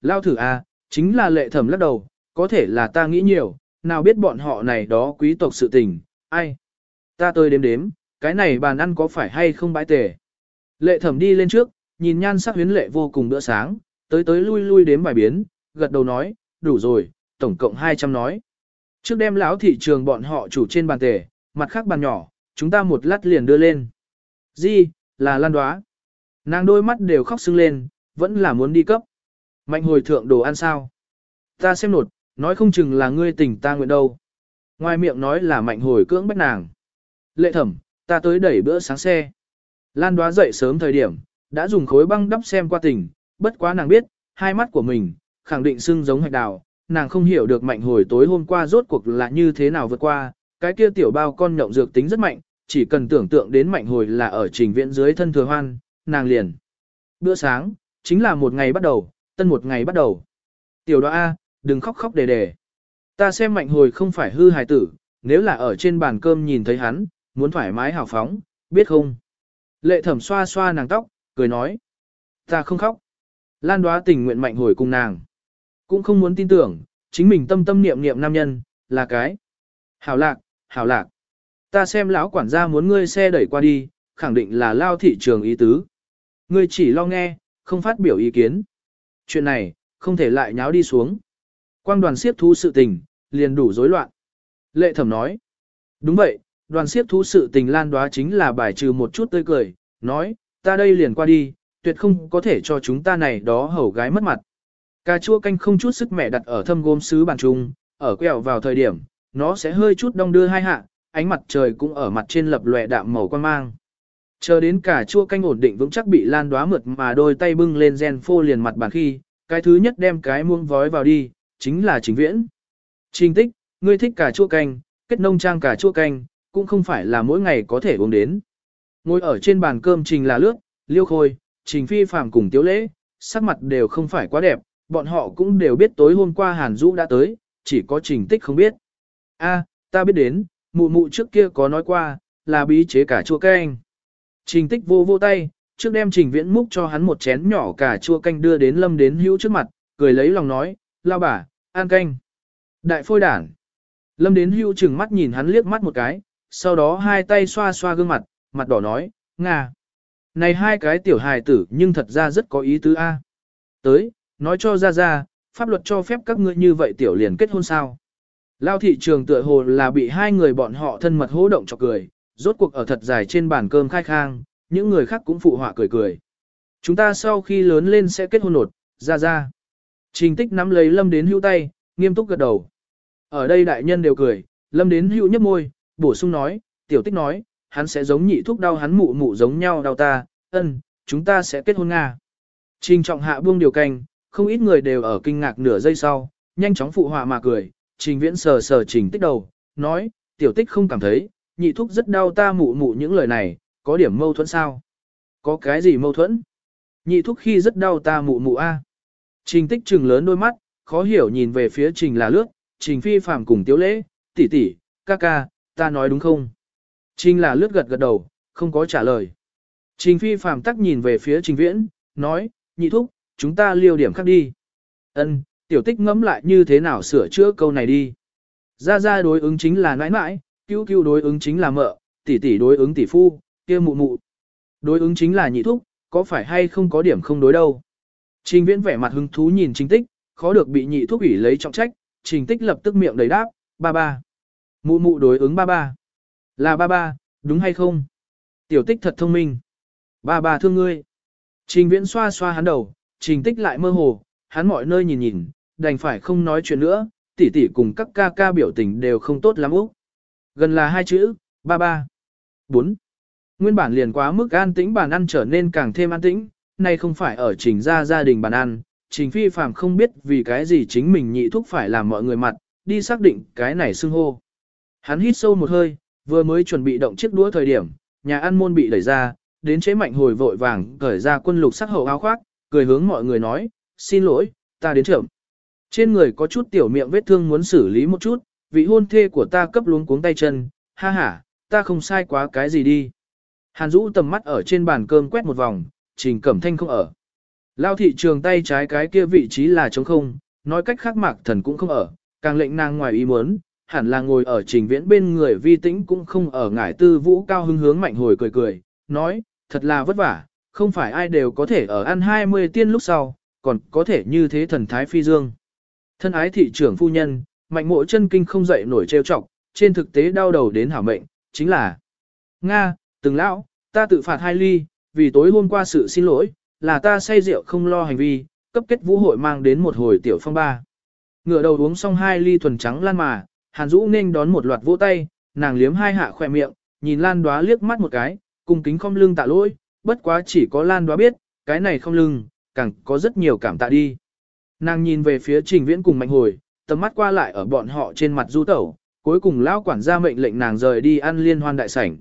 lao thử a, chính là lệ thẩm lắc đầu, có thể là ta nghĩ nhiều, nào biết bọn họ này đó quý tộc sự tình, ai. Ta tôi đếm đếm, cái này bàn ăn có phải hay không bãi tề. Lệ thẩm đi lên trước, nhìn nhan sắc huyến lệ vô cùng bữa sáng, tới tới lui lui đếm bài biến, gật đầu nói, đủ rồi, tổng cộng 200 nói. Trước đem lão thị trường bọn họ chủ trên bàn tề, mặt khác bàn nhỏ, chúng ta một lát liền đưa lên. Di, là lan đoá. Nàng đôi mắt đều khóc sưng lên, vẫn là muốn đi cấp. Mạnh hồi thượng đồ ăn sao? Ta xem nột, nói không chừng là ngươi tỉnh ta nguyện đâu. Ngoài miệng nói là mạnh hồi cưỡng bách nàng. Lệ thẩm, ta tới đẩy bữa sáng xe. Lan đoá dậy sớm thời điểm, đã dùng khối băng đắp xem qua tỉnh, bất quá nàng biết, hai mắt của mình, khẳng định sưng giống hạch đào, nàng không hiểu được mạnh hồi tối hôm qua rốt cuộc là như thế nào vượt qua, cái kia tiểu bao con nhộng dược tính rất mạnh, chỉ cần tưởng tượng đến mạnh hồi là ở trình viện dưới thân thừa hoan, nàng liền. Bữa sáng, chính là một ngày bắt đầu, tân một ngày bắt đầu. Tiểu đoá A, đừng khóc khóc đề đề. Ta xem mạnh hồi không phải hư hài tử, nếu là ở trên bàn cơm nhìn thấy hắn, muốn thoải mái hào phóng, biết không? Lệ thẩm xoa xoa nàng tóc, cười nói. Ta không khóc. Lan đoá tình nguyện mạnh hồi cùng nàng. Cũng không muốn tin tưởng, chính mình tâm tâm niệm niệm nam nhân, là cái. Hảo lạc, hảo lạc. Ta xem lão quản gia muốn ngươi xe đẩy qua đi, khẳng định là lao thị trường ý tứ. Ngươi chỉ lo nghe, không phát biểu ý kiến. Chuyện này, không thể lại nháo đi xuống. Quang đoàn siếp thu sự tình, liền đủ rối loạn. Lệ thẩm nói. Đúng vậy, đoàn siếp thu sự tình lan đoá chính là bài trừ một chút tươi cười, nói, ta đây liền qua đi, tuyệt không có thể cho chúng ta này đó hầu gái mất mặt. Cà chua canh không chút sức mẹ đặt ở thâm gôm sứ bàn trung, ở quẹo vào thời điểm, nó sẽ hơi chút đông đưa hai hạ, ánh mặt trời cũng ở mặt trên lập lòe đạm màu quan mang. Chờ đến cả chua canh ổn định vững chắc bị lan đóa mượt mà đôi tay bưng lên gen phô liền mặt bàn khi, cái thứ nhất đem cái muông vói vào đi, chính là chính viễn. Trình tích, ngươi thích cả chua canh, kết nông trang cả chua canh, cũng không phải là mỗi ngày có thể uống đến. Ngồi ở trên bàn cơm trình là lướt, liêu khôi, trình phi phàm cùng tiếu lễ, sắc mặt đều không phải quá đẹp, bọn họ cũng đều biết tối hôm qua Hàn Dũ đã tới, chỉ có trình tích không biết. a ta biết đến, mụ mụ trước kia có nói qua, là bí chế cả chua canh. Trình tích vô vô tay, trước đem trình viễn múc cho hắn một chén nhỏ cà chua canh đưa đến lâm đến hữu trước mặt, cười lấy lòng nói, lao bà, an canh. Đại phôi đản. Lâm đến hữu chừng mắt nhìn hắn liếc mắt một cái, sau đó hai tay xoa xoa gương mặt, mặt đỏ nói, Ngà, Này hai cái tiểu hài tử nhưng thật ra rất có ý tứ A. Tới, nói cho ra ra, pháp luật cho phép các ngươi như vậy tiểu liền kết hôn sao. Lao thị trường tựa hồ là bị hai người bọn họ thân mật hố động cho cười, rốt cuộc ở thật dài trên bàn cơm khai khang, những người khác cũng phụ họa cười cười. Chúng ta sau khi lớn lên sẽ kết hôn nột, ra ra. Trình tích nắm lấy lâm đến hữu tay, nghiêm túc gật đầu. Ở đây đại nhân đều cười, lâm đến hữu nhấp môi, bổ sung nói, tiểu tích nói, hắn sẽ giống nhị thuốc đau hắn mụ mụ giống nhau đau ta, ân, chúng ta sẽ kết hôn Nga. Trình trọng hạ buông điều canh, không ít người đều ở kinh ngạc nửa giây sau, nhanh chóng phụ họa mà cười, trình viễn sờ sờ trình tích đầu, nói, tiểu tích không cảm thấy, nhị thúc rất đau ta mụ mụ những lời này, có điểm mâu thuẫn sao? Có cái gì mâu thuẫn? Nhị thúc khi rất đau ta mụ mụ a. Trình tích trừng lớn đôi mắt, khó hiểu nhìn về phía trình là lướt, trình phi phàm cùng tiếu lễ, tỷ tỷ, ca ca, ta nói đúng không? Trình là lướt gật gật đầu, không có trả lời. Trình phi phàm tắc nhìn về phía trình viễn, nói, nhị thúc, chúng ta liêu điểm khác đi. Ân, tiểu tích ngẫm lại như thế nào sửa chữa câu này đi. Ra ra đối ứng chính là nãi nãi, cứu cứu đối ứng chính là mợ, tỷ tỷ đối ứng tỷ phu, kia mụ mụ. Đối ứng chính là nhị thúc, có phải hay không có điểm không đối đâu. Trình viễn vẻ mặt hứng thú nhìn trình tích, khó được bị nhị thúc ủy lấy trọng trách, trình tích lập tức miệng đầy đáp, ba ba. Mụ mụ đối ứng ba ba. Là ba ba, đúng hay không? Tiểu tích thật thông minh. Ba ba thương ngươi. Trình viễn xoa xoa hắn đầu, trình tích lại mơ hồ, hắn mọi nơi nhìn nhìn, đành phải không nói chuyện nữa, tỷ tỷ cùng các ca ca biểu tình đều không tốt lắm úc. Gần là hai chữ, ba ba. Bốn. Nguyên bản liền quá mức an tĩnh bàn ăn trở nên càng thêm an tĩnh, nay không phải ở trình ra gia đình bàn ăn, trình phi phàm không biết vì cái gì chính mình nhị thúc phải làm mọi người mặt, đi xác định cái này xưng hô. Hắn hít sâu một hơi, vừa mới chuẩn bị động chiếc đũa thời điểm, nhà ăn môn bị đẩy ra, đến chế mạnh hồi vội vàng cởi ra quân lục sắc hậu áo khoác, cười hướng mọi người nói, xin lỗi, ta đến trưởng. Trên người có chút tiểu miệng vết thương muốn xử lý một chút, vị hôn thê của ta cấp luống cuống tay chân, ha ha, ta không sai quá cái gì đi. Hàn Dũ tầm mắt ở trên bàn cơm quét một vòng, Trình Cẩm Thanh không ở. Lao thị trường tay trái cái kia vị trí là trống không, nói cách khác mạc thần cũng không ở, càng lệnh nàng ngoài ý muốn, hẳn là ngồi ở trình viễn bên người vi tĩnh cũng không ở ngải tư vũ cao hưng hướng mạnh hồi cười cười, nói, thật là vất vả, không phải ai đều có thể ở ăn 20 tiên lúc sau, còn có thể như thế thần thái phi dương. Thân ái thị trưởng phu nhân, mạnh mộ chân kinh không dậy nổi trêu chọc, trên thực tế đau đầu đến hảo mệnh, chính là Nga, từng lão, ta tự phạt hai ly, vì tối hôm qua sự xin lỗi, là ta say rượu không lo hành vi, cấp kết vũ hội mang đến một hồi tiểu phong ba. Ngựa đầu uống xong hai ly thuần trắng lan mà, Hàn Dũ nên đón một loạt vỗ tay, nàng liếm hai hạ khỏe miệng, nhìn Lan Đóa liếc mắt một cái, cùng kính không lưng tạ lỗi, bất quá chỉ có Lan Đóa biết, cái này không lưng, càng có rất nhiều cảm tạ đi. Nàng nhìn về phía Trình Viễn cùng Mạnh Hồi, tầm mắt qua lại ở bọn họ trên mặt du tẩu, cuối cùng lão quản gia mệnh lệnh nàng rời đi ăn liên hoan đại sảnh.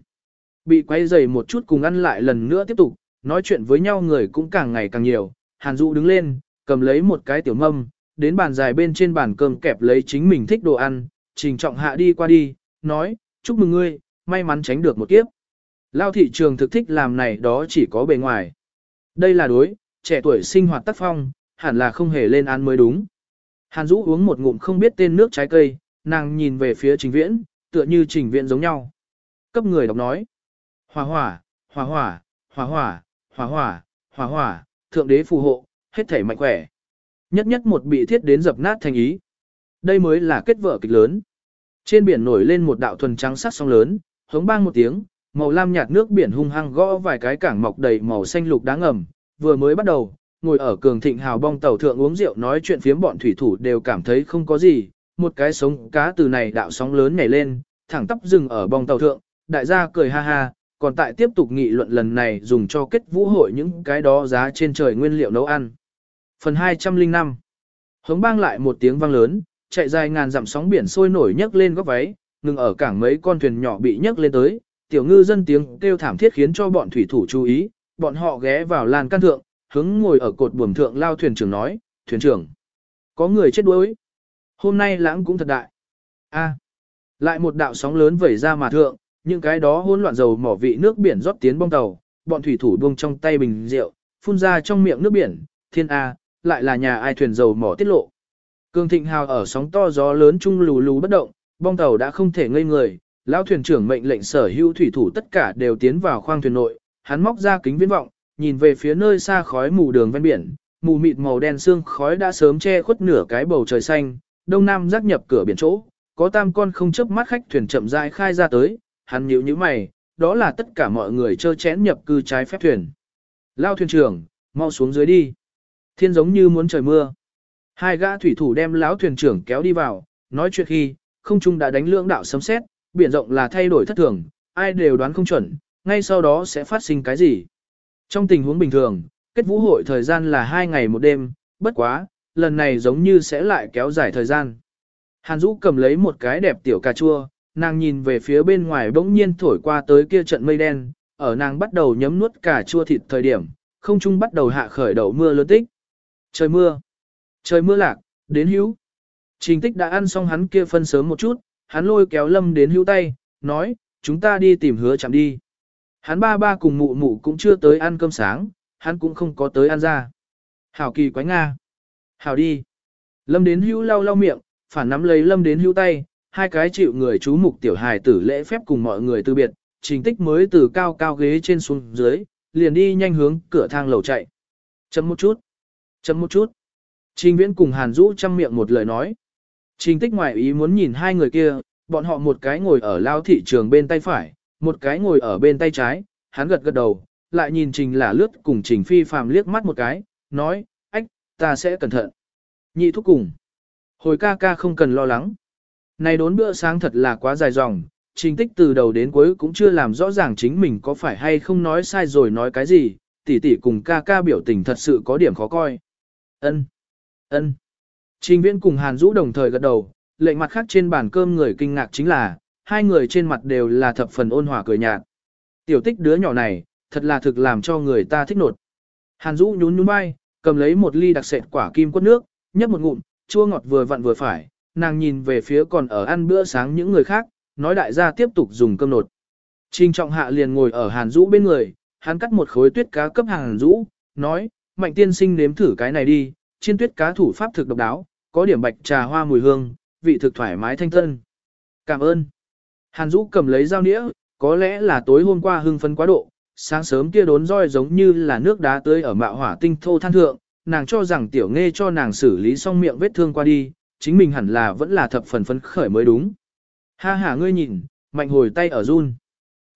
Bị quay dày một chút cùng ăn lại lần nữa tiếp tục, nói chuyện với nhau người cũng càng ngày càng nhiều, Hàn Dũ đứng lên, cầm lấy một cái tiểu mâm, đến bàn dài bên trên bàn cơm kẹp lấy chính mình thích đồ ăn, trình trọng hạ đi qua đi, nói, chúc mừng ngươi, may mắn tránh được một kiếp. Lao thị trường thực thích làm này đó chỉ có bề ngoài. Đây là đối, trẻ tuổi sinh hoạt tác phong, hẳn là không hề lên án mới đúng. Hàn Dũ uống một ngụm không biết tên nước trái cây, nàng nhìn về phía trình viễn, tựa như trình viễn giống nhau. Cấp người đọc nói. Hòa hỏa, hòa hỏa, hòa hỏa, hòa hỏa, hòa hỏa, thượng đế phù hộ, hết thể mạnh khỏe. Nhất nhất một bị thiết đến dập nát thành ý. Đây mới là kết vở kịch lớn. Trên biển nổi lên một đạo thuần trắng sắc sóng lớn, hống bang một tiếng, màu lam nhạt nước biển hung hăng gõ vài cái cảng mọc đầy màu xanh lục đáng ngầm, vừa mới bắt đầu, ngồi ở cường thịnh hào bong tàu thượng uống rượu nói chuyện phiếm bọn thủy thủ đều cảm thấy không có gì, một cái sống cá từ này đạo sóng lớn nhảy lên, thẳng tắp dừng ở bong tàu thượng, đại gia cười ha ha, còn tại tiếp tục nghị luận lần này dùng cho kết vũ hội những cái đó giá trên trời nguyên liệu nấu ăn. Phần 205 Hống bang lại một tiếng vang lớn, chạy dài ngàn dặm sóng biển sôi nổi nhấc lên góc váy, ngừng ở cảng mấy con thuyền nhỏ bị nhấc lên tới, tiểu ngư dân tiếng kêu thảm thiết khiến cho bọn thủy thủ chú ý, bọn họ ghé vào lan can thượng, hướng ngồi ở cột buồm thượng lao thuyền trưởng nói, thuyền trưởng, có người chết đuối. Hôm nay lãng cũng thật đại. A, lại một đạo sóng lớn vẩy ra mà thượng, những cái đó hỗn loạn dầu mỏ vị nước biển rót tiến bong tàu, bọn thủy thủ buông trong tay bình rượu, phun ra trong miệng nước biển, thiên A, lại là nhà ai thuyền dầu mỏ tiết lộ. Cường thịnh hào ở sóng to gió lớn chung lù lù bất động, bong tàu đã không thể ngây người, lão thuyền trưởng mệnh lệnh sở hữu thủy thủ tất cả đều tiến vào khoang thuyền nội, hắn móc ra kính viễn vọng, nhìn về phía nơi xa khói mù đường ven biển, mù mịt màu đen sương khói đã sớm che khuất nửa cái bầu trời xanh, đông nam rắc nhập cửa biển chỗ, có tam con không chớp mắt khách thuyền chậm rãi khai ra tới, hắn nhíu nhíu mày, đó là tất cả mọi người chơ chén nhập cư trái phép thuyền. Lao thuyền trưởng, mau xuống dưới đi. Thiên giống như muốn trời mưa. Hai gã thủy thủ đem lão thuyền trưởng kéo đi vào, nói chuyện khi, không trung đã đánh lưỡng đạo sấm xét, biển rộng là thay đổi thất thường, ai đều đoán không chuẩn, ngay sau đó sẽ phát sinh cái gì. Trong tình huống bình thường, kết vũ hội thời gian là hai ngày một đêm, bất quá, lần này giống như sẽ lại kéo dài thời gian. Hàn Dũ cầm lấy một cái đẹp tiểu cà chua, nàng nhìn về phía bên ngoài bỗng nhiên thổi qua tới kia trận mây đen, ở nàng bắt đầu nhấm nuốt cà chua thịt thời điểm, không trung bắt đầu hạ khởi đầu mưa lớn tích. Trời mưa, trời mưa lạc, đến hữu. Trình tích đã ăn xong hắn kia phân sớm một chút, hắn lôi kéo lâm đến hữu tay, nói, chúng ta đi tìm hứa chạm đi. Hắn ba ba cùng mụ mụ cũng chưa tới ăn cơm sáng, hắn cũng không có tới ăn ra. Hảo kỳ quái Nga. Hảo đi. Lâm đến hữu lau lau miệng, phản nắm lấy lâm đến hữu tay, hai cái chịu người chú mục tiểu hài tử lễ phép cùng mọi người từ biệt, trình tích mới từ cao cao ghế trên xuống dưới, liền đi nhanh hướng cửa thang lầu chạy. Chấm một chút. Chấm một chút. Trình viễn cùng Hàn Dũ chăm miệng một lời nói. Trình tích ngoại ý muốn nhìn hai người kia, bọn họ một cái ngồi ở lao thị trường bên tay phải, một cái ngồi ở bên tay trái, hắn gật gật đầu, lại nhìn trình là lướt cùng trình phi phàm liếc mắt một cái, nói, ách, ta sẽ cẩn thận. Nhị thúc cùng. Hồi ca ca không cần lo lắng. Này đốn bữa sáng thật là quá dài dòng, trình tích từ đầu đến cuối cũng chưa làm rõ ràng chính mình có phải hay không nói sai rồi nói cái gì, tỷ tỷ cùng ca ca biểu tình thật sự có điểm khó coi. Ân, ân. Trình viễn cùng Hàn Dũ đồng thời gật đầu, lệnh mặt khác trên bàn cơm người kinh ngạc chính là, hai người trên mặt đều là thập phần ôn hòa cười nhạt. Tiểu tích đứa nhỏ này, thật là thực làm cho người ta thích nột. Hàn Dũ nhún nhún vai, cầm lấy một ly đặc sệt quả kim quất nước, nhấp một ngụm, chua ngọt vừa vặn vừa phải, nàng nhìn về phía còn ở ăn bữa sáng những người khác, nói đại gia tiếp tục dùng cơm nột. Trình trọng hạ liền ngồi ở Hàn Dũ bên người, hắn cắt một khối tuyết cá cấp Hàn Dũ, nói, mạnh tiên sinh nếm thử cái này đi, chiên tuyết cá thủ pháp thực độc đáo, có điểm bạch trà hoa mùi hương, vị thực thoải mái thanh tân. Cảm ơn. Hàn Dũ cầm lấy dao nĩa, có lẽ là tối hôm qua hưng phấn quá độ, sáng sớm kia đốn roi giống như là nước đá tươi ở mạo hỏa tinh thô than thượng, nàng cho rằng tiểu nghe cho nàng xử lý xong miệng vết thương qua đi, chính mình hẳn là vẫn là thập phần phấn khởi mới đúng. Ha ha ngươi nhìn, mạnh hồi tay ở run.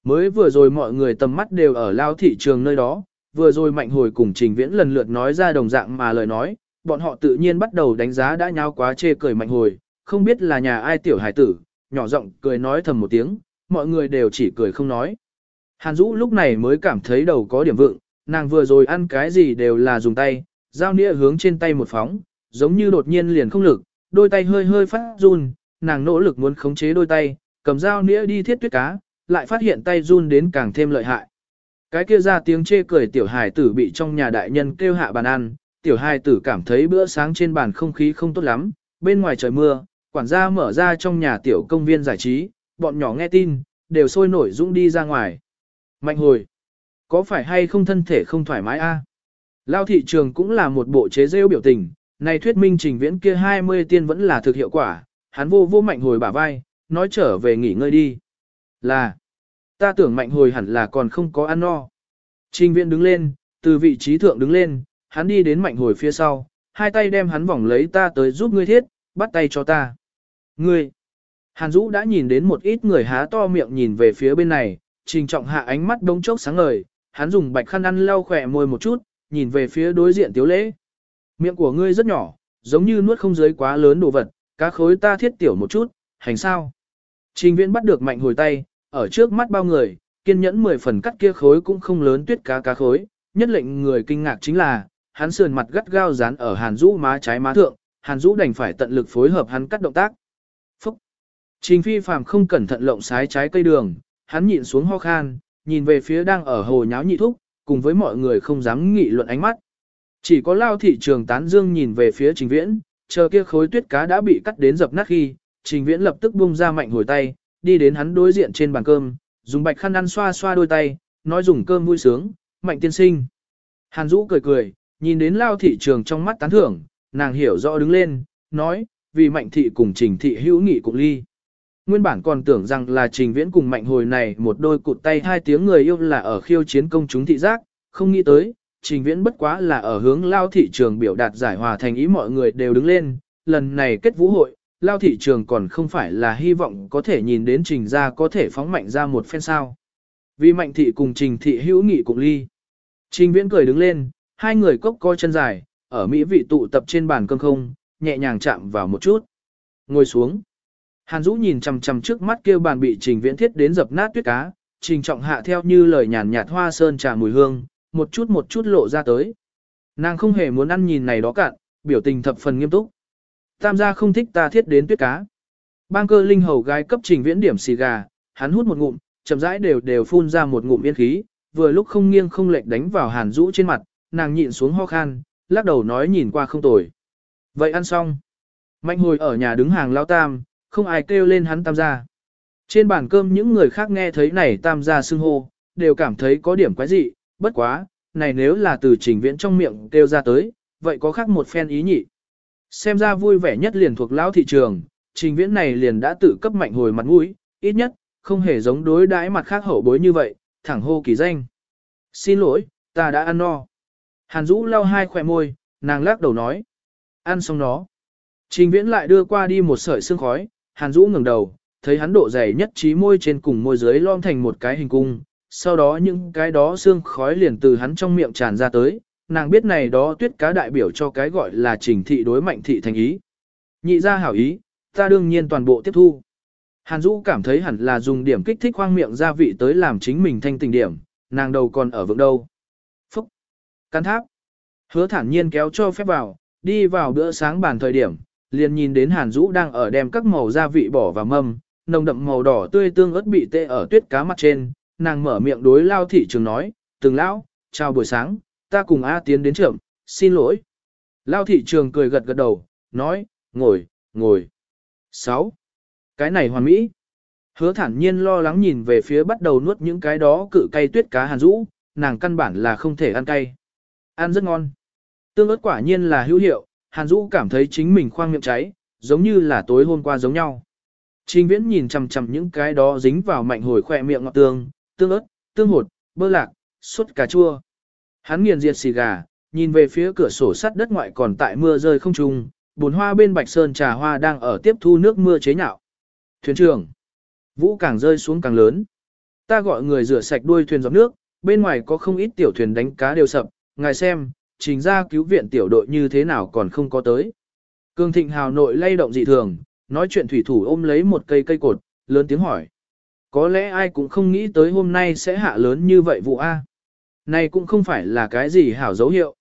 Mới vừa rồi mọi người tầm mắt đều ở lao thị trường nơi đó, vừa rồi mạnh hồi cùng trình viễn lần lượt nói ra đồng dạng mà lời nói, bọn họ tự nhiên bắt đầu đánh giá đã nhau quá chê cười mạnh hồi, không biết là nhà ai tiểu hải tử, nhỏ giọng cười nói thầm một tiếng, mọi người đều chỉ cười không nói. Hàn Dũ lúc này mới cảm thấy đầu có điểm vượng, nàng vừa rồi ăn cái gì đều là dùng tay, dao nĩa hướng trên tay một phóng, giống như đột nhiên liền không lực, đôi tay hơi hơi phát run, nàng nỗ lực muốn khống chế đôi tay, cầm dao nĩa đi thiết tuyết cá, lại phát hiện tay run đến càng thêm lợi hại. Cái kia ra tiếng chê cười tiểu hài tử bị trong nhà đại nhân kêu hạ bàn ăn, tiểu hài tử cảm thấy bữa sáng trên bàn không khí không tốt lắm, bên ngoài trời mưa, quản gia mở ra trong nhà tiểu công viên giải trí, bọn nhỏ nghe tin, đều sôi nổi dũng đi ra ngoài. Mạnh hồi, có phải hay không thân thể không thoải mái a? Lao thị trường cũng là một bộ chế rêu biểu tình, này thuyết minh trình viễn kia 20 tiên vẫn là thực hiệu quả, hắn vô vô mạnh hồi bả vai, nói trở về nghỉ ngơi đi. Là, ta tưởng mạnh hồi hẳn là còn không có ăn no. Trình viễn đứng lên, từ vị trí thượng đứng lên, hắn đi đến mạnh hồi phía sau, hai tay đem hắn vòng lấy ta tới giúp ngươi thiết, bắt tay cho ta. Ngươi, Hàn Dũ đã nhìn đến một ít người há to miệng nhìn về phía bên này, trình trọng hạ ánh mắt đống chốc sáng ngời, hắn dùng bạch khăn ăn lau khỏe môi một chút, nhìn về phía đối diện tiếu lễ. Miệng của ngươi rất nhỏ, giống như nuốt không dưới quá lớn đồ vật, cá khối ta thiết tiểu một chút, hành sao. Trình viễn bắt được mạnh hồi tay, ở trước mắt bao người, kiên nhẫn 10 phần cắt kia khối cũng không lớn tuyết cá cá khối, nhất lệnh người kinh ngạc chính là, hắn sườn mặt gắt gao dán ở hàn rũ má trái má thượng, hàn rũ đành phải tận lực phối hợp hắn cắt động tác. Trình phi phàm không cẩn thận lộng sái trái cây đường, hắn nhịn xuống ho khan, nhìn về phía đang ở hồ nháo nhị thúc, cùng với mọi người không dám nghị luận ánh mắt. Chỉ có lao thị trường tán dương nhìn về phía trình viễn, chờ kia khối tuyết cá đã bị cắt đến dập nát khi, trình viễn lập tức buông ra mạnh hồi tay, đi đến hắn đối diện trên bàn cơm, dùng bạch khăn ăn xoa xoa đôi tay, nói dùng cơm vui sướng, mạnh tiên sinh. Hàn Dũ cười cười, nhìn đến lao thị trường trong mắt tán thưởng, nàng hiểu rõ đứng lên, nói, vì mạnh thị cùng trình thị hữu nghị cùng ly. Nguyên bản còn tưởng rằng là trình viễn cùng mạnh hồi này một đôi cụt tay hai tiếng người yêu là ở khiêu chiến công chúng thị giác, không nghĩ tới, trình viễn bất quá là ở hướng lao thị trường biểu đạt giải hòa thành ý mọi người đều đứng lên, lần này kết vũ hội, lao thị trường còn không phải là hy vọng có thể nhìn đến trình ra có thể phóng mạnh ra một phen sao. Vì mạnh thị cùng trình thị hữu nghị cùng ly. Trình viễn cười đứng lên, hai người cốc coi chân dài, ở Mỹ vị tụ tập trên bàn cơm không, nhẹ nhàng chạm vào một chút. Ngồi xuống. Hàn Dũ nhìn chằm chằm trước mắt kia bàn bị trình viễn thiết đến dập nát tuyết cá, trình trọng hạ theo như lời nhàn nhạt hoa sơn trà mùi hương, một chút một chút lộ ra tới. Nàng không hề muốn ăn nhìn này đó cạn, biểu tình thập phần nghiêm túc. Tam gia không thích ta thiết đến tuyết cá. Bang cơ linh hầu gái cấp trình viễn điểm xì gà, hắn hút một ngụm, chậm rãi đều đều phun ra một ngụm yên khí, vừa lúc không nghiêng không lệch đánh vào hàn Dũ trên mặt, nàng nhịn xuống ho khan, lắc đầu nói nhìn qua không tồi. Vậy ăn xong. Mạnh hồi ở nhà đứng hàng lao tam, không ai kêu lên hắn tam gia. Trên bàn cơm những người khác nghe thấy này tam gia xưng hô, đều cảm thấy có điểm quái dị, bất quá, này nếu là từ trình viễn trong miệng kêu ra tới, vậy có khác một phen ý nhị. Xem ra vui vẻ nhất liền thuộc lão thị trường, trình viễn này liền đã tự cấp mạnh hồi mặt mũi, ít nhất, không hề giống đối đãi mặt khác hậu bối như vậy, thẳng hô kỳ danh. Xin lỗi, ta đã ăn no. Hàn Dũ lau hai khỏe môi, nàng lắc đầu nói. Ăn xong nó. Trình viễn lại đưa qua đi một sợi xương khói, Hàn Dũ ngẩng đầu, thấy hắn độ dày nhất trí môi trên cùng môi dưới lom thành một cái hình cung, sau đó những cái đó xương khói liền từ hắn trong miệng tràn ra tới, nàng biết này đó tuyết cá đại biểu cho cái gọi là trình thị đối mạnh thị thành ý. Nhị ra hảo ý, ta đương nhiên toàn bộ tiếp thu. Hàn Dũ cảm thấy hẳn là dùng điểm kích thích khoang miệng gia vị tới làm chính mình thanh tình điểm, nàng đầu còn ở vượng đâu. Phúc! Căn tháp! Hứa thản nhiên kéo cho phép vào, đi vào bữa sáng bàn thời điểm, liền nhìn đến Hàn Dũ đang ở đem các màu gia vị bỏ vào mâm, nồng đậm màu đỏ tươi tương ớt bị tê ở tuyết cá mặt trên, nàng mở miệng đối lao thị trường nói, từng lão, chào buổi sáng, ta cùng A tiến đến trưởng, xin lỗi. Lao thị trường cười gật gật đầu, nói, ngồi, ngồi. 6. Cái này hoàn mỹ. Hứa thản nhiên lo lắng nhìn về phía bắt đầu nuốt những cái đó cự cay tuyết cá hàn rũ, nàng căn bản là không thể ăn cay. Ăn rất ngon. Tương ớt quả nhiên là hữu hiệu, Hàn Dũ cảm thấy chính mình khoang miệng cháy, giống như là tối hôm qua giống nhau. Trình viễn nhìn chằm chằm những cái đó dính vào mạnh hồi khỏe miệng ngọt tương, tương ớt, tương hột, bơ lạc, suốt cà chua. Hắn nghiền diệt xì gà, nhìn về phía cửa sổ sắt đất ngoại còn tại mưa rơi không trung, bồn hoa bên bạch sơn trà hoa đang ở tiếp thu nước mưa chế nhạo. Thuyền trưởng, vũ càng rơi xuống càng lớn. Ta gọi người rửa sạch đuôi thuyền giọt nước, bên ngoài có không ít tiểu thuyền đánh cá đều sập, ngài xem, trình ra cứu viện tiểu đội như thế nào còn không có tới. Cương thịnh hào nội lay động dị thường, nói chuyện thủy thủ ôm lấy một cây cây cột, lớn tiếng hỏi. Có lẽ ai cũng không nghĩ tới hôm nay sẽ hạ lớn như vậy vụ A. Này cũng không phải là cái gì hảo dấu hiệu.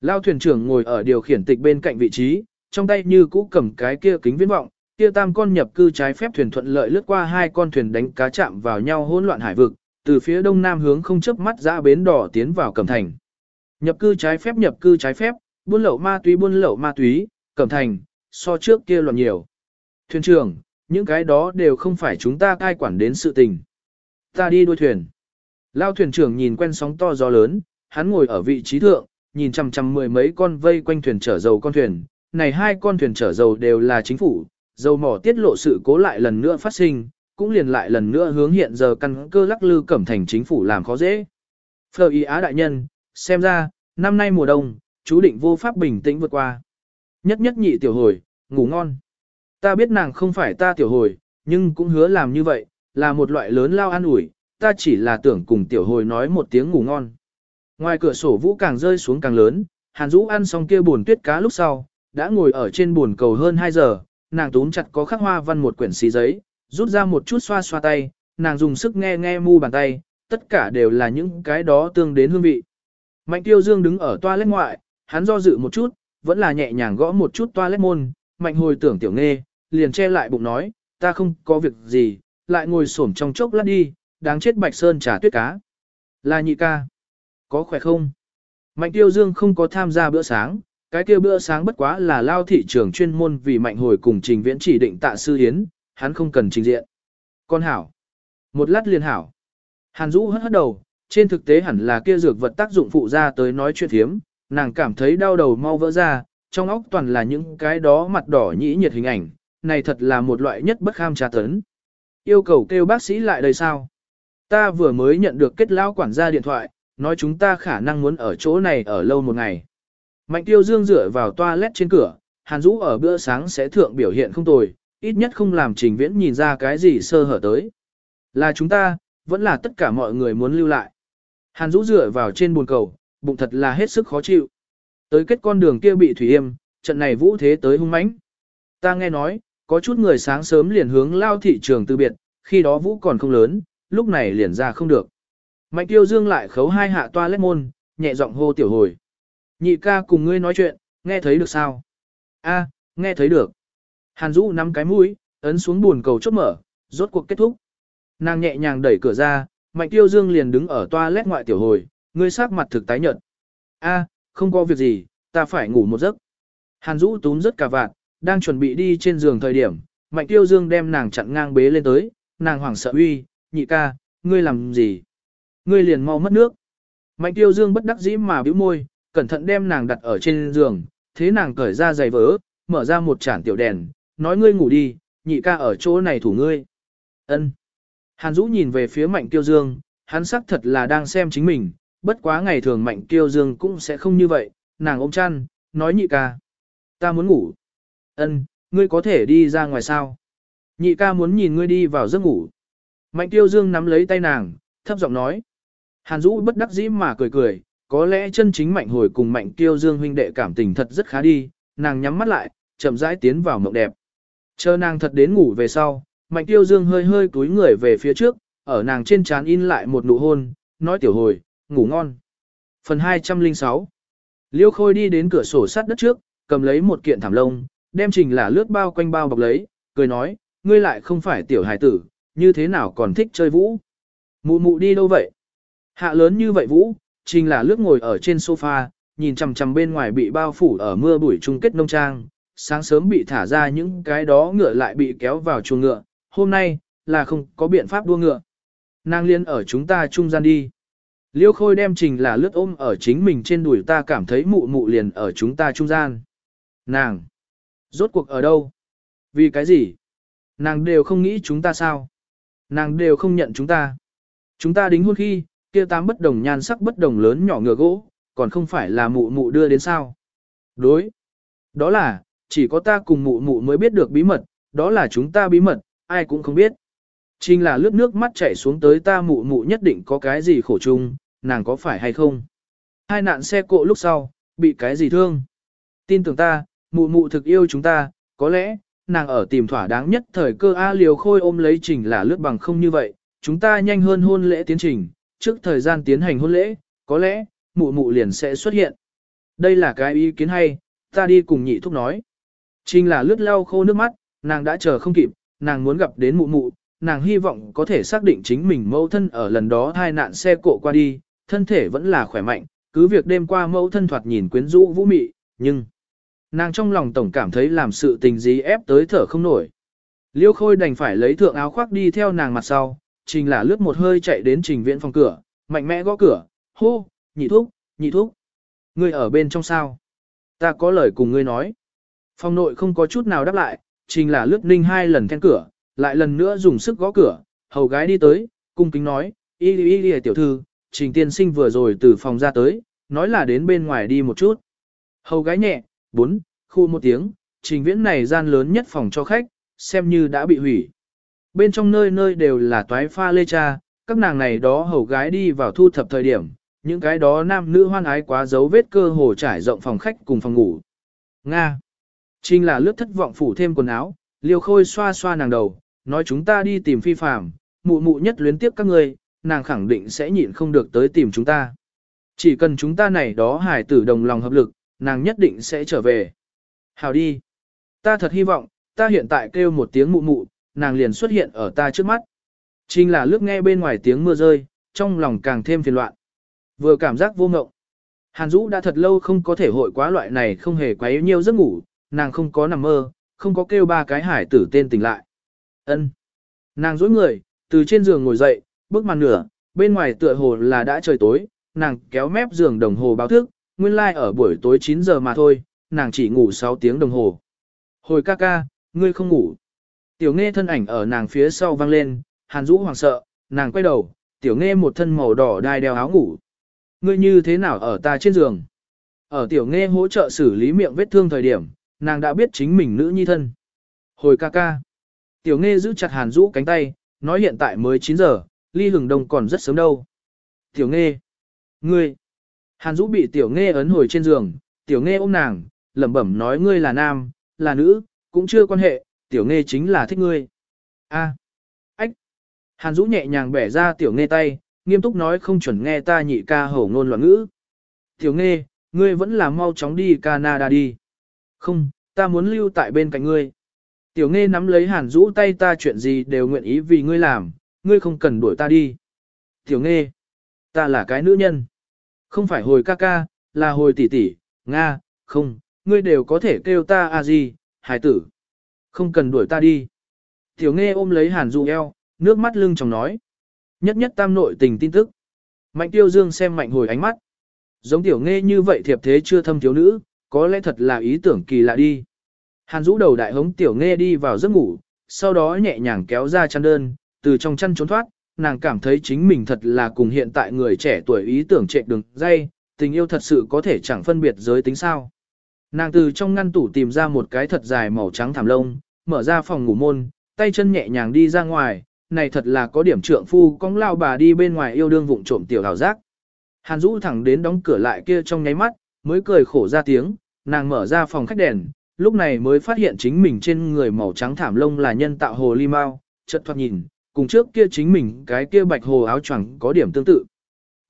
Lao thuyền trưởng ngồi ở điều khiển tịch bên cạnh vị trí, trong tay như cũ cầm cái kia kính viễn vọng, kia tam con nhập cư trái phép thuyền thuận lợi lướt qua hai con thuyền đánh cá chạm vào nhau hỗn loạn hải vực, từ phía đông nam hướng không chớp mắt ra bến đỏ tiến vào cẩm thành. Nhập cư trái phép nhập cư trái phép, buôn lậu ma túy buôn lậu ma túy, cẩm thành, so trước kia loạn nhiều. Thuyền trưởng, những cái đó đều không phải chúng ta cai quản đến sự tình. Ta đi đuôi thuyền. Lao thuyền trưởng nhìn quen sóng to gió lớn, hắn ngồi ở vị trí thượng, nhìn chằm chằm mười mấy con vây quanh thuyền chở dầu con thuyền. Này hai con thuyền chở dầu đều là chính phủ, dầu mỏ tiết lộ sự cố lại lần nữa phát sinh, cũng liền lại lần nữa hướng hiện giờ căn cơ lắc lư cẩm thành chính phủ làm khó dễ. Phờ y á đại nhân, xem ra, năm nay mùa đông, chú định vô pháp bình tĩnh vượt qua. Nhất nhất nhị tiểu hồi, ngủ ngon. Ta biết nàng không phải ta tiểu hồi, nhưng cũng hứa làm như vậy, là một loại lớn lao an ủi, ta chỉ là tưởng cùng tiểu hồi nói một tiếng ngủ ngon. Ngoài cửa sổ vũ càng rơi xuống càng lớn, Hàn Dũ ăn xong kia buồn tuyết cá lúc sau, đã ngồi ở trên buồn cầu hơn 2 giờ, nàng túm chặt có khắc hoa văn một quyển xí giấy, rút ra một chút xoa xoa tay, nàng dùng sức nghe nghe mu bàn tay, tất cả đều là những cái đó tương đến hương vị. Mạnh tiêu dương đứng ở toilet ngoại, hắn do dự một chút, vẫn là nhẹ nhàng gõ một chút toilet môn, mạnh hồi tưởng tiểu nghe, liền che lại bụng nói, ta không có việc gì, lại ngồi xổm trong chốc lát đi, đáng chết bạch sơn trà tuyết cá. Là nhị ca. Có khỏe không? Mạnh tiêu dương không có tham gia bữa sáng, cái kia bữa sáng bất quá là lao thị trường chuyên môn vì mạnh hồi cùng trình viễn chỉ định tạ sư hiến, hắn không cần trình diện. Con hảo. Một lát liền hảo. Hàn Dũ hất hất đầu, trên thực tế hẳn là kia dược vật tác dụng phụ ra tới nói chuyện thiếm, nàng cảm thấy đau đầu mau vỡ ra, trong óc toàn là những cái đó mặt đỏ nhĩ nhiệt hình ảnh, này thật là một loại nhất bất kham tra tấn. Yêu cầu kêu bác sĩ lại đây sao? Ta vừa mới nhận được kết lão quản gia điện thoại, nói chúng ta khả năng muốn ở chỗ này ở lâu một ngày. Mạnh tiêu dương dựa vào toilet trên cửa, Hàn Dũ ở bữa sáng sẽ thượng biểu hiện không tồi, ít nhất không làm trình viễn nhìn ra cái gì sơ hở tới. Là chúng ta, vẫn là tất cả mọi người muốn lưu lại. Hàn Dũ dựa vào trên buồn cầu, bụng thật là hết sức khó chịu. Tới kết con đường kia bị thủy yêm, trận này vũ thế tới hung mãnh. Ta nghe nói, có chút người sáng sớm liền hướng lao thị trường từ biệt, khi đó vũ còn không lớn, lúc này liền ra không được. Mạnh tiêu dương lại khấu hai hạ toa lét môn, nhẹ giọng hô tiểu hồi. Nhị ca cùng ngươi nói chuyện, nghe thấy được sao? A, nghe thấy được. Hàn Dũ nắm cái mũi, ấn xuống buồn cầu chốt mở, rốt cuộc kết thúc. Nàng nhẹ nhàng đẩy cửa ra, Mạnh Tiêu Dương liền đứng ở toa lét ngoại tiểu hồi, ngươi sắc mặt thực tái nhợt. A, không có việc gì, ta phải ngủ một giấc. Hàn Dũ túm rất cả vạt, đang chuẩn bị đi trên giường thời điểm, Mạnh Tiêu Dương đem nàng chặn ngang bế lên tới, nàng hoảng sợ uy, nhị ca, ngươi làm gì? Ngươi liền mau mất nước. Mạnh Tiêu Dương bất đắc dĩ mà bĩu môi, cẩn thận đem nàng đặt ở trên giường, thế nàng cởi ra giày vỡ, mở ra một chản tiểu đèn, nói ngươi ngủ đi, nhị ca ở chỗ này thủ ngươi. Ân. Hàn Dũ nhìn về phía Mạnh Tiêu Dương, hắn xác thật là đang xem chính mình, bất quá ngày thường Mạnh Tiêu Dương cũng sẽ không như vậy, nàng ôm chăn, nói nhị ca. Ta muốn ngủ. Ân, ngươi có thể đi ra ngoài sao? Nhị ca muốn nhìn ngươi đi vào giấc ngủ. Mạnh Tiêu Dương nắm lấy tay nàng, thấp giọng nói. Hàn Dũ bất đắc dĩ mà cười cười, có lẽ chân chính Mạnh hồi cùng Mạnh Tiêu Dương huynh đệ cảm tình thật rất khá đi, nàng nhắm mắt lại, chậm rãi tiến vào mộng đẹp. Chờ nàng thật đến ngủ về sau, Mạnh Tiêu Dương hơi hơi cúi người về phía trước, ở nàng trên trán in lại một nụ hôn, nói tiểu hồi, ngủ ngon. Phần 206 Liêu Khôi đi đến cửa sổ sắt đất trước, cầm lấy một kiện thảm lông, đem trình là lướt bao quanh bao bọc lấy, cười nói, ngươi lại không phải tiểu hài tử, như thế nào còn thích chơi vũ. Mụ mụ đi đâu vậy? Hạ lớn như vậy vũ, trình là lướt ngồi ở trên sofa, nhìn chằm chằm bên ngoài bị bao phủ ở mưa bụi chung kết nông trang, sáng sớm bị thả ra những cái đó ngựa lại bị kéo vào chuồng ngựa, hôm nay, là không có biện pháp đua ngựa. Nàng liên ở chúng ta trung gian đi. Liêu khôi đem trình là lướt ôm ở chính mình trên đùi ta cảm thấy mụ mụ liền ở chúng ta trung gian. Nàng! Rốt cuộc ở đâu? Vì cái gì? Nàng đều không nghĩ chúng ta sao? Nàng đều không nhận chúng ta. Chúng ta đính hôn khi, kia tám bất đồng nhan sắc bất đồng lớn nhỏ ngựa gỗ, còn không phải là mụ mụ đưa đến sao? Đối. Đó là, chỉ có ta cùng mụ mụ mới biết được bí mật, đó là chúng ta bí mật, ai cũng không biết. Trình là lướt nước mắt chảy xuống tới ta mụ mụ nhất định có cái gì khổ chung, nàng có phải hay không? Hai nạn xe cộ lúc sau, bị cái gì thương? Tin tưởng ta, mụ mụ thực yêu chúng ta, có lẽ, nàng ở tìm thỏa đáng nhất thời cơ A liều khôi ôm lấy trình là lướt bằng không như vậy, chúng ta nhanh hơn hôn lễ tiến trình, trước thời gian tiến hành hôn lễ, có lẽ, mụ mụ liền sẽ xuất hiện. Đây là cái ý kiến hay, ta đi cùng nhị thúc nói. Trình là lướt lau khô nước mắt, nàng đã chờ không kịp, nàng muốn gặp đến mụ mụ, nàng hy vọng có thể xác định chính mình mẫu thân ở lần đó hai nạn xe cộ qua đi, thân thể vẫn là khỏe mạnh, cứ việc đêm qua mẫu thân thoạt nhìn quyến rũ vũ mị, nhưng nàng trong lòng tổng cảm thấy làm sự tình gì ép tới thở không nổi. Liêu Khôi đành phải lấy thượng áo khoác đi theo nàng mặt sau, trình là lướt một hơi chạy đến trình viện phòng cửa, mạnh mẽ gõ cửa, hô, nhị thúc, nhị thúc. Ngươi ở bên trong sao? Ta có lời cùng ngươi nói. Phòng nội không có chút nào đáp lại, trình là lướt ninh hai lần then cửa, lại lần nữa dùng sức gõ cửa, hầu gái đi tới, cung kính nói, y y y tiểu thư, trình tiên sinh vừa rồi từ phòng ra tới, nói là đến bên ngoài đi một chút. Hầu gái nhẹ, bốn, khu một tiếng, trình viễn này gian lớn nhất phòng cho khách, xem như đã bị hủy. Bên trong nơi nơi đều là toái pha lê cha, các nàng này đó hầu gái đi vào thu thập thời điểm, những cái đó nam nữ hoan ái quá dấu vết cơ hồ trải rộng phòng khách cùng phòng ngủ. Nga. Trình là lướt thất vọng phủ thêm quần áo, liều khôi xoa xoa nàng đầu, nói chúng ta đi tìm phi phàm, mụ mụ nhất luyến tiếp các ngươi, nàng khẳng định sẽ nhịn không được tới tìm chúng ta. Chỉ cần chúng ta này đó hải tử đồng lòng hợp lực, nàng nhất định sẽ trở về. Hào đi. Ta thật hy vọng, ta hiện tại kêu một tiếng mụ mụ, nàng liền xuất hiện ở ta trước mắt. Trình là lướt nghe bên ngoài tiếng mưa rơi, trong lòng càng thêm phiền loạn. Vừa cảm giác vô ngộng. Hàn Dũ đã thật lâu không có thể hội quá loại này không hề quá yếu nhiều giấc ngủ, nàng không có nằm mơ, không có kêu ba cái hải tử tên tỉnh lại. ân Nàng dối người, từ trên giường ngồi dậy, bước màn nửa, bên ngoài tựa hồ là đã trời tối, nàng kéo mép giường đồng hồ báo thức, nguyên lai like ở buổi tối 9 giờ mà thôi, nàng chỉ ngủ 6 tiếng đồng hồ. Hồi ca ca, ngươi không ngủ. Tiểu nghe thân ảnh ở nàng phía sau vang lên, hàn rũ hoàng sợ, nàng quay đầu, tiểu nghe một thân màu đỏ đai đeo áo ngủ. Ngươi như thế nào ở ta trên giường? Ở tiểu nghe hỗ trợ xử lý miệng vết thương thời điểm, nàng đã biết chính mình nữ nhi thân. Hồi ca ca. Tiểu nghe giữ chặt hàn rũ cánh tay, nói hiện tại mới 9 giờ, ly hừng đông còn rất sớm đâu. Tiểu nghe. Ngươi. Hàn rũ bị tiểu nghe ấn hồi trên giường, tiểu nghe ôm nàng, lẩm bẩm nói ngươi là nam, là nữ, cũng chưa quan hệ, tiểu nghe chính là thích ngươi. A. Ách. Hàn rũ nhẹ nhàng bẻ ra tiểu nghe tay, nghiêm túc nói không chuẩn nghe ta nhị ca hổ ngôn loạn ngữ. Tiểu nghe, ngươi vẫn là mau chóng đi Canada đi. Không, ta muốn lưu tại bên cạnh ngươi. Tiểu nghe nắm lấy hàn Dũ tay ta chuyện gì đều nguyện ý vì ngươi làm, ngươi không cần đuổi ta đi. Tiểu nghe, ta là cái nữ nhân. Không phải hồi ca ca, là hồi tỷ tỷ, Nga, không, ngươi đều có thể kêu ta a gì, hải tử. Không cần đuổi ta đi. Tiểu nghe ôm lấy hàn Dũ eo, nước mắt lưng chồng nói. Nhất nhất tam nội tình tin tức. Mạnh tiêu dương xem mạnh hồi ánh mắt. Giống tiểu nghe như vậy thiệp thế chưa thâm thiếu nữ, có lẽ thật là ý tưởng kỳ lạ đi. Hàn rũ đầu đại hống tiểu nghe đi vào giấc ngủ, sau đó nhẹ nhàng kéo ra chăn đơn, từ trong chăn trốn thoát, nàng cảm thấy chính mình thật là cùng hiện tại người trẻ tuổi ý tưởng chạy đường dây, tình yêu thật sự có thể chẳng phân biệt giới tính sao. Nàng từ trong ngăn tủ tìm ra một cái thật dài màu trắng thảm lông, mở ra phòng ngủ môn, tay chân nhẹ nhàng đi ra ngoài, này thật là có điểm trượng phu cong lao bà đi bên ngoài yêu đương vụng trộm tiểu hào giác. Hàn Dũ thẳng đến đóng cửa lại kia trong nháy mắt, mới cười khổ ra tiếng, nàng mở ra phòng khách đèn, lúc này mới phát hiện chính mình trên người màu trắng thảm lông là nhân tạo hồ ly mao, chợt thoạt nhìn, cùng trước kia chính mình cái kia bạch hồ áo choàng có điểm tương tự.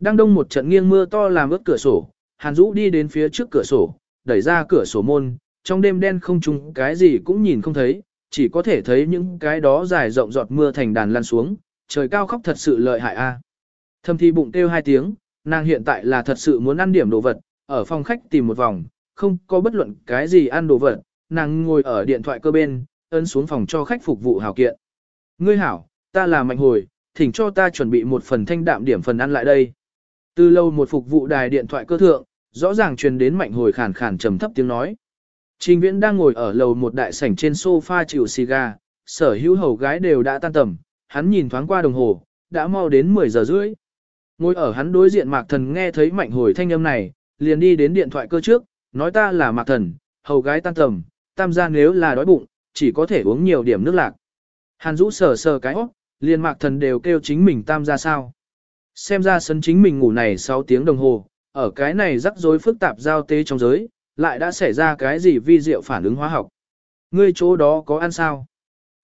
Đang đông một trận nghiêng mưa to làm ướt cửa sổ, Hàn Dũ đi đến phía trước cửa sổ, đẩy ra cửa sổ môn, trong đêm đen không trùng cái gì cũng nhìn không thấy, chỉ có thể thấy những cái đó dài rộng giọt mưa thành đàn lăn xuống, trời cao khóc thật sự lợi hại a. Thâm thi bụng kêu hai tiếng, nàng hiện tại là thật sự muốn ăn điểm đồ vật, ở phòng khách tìm một vòng, không có bất luận cái gì ăn đồ vật, nàng ngồi ở điện thoại cơ bên, ấn xuống phòng cho khách phục vụ hảo kiện. Ngươi hảo, ta là mạnh hồi, thỉnh cho ta chuẩn bị một phần thanh đạm điểm phần ăn lại đây. Từ lâu một phục vụ đài điện thoại cơ thượng, rõ ràng truyền đến mạnh hồi khàn khàn trầm thấp tiếng nói. Trình viễn đang ngồi ở lầu một đại sảnh trên sofa chịu xì gà, sở hữu hầu gái đều đã tan tầm, hắn nhìn thoáng qua đồng hồ, đã mau đến 10 giờ rưỡi. Ngồi ở hắn đối diện Mạc Thần nghe thấy mạnh hồi thanh âm này, liền đi đến điện thoại cơ trước, nói ta là Mạc Thần, hầu gái tan tầm, tam gia nếu là đói bụng, chỉ có thể uống nhiều điểm nước lạc. Hàn Dũ sờ sờ cái óc, liền Mạc Thần đều kêu chính mình tam gia sao. Xem ra sân chính mình ngủ này 6 tiếng đồng hồ, ở cái này rắc rối phức tạp giao tế trong giới, lại đã xảy ra cái gì vi diệu phản ứng hóa học. Ngươi chỗ đó có ăn sao?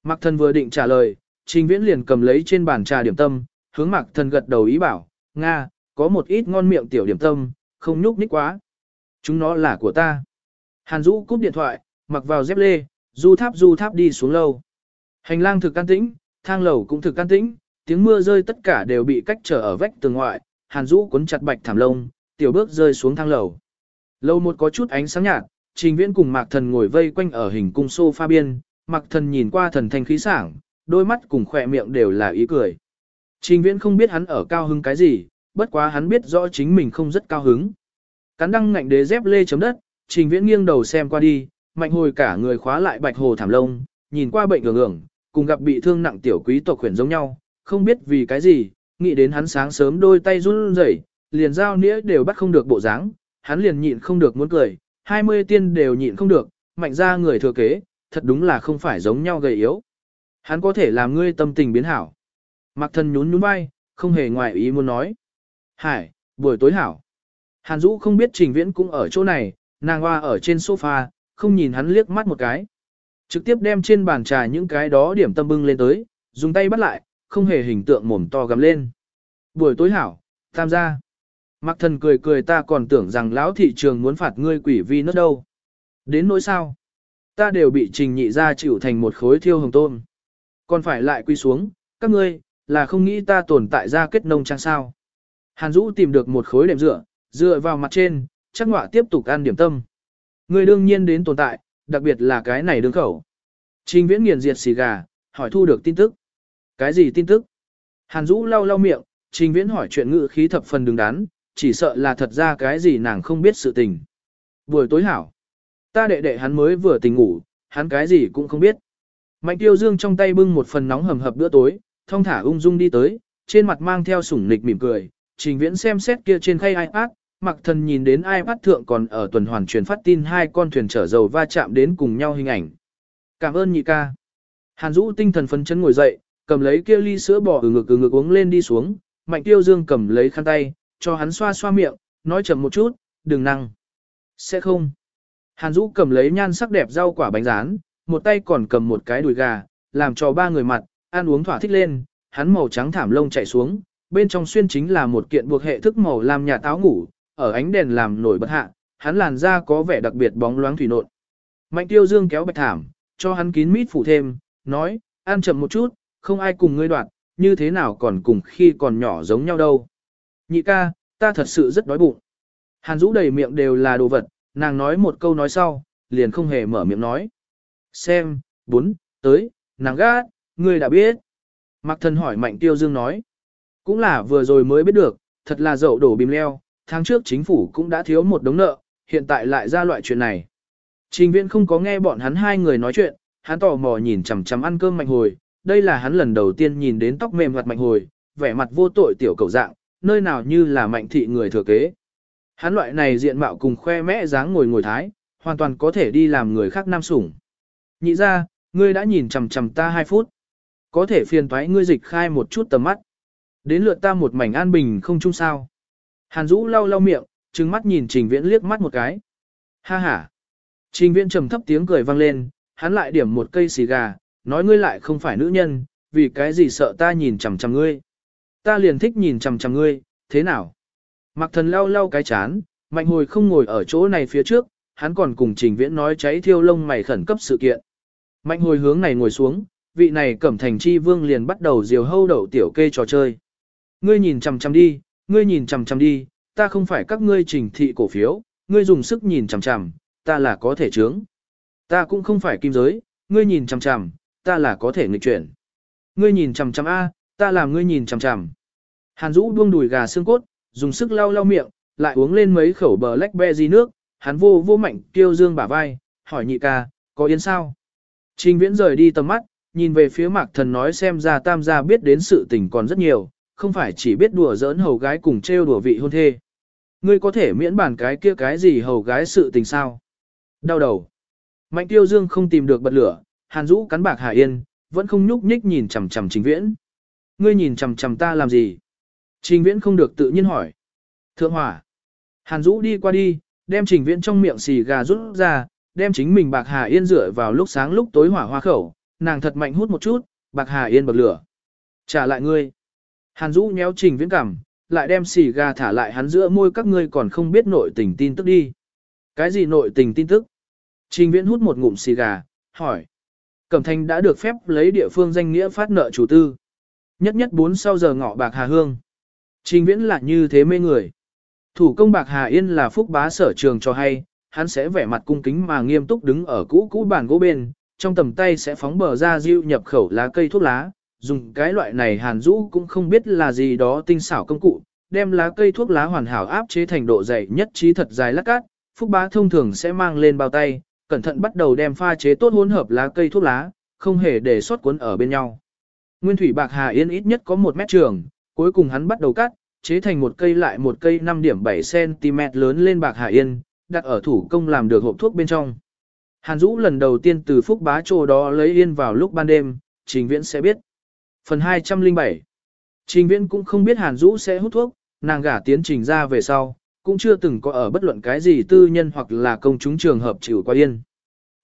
Mạc Thần vừa định trả lời, Trình Viễn liền cầm lấy trên bàn trà điểm tâm, hướng Mạc Thần gật đầu ý bảo, Nga, có một ít ngon miệng tiểu điểm tâm, không nhúc nhích quá. Chúng nó là của ta. Hàn Dũ cúp điện thoại, mặc vào dép lê, du tháp du tháp đi xuống lầu. Hành lang thực can tĩnh, thang lầu cũng thực can tĩnh, tiếng mưa rơi tất cả đều bị cách trở ở vách tường ngoại, Hàn Dũ cuốn chặt bạch thảm lông, tiểu bước rơi xuống thang lầu. lầu một có chút ánh sáng nhạt, Trình Viễn cùng Mạc Thần ngồi vây quanh ở hình cung sofa biên, Mạc Thần nhìn qua thần thanh khí sảng, đôi mắt cùng khỏe miệng đều là ý cười. Trình Viễn không biết hắn ở cao hứng cái gì, bất quá hắn biết rõ chính mình không rất cao hứng. Cắn đăng ngạnh đế dép lê chấm đất, Trình Viễn nghiêng đầu xem qua đi, mạnh hồi cả người khóa lại bạch hồ thảm lông, nhìn qua bệnh ngưỡng ngưỡng, cùng gặp bị thương nặng tiểu quý tộc khuyển giống nhau, không biết vì cái gì, nghĩ đến hắn sáng sớm đôi tay run rẩy, liền dao nĩa đều bắt không được bộ dáng, hắn liền nhịn không được muốn cười, 20 tiên đều nhịn không được, mạnh ra người thừa kế, thật đúng là không phải giống nhau gầy yếu. Hắn có thể làm ngươi tâm tình biến hảo. Mặc thần nhún nhún vai, không hề ngoại ý muốn nói. Hải, buổi tối hảo. Hàn Dũ không biết Trình Viễn cũng ở chỗ này, nàng hoa ở trên sofa, không nhìn hắn liếc mắt một cái. Trực tiếp đem trên bàn trà những cái đó điểm tâm bưng lên tới, dùng tay bắt lại, không hề hình tượng mồm to gầm lên. Buổi tối hảo, tham gia. Mặc thần cười cười ta còn tưởng rằng lão thị trường muốn phạt ngươi quỷ vi nốt đâu. Đến nỗi sao? Ta đều bị trình nhị ra chịu thành một khối thiêu hồng tôm. Còn phải lại quy xuống, các ngươi, là không nghĩ ta tồn tại ra kết nông trang sao. Hàn Dũ tìm được một khối đệm dựa, dựa vào mặt trên, chắc ngọa tiếp tục ăn điểm tâm. Người đương nhiên đến tồn tại, đặc biệt là cái này đương khẩu. Trình viễn nghiền diệt xì gà, hỏi thu được tin tức. Cái gì tin tức? Hàn Dũ lau lau miệng, trình viễn hỏi chuyện ngự khí thập phần đứng đắn, chỉ sợ là thật ra cái gì nàng không biết sự tình. Buổi tối hảo. Ta đệ đệ hắn mới vừa tỉnh ngủ, hắn cái gì cũng không biết. Mạnh tiêu dương trong tay bưng một phần nóng hầm hập bữa tối, thông thả ung dung đi tới, trên mặt mang theo sủng nịch mỉm cười, trình viễn xem xét kia trên khay iPad, mặc thần nhìn đến iPad thượng còn ở tuần hoàn truyền phát tin hai con thuyền chở dầu va chạm đến cùng nhau hình ảnh. Cảm ơn nhị ca. Hàn Dũ tinh thần phấn chấn ngồi dậy, cầm lấy kia ly sữa bò ừ ngực ừ ngực uống lên đi xuống, mạnh tiêu dương cầm lấy khăn tay, cho hắn xoa xoa miệng, nói chậm một chút, đừng năng. Sẽ không. Hàn Dũ cầm lấy nhan sắc đẹp rau quả bánh rán, một tay còn cầm một cái đùi gà, làm cho ba người mặt, ăn uống thỏa thích lên, hắn màu trắng thảm lông chạy xuống, bên trong xuyên chính là một kiện buộc hệ thức màu làm nhà táo ngủ, ở ánh đèn làm nổi bật hạ, hắn làn da có vẻ đặc biệt bóng loáng thủy nộn. Mạnh tiêu dương kéo bạch thảm, cho hắn kín mít phủ thêm, nói, ăn chậm một chút, không ai cùng ngươi đoạn, như thế nào còn cùng khi còn nhỏ giống nhau đâu. Nhị ca, ta thật sự rất đói bụng. Hàn Dũ đầy miệng đều là đồ vật, nàng nói một câu nói sau, liền không hề mở miệng nói. Xem, bốn, tới, nàng gác, ngươi đã biết. Mạc thần hỏi Mạnh Tiêu Dương nói. Cũng là vừa rồi mới biết được, thật là dậu đổ bìm leo, tháng trước chính phủ cũng đã thiếu một đống nợ, hiện tại lại ra loại chuyện này. Trình viễn không có nghe bọn hắn hai người nói chuyện, hắn tò mò nhìn chằm chằm ăn cơm mạnh hồi, đây là hắn lần đầu tiên nhìn đến tóc mềm mặt mạnh hồi, vẻ mặt vô tội tiểu cầu dạng, nơi nào như là mạnh thị người thừa kế. Hắn loại này diện mạo cùng khoe mẽ dáng ngồi ngồi thái, hoàn toàn có thể đi làm người khác nam sủng. Nhị ra, ngươi đã nhìn chằm chằm ta hai phút. Có thể phiền thoái ngươi dịch khai một chút tầm mắt. Đến lượt ta một mảnh an bình không chung sao. Hàn Dũ lau lau miệng, trừng mắt nhìn Trình Viễn liếc mắt một cái. Ha ha. Trình Viễn trầm thấp tiếng cười vang lên, hắn lại điểm một cây xì gà, nói ngươi lại không phải nữ nhân, vì cái gì sợ ta nhìn chằm chằm ngươi. Ta liền thích nhìn chằm chằm ngươi, thế nào? Mặc thần lau lau cái chán, mạnh hồi không ngồi ở chỗ này phía trước, hắn còn cùng Trình Viễn nói cháy thiêu lông mày khẩn cấp sự kiện. Mạnh hồi hướng này ngồi xuống, vị này cẩm thành chi vương liền bắt đầu diều hâu đậu tiểu kê trò chơi. Ngươi nhìn chằm chằm đi, ngươi nhìn chằm chằm đi, ta không phải các ngươi trình thị cổ phiếu, ngươi dùng sức nhìn chằm chằm, ta là có thể chướng. Ta cũng không phải kim giới, ngươi nhìn chằm chằm, ta là có thể nghịch chuyển. Ngươi nhìn chằm chằm A, ta làm ngươi nhìn chằm chằm. Hàn Dũ buông đùi gà xương cốt, dùng sức lau lau miệng, lại uống lên mấy khẩu bờ lách be gì nước, hắn vô vô mạnh kêu dương bả vai, hỏi nhị ca, có yên sao? Trình viễn rời đi tầm mắt, nhìn về phía mạc thần nói xem ra tam gia biết đến sự tình còn rất nhiều, không phải chỉ biết đùa giỡn hầu gái cùng trêu đùa vị hôn thê. Ngươi có thể miễn bản cái kia cái gì hầu gái sự tình sao? Đau đầu. Mạnh tiêu dương không tìm được bật lửa, hàn rũ cắn bạc Hà Yên, vẫn không nhúc nhích nhìn chằm chằm trình viễn. Ngươi nhìn chằm chằm ta làm gì? Trình viễn không được tự nhiên hỏi. Thượng hỏa. Hàn rũ đi qua đi, đem trình viễn trong miệng xì gà rút ra, đem chính mình bạc Hà Yên rửa vào lúc sáng lúc tối hỏa hoa khẩu, nàng thật mạnh hút một chút, bạc Hà Yên bật lửa. Trả lại ngươi. Hàn Dũ nhéo trình viễn cảm, lại đem xì gà thả lại hắn giữa môi các ngươi còn không biết nội tình tin tức đi. Cái gì nội tình tin tức? Trình viễn hút một ngụm xì gà, hỏi. Cẩm Thanh đã được phép lấy địa phương danh nghĩa phát nợ chủ tư. Nhất nhất 4 sau giờ ngọ bạc Hà Hương. Trình viễn là như thế mê người. Thủ công bạc Hà Yên là phúc bá sở trường cho hay, hắn sẽ vẻ mặt cung kính mà nghiêm túc đứng ở cũ cũ bàn gỗ bên, trong tầm tay sẽ phóng bờ ra diêu nhập khẩu lá cây thuốc lá, dùng cái loại này hàn rũ cũng không biết là gì đó tinh xảo công cụ, đem lá cây thuốc lá hoàn hảo áp chế thành độ dày nhất trí thật dài lát cát, phúc bá thông thường sẽ mang lên bao tay, cẩn thận bắt đầu đem pha chế tốt hỗn hợp lá cây thuốc lá, không hề để sót cuốn ở bên nhau. Nguyên thủy bạc hà yên ít nhất có một mét trường, cuối cùng hắn bắt đầu cắt, chế thành một cây lại một cây 5 điểm 7 cm lớn lên bạc hà yên, đặt ở thủ công làm được hộp thuốc bên trong. Hàn Dũ lần đầu tiên từ phúc bá trô đó lấy yên vào lúc ban đêm, trình viễn sẽ biết. Phần 207 Trình viễn cũng không biết Hàn Dũ sẽ hút thuốc, nàng gả tiến trình ra về sau, cũng chưa từng có ở bất luận cái gì tư nhân hoặc là công chúng trường hợp chịu qua yên.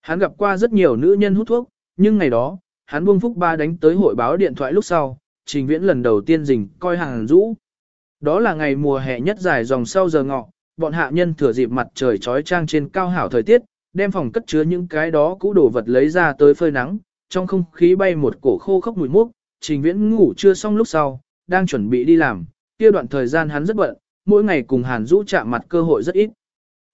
Hắn gặp qua rất nhiều nữ nhân hút thuốc, nhưng ngày đó, hắn buông phúc ba đánh tới hội báo điện thoại lúc sau, trình viễn lần đầu tiên rình coi Hàn Dũ. Đó là ngày mùa hè nhất dài dòng sau giờ ngọ, bọn hạ nhân thừa dịp mặt trời trói trang trên cao hảo thời tiết, đem phòng cất chứa những cái đó cũ đồ vật lấy ra tới phơi nắng, trong không khí bay một cổ khô khốc mùi mốc, trình viễn ngủ chưa xong lúc sau, đang chuẩn bị đi làm, kia đoạn thời gian hắn rất bận, mỗi ngày cùng Hàn Dũ chạm mặt cơ hội rất ít.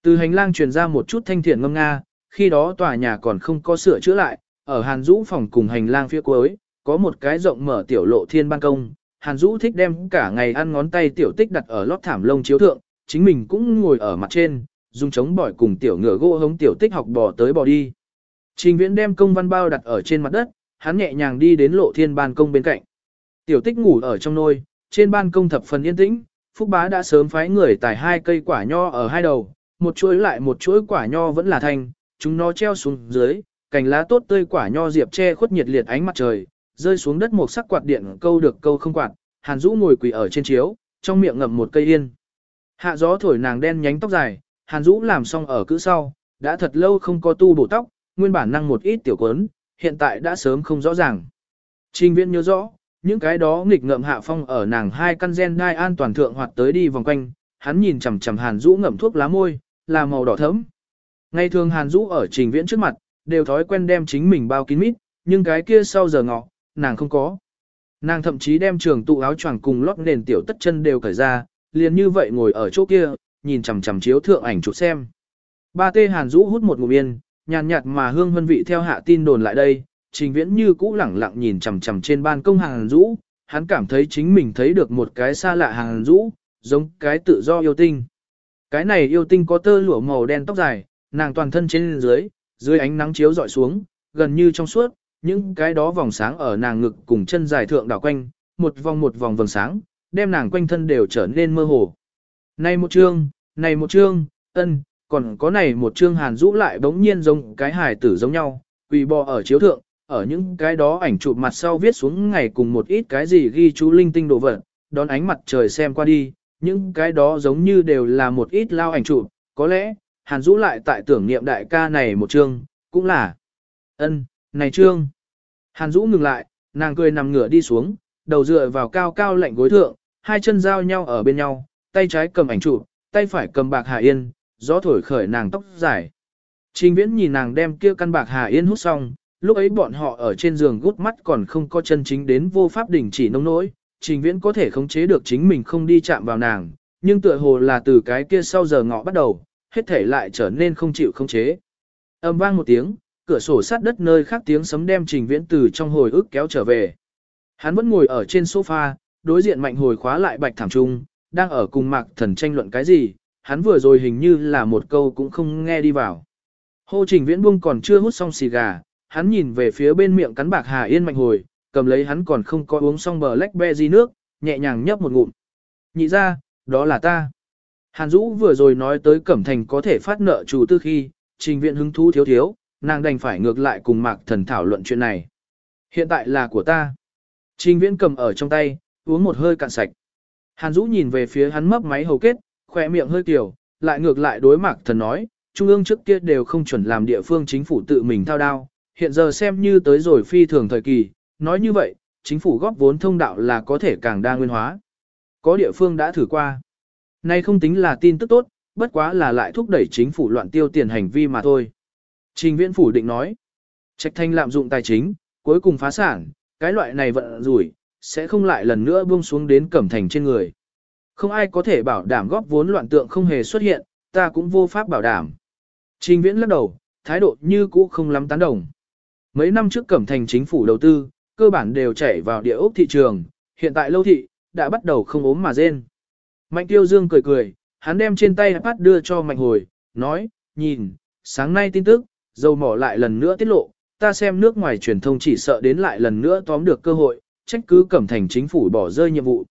Từ hành lang truyền ra một chút thanh thiện ngâm nga, khi đó tòa nhà còn không có sửa chữa lại, ở Hàn Dũ phòng cùng hành lang phía cuối, có một cái rộng mở tiểu lộ thiên ban công. Hàn Dũ thích đem cả ngày ăn ngón tay tiểu tích đặt ở lót thảm lông chiếu thượng, chính mình cũng ngồi ở mặt trên, dùng chống bỏi cùng tiểu ngựa gỗ hống tiểu tích học bò tới bò đi. Trình viễn đem công văn bao đặt ở trên mặt đất, hắn nhẹ nhàng đi đến lộ thiên ban công bên cạnh. Tiểu tích ngủ ở trong nôi, trên ban công thập phần yên tĩnh, Phúc Bá đã sớm phái người tải hai cây quả nho ở hai đầu, một chuỗi lại một chuỗi quả nho vẫn là thanh, chúng nó treo xuống dưới, cành lá tốt tươi quả nho diệp che khuất nhiệt liệt ánh mặt trời, rơi xuống đất một sắc quạt điện câu được câu không quạt, Hàn Dũ ngồi quỳ ở trên chiếu, trong miệng ngậm một cây yên. Hạ gió thổi nàng đen nhánh tóc dài, Hàn Dũ làm xong ở cữ sau, đã thật lâu không có tu bổ tóc, nguyên bản năng một ít tiểu quấn, hiện tại đã sớm không rõ ràng. Trình viễn nhớ rõ, những cái đó nghịch ngợm hạ phong ở nàng hai căn gen đai an toàn thượng hoạt tới đi vòng quanh, hắn nhìn chằm chằm Hàn Dũ ngậm thuốc lá môi, là màu đỏ thẫm. Ngày thường Hàn Dũ ở trình viễn trước mặt, đều thói quen đem chính mình bao kín mít, nhưng cái kia sau giờ ngọ, nàng không có. Nàng thậm chí đem trường tụ áo choàng cùng lót nền tiểu tất chân đều cởi ra, liền như vậy ngồi ở chỗ kia, nhìn chằm chằm chiếu thượng ảnh chụp xem. Ba tê Hàn Dũ hút một ngụm yên, nhàn nhạt mà hương hân vị theo hạ tin đồn lại đây, trình viễn như cũ lẳng lặng nhìn chằm chằm trên ban công hàng rũ, hắn cảm thấy chính mình thấy được một cái xa lạ hàng rũ, giống cái tự do yêu tinh. Cái này yêu tinh có tơ lụa màu đen tóc dài, nàng toàn thân trên dưới, dưới ánh nắng chiếu dọi xuống, gần như trong suốt, những cái đó vòng sáng ở nàng ngực cùng chân dài thượng đảo quanh, một vòng một vòng vầng sáng, đem nàng quanh thân đều trở nên mơ hồ. Này một chương, này một chương, ân, còn có này một chương hàn rũ lại bỗng nhiên giống cái hài tử giống nhau, quỳ bò ở chiếu thượng, ở những cái đó ảnh chụp mặt sau viết xuống ngày cùng một ít cái gì ghi chú linh tinh đồ vật, đón ánh mặt trời xem qua đi, những cái đó giống như đều là một ít lao ảnh chụp, có lẽ, hàn rũ lại tại tưởng niệm đại ca này một chương, cũng là, ân, này chương. Hàn rũ ngừng lại, nàng cười nằm ngửa đi xuống, đầu dựa vào cao cao lạnh gối thượng, hai chân giao nhau ở bên nhau, tay trái cầm ảnh chụp, tay phải cầm bạc Hà Yên, gió thổi khởi nàng tóc dài. Trình viễn nhìn nàng đem kia căn bạc Hà Yên hút xong, lúc ấy bọn họ ở trên giường gút mắt còn không có chân chính đến vô pháp đỉnh chỉ nông nỗi, trình viễn có thể khống chế được chính mình không đi chạm vào nàng, nhưng tựa hồ là từ cái kia sau giờ ngọ bắt đầu, hết thể lại trở nên không chịu khống chế. Âm vang một tiếng, cửa sổ sát đất nơi khác tiếng sấm đem trình viễn từ trong hồi ức kéo trở về. Hắn vẫn ngồi ở trên sofa, đối diện mạnh hồi khóa lại bạch thảm trung, đang ở cùng mạc thần tranh luận cái gì, hắn vừa rồi hình như là một câu cũng không nghe đi vào. hô Trình Viễn Buông còn chưa hút xong xì gà, hắn nhìn về phía bên miệng cắn bạc Hà Yên mạnh hồi, cầm lấy hắn còn không có uống xong bờ lách be gì nước, nhẹ nhàng nhấp một ngụm. Nhị ra, đó là ta. Hàn Dũ vừa rồi nói tới Cẩm Thành có thể phát nợ chủ tư khi, trình viện hứng thú thiếu thiếu, nàng đành phải ngược lại cùng Mạc Thần thảo luận chuyện này. Hiện tại là của ta. Trình viễn cầm ở trong tay, uống một hơi cạn sạch. Hàn Dũ nhìn về phía hắn mấp máy hầu kết, khỏe miệng hơi kiểu, lại ngược lại đối Mạc Thần nói, Trung ương trước kia đều không chuẩn làm địa phương chính phủ tự mình thao đao, hiện giờ xem như tới rồi phi thường thời kỳ, nói như vậy, chính phủ góp vốn thông đạo là có thể càng đa nguyên hóa. Có địa phương đã thử qua. Nay không tính là tin tức tốt, bất quá là lại thúc đẩy chính phủ loạn tiêu tiền hành vi mà thôi. Trình viễn phủ định nói, trạch thanh lạm dụng tài chính, cuối cùng phá sản, cái loại này vận rủi, sẽ không lại lần nữa buông xuống đến cẩm thành trên người. Không ai có thể bảo đảm góp vốn loạn tượng không hề xuất hiện, ta cũng vô pháp bảo đảm. Trình viễn lắc đầu, thái độ như cũ không lắm tán đồng. Mấy năm trước cẩm thành chính phủ đầu tư, cơ bản đều chảy vào địa ốc thị trường, hiện tại lâu thị, đã bắt đầu không ốm mà rên. Mạnh tiêu dương cười cười, hắn đem trên tay iPad đưa cho mạnh hồi, nói, nhìn, sáng nay tin tức, dầu mỏ lại lần nữa tiết lộ, ta xem nước ngoài truyền thông chỉ sợ đến lại lần nữa tóm được cơ hội, trách cứ cẩm thành chính phủ bỏ rơi nhiệm vụ.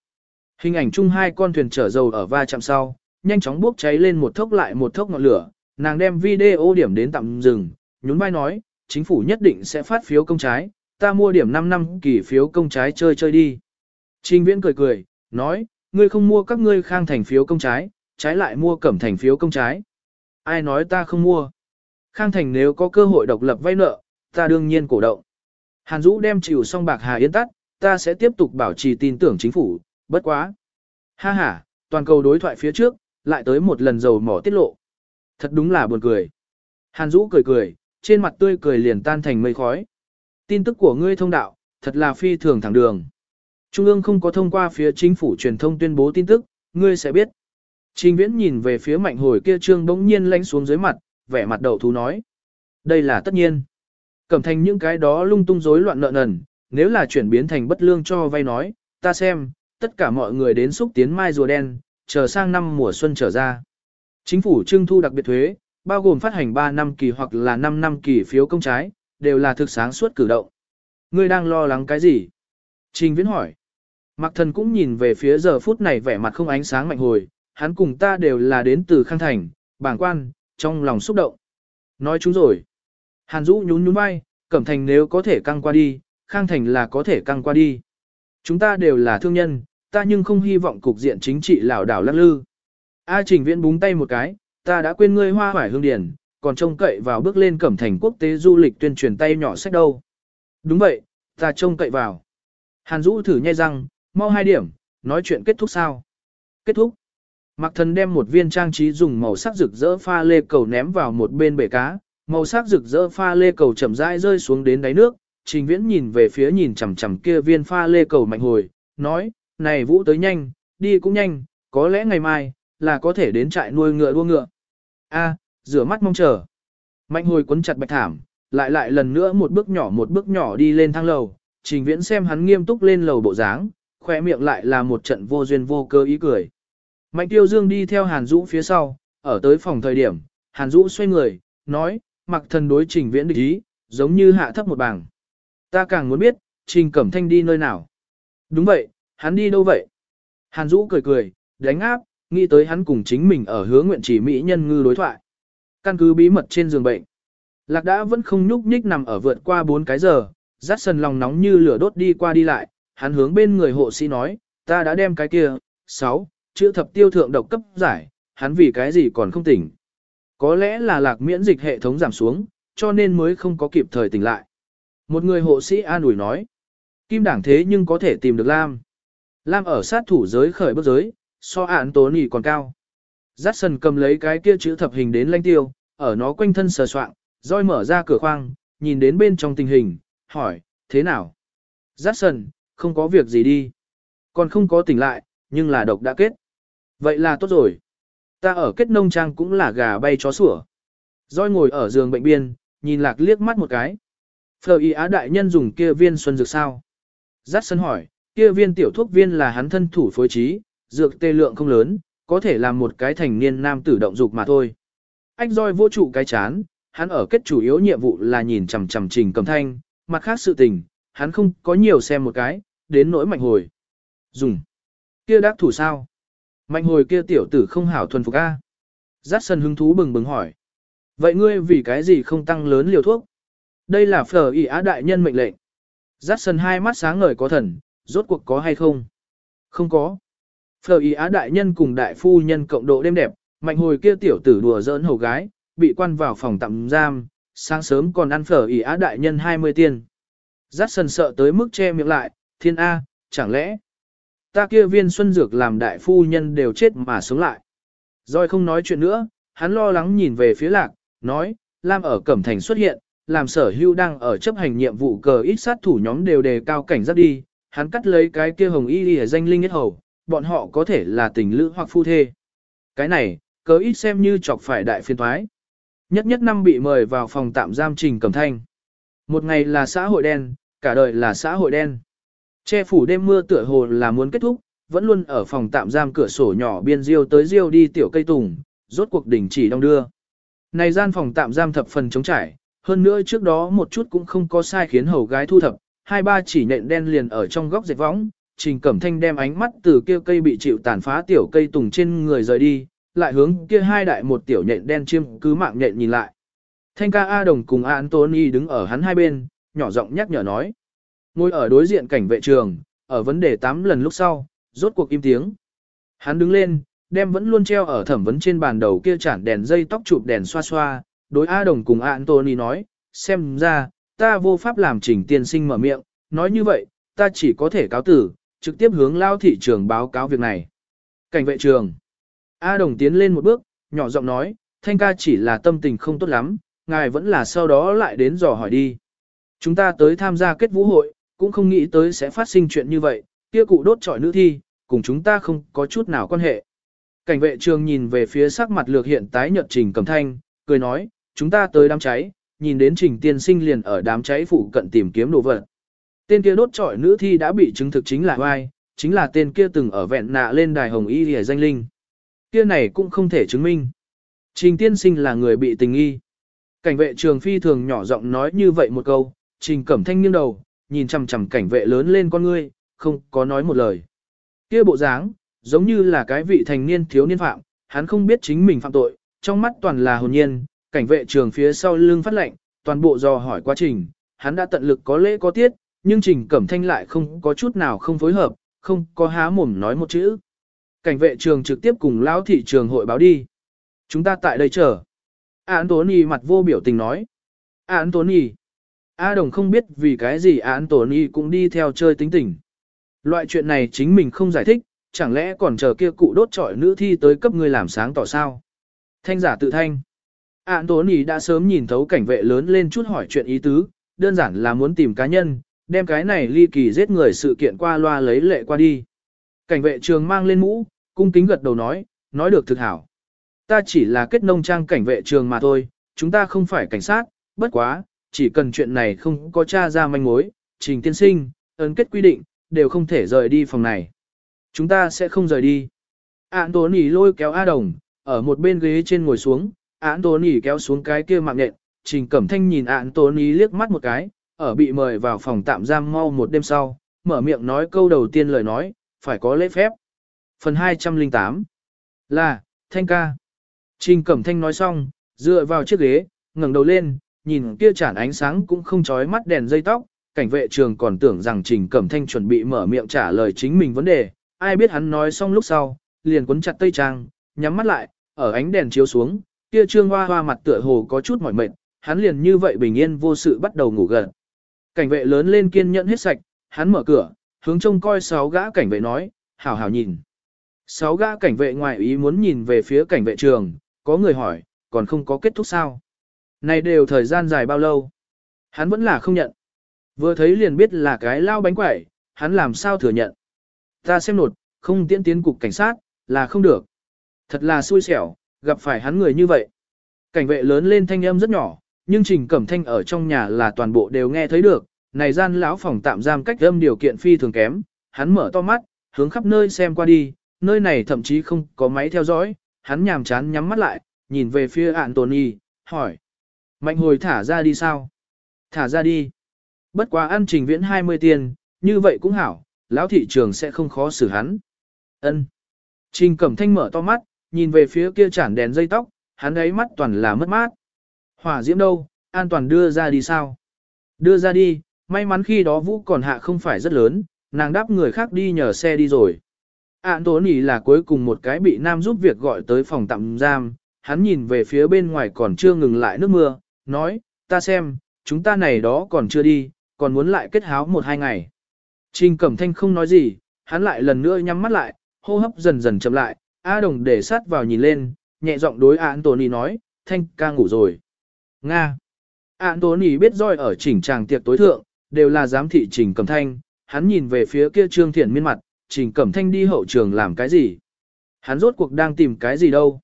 Hình ảnh chung hai con thuyền chở dầu ở va chạm sau, nhanh chóng bốc cháy lên một thốc lại một thốc ngọn lửa, nàng đem video điểm đến tạm dừng, nhún vai nói, chính phủ nhất định sẽ phát phiếu công trái, ta mua điểm 5 năm kỳ phiếu công trái chơi chơi đi. Trình viễn cười cười, nói, ngươi không mua các ngươi khang thành phiếu công trái, trái lại mua cẩm thành phiếu công trái. Ai nói ta không mua? Khang thành nếu có cơ hội độc lập vay nợ, ta đương nhiên cổ động. Hàn Dũ đem chịu xong bạc Hà Yên tắt, ta sẽ tiếp tục bảo trì tin tưởng chính phủ, bất quá. Ha ha, toàn cầu đối thoại phía trước, lại tới một lần dầu mỏ tiết lộ. Thật đúng là buồn cười. Hàn Dũ cười cười, trên mặt tươi cười liền tan thành mây khói. Tin tức của ngươi thông đạo, thật là phi thường thẳng đường. Trung ương không có thông qua phía chính phủ truyền thông tuyên bố tin tức, ngươi sẽ biết. Trình viễn nhìn về phía mạnh hồi kia trương bỗng nhiên lánh xuống dưới mặt, vẻ mặt đầu thú nói. Đây là tất nhiên. Cẩm thành những cái đó lung tung rối loạn nợ nần, nếu là chuyển biến thành bất lương cho vay nói, ta xem, tất cả mọi người đến xúc tiến mai rùa đen, chờ sang năm mùa xuân trở ra. Chính phủ trưng thu đặc biệt thuế, bao gồm phát hành 3 năm kỳ hoặc là 5 năm kỳ phiếu công trái, đều là thực sáng suốt cử động. Ngươi đang lo lắng cái gì? Trình Viễn hỏi. Mạc Thần cũng nhìn về phía giờ phút này vẻ mặt không ánh sáng mạnh hồi, hắn cùng ta đều là đến từ Khang Thành, bảng quan, trong lòng xúc động. Nói chúng rồi. Hàn Dũ nhún nhún vai, Cẩm Thành nếu có thể căng qua đi, Khang Thành là có thể căng qua đi. Chúng ta đều là thương nhân, ta nhưng không hy vọng cục diện chính trị lảo đảo lắc lư. A Trình Viễn búng tay một cái, ta đã quên ngươi hoa hoải hương điển, còn trông cậy vào bước lên Cẩm Thành quốc tế du lịch tuyên truyền tay nhỏ sách đâu. Đúng vậy, ta trông cậy vào. Hàn Dũ thử nhai răng, mau hai điểm, nói chuyện kết thúc sao? Kết thúc. Mạc Thần đem một viên trang trí dùng màu sắc rực rỡ pha lê cầu ném vào một bên bể cá, màu sắc rực rỡ pha lê cầu chậm rãi rơi xuống đến đáy nước, Trình Viễn nhìn về phía nhìn chằm chằm kia viên pha lê cầu mạnh hồi, nói, này Vũ tới nhanh, đi cũng nhanh, có lẽ ngày mai, là có thể đến trại nuôi ngựa đua ngựa. A, rửa mắt mong chờ. Mạnh hồi quấn chặt bạch thảm, lại lại lần nữa một bước nhỏ một bước nhỏ đi lên thang lầu, Trình Viễn xem hắn nghiêm túc lên lầu bộ dáng, khỏe miệng lại là một trận vô duyên vô cơ ý cười. Mạnh Tiêu Dương đi theo Hàn Dũ phía sau, ở tới phòng thời điểm, Hàn Dũ xoay người, nói, mặc thần đối trình viễn địch ý, giống như hạ thấp một bảng. Ta càng muốn biết, trình cẩm thanh đi nơi nào. Đúng vậy, hắn đi đâu vậy? Hàn Dũ cười cười, đánh áp, nghĩ tới hắn cùng chính mình ở hướng nguyện chỉ Mỹ nhân ngư đối thoại. Căn cứ bí mật trên giường bệnh. Lạc đã vẫn không nhúc nhích nằm ở vượt qua 4 cái giờ, rát sần lòng nóng như lửa đốt đi qua đi lại, hắn hướng bên người hộ sĩ nói, ta đã đem cái kia, 6, chữ thập tiêu thượng độc cấp giải, hắn vì cái gì còn không tỉnh. Có lẽ là lạc miễn dịch hệ thống giảm xuống, cho nên mới không có kịp thời tỉnh lại. Một người hộ sĩ an ủi nói, kim đảng thế nhưng có thể tìm được Lam. Lam ở sát thủ giới khởi bước giới, so án tố nỉ còn cao. Jackson cầm lấy cái kia chữ thập hình đến lanh tiêu, ở nó quanh thân sờ soạng, roi mở ra cửa khoang, nhìn đến bên trong tình hình, hỏi, thế nào? Jackson, không có việc gì đi. Còn không có tỉnh lại, nhưng là độc đã kết. Vậy là tốt rồi. Ta ở kết nông trang cũng là gà bay chó sủa. Roi ngồi ở giường bệnh biên, nhìn lạc liếc mắt một cái. Phờ y á đại nhân dùng kia viên xuân dược sao? Giác sân hỏi, kia viên tiểu thuốc viên là hắn thân thủ phối trí, dược tê lượng không lớn, có thể làm một cái thành niên nam tử động dục mà thôi. Ách roi vô trụ cái chán, hắn ở kết chủ yếu nhiệm vụ là nhìn chằm chằm trình cầm thanh, mặt khác sự tình, hắn không có nhiều xem một cái, đến nỗi mạnh hồi. Dùng. Kia đắc thủ sao? Mạnh hồi kia tiểu tử không hảo thuần phục A. Giác sân hứng thú bừng bừng hỏi. Vậy ngươi vì cái gì không tăng lớn liều thuốc? Đây là phở ý á đại nhân mệnh lệnh. Giác sân hai mắt sáng ngời có thần, rốt cuộc có hay không? Không có. Phở ý á đại nhân cùng đại phu nhân cộng độ đêm đẹp, mạnh hồi kia tiểu tử đùa giỡn hầu gái, bị quan vào phòng tạm giam, sáng sớm còn ăn phở ý á đại nhân 20 tiền. Giác sân sợ tới mức che miệng lại, thiên A, chẳng lẽ ta kia viên xuân dược làm đại phu nhân đều chết mà sống lại. Rồi không nói chuyện nữa, hắn lo lắng nhìn về phía lạc, nói, Lam ở Cẩm Thành xuất hiện, làm sở hưu đang ở chấp hành nhiệm vụ cờ ít sát thủ nhóm đều đề cao cảnh giác đi, hắn cắt lấy cái kia hồng y đi danh linh nhất hầu, bọn họ có thể là tình lữ hoặc phu thê. Cái này, cờ ít xem như chọc phải đại phiên thoái. Nhất nhất năm bị mời vào phòng tạm giam trình cầm Thanh. Một ngày là xã hội đen, cả đời là xã hội đen. Che phủ đêm mưa tựa hồ là muốn kết thúc, vẫn luôn ở phòng tạm giam cửa sổ nhỏ biên diêu tới diêu đi tiểu cây tùng, rốt cuộc đỉnh chỉ đông đưa. Này gian phòng tạm giam thập phần chống trải, hơn nữa trước đó một chút cũng không có sai khiến hầu gái thu thập, hai ba chỉ nện đen liền ở trong góc dệt võng, Trình Cẩm Thanh đem ánh mắt từ kia cây bị chịu tàn phá tiểu cây tùng trên người rời đi, lại hướng kia hai đại một tiểu nhện đen chiêm cứ mạng nhện nhìn lại. Thanh ca A Đồng cùng A Anthony đứng ở hắn hai bên, nhỏ giọng nhắc nhở nói. Ngồi ở đối diện cảnh vệ trường, ở vấn đề 8 lần lúc sau, rốt cuộc im tiếng. Hắn đứng lên, đem vẫn luôn treo ở thẩm vấn trên bàn đầu kia chản đèn dây tóc chụp đèn xoa xoa, đối A Đồng cùng A Anthony nói, xem ra, ta vô pháp làm trình tiên sinh mở miệng, nói như vậy, ta chỉ có thể cáo tử, trực tiếp hướng lao thị trường báo cáo việc này. Cảnh vệ trường. A Đồng tiến lên một bước, nhỏ giọng nói, thanh ca chỉ là tâm tình không tốt lắm, ngài vẫn là sau đó lại đến dò hỏi đi. Chúng ta tới tham gia kết vũ hội, cũng không nghĩ tới sẽ phát sinh chuyện như vậy, kia cụ đốt trọi nữ thi, cùng chúng ta không có chút nào quan hệ. Cảnh vệ trường nhìn về phía sắc mặt lược hiện tái nhợt trình cầm thanh, cười nói, chúng ta tới đám cháy, nhìn đến trình tiên sinh liền ở đám cháy phụ cận tìm kiếm đồ vật. Tên kia đốt trọi nữ thi đã bị chứng thực chính là oai, chính là tên kia từng ở vẹn nạ lên đài hồng y lìa danh linh. Kia này cũng không thể chứng minh. Trình tiên sinh là người bị tình nghi. Cảnh vệ trường phi thường nhỏ giọng nói như vậy một câu, trình cẩm thanh nghiêng đầu, nhìn chằm chằm cảnh vệ lớn lên con ngươi, không có nói một lời. Kia bộ dáng, giống như là cái vị thành niên thiếu niên phạm, hắn không biết chính mình phạm tội, trong mắt toàn là hồn nhiên, cảnh vệ trường phía sau lưng phát lệnh, toàn bộ dò hỏi quá trình, hắn đã tận lực có lễ có tiết, nhưng Trình Cẩm Thanh lại không có chút nào không phối hợp, không có há mồm nói một chữ. Cảnh vệ trường trực tiếp cùng lão thị trường hội báo đi. Chúng ta tại đây chờ. Anthony mặt vô biểu tình nói. Anthony. A Đồng không biết vì cái gì Anthony cũng đi theo chơi tính tình. Loại chuyện này chính mình không giải thích, chẳng lẽ còn chờ kia cụ đốt trọi nữ thi tới cấp người làm sáng tỏ sao? Thanh giả tự thanh. Anthony đã sớm nhìn thấu cảnh vệ lớn lên chút hỏi chuyện ý tứ, đơn giản là muốn tìm cá nhân, đem cái này ly kỳ giết người sự kiện qua loa lấy lệ qua đi. Cảnh vệ trường mang lên mũ, cung kính gật đầu nói, nói được thực hảo. Ta chỉ là kết nông trang cảnh vệ trường mà thôi, chúng ta không phải cảnh sát, bất quá, chỉ cần chuyện này không có tra ra manh mối, trình tiên sinh, ấn kết quy định, đều không thể rời đi phòng này. Chúng ta sẽ không rời đi. Anthony lôi kéo A Đồng, ở một bên ghế trên ngồi xuống, Anthony kéo xuống cái kia mạng nhện, Trình Cẩm Thanh nhìn Anthony liếc mắt một cái, ở bị mời vào phòng tạm giam mau một đêm sau, mở miệng nói câu đầu tiên lời nói, phải có lễ phép. Phần 208 là, Thanh ca. Trình Cẩm Thanh nói xong, dựa vào chiếc ghế, ngẩng đầu lên, nhìn kia chản ánh sáng cũng không chói mắt đèn dây tóc, cảnh vệ trường còn tưởng rằng Trình Cẩm Thanh chuẩn bị mở miệng trả lời chính mình vấn đề, ai biết hắn nói xong lúc sau, liền cuốn chặt tây trang, nhắm mắt lại, ở ánh đèn chiếu xuống, kia trương hoa hoa mặt tựa hồ có chút mỏi mệt, hắn liền như vậy bình yên vô sự bắt đầu ngủ gần. Cảnh vệ lớn lên kiên nhẫn hết sạch, hắn mở cửa, hướng trông coi sáu gã cảnh vệ nói, hảo hảo nhìn. Sáu gã cảnh vệ ngoài ý muốn nhìn về phía cảnh vệ trường, có người hỏi, còn không có kết thúc sao? Này đều thời gian dài bao lâu? Hắn vẫn là không nhận. Vừa thấy liền biết là cái lao bánh quẩy, hắn làm sao thừa nhận. Ta xem nột, không tiễn tiến cục cảnh sát, là không được. Thật là xui xẻo, gặp phải hắn người như vậy. Cảnh vệ lớn lên thanh âm rất nhỏ, nhưng Trình Cẩm Thanh ở trong nhà là toàn bộ đều nghe thấy được, này gian lão phòng tạm giam cách âm điều kiện phi thường kém, hắn mở to mắt, hướng khắp nơi xem qua đi, nơi này thậm chí không có máy theo dõi, hắn nhàm chán nhắm mắt lại, nhìn về phía Anthony, hỏi. Mạnh hồi thả ra đi sao? Thả ra đi. Bất quá ăn trình viễn 20 tiền, như vậy cũng hảo, lão thị trường sẽ không khó xử hắn. Ân. Trình cẩm thanh mở to mắt, nhìn về phía kia chản đèn dây tóc, hắn ấy mắt toàn là mất mát. Hỏa diễm đâu, an toàn đưa ra đi sao? Đưa ra đi, may mắn khi đó vũ còn hạ không phải rất lớn, nàng đáp người khác đi nhờ xe đi rồi. Ản tố nỉ là cuối cùng một cái bị nam giúp việc gọi tới phòng tạm giam, hắn nhìn về phía bên ngoài còn chưa ngừng lại nước mưa, nói, ta xem, chúng ta này đó còn chưa đi, còn muốn lại kết háo một hai ngày. Trình Cẩm Thanh không nói gì, hắn lại lần nữa nhắm mắt lại, hô hấp dần dần chậm lại, A Đồng để sát vào nhìn lên, nhẹ giọng đối Anthony nói, Thanh ca ngủ rồi. Nga. Anthony biết roi ở chỉnh tràng tiệc tối thượng, đều là giám thị Trình Cẩm Thanh, hắn nhìn về phía kia Trương Thiện miên mặt, Trình Cẩm Thanh đi hậu trường làm cái gì? Hắn rốt cuộc đang tìm cái gì đâu?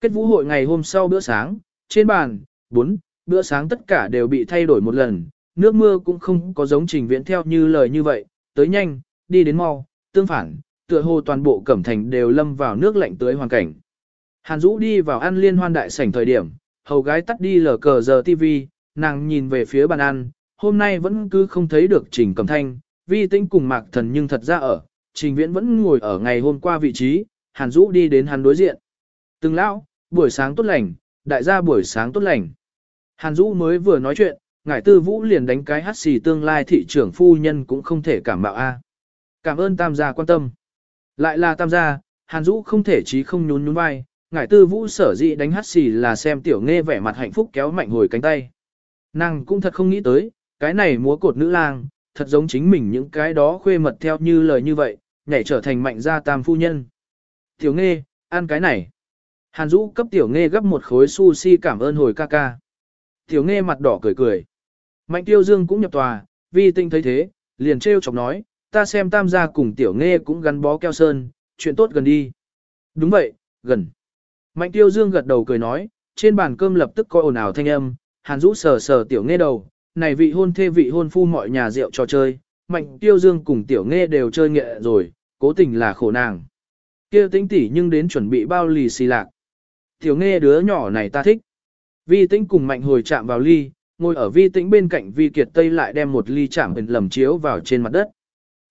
Kết vũ hội ngày hôm sau bữa sáng, trên bàn, bốn, bữa sáng tất cả đều bị thay đổi một lần, nước mưa cũng không có giống trình viễn theo như lời như vậy, tới nhanh, đi đến mau, tương phản, tựa hồ toàn bộ cẩm thành đều lâm vào nước lạnh tới hoàn cảnh. Hàn Dũ đi vào ăn liên hoan đại sảnh thời điểm, hầu gái tắt đi lờ cờ giờ TV, nàng nhìn về phía bàn ăn, hôm nay vẫn cứ không thấy được trình cẩm thanh, vi tĩnh cùng mạc thần nhưng thật ra ở, trình viễn vẫn ngồi ở ngày hôm qua vị trí, Hàn Dũ đi đến hắn đối diện. Từng lão, buổi sáng tốt lành, đại gia buổi sáng tốt lành. Hàn Dũ mới vừa nói chuyện, ngải tư vũ liền đánh cái hắt xì tương lai thị trưởng phu nhân cũng không thể cảm bạo a. Cảm ơn tam gia quan tâm. Lại là tam gia, Hàn Dũ không thể chí không nhún nhún vai, ngải tư vũ sở dĩ đánh hắt xì là xem tiểu nghe vẻ mặt hạnh phúc kéo mạnh hồi cánh tay. Nàng cũng thật không nghĩ tới, cái này múa cột nữ lang, thật giống chính mình những cái đó khuê mật theo như lời như vậy, nhảy trở thành mạnh gia tam phu nhân. Tiểu nghe, ăn cái này. Hàn Dũ cấp tiểu nghe gấp một khối sushi cảm ơn hồi ca ca. Tiểu nghe mặt đỏ cười cười. Mạnh tiêu dương cũng nhập tòa, vi tinh thấy thế, liền trêu chọc nói, ta xem tam gia cùng tiểu nghe cũng gắn bó keo sơn, chuyện tốt gần đi. Đúng vậy, gần. Mạnh tiêu dương gật đầu cười nói, trên bàn cơm lập tức có ồn ào thanh âm, hàn rũ sờ sờ tiểu nghe đầu, này vị hôn thê vị hôn phu mọi nhà rượu trò chơi, mạnh tiêu dương cùng tiểu nghe đều chơi nghệ rồi, cố tình là khổ nàng. kia tĩnh tỉ nhưng đến chuẩn bị bao lì xì lạc. Tiểu nghe đứa nhỏ này ta thích. Vi tĩnh cùng mạnh hồi chạm vào ly, ngồi ở vi tĩnh bên cạnh vi kiệt tây lại đem một ly chạm bình lầm chiếu vào trên mặt đất.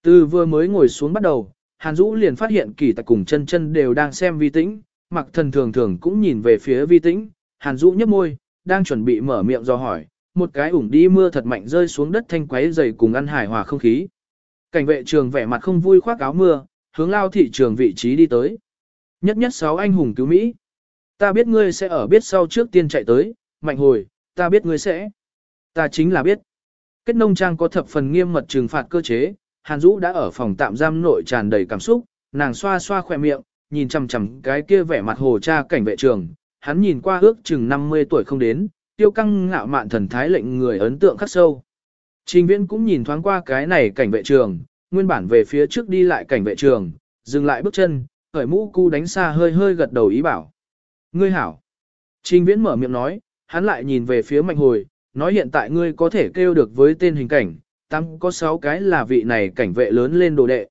Từ vừa mới ngồi xuống bắt đầu, Hàn Dũ liền phát hiện kỳ tặc cùng chân chân đều đang xem vi tĩnh, mặc thần thường thường cũng nhìn về phía vi tĩnh, Hàn Dũ nhấp môi, đang chuẩn bị mở miệng do hỏi, một cái ủng đi mưa thật mạnh rơi xuống đất thanh quấy dày cùng ăn hải hòa không khí. Cảnh vệ trường vẻ mặt không vui khoác áo mưa, hướng lao thị trường vị trí đi tới. Nhất nhất sáu anh hùng cứu Mỹ. Ta biết ngươi sẽ ở biết sau trước tiên chạy tới, mạnh hồi, ta biết ngươi sẽ. Ta chính là biết. Kết nông trang có thập phần nghiêm mật trừng phạt cơ chế, Hàn Dũ đã ở phòng tạm giam nội tràn đầy cảm xúc, nàng xoa xoa khỏe miệng, nhìn chằm chằm cái kia vẻ mặt hồ cha cảnh vệ trường, hắn nhìn qua ước chừng 50 tuổi không đến, tiêu căng ngạo mạn thần thái lệnh người ấn tượng khắc sâu. Trình viễn cũng nhìn thoáng qua cái này cảnh vệ trường, nguyên bản về phía trước đi lại cảnh vệ trường, dừng lại bước chân, khởi mũ cu đánh xa hơi hơi gật đầu ý bảo. Ngươi hảo. Trình viễn mở miệng nói, hắn lại nhìn về phía mạnh hồi, nói hiện tại ngươi có thể kêu được với tên hình cảnh, tăng có 6 cái là vị này cảnh vệ lớn lên đồ đệ.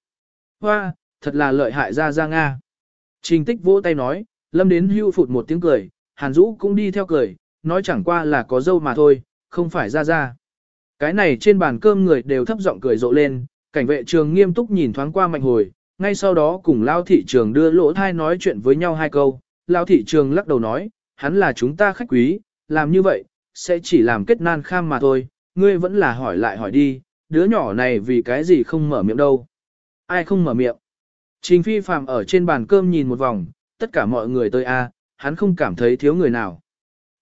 Hoa, thật là lợi hại ra ra Nga. Trình tích vỗ tay nói, lâm đến hưu phụt một tiếng cười, hàn dũ cũng đi theo cười, nói chẳng qua là có dâu mà thôi, không phải ra ra. Cái này trên bàn cơm người đều thấp giọng cười rộ lên, cảnh vệ trường nghiêm túc nhìn thoáng qua mạnh hồi, ngay sau đó cùng lao thị trường đưa lỗ thai nói chuyện với nhau hai câu, lao thị trường lắc đầu nói, hắn là chúng ta khách quý, làm như vậy, sẽ chỉ làm kết nan kham mà thôi, ngươi vẫn là hỏi lại hỏi đi, đứa nhỏ này vì cái gì không mở miệng đâu. Ai không mở miệng? Trình phi phàm ở trên bàn cơm nhìn một vòng, tất cả mọi người tới a, hắn không cảm thấy thiếu người nào.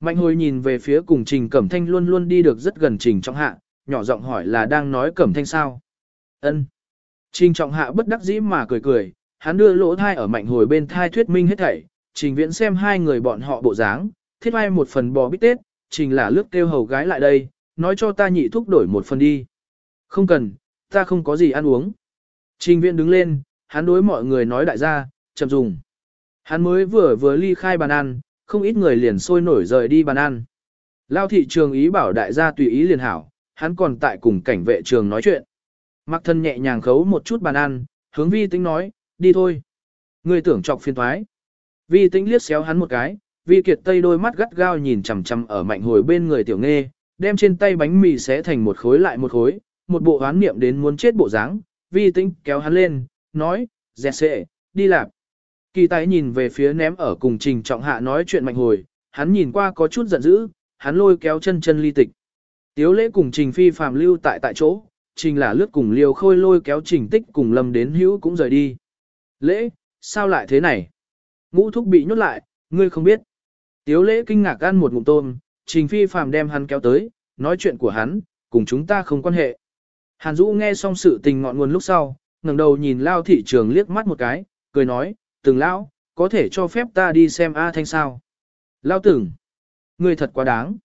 Mạnh hồi nhìn về phía cùng Trình Cẩm Thanh luôn luôn đi được rất gần Trình Trọng Hạ, nhỏ giọng hỏi là đang nói Cẩm Thanh sao? Ân. Trình Trọng Hạ bất đắc dĩ mà cười cười, hắn đưa lỗ thai ở mạnh hồi bên thai thuyết minh hết thảy, Trình Viễn xem hai người bọn họ bộ dáng, thiết vai một phần bò bít tết, Trình là lướt kêu hầu gái lại đây, nói cho ta nhị thúc đổi một phần đi. Không cần, ta không có gì ăn uống. Trình Viễn đứng lên, hắn đối mọi người nói đại gia, chậm dùng. Hắn mới vừa vừa ly khai bàn ăn, không ít người liền sôi nổi rời đi bàn ăn. Lao thị trường ý bảo đại gia tùy ý liền hảo, hắn còn tại cùng cảnh vệ trường nói chuyện. Mặc thân nhẹ nhàng khấu một chút bàn ăn, hướng vi tính nói, đi thôi. Ngươi tưởng chọc phiên thoái. Vi tĩnh liếc xéo hắn một cái, vi kiệt tây đôi mắt gắt gao nhìn chằm chằm ở mạnh hồi bên người tiểu nghe, đem trên tay bánh mì xé thành một khối lại một khối, một bộ hoán niệm đến muốn chết bộ dáng. vi tĩnh kéo hắn lên, nói, dẹt sệ, đi lạp. Kỳ tài nhìn về phía ném ở cùng trình trọng hạ nói chuyện mạnh hồi, hắn nhìn qua có chút giận dữ, hắn lôi kéo chân chân ly tịch. Tiếu lễ cùng trình phi phàm lưu tại tại chỗ, trình là lướt cùng liều khôi lôi kéo trình tích cùng lâm đến hữu cũng rời đi. Lễ, sao lại thế này? Ngũ thúc bị nhốt lại, ngươi không biết. Tiếu lễ kinh ngạc ăn một ngụm tôm, trình phi phàm đem hắn kéo tới, nói chuyện của hắn, cùng chúng ta không quan hệ. Hàn Dũ nghe xong sự tình ngọn nguồn lúc sau, ngẩng đầu nhìn lao thị trường liếc mắt một cái, cười nói, từng lão, có thể cho phép ta đi xem A Thanh sao. Lao tưởng, người thật quá đáng.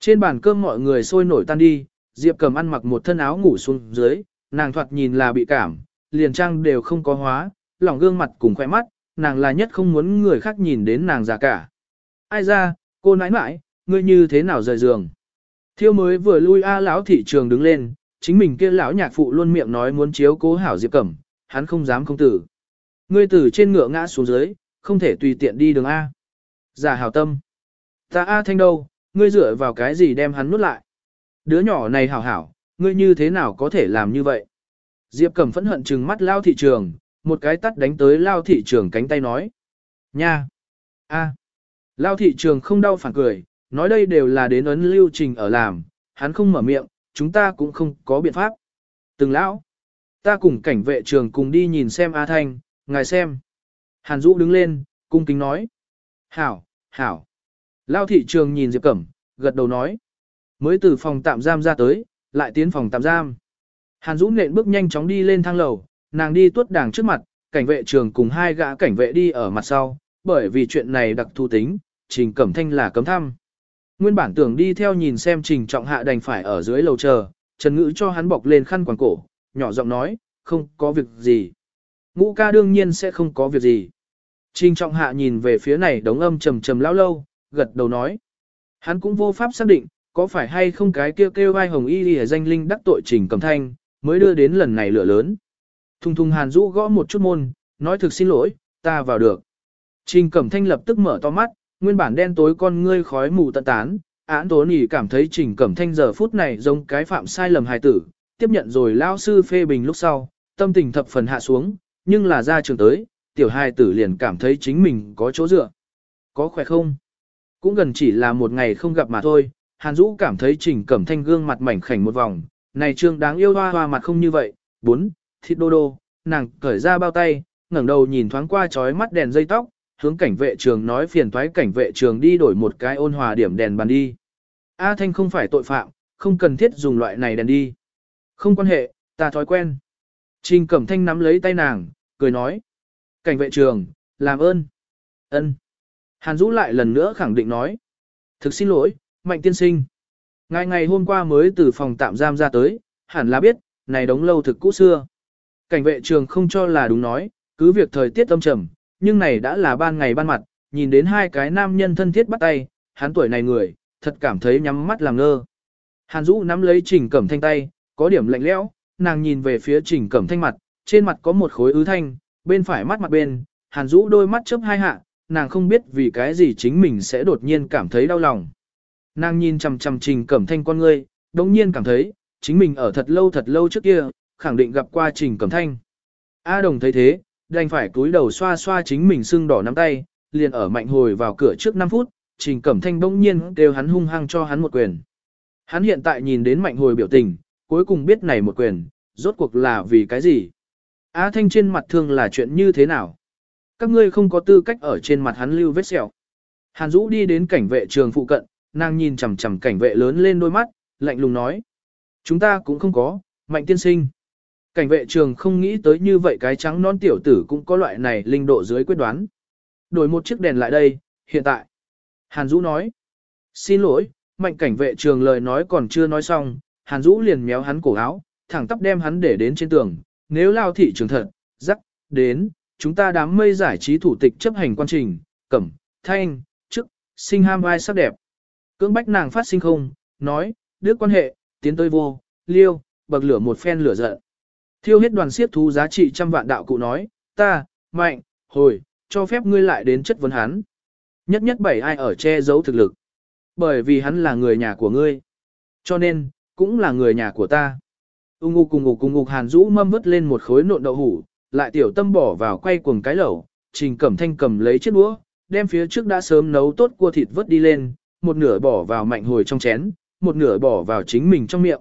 Trên bàn cơm mọi người sôi nổi tan đi, Diệp cầm ăn mặc một thân áo ngủ xuống dưới, nàng thoạt nhìn là bị cảm, liền trang đều không có hóa, lòng gương mặt cùng khỏe mắt, nàng là nhất không muốn người khác nhìn đến nàng già cả. Ai ra, cô nãi nãi, ngươi như thế nào rời giường. Thiêu mới vừa lui A lão thị trường đứng lên, chính mình kia lão nhạc phụ luôn miệng nói muốn chiếu cố hảo Diệp Cẩm, hắn không dám không tử. Ngươi từ trên ngựa ngã xuống dưới, không thể tùy tiện đi đường A. Giả hảo tâm. Ta A thanh đâu, ngươi dựa vào cái gì đem hắn nuốt lại. Đứa nhỏ này hảo hảo, ngươi như thế nào có thể làm như vậy? Diệp Cẩm phẫn hận trừng mắt lao thị trường, một cái tắt đánh tới lao thị trường cánh tay nói. Nha! a, Lao thị trường không đau phản cười, nói đây đều là đến ấn lưu trình ở làm, hắn không mở miệng, chúng ta cũng không có biện pháp. Từng lão! Ta cùng cảnh vệ trường cùng đi nhìn xem A Thanh, ngài xem. Hàn Dũ đứng lên, cung kính nói. Hảo, hảo. Lao thị trường nhìn Diệp Cẩm, gật đầu nói. Mới từ phòng tạm giam ra tới, lại tiến phòng tạm giam. Hàn Dũ nện bước nhanh chóng đi lên thang lầu, nàng đi tuốt đảng trước mặt, cảnh vệ trường cùng hai gã cảnh vệ đi ở mặt sau, bởi vì chuyện này đặc thu tính, Trình Cẩm Thanh là cấm thăm. Nguyên bản tưởng đi theo nhìn xem Trình Trọng Hạ đành phải ở dưới lầu chờ, Trần Ngữ cho hắn bọc lên khăn quàng cổ, nhỏ giọng nói, không có việc gì. Ngũ ca đương nhiên sẽ không có việc gì. Trình Trọng Hạ nhìn về phía này đống âm trầm trầm lão lâu, gật đầu nói. Hắn cũng vô pháp xác định, có phải hay không cái kêu kêu vai hồng y lìa danh linh đắc tội Trình Cẩm Thanh, mới đưa đến lần này lửa lớn. Thùng thùng hàn rũ gõ một chút môn, nói thực xin lỗi, ta vào được. Trình Cẩm Thanh lập tức mở to mắt, nguyên bản đen tối con ngươi khói mù tận tán, án tố nỉ cảm thấy Trình Cẩm Thanh giờ phút này giống cái phạm sai lầm hài tử, tiếp nhận rồi lao sư phê bình lúc sau, tâm tình thập phần hạ xuống, nhưng là ra trường tới, tiểu hài tử liền cảm thấy chính mình có chỗ dựa. Có khỏe không? Cũng gần chỉ là một ngày không gặp mà thôi, Hàn Dũ cảm thấy Trình Cẩm Thanh gương mặt mảnh khảnh một vòng, này trương đáng yêu hoa hoa mặt không như vậy, bốn, thịt đô đô, nàng cởi ra bao tay, ngẩng đầu nhìn thoáng qua chói mắt đèn dây tóc, hướng cảnh vệ trường nói phiền toái cảnh vệ trường đi đổi một cái ôn hòa điểm đèn bàn đi. A Thanh không phải tội phạm, không cần thiết dùng loại này đèn đi. Không quan hệ, ta thói quen. Trình Cẩm Thanh nắm lấy tay nàng, cười nói. Cảnh vệ trường, làm ơn. ân. Hàn Dũ lại lần nữa khẳng định nói. Thực xin lỗi, Mạnh tiên sinh. Ngày ngày hôm qua mới từ phòng tạm giam ra tới, hẳn là biết, này đống lâu thực cũ xưa. Cảnh vệ trường không cho là đúng nói, cứ việc thời tiết âm trầm, nhưng này đã là ban ngày ban mặt, nhìn đến hai cái nam nhân thân thiết bắt tay, hắn tuổi này người, thật cảm thấy nhắm mắt làm ngơ. Hàn Dũ nắm lấy Trình Cẩm Thanh tay, có điểm lạnh lẽo, nàng nhìn về phía Trình Cẩm Thanh mặt, trên mặt có một khối ứ thanh, bên phải mắt mặt bên, Hàn Dũ đôi mắt chớp hai hạ, nàng không biết vì cái gì chính mình sẽ đột nhiên cảm thấy đau lòng. Nàng nhìn chằm chằm Trình Cẩm Thanh con ngươi, đồng nhiên cảm thấy, chính mình ở thật lâu thật lâu trước kia, khẳng định gặp qua Trình Cẩm Thanh. A Đồng thấy thế, đành phải cúi đầu xoa xoa chính mình sưng đỏ nắm tay, liền ở mạnh hồi vào cửa trước 5 phút, Trình Cẩm Thanh bỗng nhiên kêu hắn hung hăng cho hắn một quyền. Hắn hiện tại nhìn đến mạnh hồi biểu tình, cuối cùng biết này một quyền, rốt cuộc là vì cái gì. á Thanh trên mặt thương là chuyện như thế nào? Các ngươi không có tư cách ở trên mặt hắn lưu vết sẹo. Hàn Dũ đi đến cảnh vệ trường phụ cận, nàng nhìn chằm chằm cảnh vệ lớn lên đôi mắt, lạnh lùng nói. Chúng ta cũng không có, mạnh tiên sinh. Cảnh vệ trường không nghĩ tới như vậy cái trắng non tiểu tử cũng có loại này linh độ dưới quyết đoán. Đổi một chiếc đèn lại đây, hiện tại. Hàn Dũ nói. Xin lỗi, mạnh cảnh vệ trường lời nói còn chưa nói xong, Hàn Dũ liền méo hắn cổ áo, thẳng tắp đem hắn để đến trên tường. Nếu lao thị trường thật, rắc, đến, chúng ta đám mây giải trí thủ tịch chấp hành quan trình, cẩm, thanh, chức, sinh ham vai sắc đẹp. Cưỡng bách nàng phát sinh không, nói, đứa quan hệ, tiến tới vô, liêu, bậc lửa một phen lửa giận. Thiêu hết đoàn siết thú giá trị trăm vạn đạo cụ nói, ta, mạnh, hồi, cho phép ngươi lại đến chất vấn hắn. Nhất nhất bảy ai ở che giấu thực lực. Bởi vì hắn là người nhà của ngươi. Cho nên, cũng là người nhà của ta. Ung ngục cùng ngục cùng ngục hàn rũ mâm vứt lên một khối nộn đậu hủ, lại tiểu tâm bỏ vào quay cuồng cái lẩu, trình cẩm thanh cầm lấy chiếc đũa, đem phía trước đã sớm nấu tốt cua thịt vớt đi lên, một nửa bỏ vào mạnh hồi trong chén, một nửa bỏ vào chính mình trong miệng.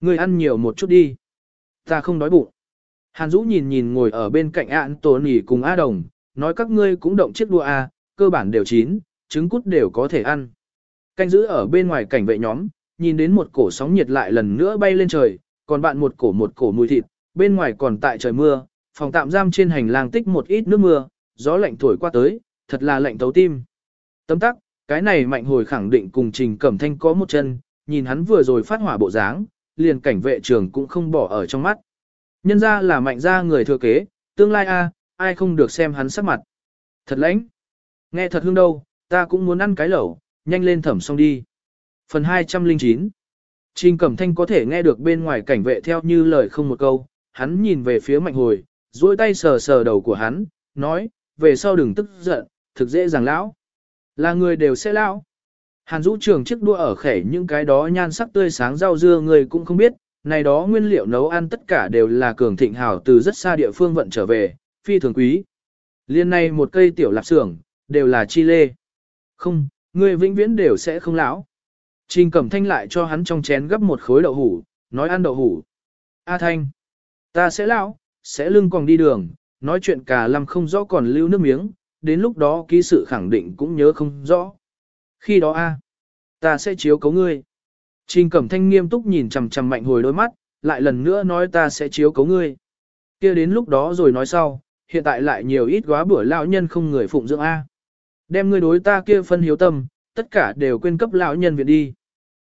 Ngươi ăn nhiều một chút đi. Ta không đói bụng. Hàn Dũ nhìn nhìn ngồi ở bên cạnh ạn tổ nỉ cùng A Đồng, nói các ngươi cũng động chiếc đua A, cơ bản đều chín, trứng cút đều có thể ăn. Canh giữ ở bên ngoài cảnh vệ nhóm, nhìn đến một cổ sóng nhiệt lại lần nữa bay lên trời, còn bạn một cổ một cổ mùi thịt, bên ngoài còn tại trời mưa, phòng tạm giam trên hành lang tích một ít nước mưa, gió lạnh thổi qua tới, thật là lạnh thấu tim. Tấm tắc, cái này mạnh hồi khẳng định cùng Trình Cẩm Thanh có một chân, nhìn hắn vừa rồi phát hỏa bộ dáng, liền cảnh vệ trưởng cũng không bỏ ở trong mắt. Nhân ra là mạnh ra người thừa kế, tương lai a, ai không được xem hắn sắc mặt. Thật lãnh. Nghe thật hương đâu, ta cũng muốn ăn cái lẩu, nhanh lên thẩm xong đi. Phần 209 Trình Cẩm Thanh có thể nghe được bên ngoài cảnh vệ theo như lời không một câu, hắn nhìn về phía mạnh hồi, duỗi tay sờ sờ đầu của hắn, nói, về sau đừng tức giận, thực dễ dàng lão. Là người đều sẽ lão. Hàn Dũ trường chiếc đua ở khẻ những cái đó nhan sắc tươi sáng rau dưa người cũng không biết, này đó nguyên liệu nấu ăn tất cả đều là cường thịnh hảo từ rất xa địa phương vận trở về, phi thường quý. Liên này một cây tiểu lạp xưởng, đều là chi lê. Không, người vĩnh viễn đều sẽ không lão. Trình Cẩm Thanh lại cho hắn trong chén gấp một khối đậu hủ, nói ăn đậu hủ. A Thanh, ta sẽ lão, sẽ lưng còn đi đường, nói chuyện cả làm không rõ còn lưu nước miếng, đến lúc đó ký sự khẳng định cũng nhớ không rõ. Khi đó a, ta sẽ chiếu cấu ngươi. Trình Cẩm Thanh nghiêm túc nhìn chằm chằm mạnh hồi đôi mắt, lại lần nữa nói ta sẽ chiếu cấu ngươi. kia đến lúc đó rồi nói sau, hiện tại lại nhiều ít quá bữa lão nhân không người phụng dưỡng A. Đem ngươi đối ta kia phân hiếu tâm, tất cả đều quên cấp lão nhân viện đi.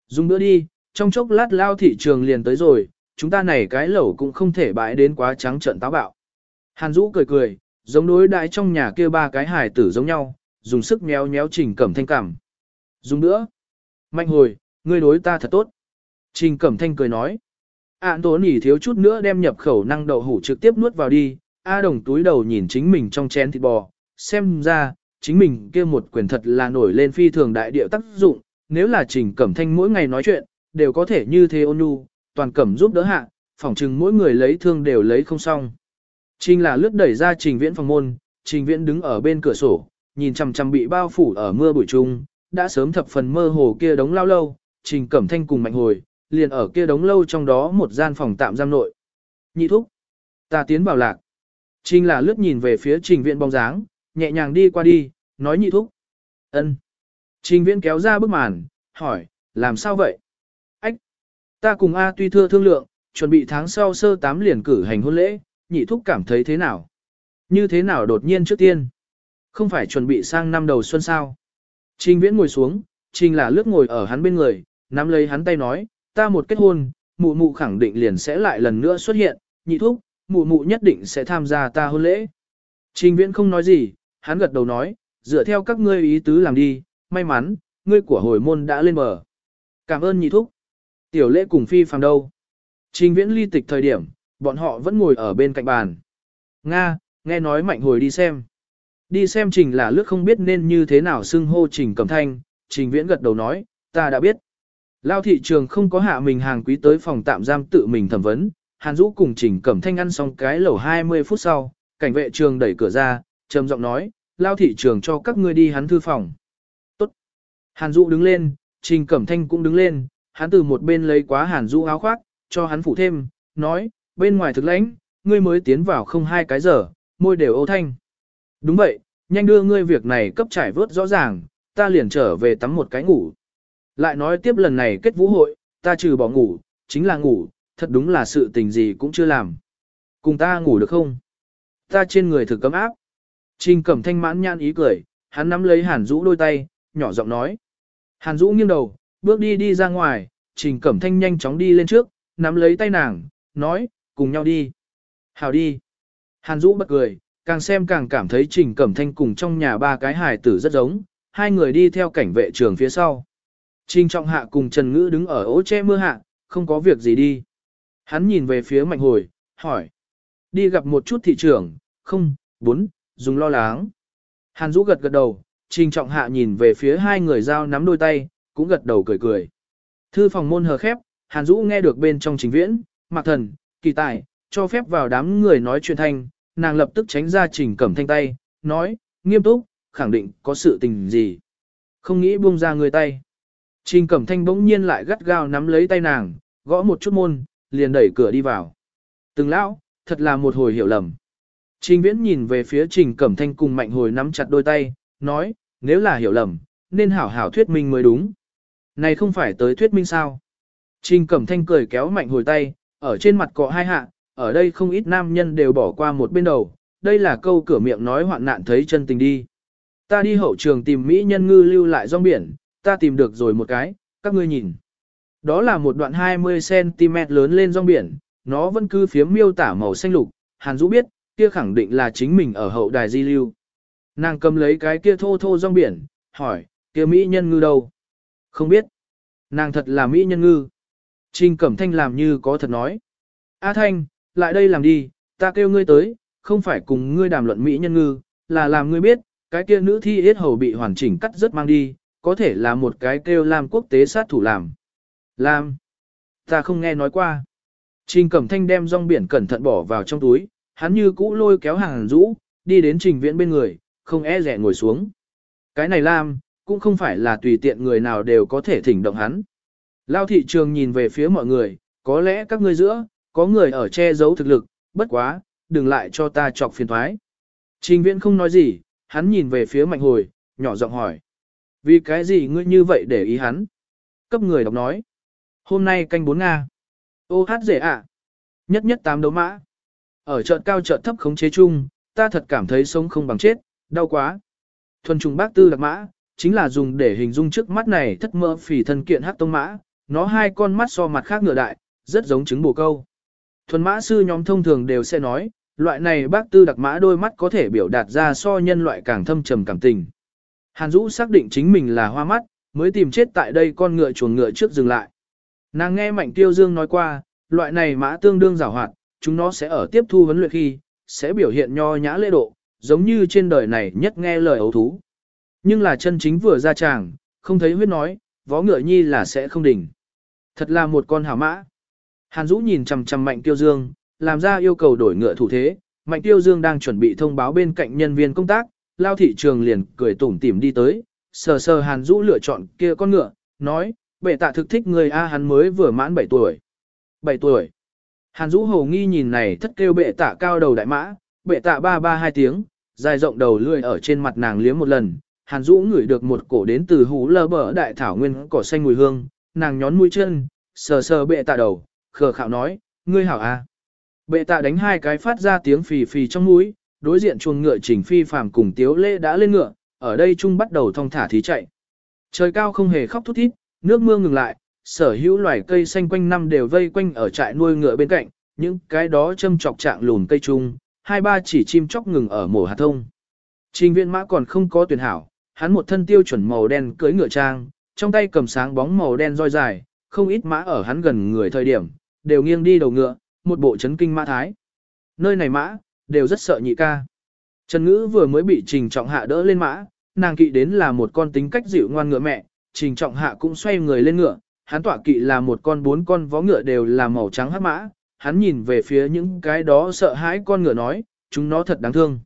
Dùng bữa đi, trong chốc lát lao thị trường liền tới rồi, chúng ta này cái lẩu cũng không thể bãi đến quá trắng trợn táo bạo. Hàn Dũ cười cười, giống đối đại trong nhà kia ba cái hải tử giống nhau, dùng sức méo méo trình cẩm thanh cảm. Dùng nữa. Mạnh hồi, ngươi đối ta thật tốt. Trình cẩm thanh cười nói. Ản tố nỉ thiếu chút nữa đem nhập khẩu năng đậu hủ trực tiếp nuốt vào đi. A đồng túi đầu nhìn chính mình trong chén thịt bò. Xem ra, chính mình kia một quyền thật là nổi lên phi thường đại điệu tác dụng. Nếu là trình cẩm thanh mỗi ngày nói chuyện, đều có thể như thế ôn nhu, toàn cẩm giúp đỡ hạ, phỏng chừng mỗi người lấy thương đều lấy không xong. Trình là lướt đẩy ra trình viễn phòng môn, trình viễn đứng ở bên cửa sổ, nhìn chằm chằm bị bao phủ ở mưa bụi trung, đã sớm thập phần mơ hồ kia đống lao lâu, trình cẩm thanh cùng mạnh hồi, liền ở kia đống lâu trong đó một gian phòng tạm giam nội. Nhị thúc, ta tiến vào lạc. Trình là lướt nhìn về phía trình viện bóng dáng, nhẹ nhàng đi qua đi, nói nhị thúc. ân. Trình viện kéo ra bức màn, hỏi, làm sao vậy? Ách, ta cùng A tuy thưa thương lượng, chuẩn bị tháng sau sơ tám liền cử hành hôn lễ, nhị thúc cảm thấy thế nào? Như thế nào đột nhiên trước tiên? Không phải chuẩn bị sang năm đầu xuân sao? Trình viễn ngồi xuống, trình là lướt ngồi ở hắn bên người, nắm lấy hắn tay nói, ta một kết hôn, mụ mụ khẳng định liền sẽ lại lần nữa xuất hiện, nhị thúc, mụ mụ nhất định sẽ tham gia ta hôn lễ. Trình viễn không nói gì, hắn gật đầu nói, dựa theo các ngươi ý tứ làm đi, may mắn, ngươi của hồi môn đã lên bờ. Cảm ơn nhị thúc. Tiểu lễ cùng phi phàm đâu. Trình viễn ly tịch thời điểm, bọn họ vẫn ngồi ở bên cạnh bàn. Nga, nghe nói mạnh hồi đi xem. Đi xem trình là lướt không biết nên như thế nào xưng hô trình cầm thanh, trình viễn gật đầu nói, ta đã biết. Lao thị trường không có hạ mình hàng quý tới phòng tạm giam tự mình thẩm vấn, Hàn Dũ cùng Trình Cẩm Thanh ăn xong cái lẩu 20 phút sau, cảnh vệ trường đẩy cửa ra, trầm giọng nói, Lao thị trường cho các ngươi đi hắn thư phòng. Tốt. Hàn Dũ đứng lên, Trình Cẩm Thanh cũng đứng lên, hắn từ một bên lấy quá Hàn Dũ áo khoác, cho hắn phủ thêm, nói, bên ngoài thực lãnh, ngươi mới tiến vào không hai cái giờ, môi đều ô thanh. Đúng vậy, nhanh đưa ngươi việc này cấp trải vớt rõ ràng, ta liền trở về tắm một cái ngủ. Lại nói tiếp lần này kết vũ hội, ta trừ bỏ ngủ, chính là ngủ, thật đúng là sự tình gì cũng chưa làm. Cùng ta ngủ được không? Ta trên người thử cấm áp. Trình cẩm thanh mãn nhan ý cười, hắn nắm lấy hàn Dũ đôi tay, nhỏ giọng nói. Hàn Dũ nghiêng đầu, bước đi đi ra ngoài, trình cẩm thanh nhanh chóng đi lên trước, nắm lấy tay nàng, nói, cùng nhau đi. Hào đi. Hàn Dũ bật cười, càng xem càng cảm thấy Trình Cẩm Thanh cùng trong nhà ba cái hài tử rất giống, hai người đi theo cảnh vệ trường phía sau. Trình Trọng Hạ cùng Trần Ngữ đứng ở ố che mưa hạ, không có việc gì đi. Hắn nhìn về phía Mạnh Hồi, hỏi. Đi gặp một chút thị trưởng, không, bốn, dùng lo lắng. Hàn Dũ gật gật đầu, Trình Trọng Hạ nhìn về phía hai người giao nắm đôi tay, cũng gật đầu cười cười. Thư phòng môn hờ khép, Hàn Dũ nghe được bên trong trình viễn, mặc Thần, Kỳ Tài, cho phép vào đám người nói chuyện thanh, nàng lập tức tránh ra Trình Cẩm Thanh tay, nói, nghiêm túc, khẳng định có sự tình gì. Không nghĩ buông ra người tay. Trình Cẩm Thanh bỗng nhiên lại gắt gao nắm lấy tay nàng, gõ một chút môn, liền đẩy cửa đi vào. Từng lão, thật là một hồi hiểu lầm. Trình Viễn nhìn về phía Trình Cẩm Thanh cùng Mạnh Hồi nắm chặt đôi tay, nói, nếu là hiểu lầm, nên hảo hảo thuyết minh mới đúng. Này không phải tới thuyết minh sao? Trình Cẩm Thanh cười kéo Mạnh Hồi tay, ở trên mặt cọ hai hạ, ở đây không ít nam nhân đều bỏ qua một bên đầu, đây là câu cửa miệng nói hoạn nạn thấy chân tình đi. Ta đi hậu trường tìm Mỹ nhân ngư lưu lại rong biển, ta tìm được rồi một cái, các ngươi nhìn. Đó là một đoạn 20cm lớn lên rong biển, nó vẫn cứ phiếm miêu tả màu xanh lục, Hàn Dũ biết, kia khẳng định là chính mình ở hậu đài di lưu. Nàng cầm lấy cái kia thô thô rong biển, hỏi, kia Mỹ nhân ngư đâu? Không biết. Nàng thật là Mỹ nhân ngư. Trình Cẩm Thanh làm như có thật nói. A Thanh, lại đây làm đi, ta kêu ngươi tới, không phải cùng ngươi đàm luận Mỹ nhân ngư, là làm ngươi biết, cái kia nữ thi yết hầu bị hoàn chỉnh cắt rất mang đi, có thể là một cái kêu làm quốc tế sát thủ làm. Làm. Ta không nghe nói qua. Trình Cẩm Thanh đem rong biển cẩn thận bỏ vào trong túi, hắn như cũ lôi kéo hàng rũ, đi đến trình viễn bên người, không e rẻ ngồi xuống. Cái này làm cũng không phải là tùy tiện người nào đều có thể thỉnh động hắn. Lao thị trường nhìn về phía mọi người, có lẽ các ngươi giữa, có người ở che giấu thực lực, bất quá, đừng lại cho ta chọc phiền thoái. Trình viễn không nói gì, hắn nhìn về phía mạnh hồi, nhỏ giọng hỏi. Vì cái gì ngươi như vậy để ý hắn? Cấp người đọc nói. Hôm nay canh 4 Nga. Ô hát dễ ạ. Nhất nhất tám đấu mã. Ở chợt cao chợt thấp khống chế chung, ta thật cảm thấy sống không bằng chết, đau quá. Thuần trùng bác tư đặc mã, chính là dùng để hình dung trước mắt này thất mỡ phỉ thân kiện hát tông mã, nó hai con mắt so mặt khác ngựa đại, rất giống trứng bồ câu. Thuần mã sư nhóm thông thường đều sẽ nói, loại này bác tư đặc mã đôi mắt có thể biểu đạt ra so nhân loại càng thâm trầm cảm tình. Hàn Dũ xác định chính mình là hoa mắt, mới tìm chết tại đây con ngựa chuồng ngựa trước dừng lại. Nàng nghe Mạnh Tiêu Dương nói qua, loại này mã tương đương giàu hoạt, chúng nó sẽ ở tiếp thu huấn luyện khi, sẽ biểu hiện nho nhã lễ độ, giống như trên đời này nhất nghe lời ấu thú. Nhưng là chân chính vừa ra tràng, không thấy huyết nói, vó ngựa nhi là sẽ không đỉnh. Thật là một con hảo mã. Hàn Dũ nhìn chằm chằm Mạnh Tiêu Dương, làm ra yêu cầu đổi ngựa thủ thế. Mạnh Tiêu Dương đang chuẩn bị thông báo bên cạnh nhân viên công tác, lao thị trường liền cười tủm tỉm đi tới, sờ sờ Hàn Dũ lựa chọn kia con ngựa, nói, bệ tạ thực thích người A hắn mới vừa mãn 7 tuổi. 7 tuổi. Hàn Dũ hồ nghi nhìn này thất kêu bệ tạ cao đầu đại mã, bệ tạ ba ba hai tiếng, dài rộng đầu lươi ở trên mặt nàng liếm một lần. Hàn Dũ ngửi được một cổ đến từ hú lơ bờ đại thảo nguyên cỏ xanh mùi hương, nàng nhón mũi chân, sờ sờ bệ tạ đầu, khờ khạo nói, ngươi hảo a. Bệ tạ đánh hai cái phát ra tiếng phì phì trong mũi, đối diện chuồng ngựa chỉnh phi phàm cùng tiếu lễ đã lên ngựa, ở đây chung bắt đầu thong thả thí chạy. Trời cao không hề khóc thút thít, nước mưa ngừng lại, sở hữu loài cây xanh quanh năm đều vây quanh ở trại nuôi ngựa bên cạnh, những cái đó châm chọc trạng lùn cây chung, hai ba chỉ chim chóc ngừng ở mổ hạt thông. Trình viên mã còn không có tuyển hảo, hắn một thân tiêu chuẩn màu đen cưới ngựa trang, trong tay cầm sáng bóng màu đen roi dài, không ít mã ở hắn gần người thời điểm, đều nghiêng đi đầu ngựa, một bộ chấn kinh mã thái. Nơi này mã, đều rất sợ nhị ca. Trần Ngữ vừa mới bị Trình Trọng Hạ đỡ lên mã, nàng kỵ đến là một con tính cách dịu ngoan ngựa mẹ, Trình Trọng Hạ cũng xoay người lên ngựa, hắn tọa kỵ là một con bốn con vó ngựa đều là màu trắng hắc mã, hắn nhìn về phía những cái đó sợ hãi con ngựa nói, chúng nó thật đáng thương.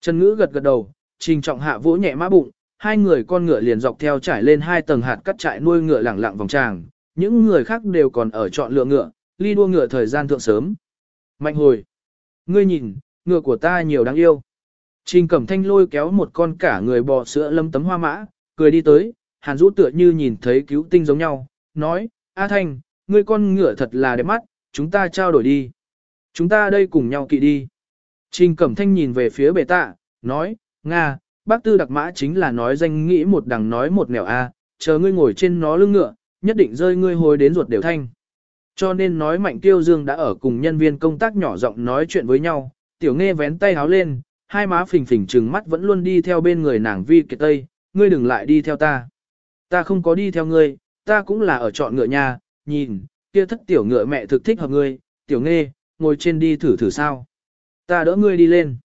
Trần Ngữ gật gật đầu, Trình Trọng Hạ vỗ nhẹ mã bụng, hai người con ngựa liền dọc theo trải lên hai tầng hạt cắt trại nuôi ngựa lẳng lặng vòng tràng, những người khác đều còn ở chọn lựa ngựa, ly đua ngựa thời gian thượng sớm. Mạnh hồi, ngươi nhìn, ngựa của ta nhiều đáng yêu. Trình Cẩm Thanh lôi kéo một con cả người bò sữa lâm tấm hoa mã, cười đi tới, Hàn Dũ tựa như nhìn thấy cứu tinh giống nhau, nói, A Thanh, ngươi con ngựa thật là đẹp mắt, chúng ta trao đổi đi. Chúng ta đây cùng nhau kỵ đi. Trình Cẩm Thanh nhìn về phía bề tạ, nói, Nga, bác tư đặc mã chính là nói danh nghĩ một đằng nói một nẻo A, chờ ngươi ngồi trên nó lưng ngựa, nhất định rơi ngươi hồi đến ruột đều thanh. Cho nên nói Mạnh Tiêu Dương đã ở cùng nhân viên công tác nhỏ giọng nói chuyện với nhau, tiểu nghe vén tay háo lên, hai má phình phình trừng mắt vẫn luôn đi theo bên người nàng vi kiệt tây, ngươi đừng lại đi theo ta. Ta không có đi theo ngươi, ta cũng là ở chọn ngựa nhà, nhìn, kia thất tiểu ngựa mẹ thực thích hợp ngươi, tiểu nghe, ngồi trên đi thử thử sao. Ta đỡ ngươi đi lên.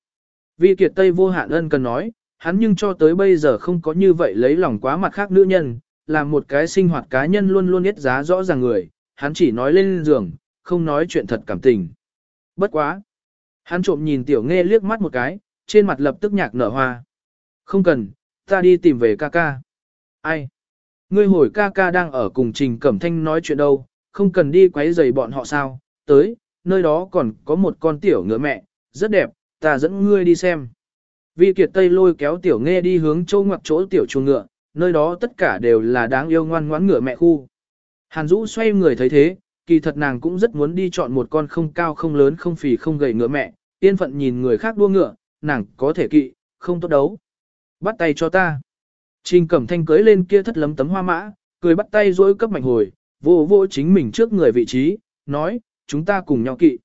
Vi kiệt Tây vô hạn ân cần nói, hắn nhưng cho tới bây giờ không có như vậy lấy lòng quá mặt khác nữ nhân, là một cái sinh hoạt cá nhân luôn luôn biết giá rõ ràng người, hắn chỉ nói lên giường, không nói chuyện thật cảm tình. Bất quá. Hắn trộm nhìn tiểu nghe liếc mắt một cái, trên mặt lập tức nhạc nở hoa. Không cần, ta đi tìm về ca ca. Ai? Ngươi hồi ca ca đang ở cùng Trình Cẩm Thanh nói chuyện đâu, không cần đi quấy rầy bọn họ sao, tới, nơi đó còn có một con tiểu ngựa mẹ, rất đẹp, ta dẫn ngươi đi xem. Vi Kiệt Tây lôi kéo tiểu nghe đi hướng châu ngoặc chỗ tiểu chuồng ngựa, nơi đó tất cả đều là đáng yêu ngoan ngoãn ngựa mẹ khu. Hàn Dũ xoay người thấy thế, kỳ thật nàng cũng rất muốn đi chọn một con không cao không lớn không phì không gầy ngựa mẹ, yên phận nhìn người khác đua ngựa, nàng có thể kỵ, không tốt đấu. Bắt tay cho ta. Trình Cẩm Thanh cưới lên kia thất lấm tấm hoa mã, cười bắt tay dối cấp mạnh hồi, vô vô chính mình trước người vị trí, nói, chúng ta cùng nhau kỵ.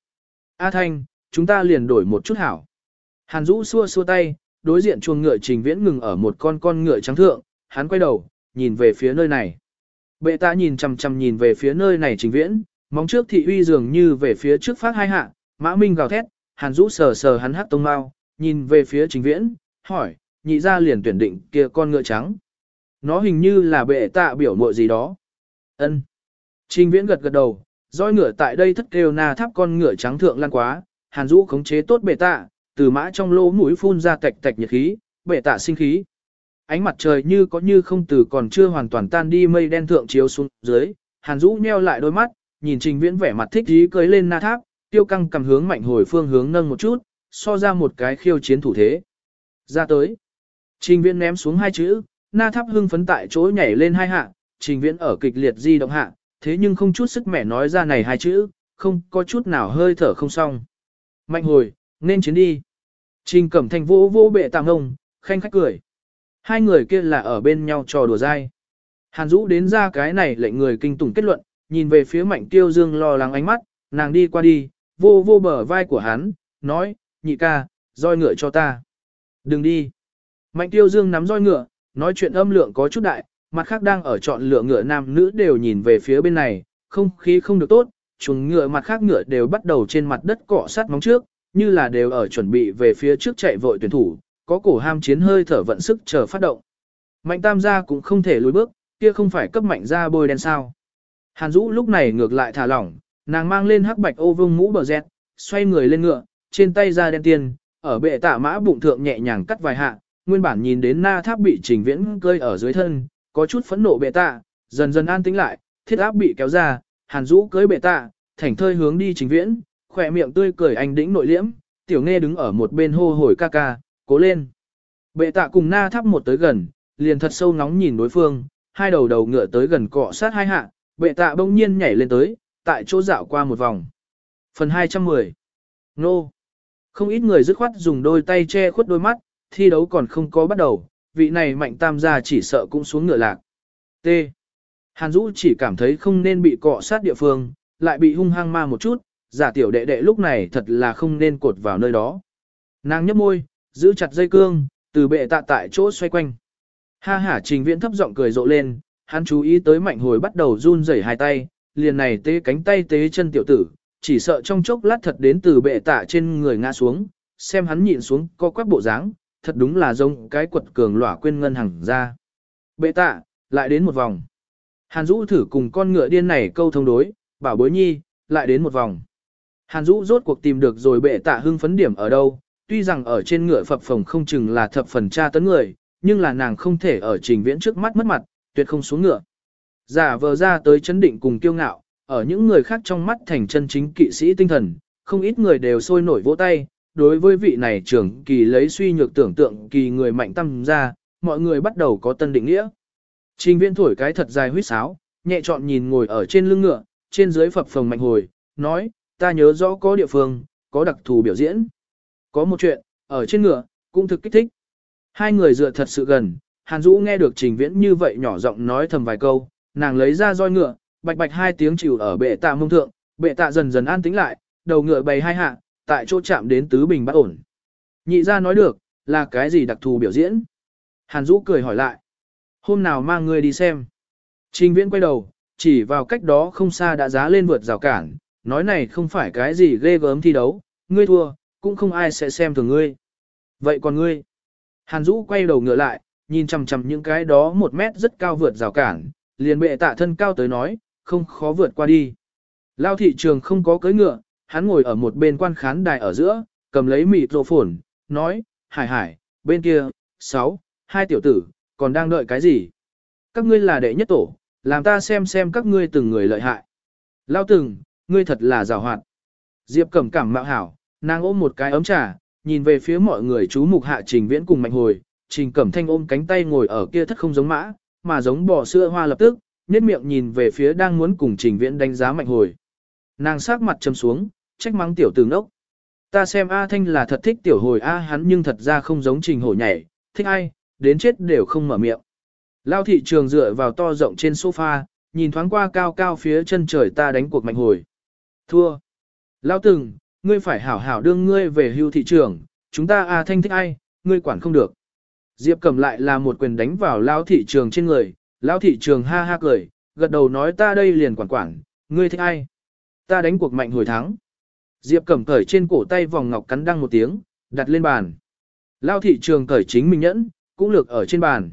A Thanh, chúng ta liền đổi một chút hảo. Hàn Dũ xua xua tay, đối diện chuồng ngựa trình viễn ngừng ở một con con ngựa trắng thượng, hắn quay đầu, nhìn về phía nơi này. Bệ ta nhìn chằm chằm nhìn về phía nơi này trình viễn, móng trước thị uy dường như về phía trước phát hai hạ, mã minh gào thét, hàn Dũ sờ sờ hắn hắc tông mau, nhìn về phía trình viễn, hỏi, nhị ra liền tuyển định kia con ngựa trắng. Nó hình như là bệ tạ biểu mội gì đó. ân Trình viễn gật gật đầu, roi ngựa tại đây thất kêu na tháp con ngựa trắng thượng lan quá, hàn Dũ khống chế tốt bệ tạ, từ mã trong lỗ mũi phun ra tạch tạch nhiệt khí, bệ tạ sinh khí. Ánh mặt trời như có như không từ còn chưa hoàn toàn tan đi mây đen thượng chiếu xuống dưới, Hàn Dũ nheo lại đôi mắt, nhìn Trình Viễn vẻ mặt thích ý cưới lên na tháp, tiêu căng cầm hướng mạnh hồi phương hướng nâng một chút, so ra một cái khiêu chiến thủ thế. Ra tới. Trình Viễn ném xuống hai chữ, na tháp hưng phấn tại chỗ nhảy lên hai hạ, Trình Viễn ở kịch liệt di động hạ, thế nhưng không chút sức mẻ nói ra này hai chữ, không có chút nào hơi thở không xong. Mạnh hồi, nên chiến đi. Trình Cẩm Thành vô vô bệ tạm ngông, khanh khách cười. Hai người kia là ở bên nhau trò đùa dai. Hàn Dũ đến ra cái này lệnh người kinh tủng kết luận, nhìn về phía Mạnh Tiêu Dương lo lắng ánh mắt, nàng đi qua đi, vô vô bờ vai của hắn, nói, nhị ca, roi ngựa cho ta. Đừng đi. Mạnh Tiêu Dương nắm roi ngựa, nói chuyện âm lượng có chút đại, mặt khác đang ở chọn lựa ngựa nam nữ đều nhìn về phía bên này, không khí không được tốt, chuồng ngựa mặt khác ngựa đều bắt đầu trên mặt đất cọ sát móng trước, như là đều ở chuẩn bị về phía trước chạy vội tuyển thủ, có cổ ham chiến hơi thở vận sức chờ phát động. Mạnh tam gia cũng không thể lùi bước, kia không phải cấp mạnh ra bôi đen sao. Hàn Dũ lúc này ngược lại thả lỏng, nàng mang lên hắc bạch ô vương mũ bờ dẹt, xoay người lên ngựa, trên tay ra đen tiền, ở bệ tạ mã bụng thượng nhẹ nhàng cắt vài hạ, nguyên bản nhìn đến na tháp bị trình viễn cơi ở dưới thân, có chút phẫn nộ bệ tạ, dần dần an tĩnh lại, thiết áp bị kéo ra, Hàn Dũ cưới bệ tạ, thảnh thơi hướng đi trình viễn, khỏe miệng tươi cười anh đĩnh nội liễm, tiểu nghe đứng ở một bên hô hồi ca ca, cố lên. Bệ tạ cùng na tháp một tới gần, liền thật sâu nóng nhìn đối phương, hai đầu đầu ngựa tới gần cọ sát hai hạ, bệ tạ bỗng nhiên nhảy lên tới, tại chỗ dạo qua một vòng. Phần 210 Nô Không ít người dứt khoát dùng đôi tay che khuất đôi mắt, thi đấu còn không có bắt đầu, vị này mạnh tam gia chỉ sợ cũng xuống ngựa lạc. T. Hàn Dũ chỉ cảm thấy không nên bị cọ sát địa phương, lại bị hung hăng ma một chút, giả tiểu đệ đệ lúc này thật là không nên cột vào nơi đó. Nàng nhấp môi, giữ chặt dây cương, từ bệ tạ tại chỗ xoay quanh. Ha hả trình viễn thấp giọng cười rộ lên, hắn chú ý tới mạnh hồi bắt đầu run rẩy hai tay, liền này tế cánh tay tế chân tiểu tử, chỉ sợ trong chốc lát thật đến từ bệ tạ trên người ngã xuống, xem hắn nhịn xuống co quắp bộ dáng, thật đúng là giống cái quật cường lỏa quên ngân hàng ra. Bệ tạ, lại đến một vòng. Hàn Dũ thử cùng con ngựa điên này câu thông đối, bảo bối nhi, lại đến một vòng. Hàn Dũ rốt cuộc tìm được rồi bệ tạ hưng phấn điểm ở đâu, tuy rằng ở trên ngựa phập phồng không chừng là thập phần tra tấn người, nhưng là nàng không thể ở trình viễn trước mắt mất mặt, tuyệt không xuống ngựa. Giả vờ ra tới chấn định cùng kiêu ngạo, ở những người khác trong mắt thành chân chính kỵ sĩ tinh thần, không ít người đều sôi nổi vỗ tay, đối với vị này trưởng kỳ lấy suy nhược tưởng tượng kỳ người mạnh tâm ra, mọi người bắt đầu có tân định nghĩa. Trình viễn thổi cái thật dài huyết sáo, nhẹ chọn nhìn ngồi ở trên lưng ngựa, trên dưới phập phồng mạnh hồi, nói, ta nhớ rõ có địa phương, có đặc thù biểu diễn. Có một chuyện, ở trên ngựa, cũng thực kích thích. Hai người dựa thật sự gần, Hàn Dũ nghe được Trình Viễn như vậy nhỏ giọng nói thầm vài câu, nàng lấy ra roi ngựa, bạch bạch hai tiếng chịu ở bệ tạ mông thượng, bệ tạ dần dần an tĩnh lại, đầu ngựa bày hai hạ, tại chỗ chạm đến tứ bình bắt ổn. Nhị ra nói được, là cái gì đặc thù biểu diễn? Hàn Dũ cười hỏi lại. Hôm nào mang ngươi đi xem. Trình Viễn quay đầu, chỉ vào cách đó không xa đã giá lên vượt rào cản, nói này không phải cái gì ghê gớm thi đấu, ngươi thua, cũng không ai sẽ xem thường ngươi. Vậy còn ngươi? Hàn Dũ quay đầu ngựa lại, nhìn chằm chằm những cái đó một mét rất cao vượt rào cản, liền bệ tạ thân cao tới nói, không khó vượt qua đi. Lao thị trường không có cưỡi ngựa, hắn ngồi ở một bên quan khán đài ở giữa, cầm lấy mịt rộ phồn, nói, hải hải, bên kia, sáu, hai tiểu tử, còn đang đợi cái gì? Các ngươi là đệ nhất tổ, làm ta xem xem các ngươi từng người lợi hại. Lao từng, ngươi thật là rào hoạt. Diệp cẩm cảm mạo hảo, nàng ôm một cái ấm trà, nhìn về phía mọi người chú mục hạ trình viễn cùng mạnh hồi, trình cẩm thanh ôm cánh tay ngồi ở kia thất không giống mã, mà giống bò sữa hoa lập tức, nhếch miệng nhìn về phía đang muốn cùng trình viễn đánh giá mạnh hồi. Nàng sát mặt châm xuống, trách mắng tiểu tử ngốc. Ta xem A Thanh là thật thích tiểu hồi A hắn nhưng thật ra không giống trình hổ nhảy, thích ai, đến chết đều không mở miệng. Lao thị trường dựa vào to rộng trên sofa, nhìn thoáng qua cao cao phía chân trời ta đánh cuộc mạnh hồi. Thua. Lao từng, ngươi phải hảo hảo đương ngươi về hưu thị trường, chúng ta A Thanh thích ai, ngươi quản không được. Diệp cầm lại là một quyền đánh vào Lao thị trường trên người, Lao thị trường ha ha cười, gật đầu nói ta đây liền quản quản, ngươi thích ai. Ta đánh cuộc mạnh hồi thắng. Diệp Cẩm cởi trên cổ tay vòng ngọc cắn đăng một tiếng, đặt lên bàn. Lao thị trường cởi chính mình nhẫn, cũng lược ở trên bàn.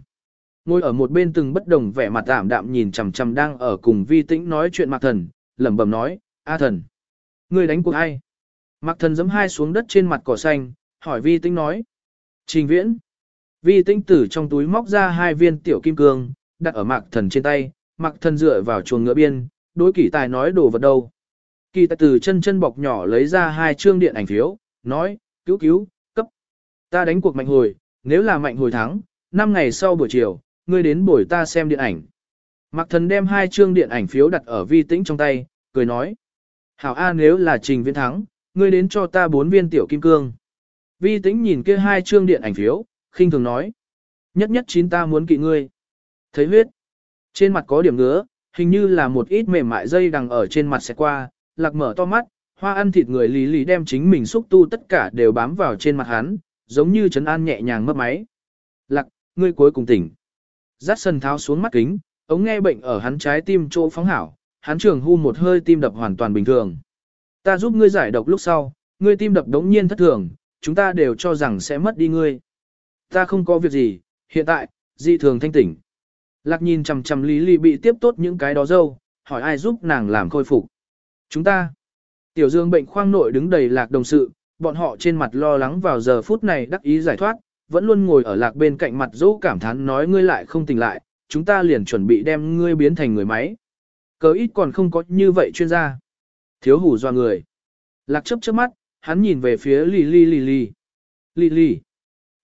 Ngồi ở một bên từng bất đồng vẻ mặt tạm đạm nhìn chằm chằm đang ở cùng vi tĩnh nói chuyện mạc thần, lẩm bẩm nói, A thần. ngươi đánh cuộc ai? Mạc thần giấm hai xuống đất trên mặt cỏ xanh, hỏi vi Tinh nói. Trình viễn. Vi Tinh tử trong túi móc ra hai viên tiểu kim cương, đặt ở mạc thần trên tay, mạc thần dựa vào chuồng ngựa biên, đối kỳ tài nói đồ vật đâu. Kỳ tài từ chân chân bọc nhỏ lấy ra hai chương điện ảnh phiếu, nói, cứu cứu, cấp. Ta đánh cuộc mạnh hồi, nếu là mạnh hồi thắng, 5 ngày sau buổi chiều, ngươi đến buổi ta xem điện ảnh. Mạc thần đem hai chương điện ảnh phiếu đặt ở vi tĩnh trong tay, cười nói. Hảo A nếu là trình viễn thắng, ngươi đến cho ta bốn viên tiểu kim cương. Vi tĩnh nhìn kia hai chương điện ảnh phiếu, khinh thường nói. Nhất nhất chín ta muốn kỵ ngươi. Thấy huyết. Trên mặt có điểm ngứa, hình như là một ít mềm mại dây đằng ở trên mặt sẽ qua, lạc mở to mắt, hoa ăn thịt người lý lý đem chính mình xúc tu tất cả đều bám vào trên mặt hắn, giống như trấn an nhẹ nhàng mất máy. Lạc, ngươi cuối cùng tỉnh. Giác sần tháo xuống mắt kính, ống nghe bệnh ở hắn trái tim chỗ phóng hảo, hắn trường hưu một hơi tim đập hoàn toàn bình thường. Ta giúp ngươi giải độc lúc sau, ngươi tim đập đống nhiên thất thường, chúng ta đều cho rằng sẽ mất đi ngươi. Ta không có việc gì, hiện tại, dị thường thanh tỉnh. Lạc nhìn chằm chằm Lý Lý bị tiếp tốt những cái đó dâu, hỏi ai giúp nàng làm khôi phục. Chúng ta, tiểu dương bệnh khoang nội đứng đầy lạc đồng sự, bọn họ trên mặt lo lắng vào giờ phút này đắc ý giải thoát, vẫn luôn ngồi ở lạc bên cạnh mặt dỗ cảm thán nói ngươi lại không tỉnh lại, chúng ta liền chuẩn bị đem ngươi biến thành người máy. Cớ ít còn không có như vậy chuyên gia. Thiếu hủ doa người. Lạc chấp trước mắt, hắn nhìn về phía lì lì lì lì. Lì lì.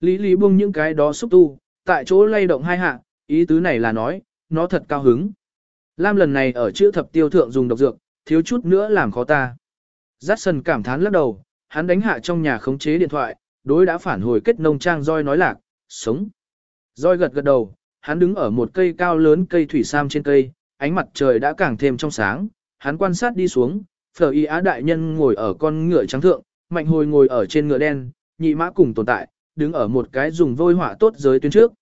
Lì lì buông những cái đó xúc tu, tại chỗ lay động hai hạ, ý tứ này là nói, nó thật cao hứng. Lam lần này ở chữ thập tiêu thượng dùng độc dược, thiếu chút nữa làm khó ta. jackson cảm thán lắc đầu, hắn đánh hạ trong nhà khống chế điện thoại, đối đã phản hồi kết nông trang roi nói lạc, sống. Roi gật gật đầu, hắn đứng ở một cây cao lớn cây thủy sam trên cây, ánh mặt trời đã càng thêm trong sáng, hắn quan sát đi xuống, phở y á đại nhân ngồi ở con ngựa trắng thượng, mạnh hồi ngồi ở trên ngựa đen, nhị mã cùng tồn tại, đứng ở một cái dùng vôi hỏa tốt giới tuyến trước.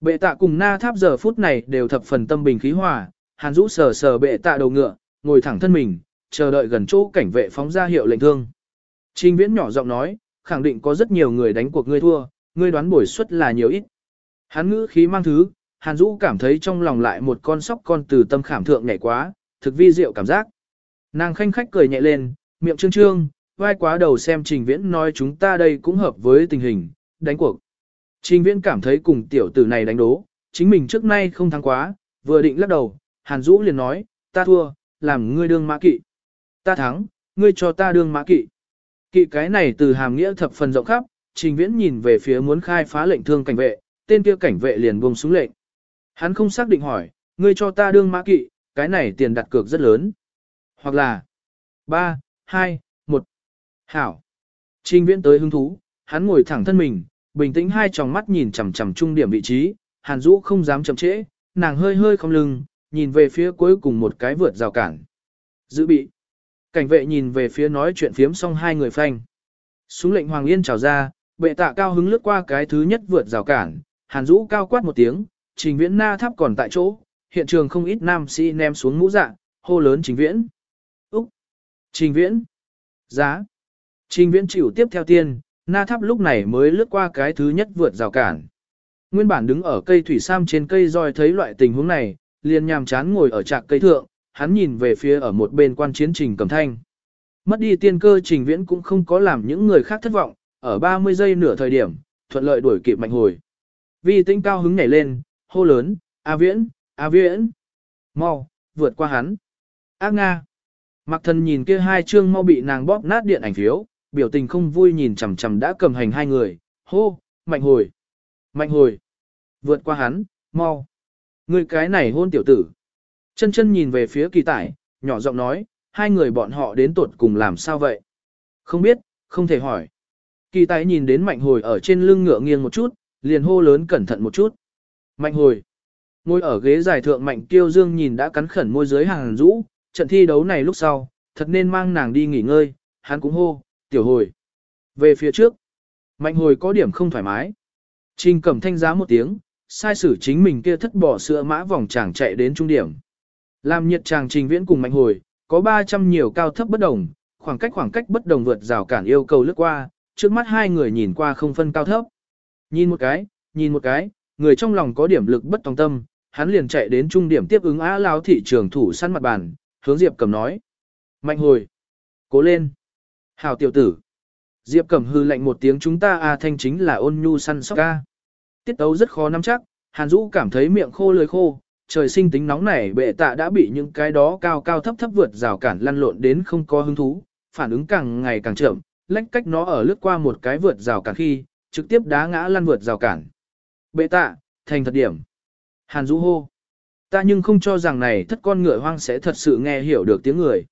Bệ tạ cùng na tháp giờ phút này đều thập phần tâm bình khí hòa, hàn rũ sờ sờ bệ tạ đầu ngựa, ngồi thẳng thân mình, chờ đợi gần chỗ cảnh vệ phóng ra hiệu lệnh thương. Trình viễn nhỏ giọng nói, khẳng định có rất nhiều người đánh cuộc ngươi thua, ngươi đoán bồi suất là nhiều ít. Hắn ngữ khí mang thứ, Hàn Dũ cảm thấy trong lòng lại một con sóc con từ tâm khảm thượng nhảy quá, thực vi diệu cảm giác. Nàng khanh khách cười nhẹ lên, miệng trương trương, vai quá đầu xem Trình Viễn nói chúng ta đây cũng hợp với tình hình, đánh cuộc. Trình Viễn cảm thấy cùng tiểu tử này đánh đố, chính mình trước nay không thắng quá, vừa định lắc đầu, Hàn Dũ liền nói, ta thua, làm ngươi đương mã kỵ. Ta thắng, ngươi cho ta đương mã kỵ. Kỵ cái này từ hàm nghĩa thập phần rộng khắp, trình viễn nhìn về phía muốn khai phá lệnh thương cảnh vệ, tên kia cảnh vệ liền buông xuống lệnh. Hắn không xác định hỏi, ngươi cho ta đương mã kỵ, cái này tiền đặt cược rất lớn. Hoặc là 3, 2, 1. Hảo. Trình viễn tới hứng thú, hắn ngồi thẳng thân mình, bình tĩnh hai tròng mắt nhìn chằm chằm trung điểm vị trí, Hàn Dũ không dám chậm trễ, nàng hơi hơi không lưng, nhìn về phía cuối cùng một cái vượt rào cản. Dự bị. Cảnh vệ nhìn về phía nói chuyện phiếm xong hai người phanh. Súng lệnh Hoàng Yên trào ra, bệ tạ cao hứng lướt qua cái thứ nhất vượt rào cản, hàn dũ cao quát một tiếng, trình viễn na tháp còn tại chỗ, hiện trường không ít nam sĩ ném xuống mũ dạ, hô lớn trình viễn. Trình viễn! Giá! Trình viễn chịu tiếp theo tiên, Na tháp lúc này mới lướt qua cái thứ nhất vượt rào cản. Nguyên bản đứng ở cây thủy sam trên cây roi thấy loại tình huống này, liền nhàm chán ngồi ở trạc cây thượng, hắn nhìn về phía ở một bên quan chiến trình cầm thanh. Mất đi tiên cơ trình viễn cũng không có làm những người khác thất vọng, ở 30 giây nửa thời điểm, thuận lợi đuổi kịp mạnh hồi. Vi tinh cao hứng nhảy lên, hô lớn, A viễn, A viễn, mau, vượt qua hắn. Ác Nga. Mạc thần nhìn kia hai chương mau bị nàng bóp nát điện ảnh phiếu, biểu tình không vui nhìn chằm chằm đã cầm hành hai người, hô, mạnh hồi, mạnh hồi, vượt qua hắn, mau. Người cái này hôn tiểu tử. Chân chân nhìn về phía kỳ tải, nhỏ giọng nói, hai người bọn họ đến tuột cùng làm sao vậy? Không biết, không thể hỏi. Kỳ tải nhìn đến mạnh hồi ở trên lưng ngựa nghiêng một chút, liền hô lớn cẩn thận một chút. Mạnh hồi. Ngồi ở ghế giải thượng mạnh kiêu dương nhìn đã cắn khẩn môi dưới hàng rũ, trận thi đấu này lúc sau, thật nên mang nàng đi nghỉ ngơi, hắn cũng hô, tiểu hồi. Về phía trước, mạnh hồi có điểm không thoải mái. Trình cẩm thanh giá một tiếng, sai sử chính mình kia thất bỏ sữa mã vòng chàng chạy đến trung điểm. Làm nhiệt chàng trình viễn cùng mạnh hồi, có 300 nhiều cao thấp bất đồng, khoảng cách khoảng cách bất đồng vượt rào cản yêu cầu lướt qua, trước mắt hai người nhìn qua không phân cao thấp. Nhìn một cái, nhìn một cái, người trong lòng có điểm lực bất tòng tâm, hắn liền chạy đến trung điểm tiếp ứng á lao thị trường thủ săn mặt bàn, hướng Diệp Cẩm nói. Mạnh hồi. Cố lên. Hào tiểu tử. Diệp Cẩm hư lạnh một tiếng chúng ta a thanh chính là ôn nhu săn sóc ca. Tiết tấu rất khó nắm chắc, Hàn Dũ cảm thấy miệng khô lưỡi khô, trời sinh tính nóng nảy bệ tạ đã bị những cái đó cao cao thấp thấp vượt rào cản lăn lộn đến không có hứng thú, phản ứng càng ngày càng chậm, lách cách nó ở lướt qua một cái vượt rào cản khi, trực tiếp đá ngã lăn vượt rào cản. Bệ tạ, thành thật điểm. Hàn Dũ hô. Ta nhưng không cho rằng này thất con ngựa hoang sẽ thật sự nghe hiểu được tiếng người.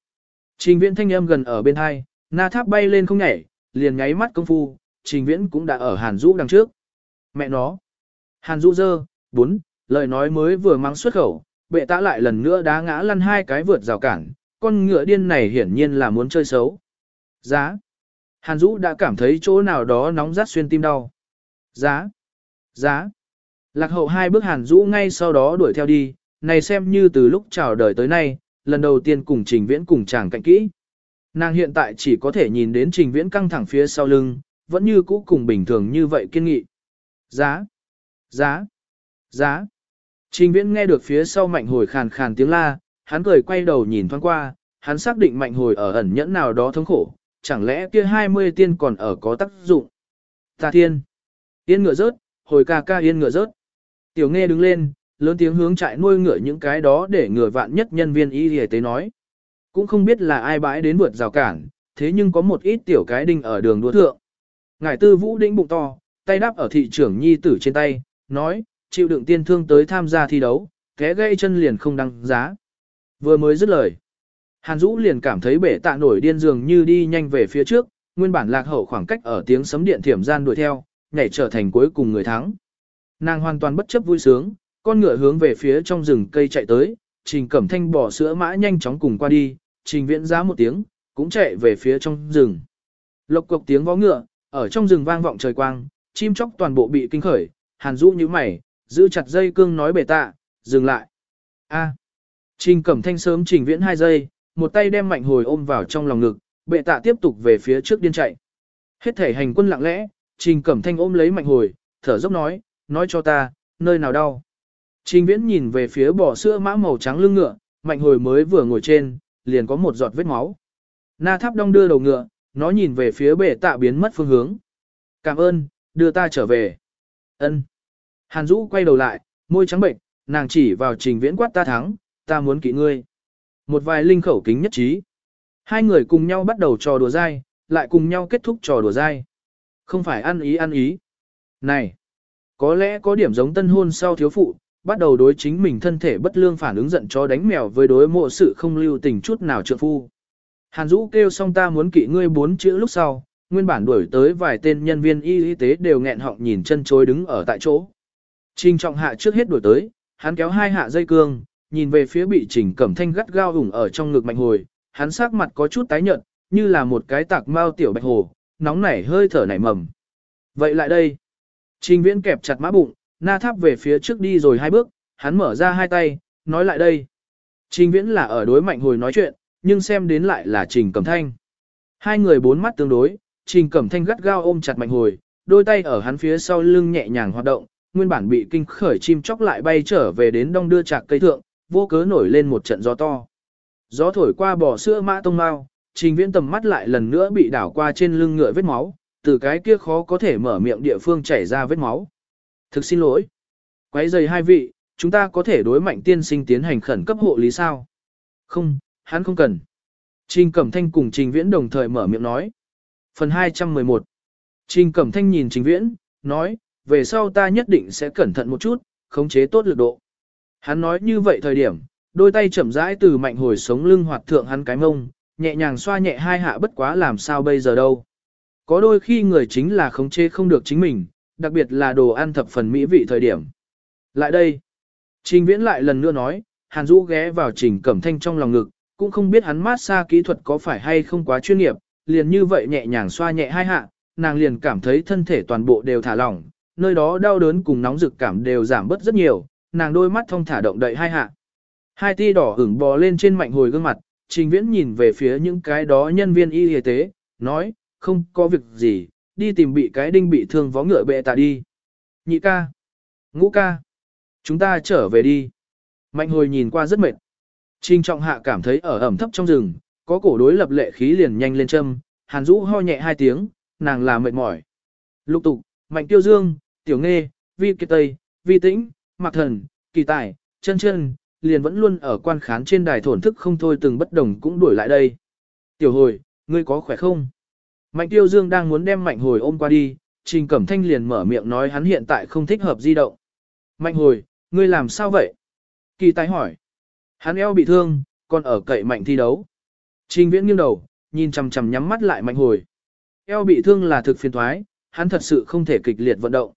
Trình viễn thanh âm gần ở bên hai, na tháp bay lên không nhảy, liền nháy mắt công phu, trình viễn cũng đã ở Hàn Dũ đằng trước. Mẹ nó. Hàn Dũ dơ, bốn, lời nói mới vừa mang xuất khẩu, bệ tạ lại lần nữa đá ngã lăn hai cái vượt rào cản, con ngựa điên này hiển nhiên là muốn chơi xấu. Giá. Hàn Dũ đã cảm thấy chỗ nào đó nóng rát xuyên tim đau. Giá. Giá. Lạc hậu hai bước Hàn Dũ ngay sau đó đuổi theo đi, này xem như từ lúc chào đời tới nay, lần đầu tiên cùng trình viễn cùng chàng cạnh kỹ. Nàng hiện tại chỉ có thể nhìn đến trình viễn căng thẳng phía sau lưng, vẫn như cũ cùng bình thường như vậy kiên nghị. Giá, giá, giá. Trình viễn nghe được phía sau mạnh hồi khàn khàn tiếng la, hắn cười quay đầu nhìn thoáng qua, hắn xác định mạnh hồi ở ẩn nhẫn nào đó thống khổ, chẳng lẽ kia 20 tiên còn ở có tác dụng. Tà thiên, yên ngựa rớt, hồi ca ca yên ngựa rớt. Tiểu nghe đứng lên, lớn tiếng hướng trại nuôi ngựa những cái đó để ngừa vạn nhất nhân viên y y tế nói. Cũng không biết là ai bãi đến vượt rào cản, thế nhưng có một ít tiểu cái đinh ở đường đua thượng. Ngải tư vũ đĩnh bụng to, tay đắp ở thị trưởng nhi tử trên tay, nói, chịu đựng tiên thương tới tham gia thi đấu, thế gây chân liền không đăng giá. Vừa mới dứt lời. Hàn Dũ liền cảm thấy bể tạ nổi điên dường như đi nhanh về phía trước, nguyên bản lạc hậu khoảng cách ở tiếng sấm điện thiểm gian đuổi theo, nhảy trở thành cuối cùng người thắng. Nàng hoàn toàn bất chấp vui sướng, con ngựa hướng về phía trong rừng cây chạy tới, Trình Cẩm Thanh bỏ sữa mã nhanh chóng cùng qua đi, Trình Viễn giá một tiếng, cũng chạy về phía trong rừng. Lộc cộc tiếng vó ngựa, ở trong rừng vang vọng trời quang, chim chóc toàn bộ bị kinh khởi, Hàn Dũ như mày, giữ chặt dây cương nói bể tạ, dừng lại. A. Trình Cẩm Thanh sớm Trình Viễn hai giây, một tay đem mạnh hồi ôm vào trong lòng ngực, bệ tạ tiếp tục về phía trước điên chạy. Hết thể hành quân lặng lẽ, Trình Cẩm Thanh ôm lấy mạnh hồi, thở dốc nói, nói cho ta, nơi nào đau. Trình viễn nhìn về phía bò sữa mã màu trắng lưng ngựa, mạnh hồi mới vừa ngồi trên, liền có một giọt vết máu. Na tháp đong đưa đầu ngựa, nó nhìn về phía bể tạ biến mất phương hướng. Cảm ơn, đưa ta trở về. Ân. Hàn Dũ quay đầu lại, môi trắng bệnh, nàng chỉ vào trình viễn quát ta thắng, ta muốn kỵ ngươi. Một vài linh khẩu kính nhất trí. Hai người cùng nhau bắt đầu trò đùa dai, lại cùng nhau kết thúc trò đùa dai. Không phải ăn ý ăn ý. Này, có lẽ có điểm giống tân hôn sau thiếu phụ, bắt đầu đối chính mình thân thể bất lương phản ứng giận cho đánh mèo với đối mộ sự không lưu tình chút nào trượng phu. Hàn Dũ kêu xong ta muốn kỵ ngươi bốn chữ lúc sau, nguyên bản đuổi tới vài tên nhân viên y y tế đều nghẹn họng nhìn chân chối đứng ở tại chỗ. Trình trọng hạ trước hết đuổi tới, hắn kéo hai hạ dây cương, nhìn về phía bị trình cẩm thanh gắt gao ủng ở trong ngực mạnh hồi, hắn sắc mặt có chút tái nhợt, như là một cái tạc mao tiểu bạch hồ, nóng nảy hơi thở nảy mầm. Vậy lại đây, trình viễn kẹp chặt mã bụng, na tháp về phía trước đi rồi hai bước, hắn mở ra hai tay, nói lại đây. Trình viễn là ở đối mạnh hồi nói chuyện, nhưng xem đến lại là trình Cẩm thanh. Hai người bốn mắt tương đối, Trình Cẩm Thanh gắt gao ôm chặt Mạnh Hồi, đôi tay ở hắn phía sau lưng nhẹ nhàng hoạt động, nguyên bản bị kinh khởi chim chóc lại bay trở về đến đông đưa chạc cây thượng, vô cớ nổi lên một trận gió to. Gió thổi qua bò sữa mã tông mau, Trình Viễn tầm mắt lại lần nữa bị đảo qua trên lưng ngựa vết máu, từ cái kia khó có thể mở miệng địa phương chảy ra vết máu. Thực xin lỗi. Quấy rầy hai vị, chúng ta có thể đối mạnh tiên sinh tiến hành khẩn cấp hộ lý sao? Không, hắn không cần. Trình Cẩm Thanh cùng Trình Viễn đồng thời mở miệng nói. Phần 211 Trình Cẩm Thanh nhìn Trình Viễn, nói, về sau ta nhất định sẽ cẩn thận một chút, khống chế tốt lực độ. Hắn nói như vậy thời điểm, đôi tay chậm rãi từ mạnh hồi sống lưng hoạt thượng hắn cái mông, nhẹ nhàng xoa nhẹ hai hạ bất quá làm sao bây giờ đâu. Có đôi khi người chính là khống chế không được chính mình, đặc biệt là đồ ăn thập phần mỹ vị thời điểm. Lại đây. Trình Viễn lại lần nữa nói, Hàn Dũ ghé vào Trình Cẩm Thanh trong lòng ngực, cũng không biết hắn mát xa kỹ thuật có phải hay không quá chuyên nghiệp, liền như vậy nhẹ nhàng xoa nhẹ hai hạ, nàng liền cảm thấy thân thể toàn bộ đều thả lỏng, nơi đó đau đớn cùng nóng rực cảm đều giảm bớt rất nhiều, nàng đôi mắt thông thả động đậy hai hạ. Hai ti đỏ ửng bò lên trên mạnh hồi gương mặt, Trình Viễn nhìn về phía những cái đó nhân viên y y tế, nói, không có việc gì, đi tìm bị cái đinh bị thương vó ngựa bệ tạ đi. Nhị ca, ngũ ca, chúng ta trở về đi. Mạnh hồi nhìn qua rất mệt. Trình trọng hạ cảm thấy ở ẩm thấp trong rừng, có cổ đối lập lệ khí liền nhanh lên châm, hàn rũ ho nhẹ hai tiếng, nàng là mệt mỏi. Lục tục, mạnh tiêu dương, tiểu nghe vi kiệt tây, vi tĩnh, mạc thần, kỳ tài, chân chân, liền vẫn luôn ở quan khán trên đài thổn thức không thôi từng bất đồng cũng đuổi lại đây. Tiểu hồi, ngươi có khỏe không? Mạnh tiêu dương đang muốn đem mạnh hồi ôm qua đi, trình cẩm thanh liền mở miệng nói hắn hiện tại không thích hợp di động. Mạnh hồi, ngươi làm sao vậy? Kỳ tài hỏi. Hắn eo bị thương, còn ở cậy mạnh thi đấu. Trình viễn nghiêng đầu, nhìn chằm chằm nhắm mắt lại mạnh hồi. Eo bị thương là thực phiền thoái, hắn thật sự không thể kịch liệt vận động.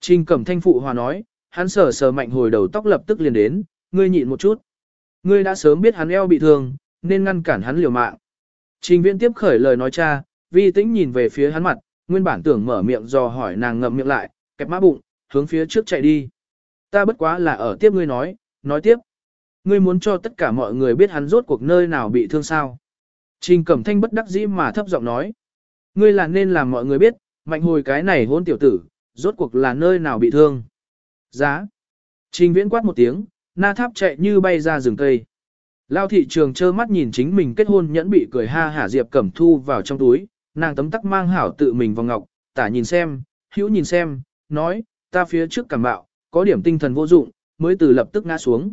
Trình cẩm thanh phụ hòa nói, hắn sờ sờ mạnh hồi đầu tóc lập tức liền đến, ngươi nhịn một chút. Ngươi đã sớm biết hắn eo bị thương, nên ngăn cản hắn liều mạng. Trình viễn tiếp khởi lời nói cha, vi tĩnh nhìn về phía hắn mặt, nguyên bản tưởng mở miệng dò hỏi nàng ngậm miệng lại, kẹp má bụng, hướng phía trước chạy đi. Ta bất quá là ở tiếp ngươi nói, nói tiếp. Ngươi muốn cho tất cả mọi người biết hắn rốt cuộc nơi nào bị thương sao. Trình Cẩm Thanh bất đắc dĩ mà thấp giọng nói. Ngươi là nên làm mọi người biết, mạnh hồi cái này hôn tiểu tử, rốt cuộc là nơi nào bị thương. Giá. Trình viễn quát một tiếng, na tháp chạy như bay ra rừng cây. Lao thị trường trơ mắt nhìn chính mình kết hôn nhẫn bị cười ha hả Diệp Cẩm Thu vào trong túi, nàng tấm tắc mang hảo tự mình vào ngọc, tả nhìn xem, hữu nhìn xem, nói, ta phía trước cảm bạo, có điểm tinh thần vô dụng, mới từ lập tức ngã xuống.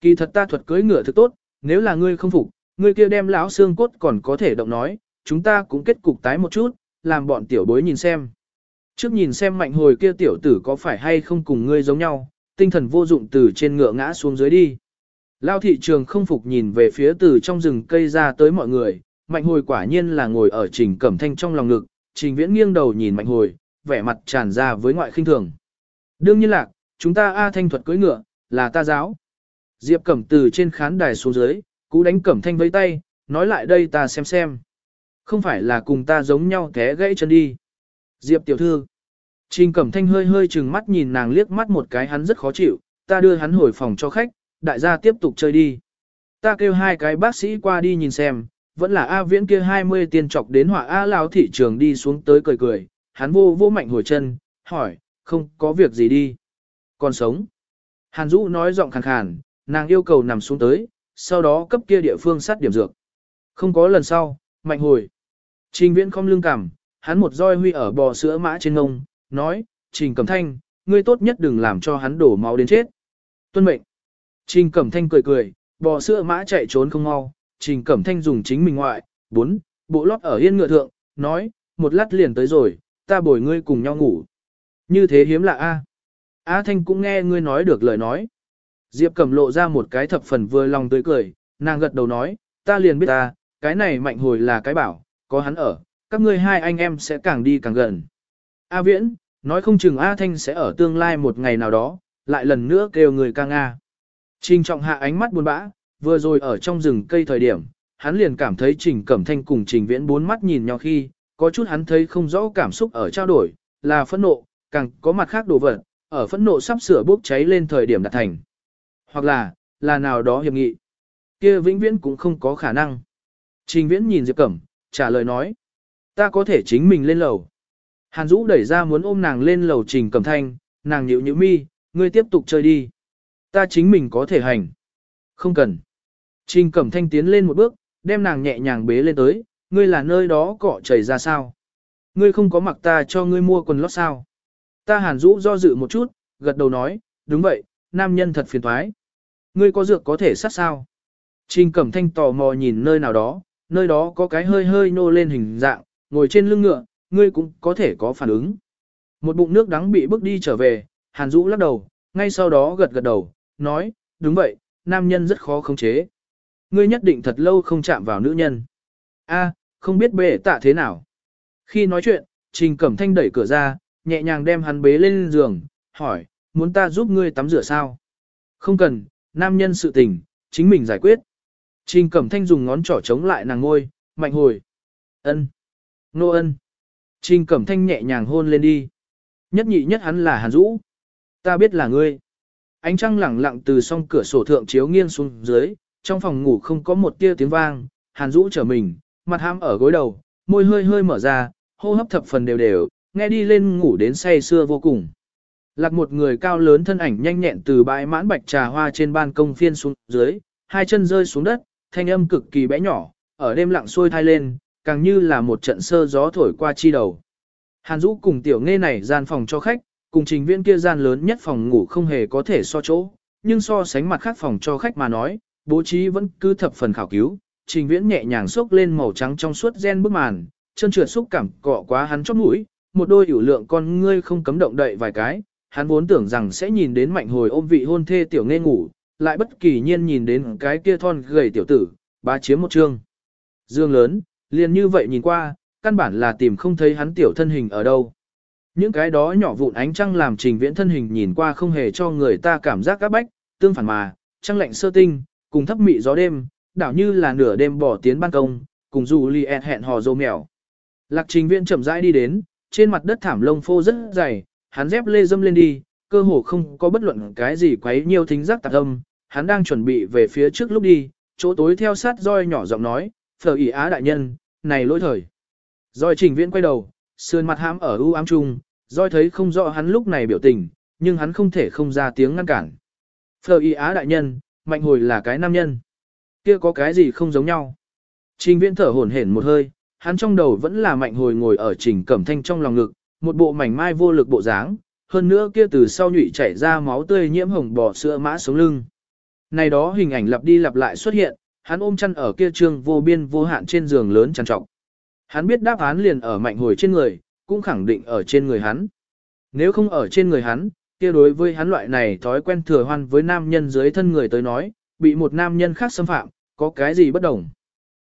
Kỳ thật ta thuật cưới ngựa thực tốt, nếu là ngươi không phục, ngươi kia đem lão xương cốt còn có thể động nói, chúng ta cũng kết cục tái một chút, làm bọn tiểu bối nhìn xem. Trước nhìn xem mạnh hồi kia tiểu tử có phải hay không cùng ngươi giống nhau, tinh thần vô dụng từ trên ngựa ngã xuống dưới đi. Lao thị trường không phục nhìn về phía từ trong rừng cây ra tới mọi người, mạnh hồi quả nhiên là ngồi ở trình cẩm thanh trong lòng ngực, trình viễn nghiêng đầu nhìn mạnh hồi, vẻ mặt tràn ra với ngoại khinh thường. Đương nhiên là, chúng ta A thanh thuật cưới ngựa, là ta giáo. Diệp cẩm từ trên khán đài xuống dưới, cú đánh cẩm thanh với tay, nói lại đây ta xem xem. Không phải là cùng ta giống nhau té gãy chân đi. Diệp tiểu thư. Trình cẩm thanh hơi hơi chừng mắt nhìn nàng liếc mắt một cái hắn rất khó chịu, ta đưa hắn hồi phòng cho khách, đại gia tiếp tục chơi đi. Ta kêu hai cái bác sĩ qua đi nhìn xem, vẫn là A viễn kia 20 tiền chọc đến họa A lao thị trường đi xuống tới cười cười, hắn vô vô mạnh hồi chân, hỏi, không có việc gì đi. Còn sống. Hàn Dũ nói giọng khàn khàn, nàng yêu cầu nằm xuống tới, sau đó cấp kia địa phương sát điểm dược. Không có lần sau, mạnh hồi. Trình viễn không lưng cảm, hắn một roi huy ở bò sữa mã trên ngông, nói, Trình Cẩm Thanh, ngươi tốt nhất đừng làm cho hắn đổ máu đến chết. Tuân mệnh. Trình Cẩm Thanh cười cười, bò sữa mã chạy trốn không mau, Trình Cẩm Thanh dùng chính mình ngoại, bốn, bộ lót ở yên ngựa thượng, nói, một lát liền tới rồi, ta bồi ngươi cùng nhau ngủ. Như thế hiếm lạ A. A Thanh cũng nghe ngươi nói được lời nói. Diệp Cẩm lộ ra một cái thập phần vừa lòng tươi cười, nàng gật đầu nói, ta liền biết ta, cái này mạnh hồi là cái bảo, có hắn ở, các ngươi hai anh em sẽ càng đi càng gần. A Viễn, nói không chừng A Thanh sẽ ở tương lai một ngày nào đó, lại lần nữa kêu người ca Nga. Trình trọng hạ ánh mắt buồn bã, vừa rồi ở trong rừng cây thời điểm, hắn liền cảm thấy Trình Cẩm Thanh cùng Trình Viễn bốn mắt nhìn nhau khi, có chút hắn thấy không rõ cảm xúc ở trao đổi, là phẫn nộ, càng có mặt khác đồ vật, ở phẫn nộ sắp sửa bốc cháy lên thời điểm đạt thành. Hoặc là, là nào đó hiệp nghị. kia vĩnh viễn cũng không có khả năng. Trình Viễn nhìn Diệp Cẩm, trả lời nói. Ta có thể chính mình lên lầu. Hàn Dũ đẩy ra muốn ôm nàng lên lầu trình cẩm thanh, nàng nhịu nhịu mi, ngươi tiếp tục chơi đi. Ta chính mình có thể hành. Không cần. Trình cẩm thanh tiến lên một bước, đem nàng nhẹ nhàng bế lên tới, ngươi là nơi đó cọ chảy ra sao. Ngươi không có mặc ta cho ngươi mua quần lót sao. Ta hàn Dũ do dự một chút, gật đầu nói, đúng vậy, nam nhân thật phiền thoái. Ngươi có dược có thể sát sao? Trình Cẩm Thanh tò mò nhìn nơi nào đó, nơi đó có cái hơi hơi nô lên hình dạng, ngồi trên lưng ngựa, ngươi cũng có thể có phản ứng. Một bụng nước đắng bị bước đi trở về, Hàn Dũ lắc đầu, ngay sau đó gật gật đầu, nói, đúng vậy, nam nhân rất khó khống chế. Ngươi nhất định thật lâu không chạm vào nữ nhân. A, không biết bệ tạ thế nào. Khi nói chuyện, Trình Cẩm Thanh đẩy cửa ra, nhẹ nhàng đem hắn bế lên giường, hỏi, muốn ta giúp ngươi tắm rửa sao? Không cần, nam nhân sự tình, chính mình giải quyết. Trình Cẩm Thanh dùng ngón trỏ chống lại nàng ngôi, mạnh hồi. Ân, Nô ân. Trình Cẩm Thanh nhẹ nhàng hôn lên đi. Nhất nhị nhất hắn là Hàn Dũ. Ta biết là ngươi. Ánh trăng lẳng lặng từ song cửa sổ thượng chiếu nghiêng xuống dưới, trong phòng ngủ không có một tia tiếng vang, Hàn Dũ trở mình, mặt ham ở gối đầu, môi hơi hơi mở ra, hô hấp thập phần đều đều, nghe đi lên ngủ đến say sưa vô cùng. Lạc một người cao lớn thân ảnh nhanh nhẹn từ bãi mãn bạch trà hoa trên ban công phiên xuống dưới, hai chân rơi xuống đất, thanh âm cực kỳ bé nhỏ, ở đêm lặng xuôi thai lên, càng như là một trận sơ gió thổi qua chi đầu. Hàn Dũ cùng tiểu nghe này gian phòng cho khách, cùng trình viên kia gian lớn nhất phòng ngủ không hề có thể so chỗ, nhưng so sánh mặt khác phòng cho khách mà nói, bố trí vẫn cứ thập phần khảo cứu, trình viễn nhẹ nhàng xốc lên màu trắng trong suốt gen bức màn, chân trượt xúc cảm cọ quá hắn chóp mũi, một đôi hữu lượng con ngươi không cấm động đậy vài cái, hắn vốn tưởng rằng sẽ nhìn đến mạnh hồi ôm vị hôn thê tiểu nghe ngủ, lại bất kỳ nhiên nhìn đến cái kia thon gầy tiểu tử, ba chiếm một chương. Dương lớn, liền như vậy nhìn qua, căn bản là tìm không thấy hắn tiểu thân hình ở đâu. Những cái đó nhỏ vụn ánh trăng làm trình viễn thân hình nhìn qua không hề cho người ta cảm giác các bách, tương phản mà, trăng lạnh sơ tinh, cùng thấp mị gió đêm, đảo như là nửa đêm bỏ tiến ban công, cùng dù li hẹn hò dô mèo. Lạc trình viên chậm rãi đi đến, trên mặt đất thảm lông phô rất dày, hắn dép lê dâm lên đi, cơ hồ không có bất luận cái gì quấy nhiều thính giác tạc âm, hắn đang chuẩn bị về phía trước lúc đi, chỗ tối theo sát roi nhỏ giọng nói, phở ỉ á đại nhân, này lỗi thời. Roi trình viễn quay đầu, sườn mặt hãm ở u ám trung, roi thấy không rõ hắn lúc này biểu tình, nhưng hắn không thể không ra tiếng ngăn cản. Phở ỉ á đại nhân, mạnh hồi là cái nam nhân. Kia có cái gì không giống nhau. Trình viễn thở hổn hển một hơi, hắn trong đầu vẫn là mạnh hồi ngồi ở trình cẩm thanh trong lòng ngực, một bộ mảnh mai vô lực bộ dáng, hơn nữa kia từ sau nhụy chảy ra máu tươi nhiễm hồng bò sữa mã sống lưng. Này đó hình ảnh lặp đi lặp lại xuất hiện, hắn ôm chăn ở kia trương vô biên vô hạn trên giường lớn trằn trọc. Hắn biết đáp án liền ở mạnh hồi trên người, cũng khẳng định ở trên người hắn. Nếu không ở trên người hắn, kia đối với hắn loại này thói quen thừa hoan với nam nhân dưới thân người tới nói, bị một nam nhân khác xâm phạm, có cái gì bất đồng.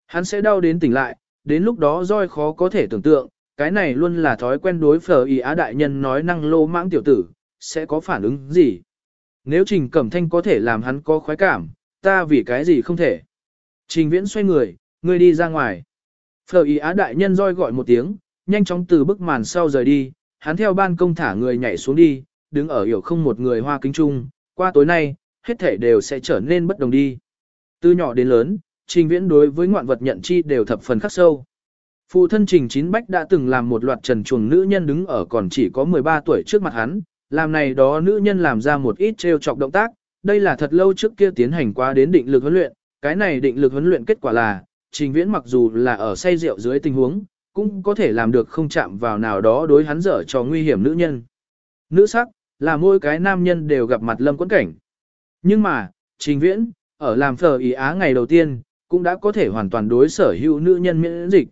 Hắn sẽ đau đến tỉnh lại, đến lúc đó roi khó có thể tưởng tượng, cái này luôn là thói quen đối phở ý á đại nhân nói năng lô mãng tiểu tử, sẽ có phản ứng gì. Nếu Trình Cẩm Thanh có thể làm hắn có khoái cảm, ta vì cái gì không thể. Trình Viễn xoay người, ngươi đi ra ngoài. Phở ý á đại nhân roi gọi một tiếng, nhanh chóng từ bức màn sau rời đi, hắn theo ban công thả người nhảy xuống đi, đứng ở hiểu không một người hoa kính trung, qua tối nay, hết thể đều sẽ trở nên bất đồng đi. Từ nhỏ đến lớn, Trình Viễn đối với ngoạn vật nhận chi đều thập phần khắc sâu. Phụ thân Trình Chín Bách đã từng làm một loạt trần chuồng nữ nhân đứng ở còn chỉ có 13 tuổi trước mặt hắn, làm này đó nữ nhân làm ra một ít trêu chọc động tác, đây là thật lâu trước kia tiến hành qua đến định lực huấn luyện, cái này định lực huấn luyện kết quả là, Trình Viễn mặc dù là ở say rượu dưới tình huống, cũng có thể làm được không chạm vào nào đó đối hắn dở cho nguy hiểm nữ nhân. Nữ sắc, là mỗi cái nam nhân đều gặp mặt lâm quẫn cảnh. Nhưng mà, Trình Viễn, ở làm phở ý á ngày đầu tiên, cũng đã có thể hoàn toàn đối sở hữu nữ nhân miễn dịch.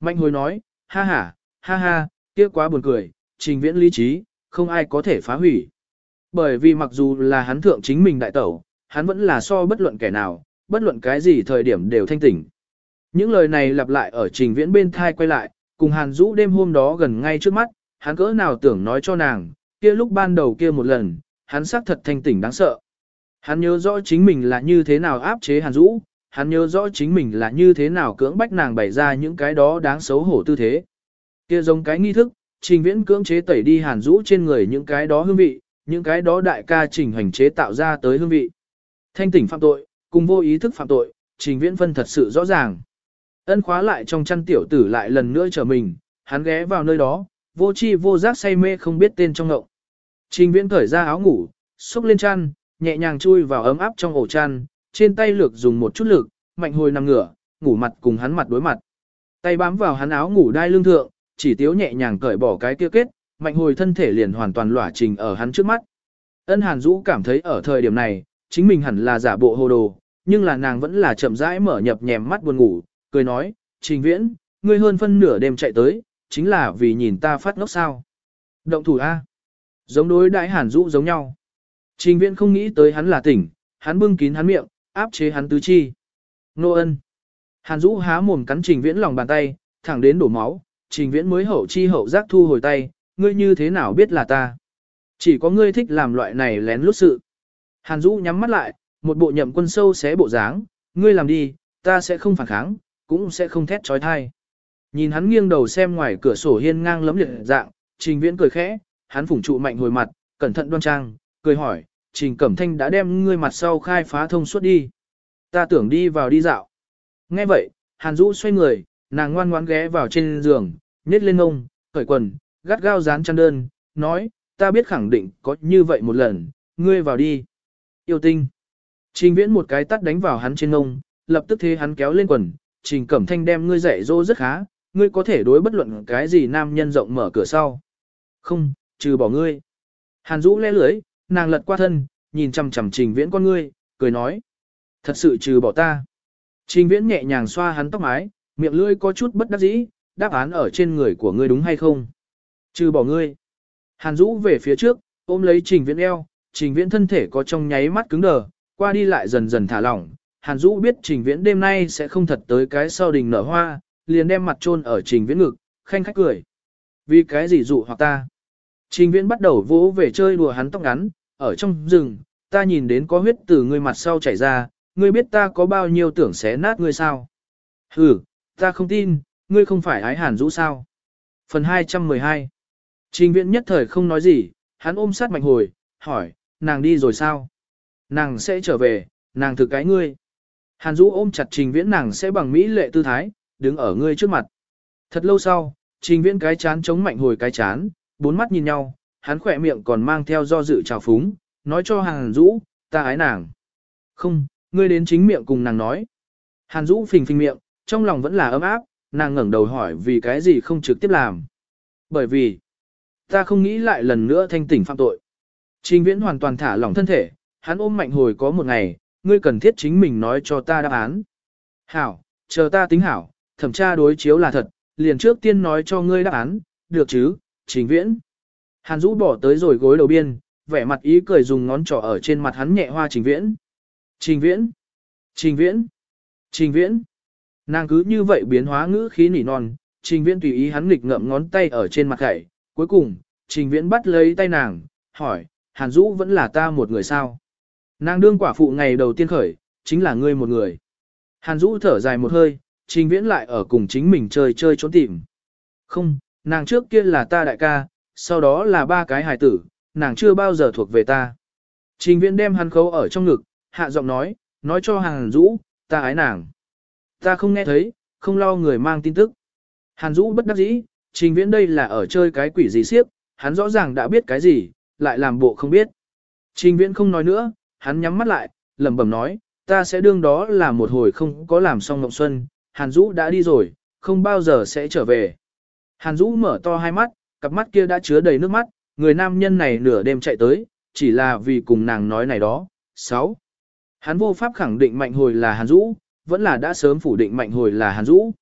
Mạnh hồi nói, ha ha, ha ha, kia quá buồn cười, trình viễn lý trí, không ai có thể phá hủy. Bởi vì mặc dù là hắn thượng chính mình đại tẩu, hắn vẫn là so bất luận kẻ nào, bất luận cái gì thời điểm đều thanh tỉnh. Những lời này lặp lại ở trình viễn bên thai quay lại, cùng hàn rũ đêm hôm đó gần ngay trước mắt, hắn cỡ nào tưởng nói cho nàng, kia lúc ban đầu kia một lần, hắn xác thật thanh tỉnh đáng sợ. Hắn nhớ rõ chính mình là như thế nào áp chế hàn dũ hắn nhớ rõ chính mình là như thế nào cưỡng bách nàng bày ra những cái đó đáng xấu hổ tư thế. Kia giống cái nghi thức, trình viễn cưỡng chế tẩy đi hàn dũ trên người những cái đó hương vị, những cái đó đại ca trình hành chế tạo ra tới hương vị. Thanh tỉnh phạm tội, cùng vô ý thức phạm tội, trình viễn phân thật sự rõ ràng. Ân khóa lại trong chăn tiểu tử lại lần nữa trở mình, hắn ghé vào nơi đó, vô chi vô giác say mê không biết tên trong ngậu. Trình viễn cởi ra áo ngủ, xúc lên chăn, nhẹ nhàng chui vào ấm áp trong ổ chăn, trên tay lược dùng một chút lực, mạnh hồi nằm ngửa, ngủ mặt cùng hắn mặt đối mặt. Tay bám vào hắn áo ngủ đai lưng thượng, chỉ tiếu nhẹ nhàng cởi bỏ cái kia kết, mạnh hồi thân thể liền hoàn toàn lỏa trình ở hắn trước mắt. Ân Hàn Dũ cảm thấy ở thời điểm này, chính mình hẳn là giả bộ hồ đồ, nhưng là nàng vẫn là chậm rãi mở nhập nhèm mắt buồn ngủ, cười nói, Trình Viễn, ngươi hơn phân nửa đêm chạy tới, chính là vì nhìn ta phát ngốc sao. Động thủ A. Giống đối đại Hàn Dũ giống nhau. Trình Viễn không nghĩ tới hắn là tỉnh, hắn bưng kín hắn miệng, áp chế hắn tứ chi. Nô ân. Hàn Dũ há mồm cắn Trình Viễn lòng bàn tay, thẳng đến đổ máu, Trình Viễn mới hậu chi hậu giác thu hồi tay, ngươi như thế nào biết là ta? Chỉ có ngươi thích làm loại này lén lút sự. Hàn Dũ nhắm mắt lại, một bộ nhậm quân sâu xé bộ dáng, ngươi làm đi, ta sẽ không phản kháng, cũng sẽ không thét trói thai. Nhìn hắn nghiêng đầu xem ngoài cửa sổ hiên ngang lấm liệt dạng, Trình Viễn cười khẽ, hắn phủng trụ mạnh hồi mặt, cẩn thận đoan trang, cười hỏi, Trình Cẩm Thanh đã đem ngươi mặt sau khai phá thông suốt đi. Ta tưởng đi vào đi dạo. Nghe vậy, Hàn Dũ xoay người, nàng ngoan ngoãn ghé vào trên giường, nhét lên ngông, cởi quần, gắt gao dán chăn đơn, nói, ta biết khẳng định có như vậy một lần, ngươi vào đi. Yêu tinh. Trình viễn một cái tắt đánh vào hắn trên ngông, lập tức thế hắn kéo lên quần, trình cẩm thanh đem ngươi dạy dỗ rất khá, ngươi có thể đối bất luận cái gì nam nhân rộng mở cửa sau. Không, trừ bỏ ngươi. Hàn Dũ le lưới, nàng lật qua thân, nhìn chằm chằm trình viễn con ngươi, cười nói. Thật sự trừ bỏ ta. Trình viễn nhẹ nhàng xoa hắn tóc mái, miệng lưỡi có chút bất đắc dĩ, đáp án ở trên người của ngươi đúng hay không? Trừ bỏ ngươi. Hàn Dũ về phía trước, ôm lấy trình viễn eo, trình viễn thân thể có trong nháy mắt cứng đờ, qua đi lại dần dần thả lỏng. Hàn Dũ biết trình viễn đêm nay sẽ không thật tới cái sau đình nở hoa, liền đem mặt chôn ở trình viễn ngực, khanh khách cười. Vì cái gì dụ hoặc ta? Trình viễn bắt đầu vỗ về chơi đùa hắn tóc ngắn, ở trong rừng, ta nhìn đến có huyết từ ngươi mặt sau chảy ra, ngươi biết ta có bao nhiêu tưởng xé nát ngươi sao? Hừ, ta không tin, ngươi không phải ái hàn Dũ sao? Phần 212 Trình viễn nhất thời không nói gì, hắn ôm sát mạnh hồi, hỏi, nàng đi rồi sao? Nàng sẽ trở về, nàng thực cái ngươi. Hàn Dũ ôm chặt trình viễn nàng sẽ bằng mỹ lệ tư thái, đứng ở ngươi trước mặt. Thật lâu sau, trình viễn cái chán chống mạnh hồi cái chán, bốn mắt nhìn nhau, hắn khỏe miệng còn mang theo do dự trào phúng, nói cho Hàn Dũ, ta ái nàng. Không, ngươi đến chính miệng cùng nàng nói. Hàn Dũ phình phình miệng, trong lòng vẫn là ấm áp, nàng ngẩng đầu hỏi vì cái gì không trực tiếp làm. Bởi vì, ta không nghĩ lại lần nữa thanh tỉnh phạm tội. Trình viễn hoàn toàn thả lỏng thân thể, hắn ôm mạnh hồi có một ngày, ngươi cần thiết chính mình nói cho ta đáp án. Hảo, chờ ta tính hảo, thẩm tra đối chiếu là thật, liền trước tiên nói cho ngươi đáp án, được chứ, trình viễn. Hàn Dũ bỏ tới rồi gối đầu biên, vẻ mặt ý cười dùng ngón trỏ ở trên mặt hắn nhẹ hoa trình viễn. Trình viễn, trình viễn, trình viễn. Nàng cứ như vậy biến hóa ngữ khí nỉ non, trình viễn tùy ý hắn nghịch ngậm ngón tay ở trên mặt gậy. Cuối cùng, trình viễn bắt lấy tay nàng, hỏi, Hàn Dũ vẫn là ta một người sao? Nàng đương quả phụ ngày đầu tiên khởi, chính là ngươi một người. Hàn Dũ thở dài một hơi, trình viễn lại ở cùng chính mình chơi chơi trốn tìm. Không, nàng trước kia là ta đại ca, sau đó là ba cái hài tử, nàng chưa bao giờ thuộc về ta. Trình viễn đem hắn khấu ở trong ngực, hạ giọng nói, nói cho Hàn Dũ, ta ái nàng. Ta không nghe thấy, không lo người mang tin tức. Hàn Dũ bất đắc dĩ, trình viễn đây là ở chơi cái quỷ gì siếp, hắn rõ ràng đã biết cái gì, lại làm bộ không biết. Trình viễn không nói nữa, hắn nhắm mắt lại, lẩm bẩm nói, ta sẽ đương đó là một hồi không có làm xong mộng xuân, Hàn Dũ đã đi rồi, không bao giờ sẽ trở về. Hàn Dũ mở to hai mắt, cặp mắt kia đã chứa đầy nước mắt, người nam nhân này nửa đêm chạy tới, chỉ là vì cùng nàng nói này đó. 6. Hắn vô pháp khẳng định mạnh hồi là Hàn Dũ, vẫn là đã sớm phủ định mạnh hồi là Hàn Dũ.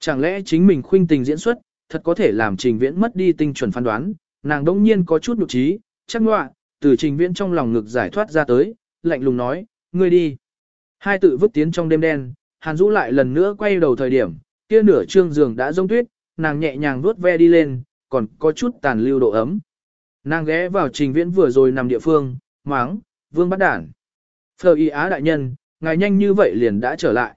Chẳng lẽ chính mình khuynh tình diễn xuất, thật có thể làm trình viễn mất đi tinh chuẩn phán đoán, nàng đông nhiên có chút nhục trí, chắc ngoạ, từ trình viễn trong lòng ngực giải thoát ra tới, lạnh lùng nói, ngươi đi. Hai tự vứt tiến trong đêm đen, Hàn Dũ lại lần nữa quay đầu thời điểm, kia nửa trương giường đã rông tuyết, nàng nhẹ nhàng vuốt ve đi lên, còn có chút tàn lưu độ ấm. Nàng ghé vào trình viễn vừa rồi nằm địa phương, máng, vương bắt đản. Phờ y á đại nhân, ngài nhanh như vậy liền đã trở lại.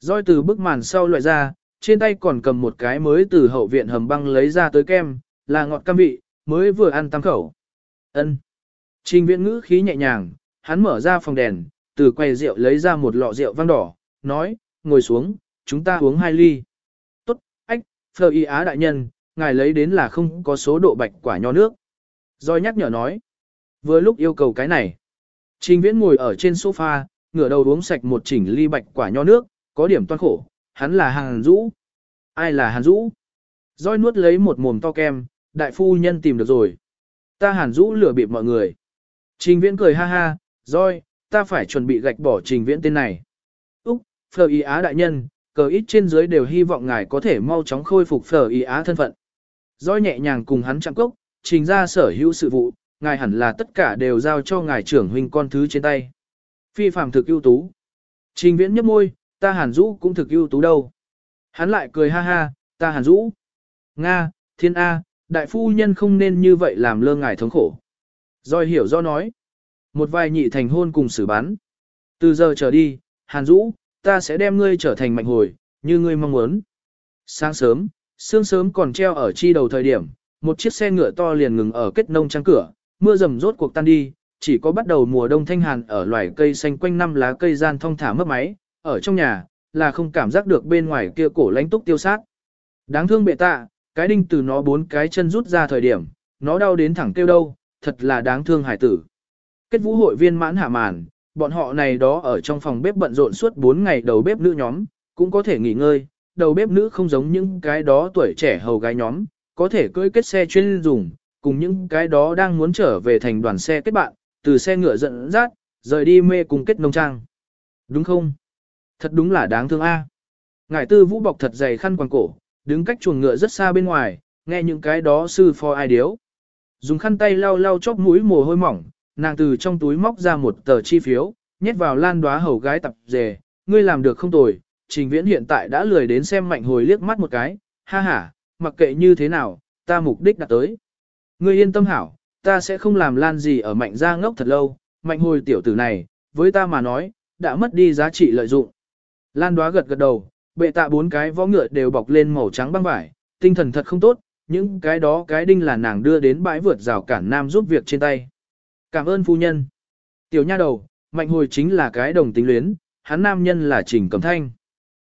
Roi từ bức màn sau loại ra, trên tay còn cầm một cái mới từ hậu viện hầm băng lấy ra tới kem, là ngọt cam vị, mới vừa ăn tam khẩu. Ân. Trình viễn ngữ khí nhẹ nhàng, hắn mở ra phòng đèn, từ quầy rượu lấy ra một lọ rượu vang đỏ, nói, ngồi xuống, chúng ta uống hai ly. Phờ y á đại nhân, ngài lấy đến là không có số độ bạch quả nho nước. Rồi nhắc nhở nói. Vừa lúc yêu cầu cái này. Trình viễn ngồi ở trên sofa, ngửa đầu uống sạch một chỉnh ly bạch quả nho nước, có điểm toan khổ, hắn là Hàn Dũ. Ai là Hàn Dũ? Rồi nuốt lấy một mồm to kem, đại phu nhân tìm được rồi. Ta Hàn Dũ lừa bịp mọi người. Trình viễn cười ha ha, rồi, ta phải chuẩn bị gạch bỏ trình viễn tên này. Úc, Phờ Y Á đại nhân, cờ ít trên dưới đều hy vọng ngài có thể mau chóng khôi phục phở Y Á thân phận. doi nhẹ nhàng cùng hắn chạm cốc, trình ra sở hữu sự vụ, ngài hẳn là tất cả đều giao cho ngài trưởng huynh con thứ trên tay. Phi phàm thực ưu tú. Trình viễn nhấp môi, ta hàn Dũ cũng thực ưu tú đâu. Hắn lại cười ha ha, ta hàn Dũ. Nga, thiên A, đại phu nhân không nên như vậy làm lơ ngài thống khổ. Rồi hiểu do nói. Một vài nhị thành hôn cùng xử bán. Từ giờ trở đi, hàn Dũ, ta sẽ đem ngươi trở thành mạnh hồi, như ngươi mong muốn. Sáng sớm, sương sớm còn treo ở chi đầu thời điểm, một chiếc xe ngựa to liền ngừng ở kết nông trang cửa, mưa rầm rốt cuộc tan đi, chỉ có bắt đầu mùa đông thanh hàn ở loài cây xanh quanh năm lá cây gian thong thả mất máy, ở trong nhà, là không cảm giác được bên ngoài kia cổ lánh túc tiêu sát. Đáng thương bệ tạ, cái đinh từ nó bốn cái chân rút ra thời điểm, nó đau đến thẳng kêu đâu, thật là đáng thương hải tử. Kết vũ hội viên mãn hạ màn, bọn họ này đó ở trong phòng bếp bận rộn suốt 4 ngày đầu bếp nữ nhóm, cũng có thể nghỉ ngơi, đầu bếp nữ không giống những cái đó tuổi trẻ hầu gái nhóm, có thể cưỡi kết xe chuyên dùng, cùng những cái đó đang muốn trở về thành đoàn xe kết bạn, từ xe ngựa dẫn dắt, rời đi mê cùng kết nông trang. Đúng không? Thật đúng là đáng thương a. Ngải tư vũ bọc thật dày khăn quàng cổ, đứng cách chuồng ngựa rất xa bên ngoài, nghe những cái đó sư phò ai điếu. Dùng khăn tay lau lau chóp mũi mồ hôi mỏng, nàng từ trong túi móc ra một tờ chi phiếu, nhét vào lan đóa hầu gái tập dề, ngươi làm được không tồi, trình viễn hiện tại đã lười đến xem mạnh hồi liếc mắt một cái, ha ha, mặc kệ như thế nào, ta mục đích đã tới. Ngươi yên tâm hảo, ta sẽ không làm lan gì ở mạnh gia ngốc thật lâu, mạnh hồi tiểu tử này, với ta mà nói, đã mất đi giá trị lợi dụng. Lan đoá gật gật đầu, bệ tạ bốn cái võ ngựa đều bọc lên màu trắng băng vải, tinh thần thật không tốt, những cái đó cái đinh là nàng đưa đến bãi vượt rào cản nam giúp việc trên tay. Cảm ơn phu nhân. Tiểu nha đầu, mạnh hồi chính là cái đồng tính luyến, hắn nam nhân là trình cầm thanh.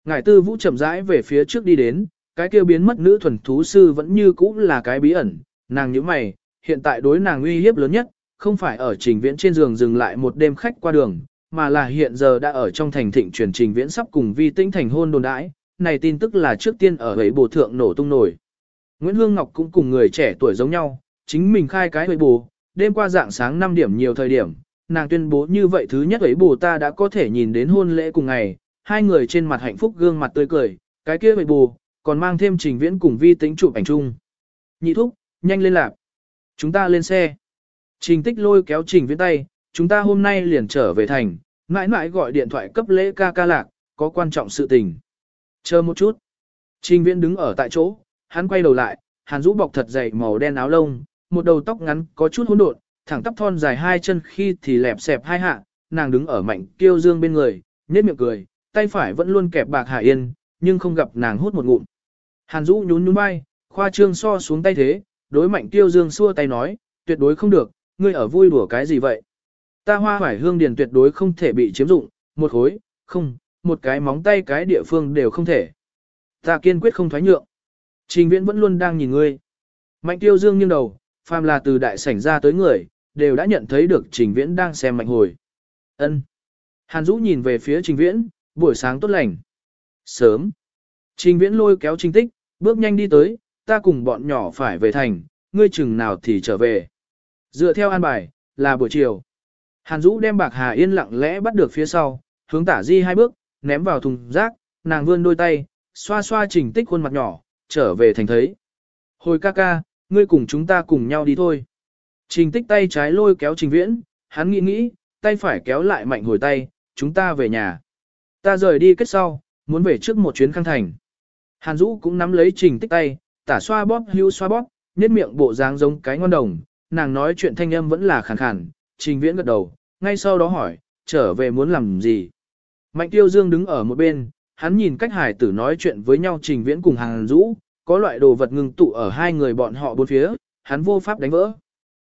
Ngải tư vũ chậm rãi về phía trước đi đến, cái kêu biến mất nữ thuần thú sư vẫn như cũ là cái bí ẩn, nàng như mày, hiện tại đối nàng uy hiếp lớn nhất, không phải ở trình viễn trên giường dừng lại một đêm khách qua đường, mà là hiện giờ đã ở trong thành thịnh truyền trình viễn sắp cùng vi tinh thành hôn đồn đãi, này tin tức là trước tiên ở ấy bồ thượng nổ tung nổi. Nguyễn Hương Ngọc cũng cùng người trẻ tuổi giống nhau, chính mình khai cái ấy bồ, đêm qua dạng sáng 5 điểm nhiều thời điểm, nàng tuyên bố như vậy thứ nhất ấy bồ ta đã có thể nhìn đến hôn lễ cùng ngày, hai người trên mặt hạnh phúc gương mặt tươi cười, cái kia vậy bù còn mang thêm trình viễn cùng vi tính chụp ảnh chung. Nhị thúc, nhanh lên lạp. Chúng ta lên xe. Trình tích lôi kéo trình viễn tay, chúng ta hôm nay liền trở về thành, mãi mãi gọi điện thoại cấp lễ ca ca lạc, có quan trọng sự tình. Chờ một chút. Trình viễn đứng ở tại chỗ, hắn quay đầu lại, hắn rũ bọc thật dày màu đen áo lông, một đầu tóc ngắn có chút hỗn độn, thẳng tắp thon dài hai chân khi thì lẹp xẹp hai hạ, nàng đứng ở mạnh kiêu dương bên người, nhếch miệng cười, tay phải vẫn luôn kẹp bạc hà Yên, nhưng không gặp nàng hút một ngụm. Hàn Dũ nhún nhún vai, khoa trương so xuống tay thế, đối mạnh tiêu dương xua tay nói, tuyệt đối không được, ngươi ở vui đùa cái gì vậy? Ta hoa phải hương điền tuyệt đối không thể bị chiếm dụng, một khối, không, một cái móng tay cái địa phương đều không thể. Ta kiên quyết không thoái nhượng. Trình viễn vẫn luôn đang nhìn ngươi. Mạnh tiêu dương nghiêng đầu, phàm là từ đại sảnh ra tới người, đều đã nhận thấy được trình viễn đang xem mạnh hồi. ân Hàn Dũ nhìn về phía trình viễn, buổi sáng tốt lành. Sớm. Trình viễn lôi kéo trình tích, bước nhanh đi tới, ta cùng bọn nhỏ phải về thành, ngươi chừng nào thì trở về. Dựa theo an bài, là buổi chiều. Hàn Dũ đem bạc Hà Yên lặng lẽ bắt được phía sau, hướng tả di hai bước, ném vào thùng rác, nàng vươn đôi tay, xoa xoa trình tích khuôn mặt nhỏ, trở về thành thấy. Hồi ca ca, ngươi cùng chúng ta cùng nhau đi thôi. Trình tích tay trái lôi kéo trình viễn, hắn nghĩ nghĩ, tay phải kéo lại mạnh hồi tay, chúng ta về nhà. Ta rời đi kết sau, muốn về trước một chuyến khang thành. Hàn Dũ cũng nắm lấy trình tích tay, tả xoa bóp hưu xoa bóp, nhét miệng bộ dáng giống cái ngon đồng, nàng nói chuyện thanh âm vẫn là khàn khàn, trình viễn gật đầu, ngay sau đó hỏi, trở về muốn làm gì. Mạnh tiêu dương đứng ở một bên, hắn nhìn cách hải tử nói chuyện với nhau trình viễn cùng Hàn Dũ có loại đồ vật ngừng tụ ở hai người bọn họ bốn phía, hắn vô pháp đánh vỡ.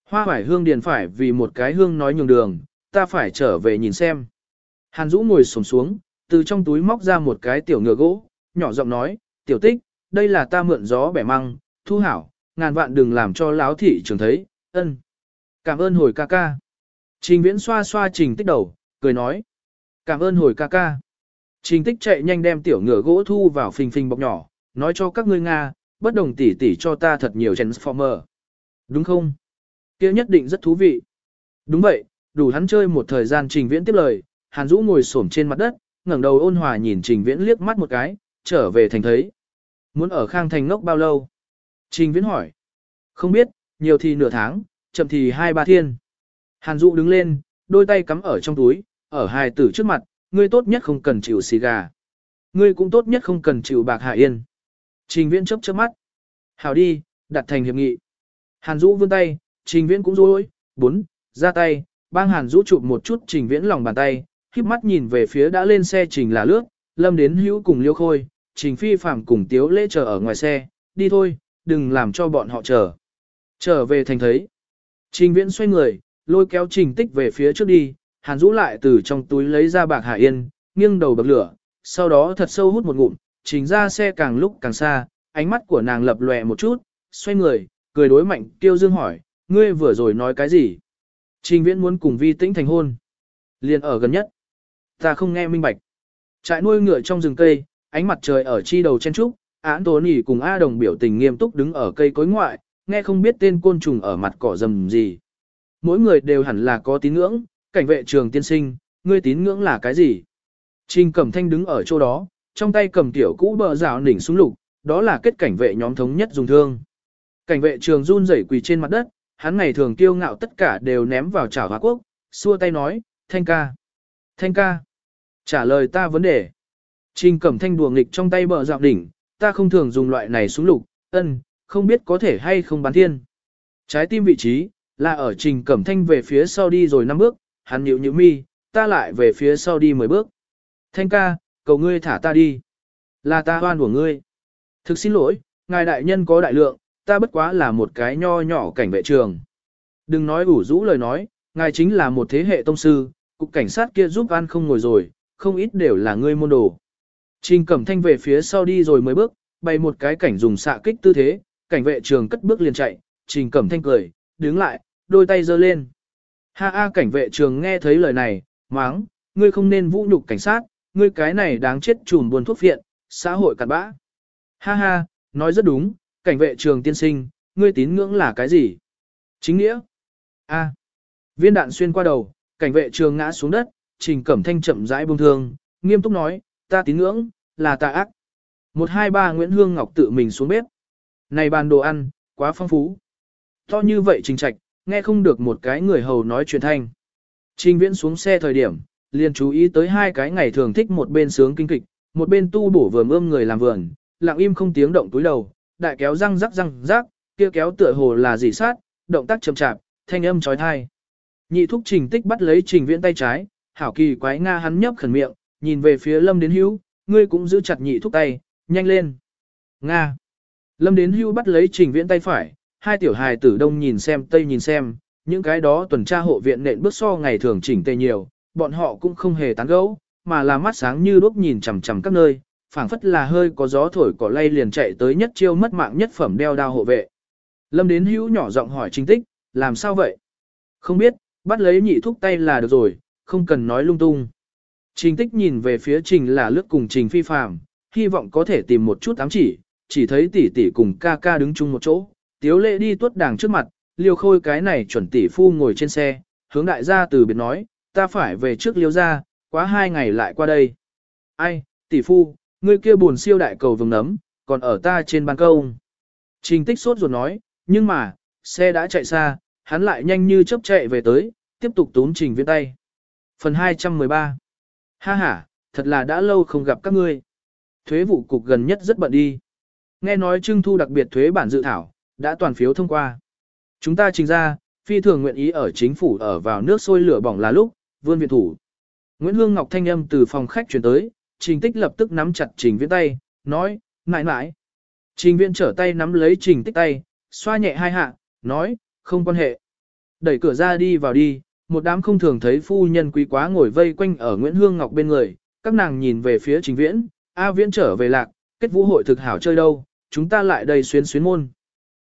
Hoa hải hương điền phải vì một cái hương nói nhường đường, ta phải trở về nhìn xem. Hàn Dũ ngồi sổm xuống, từ trong túi móc ra một cái tiểu ngựa gỗ, nhỏ giọng nói, tiểu tích, đây là ta mượn gió bẻ măng, thu hảo, ngàn vạn đừng làm cho láo thị trường thấy, ân. Cảm ơn hồi ca ca. Trình viễn xoa xoa trình tích đầu, cười nói. Cảm ơn hồi ca ca. Trình tích chạy nhanh đem tiểu ngựa gỗ thu vào phình phình bọc nhỏ, nói cho các ngươi Nga, bất đồng tỷ tỷ cho ta thật nhiều Transformer. Đúng không? kia nhất định rất thú vị. Đúng vậy, đủ hắn chơi một thời gian trình viễn tiếp lời, Hàn Dũ ngồi xổm trên mặt đất, ngẩng đầu ôn hòa nhìn trình viễn liếc mắt một cái, trở về thành thấy. Muốn ở khang thành ngốc bao lâu? Trình viễn hỏi. Không biết, nhiều thì nửa tháng, chậm thì hai ba thiên. Hàn Dũ đứng lên, đôi tay cắm ở trong túi, ở hai tử trước mặt, ngươi tốt nhất không cần chịu xì gà. Ngươi cũng tốt nhất không cần chịu bạc hạ yên. Trình viễn chớp chớp mắt. Hảo đi, đặt thành hiệp nghị. Hàn Dũ vươn tay, trình viễn cũng rối, bốn, ra tay, bang Hàn Dũ chụp một chút trình viễn lòng bàn tay, khiếp mắt nhìn về phía đã lên xe trình là lướt, lâm đến hữu cùng liêu khôi, trình phi phạm cùng tiếu lễ chờ ở ngoài xe, đi thôi, đừng làm cho bọn họ chờ. Trở về thành thấy. Trình viễn xoay người, lôi kéo trình tích về phía trước đi, hàn Dũ lại từ trong túi lấy ra bạc Hà yên, nghiêng đầu bậc lửa, sau đó thật sâu hút một ngụm, trình ra xe càng lúc càng xa, ánh mắt của nàng lập lòe một chút, xoay người, cười đối mạnh tiêu dương hỏi, ngươi vừa rồi nói cái gì? Trình viễn muốn cùng vi tĩnh thành hôn. Liền ở gần nhất. Ta không nghe minh bạch. Trại nuôi ngựa trong rừng cây, ánh mặt trời ở chi đầu chen trúc, án tố nỉ cùng A đồng biểu tình nghiêm túc đứng ở cây cối ngoại, nghe không biết tên côn trùng ở mặt cỏ rầm gì. Mỗi người đều hẳn là có tín ngưỡng, cảnh vệ trường tiên sinh, ngươi tín ngưỡng là cái gì? Trình Cẩm Thanh đứng ở chỗ đó, trong tay cầm tiểu cũ bờ rào nỉnh súng lục, đó là kết cảnh vệ nhóm thống nhất dùng thương. Cảnh vệ trường run rẩy quỳ trên mặt đất, hắn ngày thường kiêu ngạo tất cả đều ném vào chảo hóa quốc, xua tay nói, Thanh ca, Thanh ca, trả lời ta vấn đề. Trình Cẩm Thanh đùa nghịch trong tay bờ rào đỉnh, ta không thường dùng loại này súng lục, ân, không biết có thể hay không bán thiên. Trái tim vị trí, là ở Trình Cẩm Thanh về phía sau đi rồi 5 bước, hắn nhịu nhíu mi, ta lại về phía sau đi 10 bước. Thanh ca, cầu ngươi thả ta đi. Là ta hoan của ngươi. Thực xin lỗi, ngài đại nhân có đại lượng, ta bất quá là một cái nho nhỏ cảnh vệ trường. Đừng nói ủ rũ lời nói, ngài chính là một thế hệ tông sư, cục cảnh sát kia giúp an không ngồi rồi, không ít đều là ngươi môn đồ. Trình Cẩm Thanh về phía sau đi rồi mới bước, bày một cái cảnh dùng xạ kích tư thế, cảnh vệ trường cất bước liền chạy, Trình Cẩm Thanh cười, đứng lại, đôi tay giơ lên. Ha a cảnh vệ trường nghe thấy lời này, máng, ngươi không nên vũ nhục cảnh sát, ngươi cái này đáng chết chùm buồn thuốc viện, xã hội cặn bã. Ha ha, nói rất đúng, cảnh vệ trường tiên sinh, ngươi tín ngưỡng là cái gì? Chính nghĩa. A. Viên đạn xuyên qua đầu, cảnh vệ trường ngã xuống đất, trình cẩm thanh chậm rãi buông thương, nghiêm túc nói, ta tín ngưỡng, là tà ác. Một hai ba Nguyễn Hương Ngọc tự mình xuống bếp. Này bàn đồ ăn, quá phong phú. To như vậy trình trạch, nghe không được một cái người hầu nói chuyện thanh. Trình viễn xuống xe thời điểm, liền chú ý tới hai cái ngày thường thích một bên sướng kinh kịch, một bên tu bổ vườn ươm người làm vườn, lặng im không tiếng động túi đầu, đại kéo răng rắc răng rắc, kia kéo tựa hồ là dỉ sát, động tác chậm chạp, thanh âm trói thai. Nhị thúc trình tích bắt lấy trình viễn tay trái, hảo kỳ quái nga hắn nhấp khẩn miệng, nhìn về phía lâm đến hữu, ngươi cũng giữ chặt nhị thúc tay, nhanh lên. Nga. Lâm đến hữu bắt lấy trình viễn tay phải, hai tiểu hài tử đông nhìn xem tây nhìn xem, những cái đó tuần tra hộ viện nện bước so ngày thường chỉnh tề nhiều, bọn họ cũng không hề tán gẫu, mà là mắt sáng như đuốc nhìn chằm chằm các nơi, phảng phất là hơi có gió thổi cỏ lay liền chạy tới nhất chiêu mất mạng nhất phẩm đeo đao hộ vệ. Lâm đến hữu nhỏ giọng hỏi Trình Tích, làm sao vậy? Không biết, bắt lấy nhị thúc tay là được rồi, không cần nói lung tung. Trình Tích nhìn về phía Trình là lướt cùng Trình phi phàm, hy vọng có thể tìm một chút ám chỉ, chỉ thấy tỷ tỷ cùng ca ca đứng chung một chỗ, tiếu lệ đi tuốt đàng trước mặt, liều khôi cái này chuẩn tỷ phu ngồi trên xe, hướng đại gia từ biệt nói, ta phải về trước liêu ra, quá hai ngày lại qua đây. Ai, tỷ phu, ngươi kia buồn siêu đại cầu vừng nấm, còn ở ta trên ban công. Trình tích sốt ruột nói, nhưng mà, xe đã chạy xa, hắn lại nhanh như chớp chạy về tới, tiếp tục tốn trình viên tay. Phần 213 Ha ha, thật là đã lâu không gặp các ngươi. Thuế vụ cục gần nhất rất bận đi. Nghe nói trưng thu đặc biệt thuế bản dự thảo, đã toàn phiếu thông qua. Chúng ta trình ra, phi thường nguyện ý ở chính phủ ở vào nước sôi lửa bỏng là lúc, vươn viện thủ. Nguyễn Hương Ngọc thanh âm từ phòng khách chuyển tới, trình tích lập tức nắm chặt trình viễn tay, nói, Nại nại. Trình viễn trở tay nắm lấy trình tích tay, xoa nhẹ hai hạ, nói, không quan hệ. Đẩy cửa ra đi vào đi, một đám không thường thấy phu nhân quý quá ngồi vây quanh ở Nguyễn Hương Ngọc bên người, các nàng nhìn về phía trình viễn, A viễn trở về lạc, kết vũ hội thực hảo chơi đâu, chúng ta lại đây xuyến xuyến môn.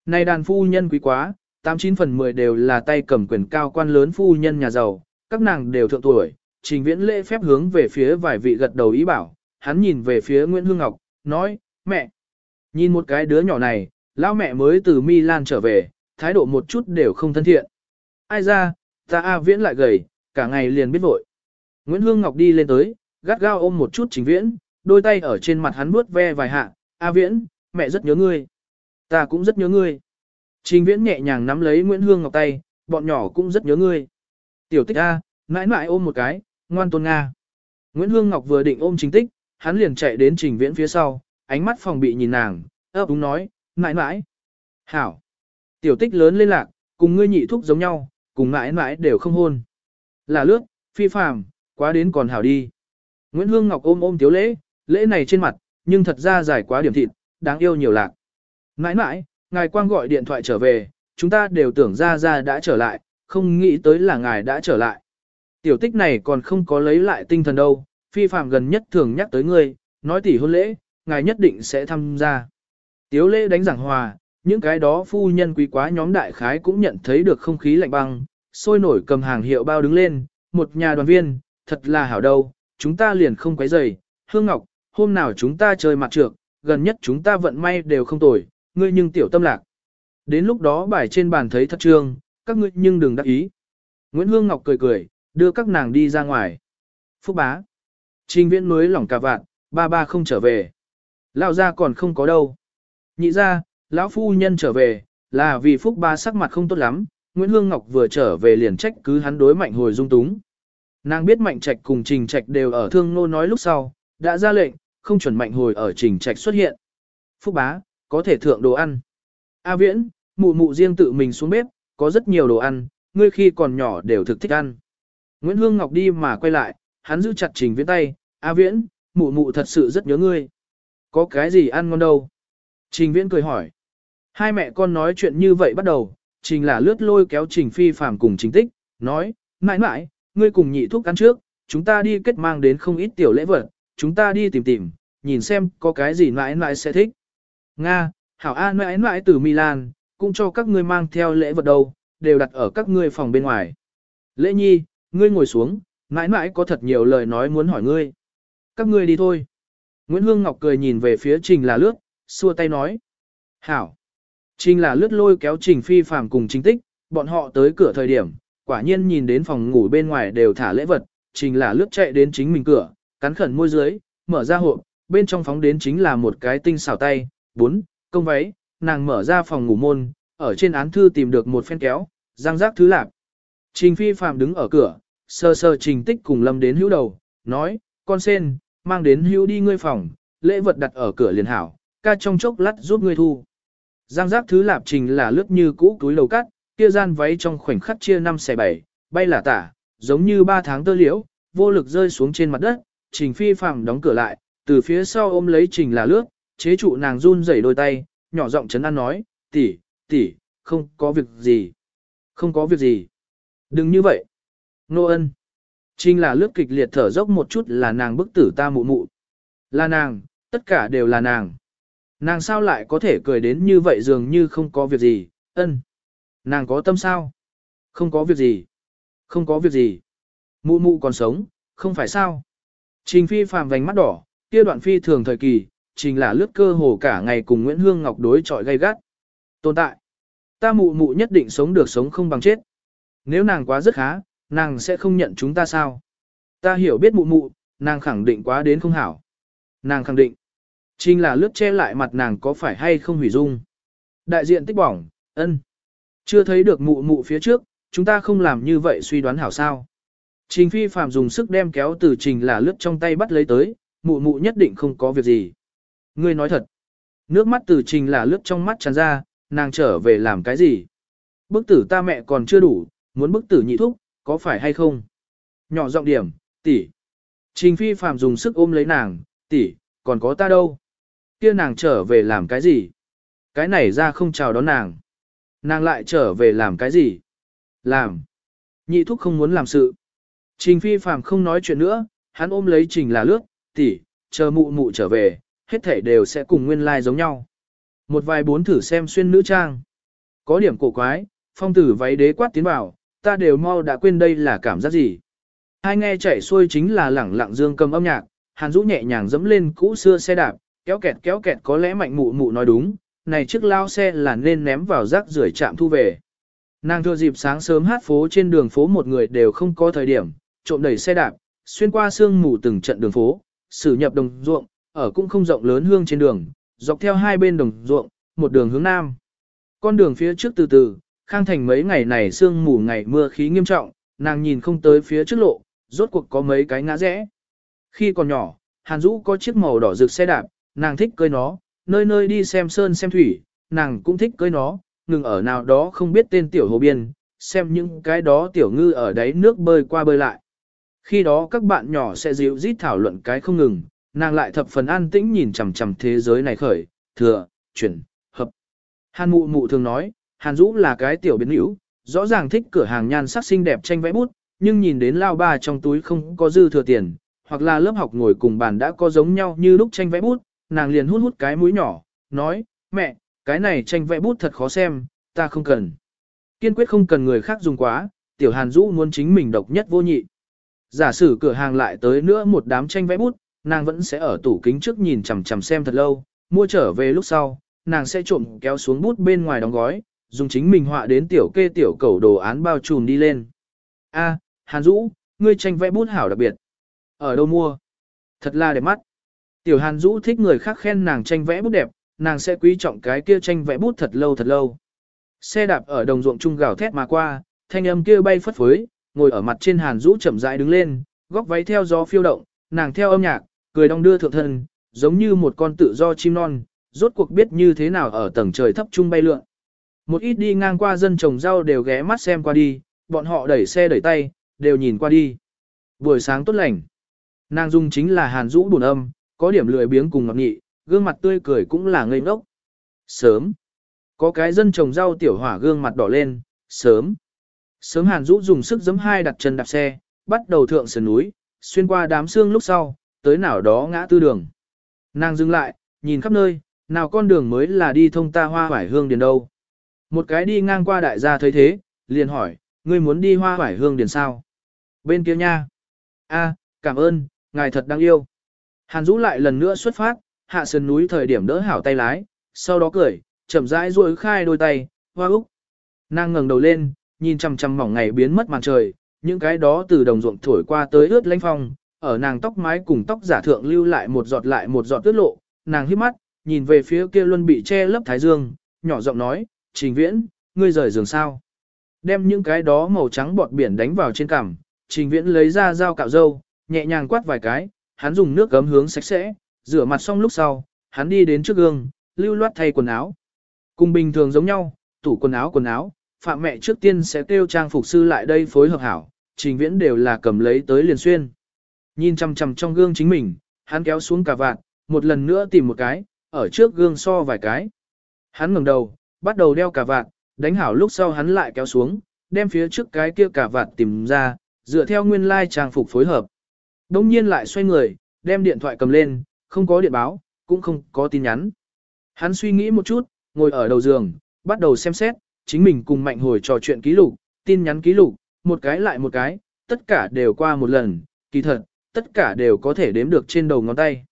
Này đàn phu nhân quý quá, 89 phần 10 đều là tay cầm quyền cao quan lớn phu nhân nhà giàu, các nàng đều thượng tuổi, trình viễn lễ phép hướng về phía vài vị gật đầu ý bảo, hắn nhìn về phía Nguyễn Hương Ngọc, nói, mẹ, nhìn một cái đứa nhỏ này, lão mẹ mới từ Milan trở về, thái độ một chút đều không thân thiện. Ai ra, ta A viễn lại gầy, cả ngày liền biết vội. Nguyễn Hương Ngọc đi lên tới, gắt gao ôm một chút trình viễn, đôi tay ở trên mặt hắn vuốt ve vài hạ, A viễn, mẹ rất nhớ ngươi. Ta cũng rất nhớ ngươi. Trình viễn nhẹ nhàng nắm lấy Nguyễn Hương Ngọc tay, bọn nhỏ cũng rất nhớ ngươi. Tiểu tích A, mãi mãi ôm một cái, ngoan tôn Nga. Nguyễn Hương Ngọc vừa định ôm chính tích, hắn liền chạy đến trình viễn phía sau, ánh mắt phòng bị nhìn nàng, ấp đúng nói, mãi mãi. Hảo. Tiểu tích lớn lên lạc, cùng ngươi nhị thúc giống nhau, cùng mãi mãi đều không hôn. Là lướt, phi phàm, quá đến còn hảo đi. Nguyễn Hương Ngọc ôm ôm tiếu lễ, lễ này trên mặt, nhưng thật ra dài quá điểm thịt, đáng yêu nhiều lạc. Mãi mãi, ngài quang gọi điện thoại trở về, chúng ta đều tưởng ra ra đã trở lại, không nghĩ tới là ngài đã trở lại. Tiểu tích này còn không có lấy lại tinh thần đâu, phi phạm gần nhất thường nhắc tới ngươi, nói tỉ hôn lễ, ngài nhất định sẽ tham gia. Tiếu lễ đánh giảng hòa, những cái đó phu nhân quý quá nhóm đại khái cũng nhận thấy được không khí lạnh băng, sôi nổi cầm hàng hiệu bao đứng lên, một nhà đoàn viên, thật là hảo đâu, chúng ta liền không quấy rầy. Hương Ngọc, hôm nào chúng ta chơi mặt trược, gần nhất chúng ta vận may đều không tồi, ngươi nhưng tiểu tâm lạc. Đến lúc đó bài trên bàn thấy thật trương, các ngươi nhưng đừng đắc ý. Nguyễn Hương Ngọc cười cười, đưa các nàng đi ra ngoài. Phúc bá. Trình viễn núi lỏng cả vạn, ba ba không trở về. Lão ra còn không có đâu. Nhị ra, lão phu nhân trở về, là vì Phúc ba sắc mặt không tốt lắm, Nguyễn Hương Ngọc vừa trở về liền trách cứ hắn đối mạnh hồi dung túng. Nàng biết mạnh trạch cùng trình trạch đều ở thương nô nói lúc sau, đã ra lệnh, không chuẩn mạnh hồi ở trình trạch xuất hiện. Phúc bá, có thể thượng đồ ăn. A viễn, mụ mụ riêng tự mình xuống bếp, có rất nhiều đồ ăn, ngươi khi còn nhỏ đều thực thích ăn. Nguyễn Hương Ngọc đi mà quay lại, hắn giữ chặt trình viễn tay, A viễn, mụ mụ thật sự rất nhớ ngươi. Có cái gì ăn ngon đâu? Trình viễn cười hỏi. Hai mẹ con nói chuyện như vậy bắt đầu, trình là lướt lôi kéo trình phi phàm cùng trình tích, nói, mãi mãi, ngươi cùng nhị thuốc ăn trước, chúng ta đi kết mang đến không ít tiểu lễ vật, chúng ta đi tìm tìm, nhìn xem có cái gì mãi mãi sẽ thích. Nga, Hảo an mãi mãi từ Milan, cũng cho các ngươi mang theo lễ vật đâu, đều đặt ở các ngươi phòng bên ngoài. Lễ nhi, ngươi ngồi xuống, mãi mãi có thật nhiều lời nói muốn hỏi ngươi. Các ngươi đi thôi. Nguyễn Hương Ngọc cười nhìn về phía Trình là lướt, xua tay nói. Hảo. Trình là lướt lôi kéo Trình phi phàm cùng Trình tích, bọn họ tới cửa thời điểm, quả nhiên nhìn đến phòng ngủ bên ngoài đều thả lễ vật, Trình là lướt chạy đến chính mình cửa, cắn khẩn môi dưới, mở ra hộp, bên trong phóng đến chính là một cái tinh xảo tay, bốn, công váy, nàng mở ra phòng ngủ môn, ở trên án thư tìm được một phen kéo, răng rác thứ lạp. Trình phi phạm đứng ở cửa, sơ sơ trình tích cùng lâm đến hữu đầu, nói, con sen, mang đến hữu đi ngươi phòng, lễ vật đặt ở cửa liền hảo, ca trong chốc lát giúp ngươi thu. Giang giác thứ lạp trình là lướt như cũ túi lầu cắt, kia gian váy trong khoảnh khắc chia năm xẻ bảy, bay là tả, giống như ba tháng tơ liễu, vô lực rơi xuống trên mặt đất, trình phi phàm đóng cửa lại, từ phía sau ôm lấy trình là lướt, chế trụ nàng run rẩy đôi tay, nhỏ giọng chấn an nói, tỷ, tỷ, không có việc gì. Không có việc gì. Đừng như vậy. Nô ân. Trình là lướt kịch liệt thở dốc một chút là nàng bức tử ta mụ mụ. Là nàng, tất cả đều là nàng. Nàng sao lại có thể cười đến như vậy dường như không có việc gì, ân. Nàng có tâm sao? Không có việc gì. Không có việc gì. Mụ mụ còn sống, không phải sao? Trình phi phàm vành mắt đỏ, kia đoạn phi thường thời kỳ, trình là lướt cơ hồ cả ngày cùng Nguyễn Hương Ngọc đối chọi gay gắt. Tồn tại. Ta mụ mụ nhất định sống được sống không bằng chết. Nếu nàng quá rất khá, nàng sẽ không nhận chúng ta sao? Ta hiểu biết mụ mụ, nàng khẳng định quá đến không hảo. Nàng khẳng định. Trình là lướt che lại mặt nàng có phải hay không hủy dung. Đại diện tích bỏng, ân. Chưa thấy được mụ mụ phía trước, chúng ta không làm như vậy suy đoán hảo sao. Trình phi phạm dùng sức đem kéo từ trình là lướt trong tay bắt lấy tới, mụ mụ nhất định không có việc gì. Ngươi nói thật. Nước mắt từ trình là lướt trong mắt tràn ra, nàng trở về làm cái gì? Bức tử ta mẹ còn chưa đủ, muốn bức tử nhị thúc, có phải hay không? Nhỏ giọng điểm, tỷ. Trình phi phạm dùng sức ôm lấy nàng, tỷ, còn có ta đâu? Kia nàng trở về làm cái gì? Cái này ra không chào đón nàng. Nàng lại trở về làm cái gì? Làm. Nhị thúc không muốn làm sự. Trình phi phạm không nói chuyện nữa, hắn ôm lấy trình là lướt, tỷ, chờ mụ mụ trở về, hết thể đều sẽ cùng nguyên lai like giống nhau. Một vài bốn thử xem xuyên nữ trang. Có điểm cổ quái, phong tử váy đế quát tiến vào, ta đều mau đã quên đây là cảm giác gì. Hai nghe chạy xuôi chính là lẳng lặng dương cầm âm nhạc, Hàn rũ nhẹ nhàng dẫm lên cũ xưa xe đạp, kéo kẹt kéo kẹt có lẽ mạnh mụ mụ nói đúng, này chiếc lao xe là nên ném vào rác rưởi trạm thu về. Nàng thừa dịp sáng sớm hát phố trên đường phố một người đều không có thời điểm, trộm đẩy xe đạp, xuyên qua sương mù từng trận đường phố, xử nhập đồng ruộng, ở cũng không rộng lớn hương trên đường, dọc theo hai bên đồng ruộng, một đường hướng nam. Con đường phía trước từ từ, khang thành mấy ngày này sương mù ngày mưa khí nghiêm trọng, nàng nhìn không tới phía trước lộ, rốt cuộc có mấy cái ngã rẽ. Khi còn nhỏ, Hàn Dũ có chiếc màu đỏ rực xe đạp, nàng thích cưới nó, nơi nơi đi xem sơn xem thủy, nàng cũng thích cưới nó, ngừng ở nào đó không biết tên tiểu hồ biên, xem những cái đó tiểu ngư ở đáy nước bơi qua bơi lại. Khi đó các bạn nhỏ sẽ dịu rít thảo luận cái không ngừng, nàng lại thập phần an tĩnh nhìn chằm chằm thế giới này khởi, thừa, chuyển, hợp. Hàn mụ mụ thường nói, Hàn Dũ là cái tiểu biến hữu, rõ ràng thích cửa hàng nhan sắc xinh đẹp tranh vẽ bút, nhưng nhìn đến lao ba trong túi không có dư thừa tiền, hoặc là lớp học ngồi cùng bàn đã có giống nhau như lúc tranh vẽ bút, nàng liền hút hút cái mũi nhỏ, nói, mẹ, cái này tranh vẽ bút thật khó xem, ta không cần. Kiên quyết không cần người khác dùng quá, tiểu hàn Dũ muốn chính mình độc nhất vô nhị. Giả sử cửa hàng lại tới nữa một đám tranh vẽ bút, nàng vẫn sẽ ở tủ kính trước nhìn chằm chằm xem thật lâu, mua trở về lúc sau, nàng sẽ trộm kéo xuống bút bên ngoài đóng gói, dùng chính mình họa đến tiểu kê tiểu cầu đồ án bao trùm đi lên. A, Hàn Dũ, ngươi tranh vẽ bút hảo đặc biệt. Ở đâu mua? Thật là đẹp mắt. Tiểu Hàn Dũ thích người khác khen nàng tranh vẽ bút đẹp, nàng sẽ quý trọng cái kia tranh vẽ bút thật lâu thật lâu. Xe đạp ở đồng ruộng trung gào thét mà qua, thanh âm kia bay phất phới, ngồi ở mặt trên Hàn Dũ chậm rãi đứng lên, góc váy theo gió phiêu động, nàng theo âm nhạc, cười đong đưa thượng thân, giống như một con tự do chim non, rốt cuộc biết như thế nào ở tầng trời thấp trung bay lượn. Một ít đi ngang qua dân trồng rau đều ghé mắt xem qua đi, bọn họ đẩy xe đẩy tay, đều nhìn qua đi. Buổi sáng tốt lành. Nàng dung chính là hàn rũ buồn âm, có điểm lười biếng cùng ngọc nghị, gương mặt tươi cười cũng là ngây ngốc. Sớm. Có cái dân trồng rau tiểu hỏa gương mặt đỏ lên, sớm. Sớm hàn rũ dùng sức giấm hai đặt chân đạp xe, bắt đầu thượng sườn núi, xuyên qua đám xương lúc sau, tới nào đó ngã tư đường. Nàng dừng lại, nhìn khắp nơi, nào con đường mới là đi thông ta hoa hoải hương điền đâu. Một cái đi ngang qua đại gia thấy thế, liền hỏi, ngươi muốn đi hoa hoải hương điền sao? Bên kia nha. A, cảm ơn, ngài thật đáng yêu. Hàn Dũ lại lần nữa xuất phát, hạ sườn núi thời điểm đỡ hảo tay lái, sau đó cười, chậm rãi duỗi khai đôi tay, hoa úc. Nàng ngẩng đầu lên, nhìn chằm chằm mỏng ngày biến mất màn trời, những cái đó từ đồng ruộng thổi qua tới ướt lánh phong, ở nàng tóc mái cùng tóc giả thượng lưu lại một giọt lại một giọt tuyết lộ, nàng hít mắt, nhìn về phía kia luôn bị che lấp thái dương, nhỏ giọng nói, trình viễn, ngươi rời giường sao. Đem những cái đó màu trắng bọt biển đánh vào trên cằm, trình viễn lấy ra dao cạo râu, nhẹ nhàng quát vài cái, hắn dùng nước gấm hướng sạch sẽ, rửa mặt xong lúc sau, hắn đi đến trước gương, lưu loát thay quần áo. Cùng bình thường giống nhau, tủ quần áo quần áo, phạm mẹ trước tiên sẽ kêu trang phục sư lại đây phối hợp hảo, trình viễn đều là cầm lấy tới liền xuyên. Nhìn chằm chằm trong gương chính mình, hắn kéo xuống cả vạt, một lần nữa tìm một cái, ở trước gương so vài cái. Hắn ngẩng đầu, bắt đầu đeo cả vạt, đánh hảo lúc sau hắn lại kéo xuống, đem phía trước cái kia cả vạt tìm ra, dựa theo nguyên lai trang phục phối hợp. Đông nhiên lại xoay người, đem điện thoại cầm lên, không có điện báo, cũng không có tin nhắn. Hắn suy nghĩ một chút, ngồi ở đầu giường, bắt đầu xem xét, chính mình cùng mạnh hồi trò chuyện ký lục, tin nhắn ký lục, một cái lại một cái, tất cả đều qua một lần, kỳ thật, tất cả đều có thể đếm được trên đầu ngón tay.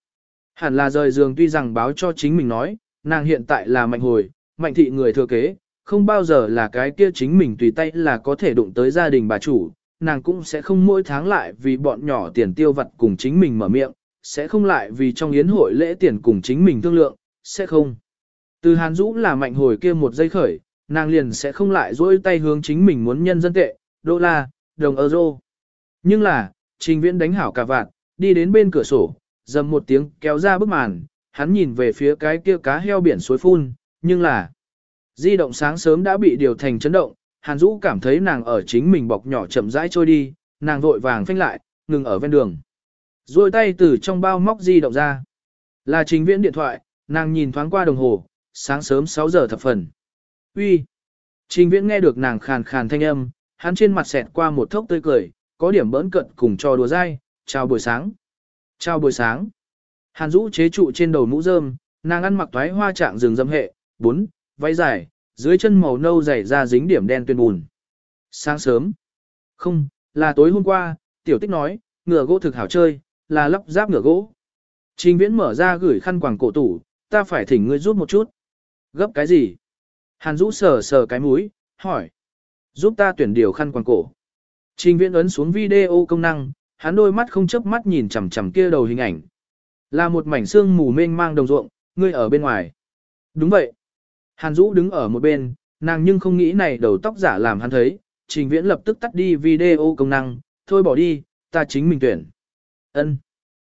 Hẳn là rời giường tuy rằng báo cho chính mình nói, nàng hiện tại là mạnh hồi, mạnh thị người thừa kế, không bao giờ là cái kia chính mình tùy tay là có thể đụng tới gia đình bà chủ, nàng cũng sẽ không mỗi tháng lại vì bọn nhỏ tiền tiêu vặt cùng chính mình mở miệng, sẽ không lại vì trong yến hội lễ tiền cùng chính mình thương lượng, sẽ không. Từ Hàn Dũ là mạnh hồi kia một giây khởi, nàng liền sẽ không lại dỗi tay hướng chính mình muốn nhân dân tệ, đô la, đồng euro. Nhưng là, trình viễn đánh hảo cả vạn, đi đến bên cửa sổ, dầm một tiếng kéo ra bức màn, hắn nhìn về phía cái kia cá heo biển suối phun, nhưng là di động sáng sớm đã bị điều thành chấn động, Hàn Dũ cảm thấy nàng ở chính mình bọc nhỏ chậm rãi trôi đi, nàng vội vàng phanh lại, ngừng ở ven đường. Rồi tay từ trong bao móc di động ra. Là trình viễn điện thoại, nàng nhìn thoáng qua đồng hồ, sáng sớm 6 giờ thập phần. Uy. Trình viễn nghe được nàng khàn khàn thanh âm, hắn trên mặt xẹt qua một thốc tươi cười, có điểm bỡn cận cùng cho đùa dai, chào buổi sáng. Chào buổi sáng. Hàn Dũ chế trụ trên đầu mũ rơm, nàng ăn mặc toái hoa trạng rừng dâm hệ, bốn, váy dài, dưới chân màu nâu dày ra dính điểm đen tuyên bùn. Sáng sớm. Không, là tối hôm qua, tiểu tích nói, ngựa gỗ thực hảo chơi, là lắp ráp ngựa gỗ. Trình viễn mở ra gửi khăn quàng cổ tủ, ta phải thỉnh ngươi giúp một chút. Gấp cái gì? Hàn Dũ sờ sờ cái mũi, hỏi. Giúp ta tuyển điều khăn quàng cổ. Trình viễn ấn xuống video công năng, hắn đôi mắt không chớp mắt nhìn chằm chằm kia đầu hình ảnh. Là một mảnh xương mù mênh mang đồng ruộng, ngươi ở bên ngoài. Đúng vậy. Hàn Dũ đứng ở một bên, nàng nhưng không nghĩ này đầu tóc giả làm hắn thấy, trình viễn lập tức tắt đi video công năng, thôi bỏ đi, ta chính mình tuyển. Ân.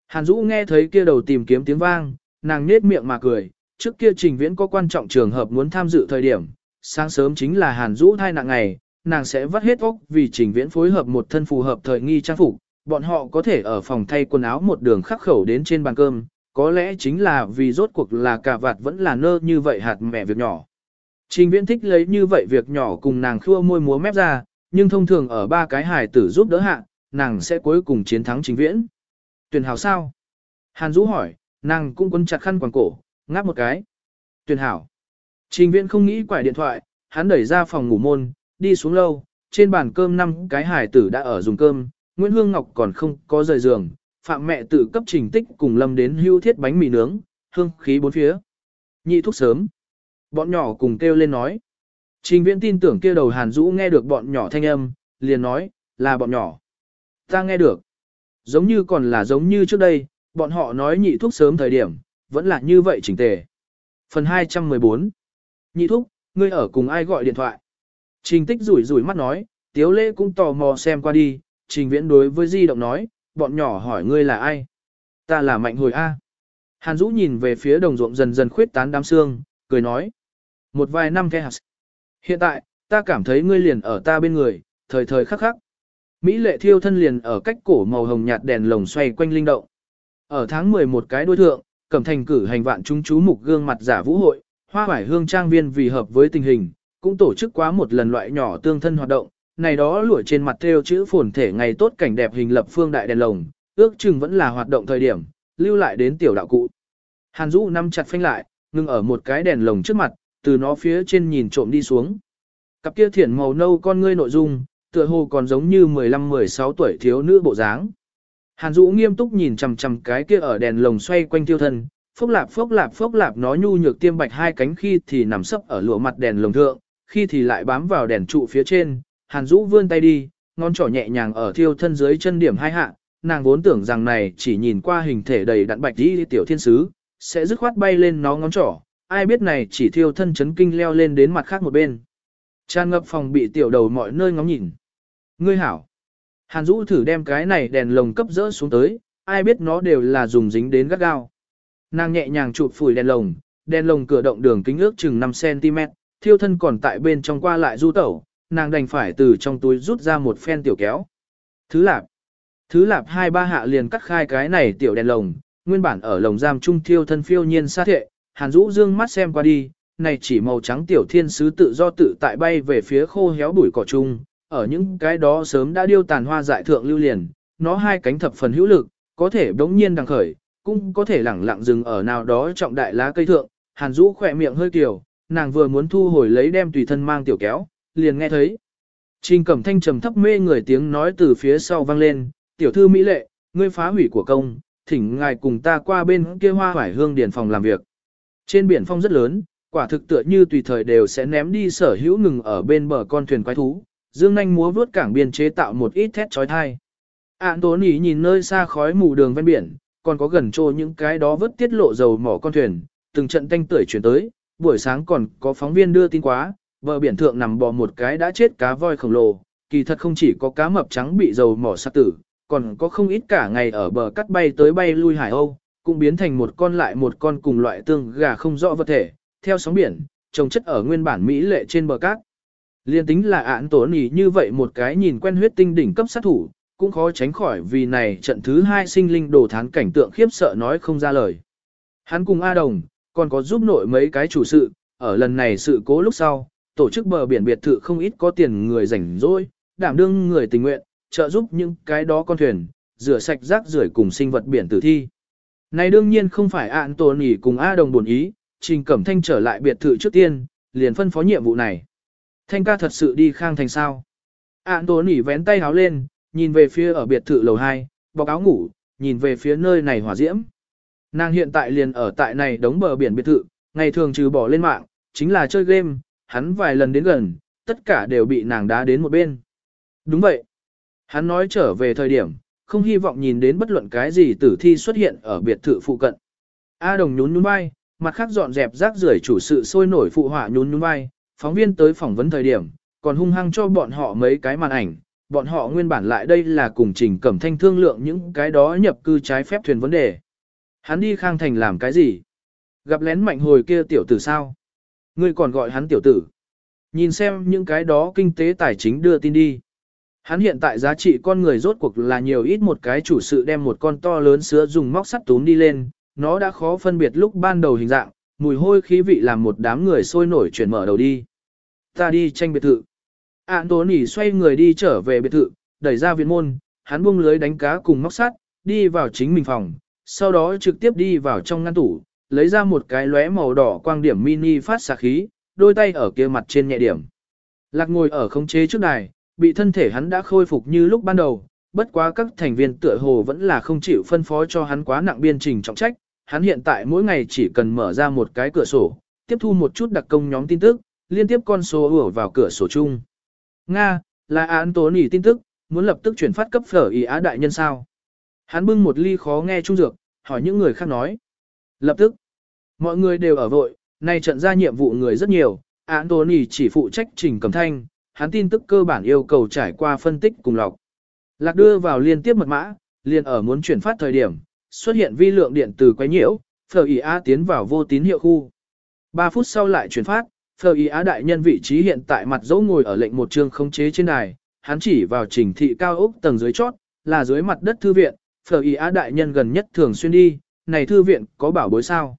Hàn Dũ nghe thấy kia đầu tìm kiếm tiếng vang, nàng nết miệng mà cười, trước kia trình viễn có quan trọng trường hợp muốn tham dự thời điểm, sáng sớm chính là Hàn Dũ thai nặng ngày, nàng sẽ vắt hết óc vì trình viễn phối hợp một thân phù hợp thời nghi trang phục, bọn họ có thể ở phòng thay quần áo một đường khắc khẩu đến trên bàn cơm, có lẽ chính là vì rốt cuộc là cả vạt vẫn là nơ như vậy hạt mẹ việc nhỏ. Trình viễn thích lấy như vậy việc nhỏ cùng nàng khua môi múa mép ra, nhưng thông thường ở ba cái hài tử giúp đỡ hạ, nàng sẽ cuối cùng chiến thắng trình viễn. Tuyển hảo sao? Hàn Dũ hỏi, nàng cũng quân chặt khăn quàng cổ, ngáp một cái. Tuyển hảo. Trình viễn không nghĩ quải điện thoại, hắn đẩy ra phòng ngủ môn, đi xuống lâu, trên bàn cơm năm cái Hải tử đã ở dùng cơm, Nguyễn Hương Ngọc còn không có rời giường, phạm mẹ tự cấp trình tích cùng lâm đến hưu thiết bánh mì nướng, hương khí bốn phía. Nhị thuốc sớm. Bọn nhỏ cùng kêu lên nói. Trình viễn tin tưởng kêu đầu Hàn Dũ nghe được bọn nhỏ thanh âm, liền nói, là bọn nhỏ. Ta nghe được. Giống như còn là giống như trước đây, bọn họ nói nhị thuốc sớm thời điểm, vẫn là như vậy chỉnh tề. Phần 214 Nhị thúc, ngươi ở cùng ai gọi điện thoại? Trình tích rủi rủi mắt nói, tiếu lễ cũng tò mò xem qua đi, trình viễn đối với di động nói, bọn nhỏ hỏi ngươi là ai? Ta là mạnh hồi A. Hàn Dũ nhìn về phía đồng ruộng dần dần khuyết tán đám xương, cười nói. Một vài năm khe hạt. Hiện tại, ta cảm thấy ngươi liền ở ta bên người, thời thời khắc khắc. Mỹ lệ thiêu thân liền ở cách cổ màu hồng nhạt đèn lồng xoay quanh linh động. Ở tháng 11 cái đối thượng, cẩm thành cử hành vạn chúng chú mục gương mặt giả vũ hội, hoa hải hương trang viên vì hợp với tình hình, cũng tổ chức quá một lần loại nhỏ tương thân hoạt động, này đó lụa trên mặt theo chữ phồn thể ngày tốt cảnh đẹp hình lập phương đại đèn lồng, ước chừng vẫn là hoạt động thời điểm, lưu lại đến tiểu đạo cụ. Hàn Dũ nắm chặt phanh lại, ngưng ở một cái đèn lồng trước mặt, từ nó phía trên nhìn trộm đi xuống. Cặp kia thiển màu nâu con ngươi nội dung, tựa hồ còn giống như 15-16 tuổi thiếu nữ bộ dáng. Hàn Dũ nghiêm túc nhìn chằm chằm cái kia ở đèn lồng xoay quanh tiêu thân, phốc lạp phốc lạp phốc lạp nó nhu nhược tiêm bạch hai cánh khi thì nằm sấp ở lụa mặt đèn lồng thượng, khi thì lại bám vào đèn trụ phía trên, Hàn Dũ vươn tay đi, ngón trỏ nhẹ nhàng ở thiêu thân dưới chân điểm hai hạ, nàng vốn tưởng rằng này chỉ nhìn qua hình thể đầy đặn bạch đi tiểu thiên sứ, sẽ dứt khoát bay lên nó ngón trỏ, ai biết này chỉ thiêu thân chấn kinh leo lên đến mặt khác một bên. Tràn ngập phòng bị tiểu đầu mọi nơi ngóng nhìn. Ngươi hảo. Hàn Dũ thử đem cái này đèn lồng cấp rỡ xuống tới, ai biết nó đều là dùng dính đến gắt gao. Nàng nhẹ nhàng chụp phủi đèn lồng, đèn lồng cửa động đường kính ước chừng 5cm, thiêu thân còn tại bên trong qua lại du tẩu, nàng đành phải từ trong túi rút ra một phen tiểu kéo. Thứ lạp. Thứ lạp hai ba hạ liền cắt khai cái này tiểu đèn lồng, nguyên bản ở lồng giam trung thiêu thân phiêu nhiên xa thệ, hàn rũ dương mắt xem qua đi, này chỉ màu trắng tiểu thiên sứ tự do tự tại bay về phía khô héo bụi cỏ chung, ở những cái đó sớm đã điêu tàn hoa dại thượng lưu liền, nó hai cánh thập phần hữu lực, có thể đống nhiên đằng khởi, cũng có thể lẳng lặng dừng ở nào đó trọng đại lá cây thượng, hàn rũ khỏe miệng hơi kiều, nàng vừa muốn thu hồi lấy đem tùy thân mang tiểu kéo, liền nghe thấy. Trình cẩm thanh trầm thấp mê người tiếng nói từ phía sau vang lên, tiểu thư Mỹ lệ, ngươi phá hủy của công, thỉnh ngài cùng ta qua bên kia hoa hoải hương điển phòng làm việc. Trên biển phong rất lớn, quả thực tựa như tùy thời đều sẽ ném đi sở hữu ngừng ở bên bờ con thuyền quái thú, dương nanh múa vuốt cảng biên chế tạo một ít thét trói thai. Ản tố nỉ nhìn nơi xa khói mù đường ven biển, còn có gần trô những cái đó vớt tiết lộ dầu mỏ con thuyền, từng trận tanh tưởi chuyển tới, buổi sáng còn có phóng viên đưa tin quá, bờ biển thượng nằm bò một cái đã chết cá voi khổng lồ, kỳ thật không chỉ có cá mập trắng bị dầu mỏ sát tử, còn có không ít cả ngày ở bờ cắt bay tới bay lui hải âu, cũng biến thành một con lại một con cùng loại tương gà không rõ vật thể, theo sóng biển, trồng chất ở nguyên bản Mỹ lệ trên bờ cát. Liên tính là án tổn nỉ như vậy một cái nhìn quen huyết tinh đỉnh cấp sát thủ, cũng khó tránh khỏi vì này trận thứ hai sinh linh đồ thán cảnh tượng khiếp sợ nói không ra lời. Hắn cùng A Đồng, còn có giúp nội mấy cái chủ sự, ở lần này sự cố lúc sau, tổ chức bờ biển biệt thự không ít có tiền người rảnh rỗi, đảm đương người tình nguyện, trợ giúp những cái đó con thuyền, rửa sạch rác rưởi cùng sinh vật biển tử thi. Này đương nhiên không phải ạn tồn ý cùng A đồng buồn ý, Trình Cẩm Thanh trở lại biệt thự trước tiên, liền phân phó nhiệm vụ này. Thanh ca thật sự đi khang thành sao. Ạn tồn ý vén tay háo lên, nhìn về phía ở biệt thự lầu 2, bọc áo ngủ, nhìn về phía nơi này hỏa diễm. Nàng hiện tại liền ở tại này đống bờ biển biệt thự, ngày thường trừ bỏ lên mạng, chính là chơi game, hắn vài lần đến gần, tất cả đều bị nàng đá đến một bên. Đúng vậy. Hắn nói trở về thời điểm, không hy vọng nhìn đến bất luận cái gì tử thi xuất hiện ở biệt thự phụ cận. A đồng nhún nhún vai, mặt khác dọn dẹp rác rưởi chủ sự sôi nổi phụ họa nhún nhún vai, phóng viên tới phỏng vấn thời điểm, còn hung hăng cho bọn họ mấy cái màn ảnh, bọn họ nguyên bản lại đây là cùng trình cẩm thanh thương lượng những cái đó nhập cư trái phép thuyền vấn đề. Hắn đi khang thành làm cái gì? Gặp lén mạnh hồi kia tiểu tử sao? Ngươi còn gọi hắn tiểu tử. Nhìn xem những cái đó kinh tế tài chính đưa tin đi. Hắn hiện tại giá trị con người rốt cuộc là nhiều ít một cái chủ sự đem một con to lớn sữa dùng móc sắt túm đi lên, nó đã khó phân biệt lúc ban đầu hình dạng, mùi hôi khí vị làm một đám người sôi nổi chuyển mở đầu đi. Ta đi tranh biệt thự. Anthony xoay người đi trở về biệt thự, đẩy ra viện môn, hắn buông lưới đánh cá cùng móc sắt, đi vào chính mình phòng, sau đó trực tiếp đi vào trong ngăn tủ, lấy ra một cái lóe màu đỏ quang điểm mini phát xạ khí, đôi tay ở kia mặt trên nhẹ điểm. Lạc ngồi ở không chế trước đài, bị thân thể hắn đã khôi phục như lúc ban đầu, bất quá các thành viên tựa hồ vẫn là không chịu phân phó cho hắn quá nặng biên trình trọng trách, hắn hiện tại mỗi ngày chỉ cần mở ra một cái cửa sổ, tiếp thu một chút đặc công nhóm tin tức, liên tiếp con số ủa vào cửa sổ chung. Nga, là án tố nỉ tin tức, muốn lập tức chuyển phát cấp phở ý á đại nhân sao. Hắn bưng một ly khó nghe trung dược, hỏi những người khác nói. Lập tức, mọi người đều ở vội, nay trận ra nhiệm vụ người rất nhiều, Anthony chỉ phụ trách trình cầm thanh, hắn tin tức cơ bản yêu cầu trải qua phân tích cùng lọc. Lạc đưa vào liên tiếp mật mã, liền ở muốn chuyển phát thời điểm, xuất hiện vi lượng điện từ quay nhiễu, phở ý á tiến vào vô tín hiệu khu. 3 phút sau lại chuyển phát, phở ý á đại nhân vị trí hiện tại mặt dỗ ngồi ở lệnh một trường không chế trên đài, hắn chỉ vào trình thị cao ốc tầng dưới chót, là dưới mặt đất thư viện, phở ý á đại nhân gần nhất thường xuyên đi, này thư viện có bảo bối sao.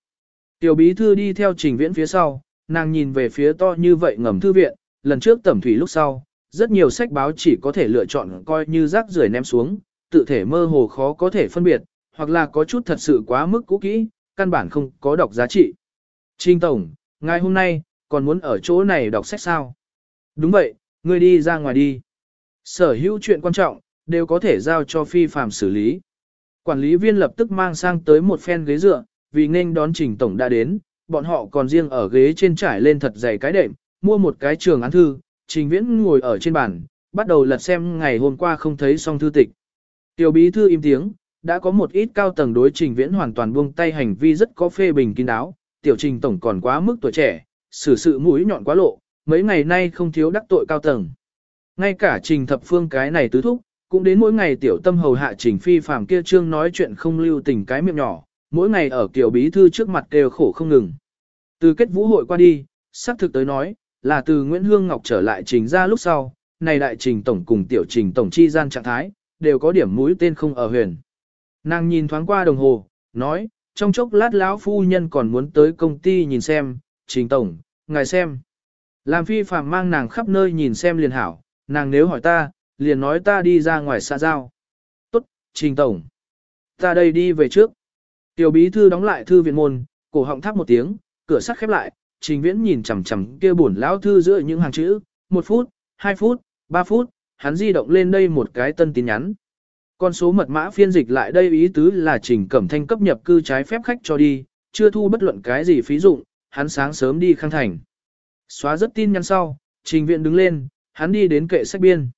Tiểu bí thư đi theo trình viễn phía sau, nàng nhìn về phía to như vậy ngầm thư viện, lần trước tẩm thủy lúc sau, rất nhiều sách báo chỉ có thể lựa chọn coi như rác rưởi ném xuống, tự thể mơ hồ khó có thể phân biệt, hoặc là có chút thật sự quá mức cũ kỹ, căn bản không có đọc giá trị. Trinh Tổng, ngày hôm nay, còn muốn ở chỗ này đọc sách sao? Đúng vậy, ngươi đi ra ngoài đi. Sở hữu chuyện quan trọng, đều có thể giao cho phi phạm xử lý. Quản lý viên lập tức mang sang tới một phen ghế dựa, vì nên đón Trình Tổng đã đến, bọn họ còn riêng ở ghế trên trải lên thật dày cái đệm, mua một cái trường án thư, Trình Viễn ngồi ở trên bàn, bắt đầu lật xem ngày hôm qua không thấy xong thư tịch. Tiểu bí thư im tiếng, đã có một ít cao tầng đối Trình Viễn hoàn toàn buông tay hành vi rất có phê bình kín đáo, tiểu Trình tổng còn quá mức tuổi trẻ, xử sự mũi nhọn quá lộ, mấy ngày nay không thiếu đắc tội cao tầng. Ngay cả Trình Thập Phương cái này tứ thúc, cũng đến mỗi ngày tiểu tâm hầu hạ Trình Phi phàm kia trương nói chuyện không lưu tình cái miệng nhỏ, mỗi ngày ở tiểu bí thư trước mặt đều khổ không ngừng. Từ kết vũ hội qua đi, xác thực tới nói, là từ Nguyễn Hương Ngọc trở lại trình ra lúc sau, này đại trình tổng cùng tiểu trình tổng chi gian trạng thái, đều có điểm mũi tên không ở huyền. Nàng nhìn thoáng qua đồng hồ, nói, trong chốc lát lão phu nhân còn muốn tới công ty nhìn xem, trình tổng, ngài xem. Làm phi phàm mang nàng khắp nơi nhìn xem liền hảo, nàng nếu hỏi ta, liền nói ta đi ra ngoài xã giao. Tốt, trình tổng. Ta đây đi về trước. Tiểu bí thư đóng lại thư viện môn, cổ họng thắp một tiếng, cửa sắt khép lại, trình viễn nhìn chằm chằm kia buồn lão thư giữa những hàng chữ, một phút, hai phút, ba phút, hắn di động lên đây một cái tân tin nhắn. Con số mật mã phiên dịch lại đây ý tứ là trình cẩm thanh cấp nhập cư trái phép khách cho đi, chưa thu bất luận cái gì phí dụng, hắn sáng sớm đi khang thành. Xóa rất tin nhắn sau, trình viện đứng lên, hắn đi đến kệ sách biên.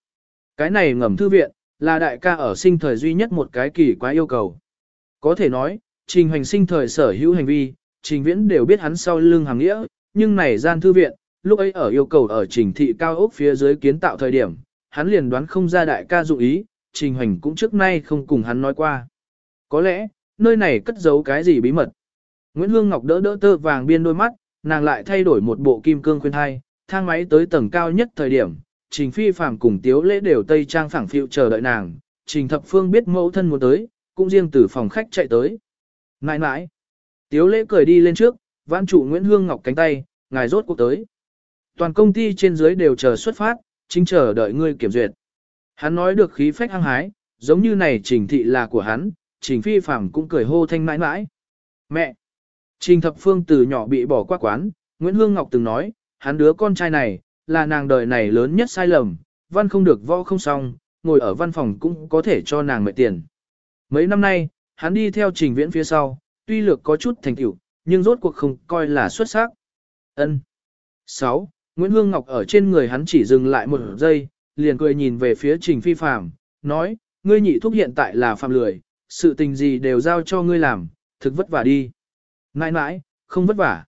Cái này ngầm thư viện, là đại ca ở sinh thời duy nhất một cái kỳ quá yêu cầu. Có thể nói, trình hành sinh thời sở hữu hành vi, trình viễn đều biết hắn sau lưng hàng nghĩa, nhưng này gian thư viện, lúc ấy ở yêu cầu ở trình thị cao ốc phía dưới kiến tạo thời điểm, hắn liền đoán không ra đại ca dụng ý, trình hành cũng trước nay không cùng hắn nói qua. Có lẽ, nơi này cất giấu cái gì bí mật. Nguyễn Hương Ngọc đỡ đỡ tơ vàng biên đôi mắt, nàng lại thay đổi một bộ kim cương khuyên thai, thang máy tới tầng cao nhất thời điểm, trình phi phàm cùng tiếu lễ đều tây trang phẳng phiu chờ đợi nàng, trình thập phương biết mẫu thân muốn tới, cũng riêng từ phòng khách chạy tới. Nãi nãi, Tiếu lễ cười đi lên trước, vãn chủ Nguyễn Hương Ngọc cánh tay, ngài rốt cuộc tới. Toàn công ty trên dưới đều chờ xuất phát, chính chờ đợi ngươi kiểm duyệt. Hắn nói được khí phách hăng hái, giống như này trình thị là của hắn, trình phi phàm cũng cười hô thanh nãi nãi. Mẹ! Trình thập phương từ nhỏ bị bỏ qua quán, Nguyễn Hương Ngọc từng nói, hắn đứa con trai này, là nàng đời này lớn nhất sai lầm, văn không được võ không xong, ngồi ở văn phòng cũng có thể cho nàng mệt tiền. Mấy năm nay, hắn đi theo trình viễn phía sau, tuy lược có chút thành tựu, nhưng rốt cuộc không coi là xuất sắc. Ân. 6. Nguyễn Hương Ngọc ở trên người hắn chỉ dừng lại một giây, liền cười nhìn về phía Trình Phi Phạm, nói, ngươi nhị thúc hiện tại là phạm lười, sự tình gì đều giao cho ngươi làm, thực vất vả đi. Nãi nãi, không vất vả.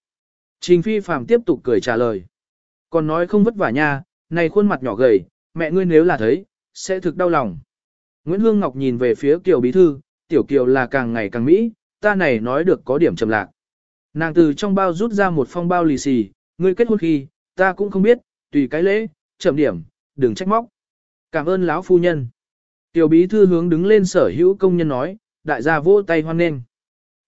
Trình Phi Phạm tiếp tục cười trả lời. Còn nói không vất vả nha, này khuôn mặt nhỏ gầy, mẹ ngươi nếu là thấy, sẽ thực đau lòng. Nguyễn Hương Ngọc nhìn về phía Kiều Bí Thư, Tiểu Kiều là càng ngày càng mỹ, ta này nói được có điểm trầm lạc. Nàng từ trong bao rút ra một phong bao lì xì, ngươi kết hôn khi, ta cũng không biết, tùy cái lễ, chậm điểm, đừng trách móc. Cảm ơn lão phu nhân. Tiểu bí thư hướng đứng lên sở hữu công nhân nói, đại gia vỗ tay hoan nghênh.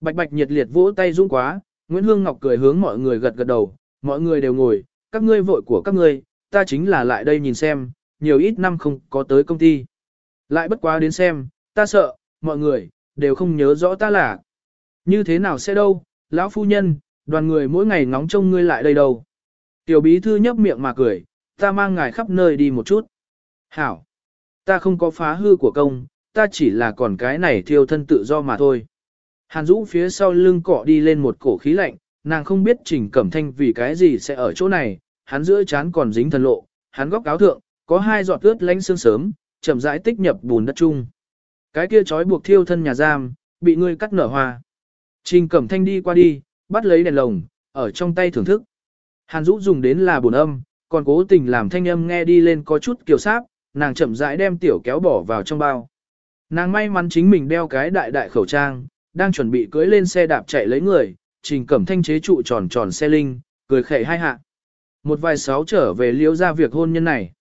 Bạch bạch nhiệt liệt vỗ tay dũng quá, Nguyễn Hương Ngọc cười hướng mọi người gật gật đầu, mọi người đều ngồi, các ngươi vội của các ngươi, ta chính là lại đây nhìn xem, nhiều ít năm không có tới công ty. Lại bất quá đến xem, ta sợ, mọi người, đều không nhớ rõ ta là. Như thế nào sẽ đâu, lão phu nhân, đoàn người mỗi ngày ngóng trông ngươi lại đây đâu. Tiểu bí thư nhấp miệng mà cười, ta mang ngài khắp nơi đi một chút. Hảo, ta không có phá hư của công, ta chỉ là còn cái này thiêu thân tự do mà thôi. Hàn Dũ phía sau lưng cọ đi lên một cổ khí lạnh, nàng không biết Trình Cẩm Thanh vì cái gì sẽ ở chỗ này, hắn giữa chán còn dính thần lộ, hắn góc áo thượng, có hai giọt ướt lánh sương sớm, chậm rãi tích nhập bùn đất chung. Cái kia trói buộc thiêu thân nhà giam, bị ngươi cắt nở hoa. Trình Cẩm Thanh đi qua đi, bắt lấy đèn lồng, ở trong tay thưởng thức. Hàn Dũ dùng đến là buồn âm, còn cố tình làm thanh âm nghe đi lên có chút kiều sáp, nàng chậm rãi đem tiểu kéo bỏ vào trong bao. Nàng may mắn chính mình đeo cái đại đại khẩu trang, đang chuẩn bị cưỡi lên xe đạp chạy lấy người, Trình Cẩm Thanh chế trụ tròn tròn xe linh, cười khẩy hai hạ. Một vài sáu trở về liễu ra việc hôn nhân này.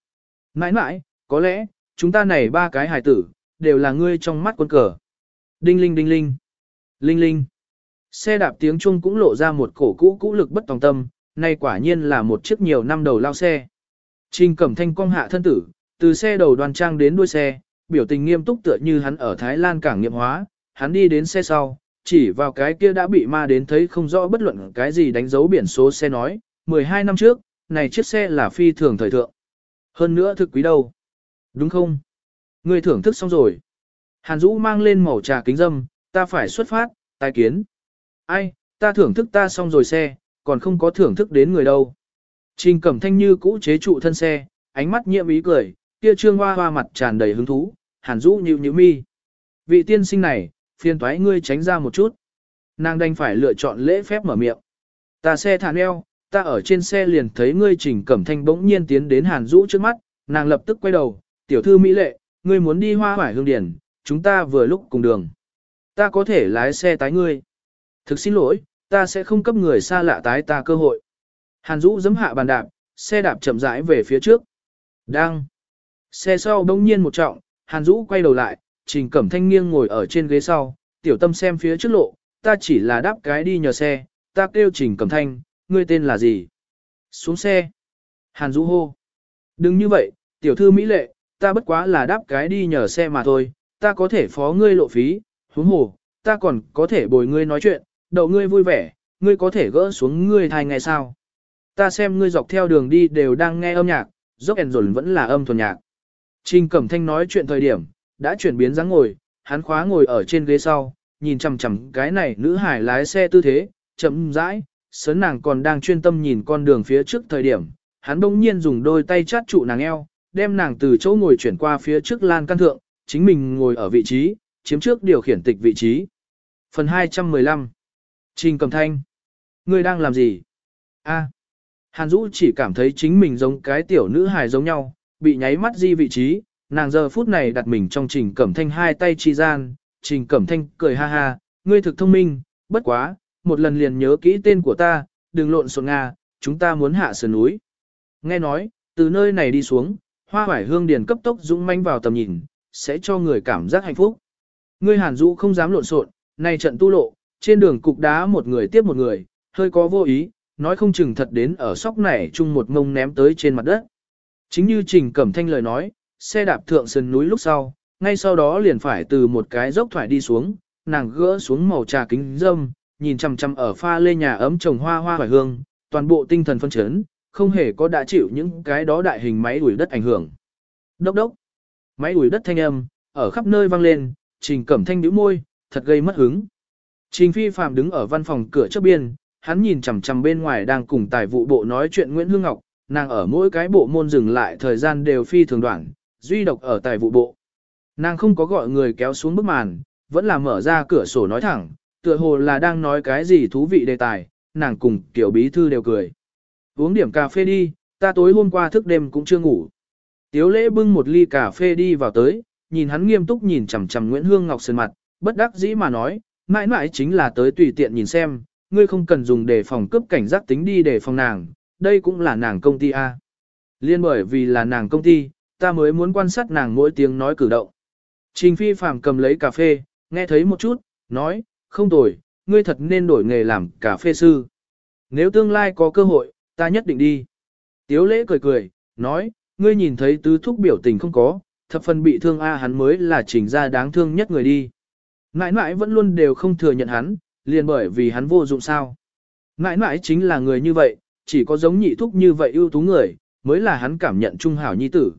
Nãi nãi, có lẽ, chúng ta này ba cái hài tử, đều là ngươi trong mắt quân cờ. Đinh linh đinh linh. Linh linh. Xe đạp tiếng Trung cũng lộ ra một cổ cũ cũ lực bất tòng tâm, nay quả nhiên là một chiếc nhiều năm đầu lao xe. Trình Cẩm Thanh cong hạ thân tử, từ xe đầu đoàn trang đến đuôi xe, biểu tình nghiêm túc tựa như hắn ở Thái Lan cảng nghiệm hóa, hắn đi đến xe sau, chỉ vào cái kia đã bị ma đến thấy không rõ bất luận cái gì đánh dấu biển số xe nói, 12 năm trước, này chiếc xe là phi thường thời thượng. Hơn nữa thực quý đâu. Đúng không? Người thưởng thức xong rồi. Hàn Dũ mang lên màu trà kính dâm, ta phải xuất phát, tài kiến. Ai, ta thưởng thức ta xong rồi xe, còn không có thưởng thức đến người đâu. Trình cẩm thanh như cũ chế trụ thân xe, ánh mắt nhiệm ý cười, kia trương hoa hoa mặt tràn đầy hứng thú, hàn rũ nhịu nhịu mi. Vị tiên sinh này, phiền thoái ngươi tránh ra một chút. Nàng đành phải lựa chọn lễ phép mở miệng. Ta xe thả neo, ta ở trên xe liền thấy ngươi trình cẩm thanh bỗng nhiên tiến đến hàn rũ trước mắt, nàng lập tức quay đầu, tiểu thư mỹ lệ, ngươi muốn đi hoa hoải hương điển, chúng ta vừa lúc cùng đường. Ta có thể lái xe tái ngươi. Thực xin lỗi, ta sẽ không cấp người xa lạ tái ta cơ hội. Hàn Dũ giấm hạ bàn đạp, xe đạp chậm rãi về phía trước. Đang. Xe sau đông nhiên một trọng, Hàn Dũ quay đầu lại, Trình Cẩm Thanh nghiêng ngồi ở trên ghế sau, tiểu tâm xem phía trước lộ, ta chỉ là đáp cái đi nhờ xe, ta kêu Trình Cẩm Thanh, ngươi tên là gì? Xuống xe. Hàn Dũ hô. Đừng như vậy, tiểu thư Mỹ Lệ, ta bất quá là đáp cái đi nhờ xe mà thôi, ta có thể phó ngươi lộ phí, huống hồ, ta còn có thể bồi ngươi nói chuyện, đậu ngươi vui vẻ, ngươi có thể gỡ xuống ngươi thai ngày sao. Ta xem ngươi dọc theo đường đi đều đang nghe âm nhạc, dốc ẻn dồn vẫn là âm thuần nhạc. Trình Cẩm Thanh nói chuyện thời điểm, đã chuyển biến dáng ngồi, hắn khóa ngồi ở trên ghế sau, nhìn chằm chằm cái này nữ hải lái xe tư thế, chậm rãi, sớn nàng còn đang chuyên tâm nhìn con đường phía trước thời điểm, hắn bỗng nhiên dùng đôi tay chát trụ nàng eo, đem nàng từ chỗ ngồi chuyển qua phía trước lan căn thượng, chính mình ngồi ở vị trí, chiếm trước điều khiển tịch vị trí. Phần 215 Trình Cầm Thanh Ngươi đang làm gì? A. Hàn Dũ chỉ cảm thấy chính mình giống cái tiểu nữ hài giống nhau, bị nháy mắt di vị trí, nàng giờ phút này đặt mình trong Trình Cẩm Thanh hai tay chi gian, Trình Cẩm Thanh cười ha ha, ngươi thực thông minh, bất quá, một lần liền nhớ kỹ tên của ta, đừng lộn xộn Nga, chúng ta muốn hạ sườn núi. Nghe nói, từ nơi này đi xuống, hoa hoải hương điền cấp tốc dũng manh vào tầm nhìn, sẽ cho người cảm giác hạnh phúc. Ngươi Hàn Dũ không dám lộn xộn, này trận tu lộ, trên đường cục đá một người tiếp một người, hơi có vô ý, nói không chừng thật đến ở sóc này chung một ngông ném tới trên mặt đất. Chính như Trình Cẩm Thanh lời nói, xe đạp thượng sườn núi lúc sau, ngay sau đó liền phải từ một cái dốc thoải đi xuống, nàng gỡ xuống màu trà kính dâm, nhìn chằm chằm ở pha lê nhà ấm trồng hoa hoa hoài hương, toàn bộ tinh thần phân chấn, không hề có đã chịu những cái đó đại hình máy đuổi đất ảnh hưởng. Đốc đốc, máy đuổi đất thanh âm, ở khắp nơi vang lên, trình cẩm thanh nhíu môi, thật gây mất hứng. Trình phi phạm đứng ở văn phòng cửa trước biên, hắn nhìn chằm chằm bên ngoài đang cùng tài vụ bộ nói chuyện Nguyễn Hương Ngọc, nàng ở mỗi cái bộ môn dừng lại thời gian đều phi thường đoạn, duy độc ở tài vụ bộ. Nàng không có gọi người kéo xuống bức màn, vẫn là mở ra cửa sổ nói thẳng, tựa hồ là đang nói cái gì thú vị đề tài, nàng cùng kiểu bí thư đều cười. Uống điểm cà phê đi, ta tối hôm qua thức đêm cũng chưa ngủ. Tiếu lễ bưng một ly cà phê đi vào tới, nhìn hắn nghiêm túc nhìn chằm chằm Nguyễn Hương Ngọc sơn mặt, bất đắc dĩ mà nói, mãi mãi chính là tới tùy tiện nhìn xem, ngươi không cần dùng để phòng cướp cảnh giác tính đi để phòng nàng, đây cũng là nàng công ty A. Liên bởi vì là nàng công ty, ta mới muốn quan sát nàng mỗi tiếng nói cử động. Trình phi phàm cầm lấy cà phê, nghe thấy một chút, nói, không tồi, ngươi thật nên đổi nghề làm cà phê sư. Nếu tương lai có cơ hội, ta nhất định đi. Tiếu lễ cười cười, nói, ngươi nhìn thấy tứ thúc biểu tình không có, thập phần bị thương A hắn mới là trình ra đáng thương nhất người đi. Nãi nãi vẫn luôn đều không thừa nhận hắn, liền bởi vì hắn vô dụng sao. Nãi nãi chính là người như vậy, chỉ có giống nhị thúc như vậy ưu tú người, mới là hắn cảm nhận trung hảo nhi tử.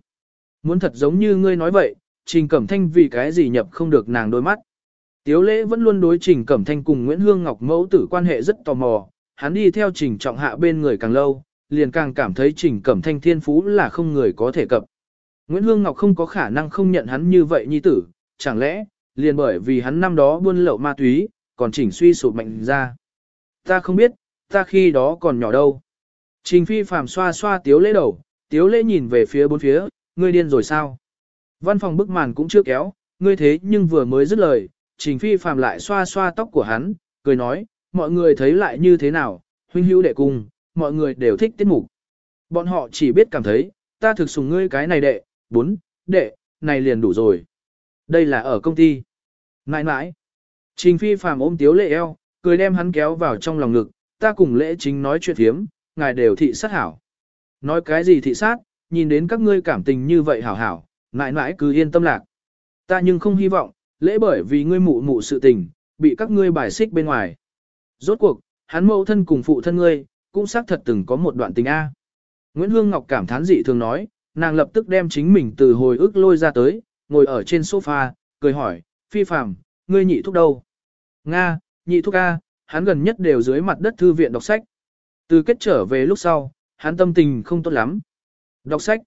Muốn thật giống như ngươi nói vậy, Trình Cẩm Thanh vì cái gì nhập không được nàng đôi mắt. Tiếu lễ vẫn luôn đối Trình Cẩm Thanh cùng Nguyễn Hương Ngọc mẫu tử quan hệ rất tò mò, hắn đi theo Trình Trọng Hạ bên người càng lâu, liền càng cảm thấy Trình Cẩm Thanh thiên phú là không người có thể cập. Nguyễn Hương Ngọc không có khả năng không nhận hắn như vậy nhi tử, chẳng lẽ, liền bởi vì hắn năm đó buôn lậu ma túy, còn chỉnh suy sụp mạnh ra. Ta không biết, ta khi đó còn nhỏ đâu. Trình phi phàm xoa xoa tiếu lễ đầu, tiếu lễ nhìn về phía bốn phía, ngươi điên rồi sao? Văn phòng bức màn cũng chưa kéo, ngươi thế nhưng vừa mới dứt lời, trình phi phàm lại xoa xoa tóc của hắn, cười nói, mọi người thấy lại như thế nào, huynh hữu đệ cùng, mọi người đều thích tiết mục. Bọn họ chỉ biết cảm thấy, ta thực sùng ngươi cái này đệ, bốn, đệ, này liền đủ rồi. Đây là ở công ty. Nãi nãi. Trình phi phàm ôm tiếu lệ eo, cười đem hắn kéo vào trong lòng ngực, ta cùng lễ chính nói chuyện thiếm, ngài đều thị sát hảo. Nói cái gì thị sát, nhìn đến các ngươi cảm tình như vậy hảo hảo, mãi mãi cứ yên tâm lạc. Ta nhưng không hy vọng, lễ bởi vì ngươi mụ mụ sự tình, bị các ngươi bài xích bên ngoài. Rốt cuộc, hắn mẫu thân cùng phụ thân ngươi, cũng xác thật từng có một đoạn tình A. Nguyễn Hương Ngọc cảm thán dị thường nói, nàng lập tức đem chính mình từ hồi ức lôi ra tới, ngồi ở trên sofa, cười hỏi, phi phàm, ngươi nhị thúc đâu? Nga, nhị thúc A, hắn gần nhất đều dưới mặt đất thư viện đọc sách. Từ kết trở về lúc sau, hắn tâm tình không tốt lắm. Đọc sách.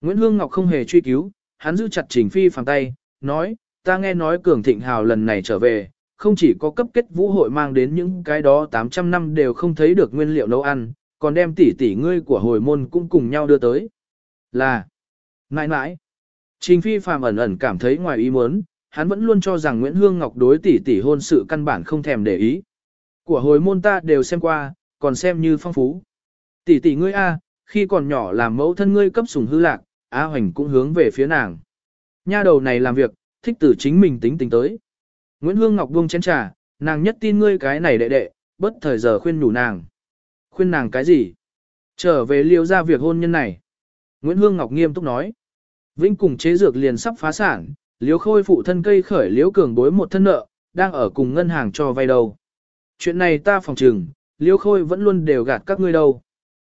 Nguyễn Hương Ngọc không hề truy cứu, hắn giữ chặt Trình Phi phàng tay, nói, ta nghe nói Cường Thịnh Hào lần này trở về, không chỉ có cấp kết vũ hội mang đến những cái đó 800 năm đều không thấy được nguyên liệu nấu ăn, còn đem tỷ tỷ ngươi của hồi môn cũng cùng nhau đưa tới. Là, mãi mãi, Trình Phi phàm ẩn ẩn cảm thấy ngoài ý muốn, hắn vẫn luôn cho rằng Nguyễn Hương Ngọc đối tỷ tỷ hôn sự căn bản không thèm để ý. Của hồi môn ta đều xem qua, còn xem như phong phú. Tỷ tỷ ngươi A, khi còn nhỏ làm mẫu thân ngươi cấp sủng hư lạc, Á Hoành cũng hướng về phía nàng. Nha đầu này làm việc, thích từ chính mình tính tình tới. Nguyễn Hương Ngọc buông chén trà, nàng nhất tin ngươi cái này đệ đệ, bất thời giờ khuyên nhủ nàng. Khuyên nàng cái gì? Trở về liêu ra việc hôn nhân này. Nguyễn Hương Ngọc nghiêm túc nói. Vĩnh cùng chế dược liền sắp phá sản, liếu khôi phụ thân cây khởi liếu cường bối một thân nợ, đang ở cùng ngân hàng cho vay đầu. Chuyện này ta phòng trừng, liếu khôi vẫn luôn đều gạt các ngươi đâu.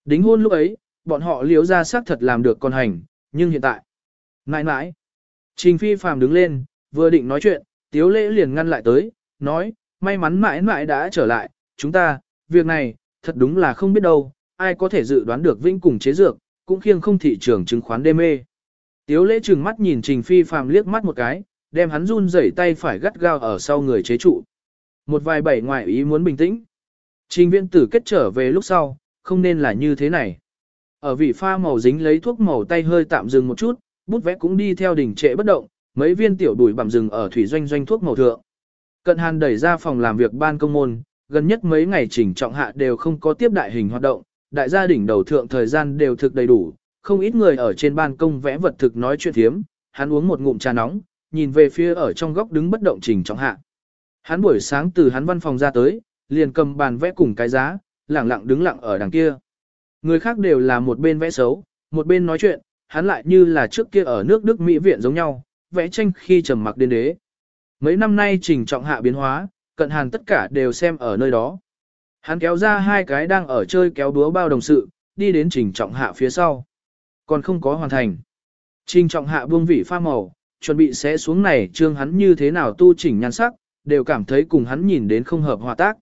Đính hôn lúc ấy, bọn họ liếu ra xác thật làm được con hành, nhưng hiện tại, mãi mãi. Trình phi phàm đứng lên, vừa định nói chuyện, tiếu lễ liền ngăn lại tới, nói, may mắn mãi mãi đã trở lại, chúng ta, việc này, thật đúng là không biết đâu, ai có thể dự đoán được vĩnh cùng chế dược, cũng khiêng không thị trường chứng khoán đê mê. Tiếu lễ trừng mắt nhìn trình phi phàm liếc mắt một cái, đem hắn run rẩy tay phải gắt gao ở sau người chế trụ. Một vài bảy ngoại ý muốn bình tĩnh. Trình viên tử kết trở về lúc sau, không nên là như thế này. Ở vị pha màu dính lấy thuốc màu tay hơi tạm dừng một chút, bút vẽ cũng đi theo đỉnh trệ bất động, mấy viên tiểu đùi bằm rừng ở thủy doanh doanh thuốc màu thượng. Cận hàn đẩy ra phòng làm việc ban công môn, gần nhất mấy ngày chỉnh trọng hạ đều không có tiếp đại hình hoạt động, đại gia đỉnh đầu thượng thời gian đều thực đầy đủ, không ít người ở trên ban công vẽ vật thực nói chuyện thiếm, hắn uống một ngụm trà nóng, nhìn về phía ở trong góc đứng bất động chỉnh trọng hạ. Hắn buổi sáng từ hắn văn phòng ra tới, liền cầm bàn vẽ cùng cái giá, lẳng lặng đứng lặng ở đằng kia. Người khác đều là một bên vẽ xấu, một bên nói chuyện, hắn lại như là trước kia ở nước Đức Mỹ viện giống nhau, vẽ tranh khi trầm mặc đến đế. Mấy năm nay trình trọng hạ biến hóa, cận hàn tất cả đều xem ở nơi đó. Hắn kéo ra hai cái đang ở chơi kéo đúa bao đồng sự, đi đến trình trọng hạ phía sau. Còn không có hoàn thành. Trình trọng hạ buông vị pha màu, chuẩn bị sẽ xuống này trương hắn như thế nào tu chỉnh nhan sắc, đều cảm thấy cùng hắn nhìn đến không hợp hòa tác.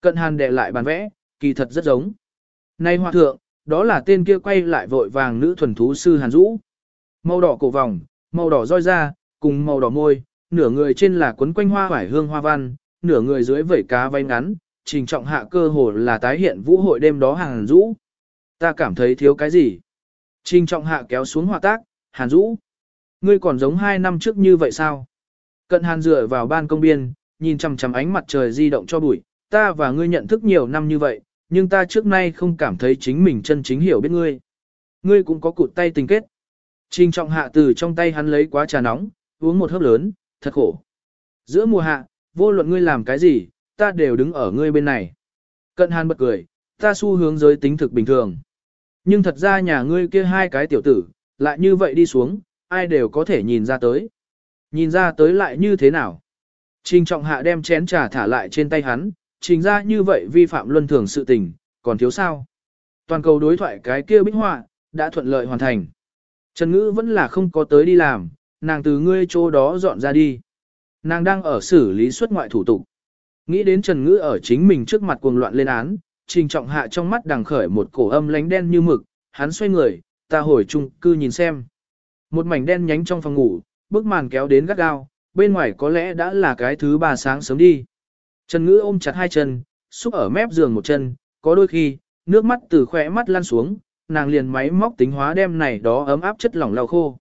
Cận hàn đệ lại bàn vẽ, kỳ thật rất giống. Nay hòa thượng, đó là tên kia quay lại vội vàng nữ thuần thú sư Hàn Dũ. Màu đỏ cổ vòng, màu đỏ roi da, cùng màu đỏ môi, nửa người trên là quấn quanh hoa vải hương hoa văn, nửa người dưới vẩy cá váy ngắn, trình trọng hạ cơ hồ là tái hiện vũ hội đêm đó Hàn Dũ. Ta cảm thấy thiếu cái gì? Trình trọng hạ kéo xuống hòa tác, Hàn Dũ. Ngươi còn giống hai năm trước như vậy sao? Cận Hàn dựa vào ban công biên, nhìn chằm chằm ánh mặt trời di động cho bụi, ta và ngươi nhận thức nhiều năm như vậy, nhưng ta trước nay không cảm thấy chính mình chân chính hiểu biết ngươi. Ngươi cũng có cụt tay tình kết. Trình trọng hạ từ trong tay hắn lấy quá trà nóng, uống một hớp lớn, thật khổ. Giữa mùa hạ, vô luận ngươi làm cái gì, ta đều đứng ở ngươi bên này. Cận hàn bật cười, ta xu hướng giới tính thực bình thường. Nhưng thật ra nhà ngươi kia hai cái tiểu tử, lại như vậy đi xuống, ai đều có thể nhìn ra tới. Nhìn ra tới lại như thế nào? Trình trọng hạ đem chén trà thả lại trên tay hắn, trình ra như vậy vi phạm luân thường sự tình, còn thiếu sao? Toàn cầu đối thoại cái kia bích họa, đã thuận lợi hoàn thành. Trần Ngữ vẫn là không có tới đi làm, nàng từ ngươi chỗ đó dọn ra đi. Nàng đang ở xử lý xuất ngoại thủ tục. Nghĩ đến Trần Ngữ ở chính mình trước mặt cuồng loạn lên án, trình trọng hạ trong mắt đằng khởi một cổ âm lánh đen như mực, hắn xoay người, ta hồi chung cư nhìn xem. Một mảnh đen nhánh trong phòng ngủ, bức màn kéo đến gắt gao, bên ngoài có lẽ đã là cái thứ ba sáng sớm đi. Trần Ngữ ôm chặt hai chân, xúc ở mép giường một chân, có đôi khi, nước mắt từ khỏe mắt lan xuống, nàng liền máy móc tính hóa đem này đó ấm áp chất lỏng lau khô.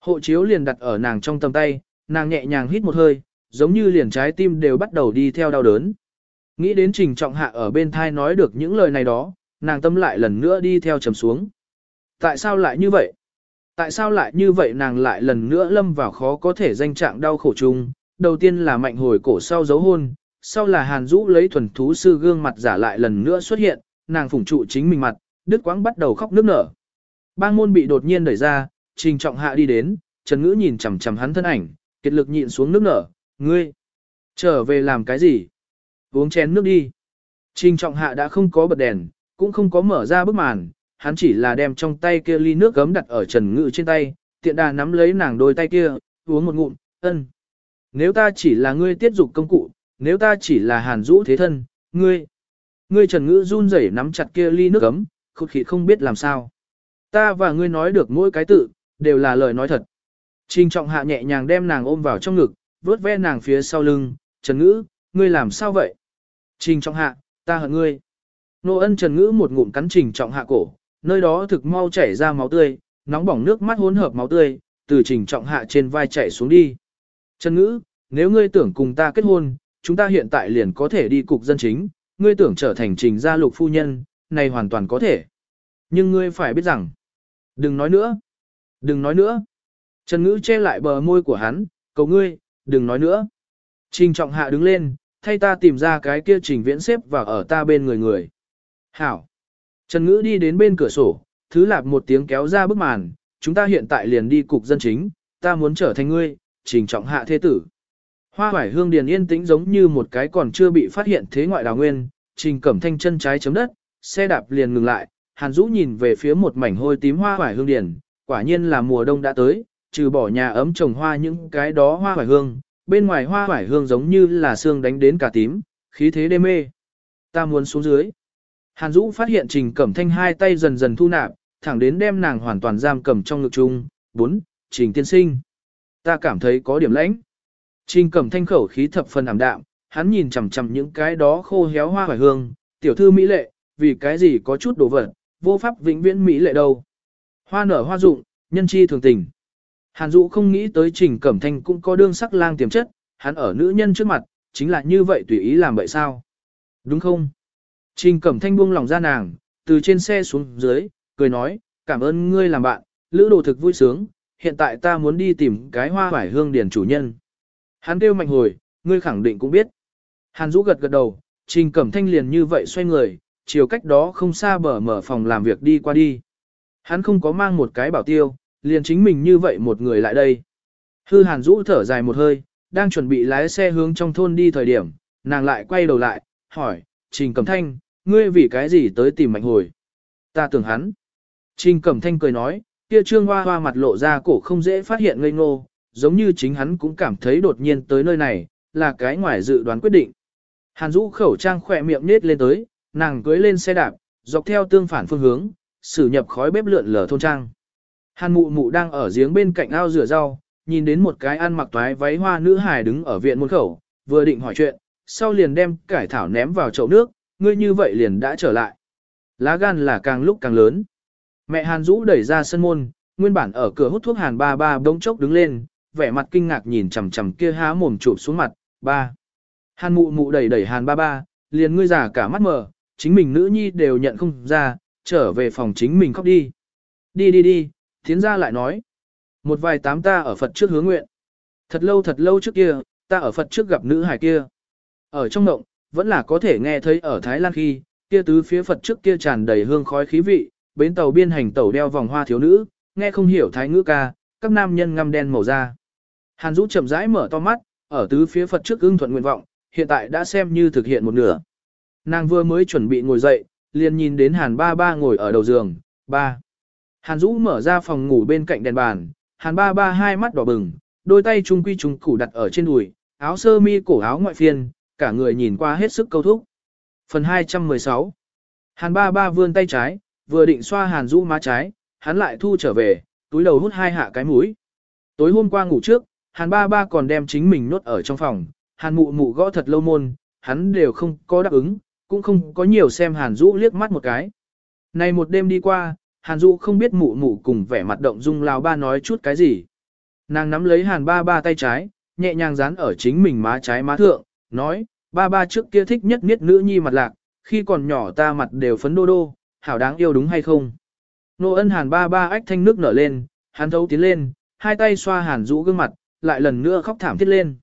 Hộ chiếu liền đặt ở nàng trong tầm tay, nàng nhẹ nhàng hít một hơi, giống như liền trái tim đều bắt đầu đi theo đau đớn. Nghĩ đến trình trọng hạ ở bên thai nói được những lời này đó, nàng tâm lại lần nữa đi theo trầm xuống. Tại sao lại như vậy? Tại sao lại như vậy nàng lại lần nữa lâm vào khó có thể danh trạng đau khổ chung, đầu tiên là mạnh hồi cổ sau dấu hôn, sau là hàn Dũ lấy thuần thú sư gương mặt giả lại lần nữa xuất hiện, nàng phủng trụ chính mình mặt, đứt quãng bắt đầu khóc nước nở. Bang môn bị đột nhiên đẩy ra, trình trọng hạ đi đến, Trần Ngữ nhìn chằm chằm hắn thân ảnh, kiệt lực nhịn xuống nước nở, ngươi, trở về làm cái gì? Uống chén nước đi. Trình trọng hạ đã không có bật đèn, cũng không có mở ra bức màn, hắn chỉ là đem trong tay kia ly nước gấm đặt ở Trần Ngữ trên tay, tiện đà nắm lấy nàng đôi tay kia, uống một ngụm, ân. Nếu ta chỉ là ngươi tiết dục công cụ, nếu ta chỉ là hàn rũ thế thân, ngươi. Ngươi Trần Ngữ run rẩy nắm chặt kia ly nước ấm, khụt khịt không biết làm sao. Ta và ngươi nói được mỗi cái tự, đều là lời nói thật. Trình trọng hạ nhẹ nhàng đem nàng ôm vào trong ngực, vuốt ve nàng phía sau lưng, Trần Ngữ, ngươi làm sao vậy? Trình trọng hạ, ta hận ngươi. Nô ân Trần Ngữ một ngụm cắn trình trọng hạ cổ, nơi đó thực mau chảy ra máu tươi, nóng bỏng nước mắt hỗn hợp máu tươi, từ trình trọng hạ trên vai chảy xuống đi. Trần Ngữ, nếu ngươi tưởng cùng ta kết hôn, chúng ta hiện tại liền có thể đi cục dân chính, ngươi tưởng trở thành trình gia lục phu nhân, này hoàn toàn có thể. Nhưng ngươi phải biết rằng, đừng nói nữa, đừng nói nữa. Trần Ngữ che lại bờ môi của hắn, cầu ngươi, đừng nói nữa. Trình trọng hạ đứng lên, thay ta tìm ra cái kia trình viễn xếp và ở ta bên người người. Hảo. Trần Ngữ đi đến bên cửa sổ, thứ lạp một tiếng kéo ra bức màn, chúng ta hiện tại liền đi cục dân chính, ta muốn trở thành ngươi, trình trọng hạ thế tử. Hoa hoải hương điền yên tĩnh giống như một cái còn chưa bị phát hiện thế ngoại đào nguyên, trình cẩm thanh chân trái chấm đất, xe đạp liền ngừng lại, hàn Dũ nhìn về phía một mảnh hôi tím hoa hoải hương điền, quả nhiên là mùa đông đã tới, trừ bỏ nhà ấm trồng hoa những cái đó hoa hoải hương, bên ngoài hoa hoải hương giống như là xương đánh đến cả tím, khí thế đê mê. Ta muốn xuống dưới. Hàn Dũ phát hiện Trình Cẩm Thanh hai tay dần dần thu nạp, thẳng đến đem nàng hoàn toàn giam cầm trong ngực chung. 4. Trình tiên sinh. Ta cảm thấy có điểm lãnh. Trình Cẩm Thanh khẩu khí thập phần ảm đạm, hắn nhìn chằm chằm những cái đó khô héo hoa hoài hương, tiểu thư mỹ lệ, vì cái gì có chút đồ vật, vô pháp vĩnh viễn mỹ lệ đâu. Hoa nở hoa rụng, nhân chi thường tình. Hàn Dũ không nghĩ tới Trình Cẩm Thanh cũng có đương sắc lang tiềm chất, hắn ở nữ nhân trước mặt, chính là như vậy tùy ý làm vậy sao? Đúng không? Trình Cẩm Thanh buông lòng ra nàng, từ trên xe xuống dưới, cười nói, cảm ơn ngươi làm bạn, lữ đồ thực vui sướng, hiện tại ta muốn đi tìm cái hoa vải hương điển chủ nhân. Hắn kêu mạnh hồi, ngươi khẳng định cũng biết. Hàn Dũ gật gật đầu, Trình Cẩm Thanh liền như vậy xoay người, chiều cách đó không xa bờ mở phòng làm việc đi qua đi. Hắn không có mang một cái bảo tiêu, liền chính mình như vậy một người lại đây. Hư hàn Dũ thở dài một hơi, đang chuẩn bị lái xe hướng trong thôn đi thời điểm, nàng lại quay đầu lại, hỏi, Trình Cẩm Thanh, ngươi vì cái gì tới tìm mạnh hồi? Ta tưởng hắn. Trình Cẩm Thanh cười nói, kia trương hoa hoa mặt lộ ra cổ không dễ phát hiện ngây ngô, giống như chính hắn cũng cảm thấy đột nhiên tới nơi này, là cái ngoài dự đoán quyết định. Hàn Dũ khẩu trang khỏe miệng nết lên tới, nàng cưới lên xe đạp, dọc theo tương phản phương hướng, xử nhập khói bếp lượn lờ thôn trang. Hàn mụ mụ đang ở giếng bên cạnh ao rửa rau, nhìn đến một cái ăn mặc toái váy hoa nữ hài đứng ở viện môn khẩu, vừa định hỏi chuyện, sau liền đem cải thảo ném vào chậu nước, ngươi như vậy liền đã trở lại. Lá gan là càng lúc càng lớn. Mẹ Hàn Dũ đẩy ra sân môn, nguyên bản ở cửa hút thuốc Hàn ba ba bỗng chốc đứng lên, vẻ mặt kinh ngạc nhìn chằm chằm kia há mồm chụp xuống mặt, ba. Hàn mụ mụ đẩy đẩy Hàn ba ba, liền ngươi già cả mắt mờ, chính mình nữ nhi đều nhận không ra, trở về phòng chính mình khóc đi. Đi đi đi, thiến ra lại nói. Một vài tám ta ở Phật trước hướng nguyện. Thật lâu thật lâu trước kia, ta ở Phật trước gặp nữ hải kia. Ở trong động, vẫn là có thể nghe thấy ở Thái Lan khi, kia tứ phía Phật trước kia tràn đầy hương khói khí vị, bến tàu biên hành tàu đeo vòng hoa thiếu nữ, nghe không hiểu thái ngữ ca, các nam nhân ngăm đen màu da. Hàn Dũ chậm rãi mở to mắt, ở tứ phía Phật trước ưng thuận nguyện vọng, hiện tại đã xem như thực hiện một nửa. Nàng vừa mới chuẩn bị ngồi dậy, liền nhìn đến Hàn ba ba ngồi ở đầu giường, ba. Hàn Dũ mở ra phòng ngủ bên cạnh đèn bàn, Hàn ba ba hai mắt đỏ bừng, đôi tay trung quy trung củ đặt ở trên đùi, áo sơ mi cổ áo ngoại phiên, cả người nhìn qua hết sức câu thúc. Phần 216 Hàn ba ba vươn tay trái, vừa định xoa Hàn Dũ má trái, hắn lại thu trở về, túi đầu hút hai hạ cái mũi. Tối hôm qua ngủ trước, Hàn ba ba còn đem chính mình nốt ở trong phòng, Hàn mụ mụ gõ thật lâu môn, hắn đều không có đáp ứng, cũng không có nhiều xem Hàn Dũ liếc mắt một cái. Này một đêm đi qua, Hàn Dũ không biết mụ mụ cùng vẻ mặt động dung lao ba nói chút cái gì. Nàng nắm lấy Hàn ba ba tay trái, nhẹ nhàng dán ở chính mình má trái má thượng, nói, ba ba trước kia thích nhất miết nữ nhi mặt lạc, khi còn nhỏ ta mặt đều phấn đô đô, hảo đáng yêu đúng hay không. Nô ân Hàn ba ba ách thanh nước nở lên, hắn thấu tiến lên, hai tay xoa Hàn Dũ gương mặt, lại lần nữa khóc thảm thiết lên.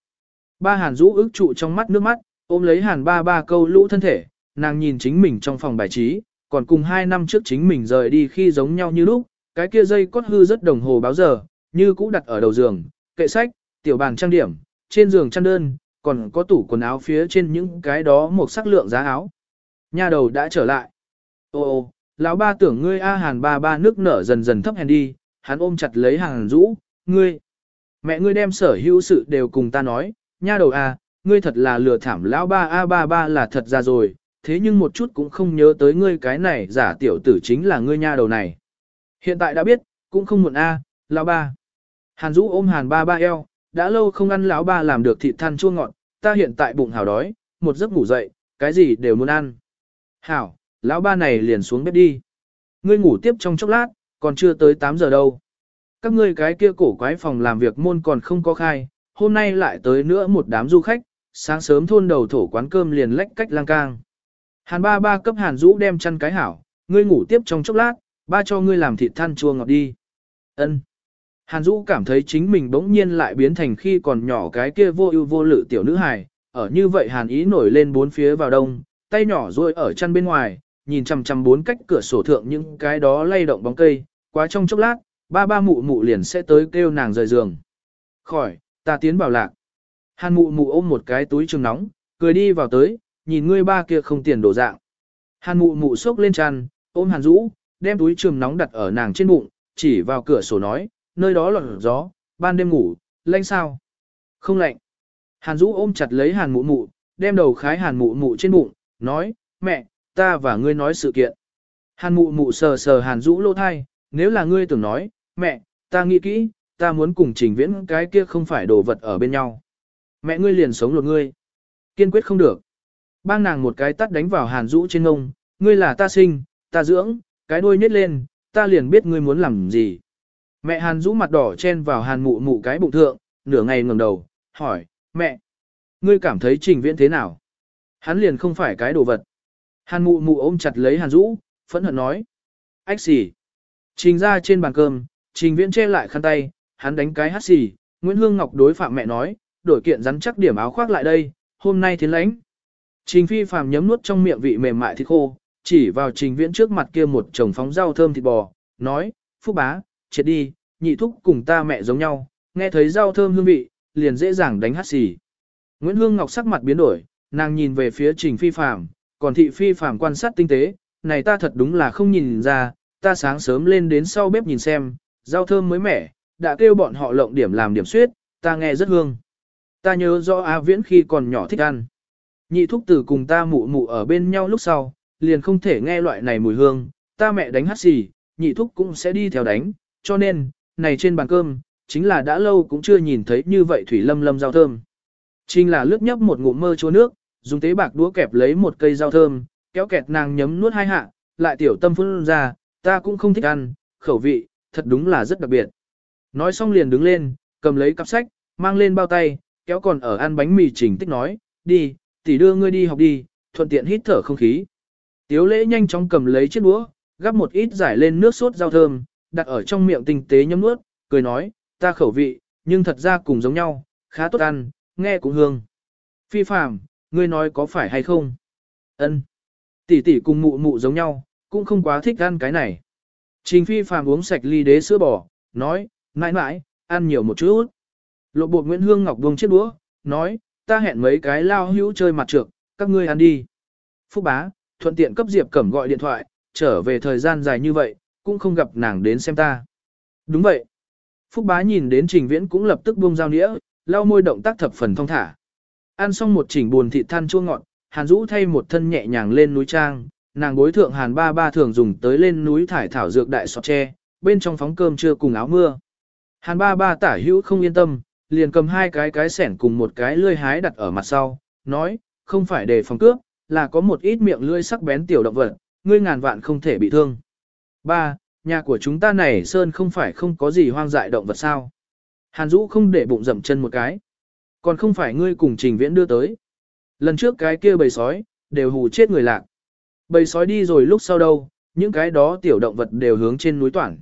Ba Hàn Dũ ức trụ trong mắt nước mắt, ôm lấy Hàn ba ba câu lũ thân thể, nàng nhìn chính mình trong phòng bài trí, còn cùng hai năm trước chính mình rời đi khi giống nhau như lúc, cái kia dây cốt hư rất đồng hồ báo giờ, như cũ đặt ở đầu giường, kệ sách, tiểu bàn trang điểm, trên giường chăn đơn, còn có tủ quần áo phía trên những cái đó một sắc lượng giá áo. Nhà đầu đã trở lại. Ô ô, lão ba tưởng ngươi A Hàn ba ba nước nở dần dần thấp hèn đi, hắn ôm chặt lấy Hàn Dũ, ngươi. Mẹ ngươi đem sở hữu sự đều cùng ta nói, nha đầu à, ngươi thật là lừa thảm lão ba A ba ba là thật ra rồi, thế nhưng một chút cũng không nhớ tới ngươi cái này giả tiểu tử chính là ngươi nha đầu này. Hiện tại đã biết, cũng không muộn A, lão ba. Hàn Dũ ôm Hàn ba ba eo, đã lâu không ăn lão ba làm được thịt than chua ngọt, ta hiện tại bụng hào đói, một giấc ngủ dậy, cái gì đều muốn ăn. Hảo, lão ba này liền xuống bếp đi. Ngươi ngủ tiếp trong chốc lát, còn chưa tới 8 giờ đâu. Các ngươi cái kia cổ quái phòng làm việc môn còn không có khai, hôm nay lại tới nữa một đám du khách, sáng sớm thôn đầu thổ quán cơm liền lách cách lang cang. Hàn ba ba cấp hàn rũ đem chăn cái hảo, ngươi ngủ tiếp trong chốc lát, ba cho ngươi làm thịt than chua ngọt đi. Ân. Hàn Dũ cảm thấy chính mình bỗng nhiên lại biến thành khi còn nhỏ cái kia vô ưu vô lự tiểu nữ hài, ở như vậy Hàn ý nổi lên bốn phía vào đông, tay nhỏ rồi ở chân bên ngoài, nhìn chằm chằm bốn cách cửa sổ thượng những cái đó lay động bóng cây, quá trong chốc lát, ba ba mụ mụ liền sẽ tới kêu nàng rời giường. Khỏi, ta tiến bảo lạc. Hàn mụ mụ ôm một cái túi trường nóng, cười đi vào tới, nhìn ngươi ba kia không tiền đổ dạng. Hàn mụ mụ xốc lên chăn, ôm hàn rũ, đem túi trường nóng đặt ở nàng trên bụng, chỉ vào cửa sổ nói, nơi đó lọt gió, ban đêm ngủ, lạnh sao? Không lạnh. Hàn Dũ ôm chặt lấy Hàn Mụ Mụ, đem đầu khái Hàn Mụ Mụ trên bụng, nói, mẹ, ta và ngươi nói sự kiện. Hàn Mụ Mụ sờ sờ Hàn Dũ lô thai, nếu là ngươi tưởng nói, mẹ, ta nghĩ kỹ, ta muốn cùng trình viễn cái kia không phải đồ vật ở bên nhau. Mẹ ngươi liền sống lột ngươi. Kiên quyết không được. Bang nàng một cái tắt đánh vào Hàn rũ trên ngông, ngươi là ta sinh, ta dưỡng, cái đuôi nhét lên, ta liền biết ngươi muốn làm gì. Mẹ Hàn rũ mặt đỏ chen vào Hàn mụ mụ cái bụng thượng, nửa ngày ngẩng đầu, hỏi, mẹ, ngươi cảm thấy trình viễn thế nào? Hắn liền không phải cái đồ vật. Hàn mụ mụ ôm chặt lấy Hàn rũ, phẫn hận nói. Ách xỉ. Trình ra trên bàn cơm, trình viễn che lại khăn tay, hắn đánh cái hắt xì. Nguyễn Hương Ngọc đối phạm mẹ nói, đổi kiện rắn chắc điểm áo khoác lại đây, hôm nay thiên lãnh. Trình phi Phạm nhấm nuốt trong miệng vị mềm mại thịt khô, chỉ vào trình viễn trước mặt kia một chồng phóng rau thơm thịt bò, nói, phúc bá, triệt đi, nhị thúc cùng ta mẹ giống nhau, nghe thấy rau thơm hương vị, liền dễ dàng đánh hắt xì. Nguyễn Hương Ngọc sắc mặt biến đổi, nàng nhìn về phía Trình Phi Phạm, còn thị Phi Phạm quan sát tinh tế, này ta thật đúng là không nhìn ra, ta sáng sớm lên đến sau bếp nhìn xem, rau thơm mới mẻ, đã kêu bọn họ lộng điểm làm điểm suyết, ta nghe rất hương. Ta nhớ rõ A Viễn khi còn nhỏ thích ăn. Nhị thúc tử cùng ta mụ mụ ở bên nhau lúc sau, liền không thể nghe loại này mùi hương, ta mẹ đánh hát xì, nhị thúc cũng sẽ đi theo đánh, cho nên, này trên bàn cơm, chính là đã lâu cũng chưa nhìn thấy như vậy thủy lâm lâm rau thơm. Trình là lướt nhấp một ngụm mơ chua nước, dùng tế bạc đũa kẹp lấy một cây rau thơm, kéo kẹt nàng nhấm nuốt hai hạ, lại tiểu tâm phun ra, ta cũng không thích ăn, khẩu vị, thật đúng là rất đặc biệt. Nói xong liền đứng lên, cầm lấy cặp sách, mang lên bao tay, kéo còn ở ăn bánh mì chỉnh tích nói, đi, tỷ đưa ngươi đi học đi, thuận tiện hít thở không khí. Tiếu lễ nhanh chóng cầm lấy chiếc đũa, gắp một ít giải lên nước sốt rau thơm, đặt ở trong miệng tinh tế nhấm nuốt, cười nói, ta khẩu vị, nhưng thật ra cùng giống nhau, khá tốt ăn, nghe cũng hương. Phi phàm, ngươi nói có phải hay không? Ân. Tỷ tỷ cùng mụ mụ giống nhau, cũng không quá thích ăn cái này. Trình phi phàm uống sạch ly đế sữa bò, nói, mãi mãi, ăn nhiều một chút. Lộ bộ Nguyễn Hương Ngọc buông chiếc đũa, nói, ta hẹn mấy cái lao hữu chơi mặt trược, các ngươi ăn đi. Phúc bá, thuận tiện cấp Diệp Cẩm gọi điện thoại, trở về thời gian dài như vậy, cũng không gặp nàng đến xem ta. Đúng vậy. Phúc bá nhìn đến trình viễn cũng lập tức buông dao nĩa, lau môi động tác thập phần thong thả. Ăn xong một chỉnh buồn thịt than chua ngọt, Hàn Dũ thay một thân nhẹ nhàng lên núi trang, nàng bối thượng Hàn ba ba thường dùng tới lên núi thải thảo dược đại sọt tre, bên trong phóng cơm trưa cùng áo mưa. Hàn ba ba tả hữu không yên tâm, liền cầm hai cái cái sẻn cùng một cái lươi hái đặt ở mặt sau, nói, không phải để phòng cướp, là có một ít miệng lươi sắc bén tiểu động vật, ngươi ngàn vạn không thể bị thương. Ba, nhà của chúng ta này sơn không phải không có gì hoang dại động vật sao. Hàn Dũ không để bụng dậm chân một cái. Còn không phải ngươi cùng trình viễn đưa tới. Lần trước cái kia bầy sói, đều hù chết người lạc. Bầy sói đi rồi lúc sau đâu, những cái đó tiểu động vật đều hướng trên núi toản.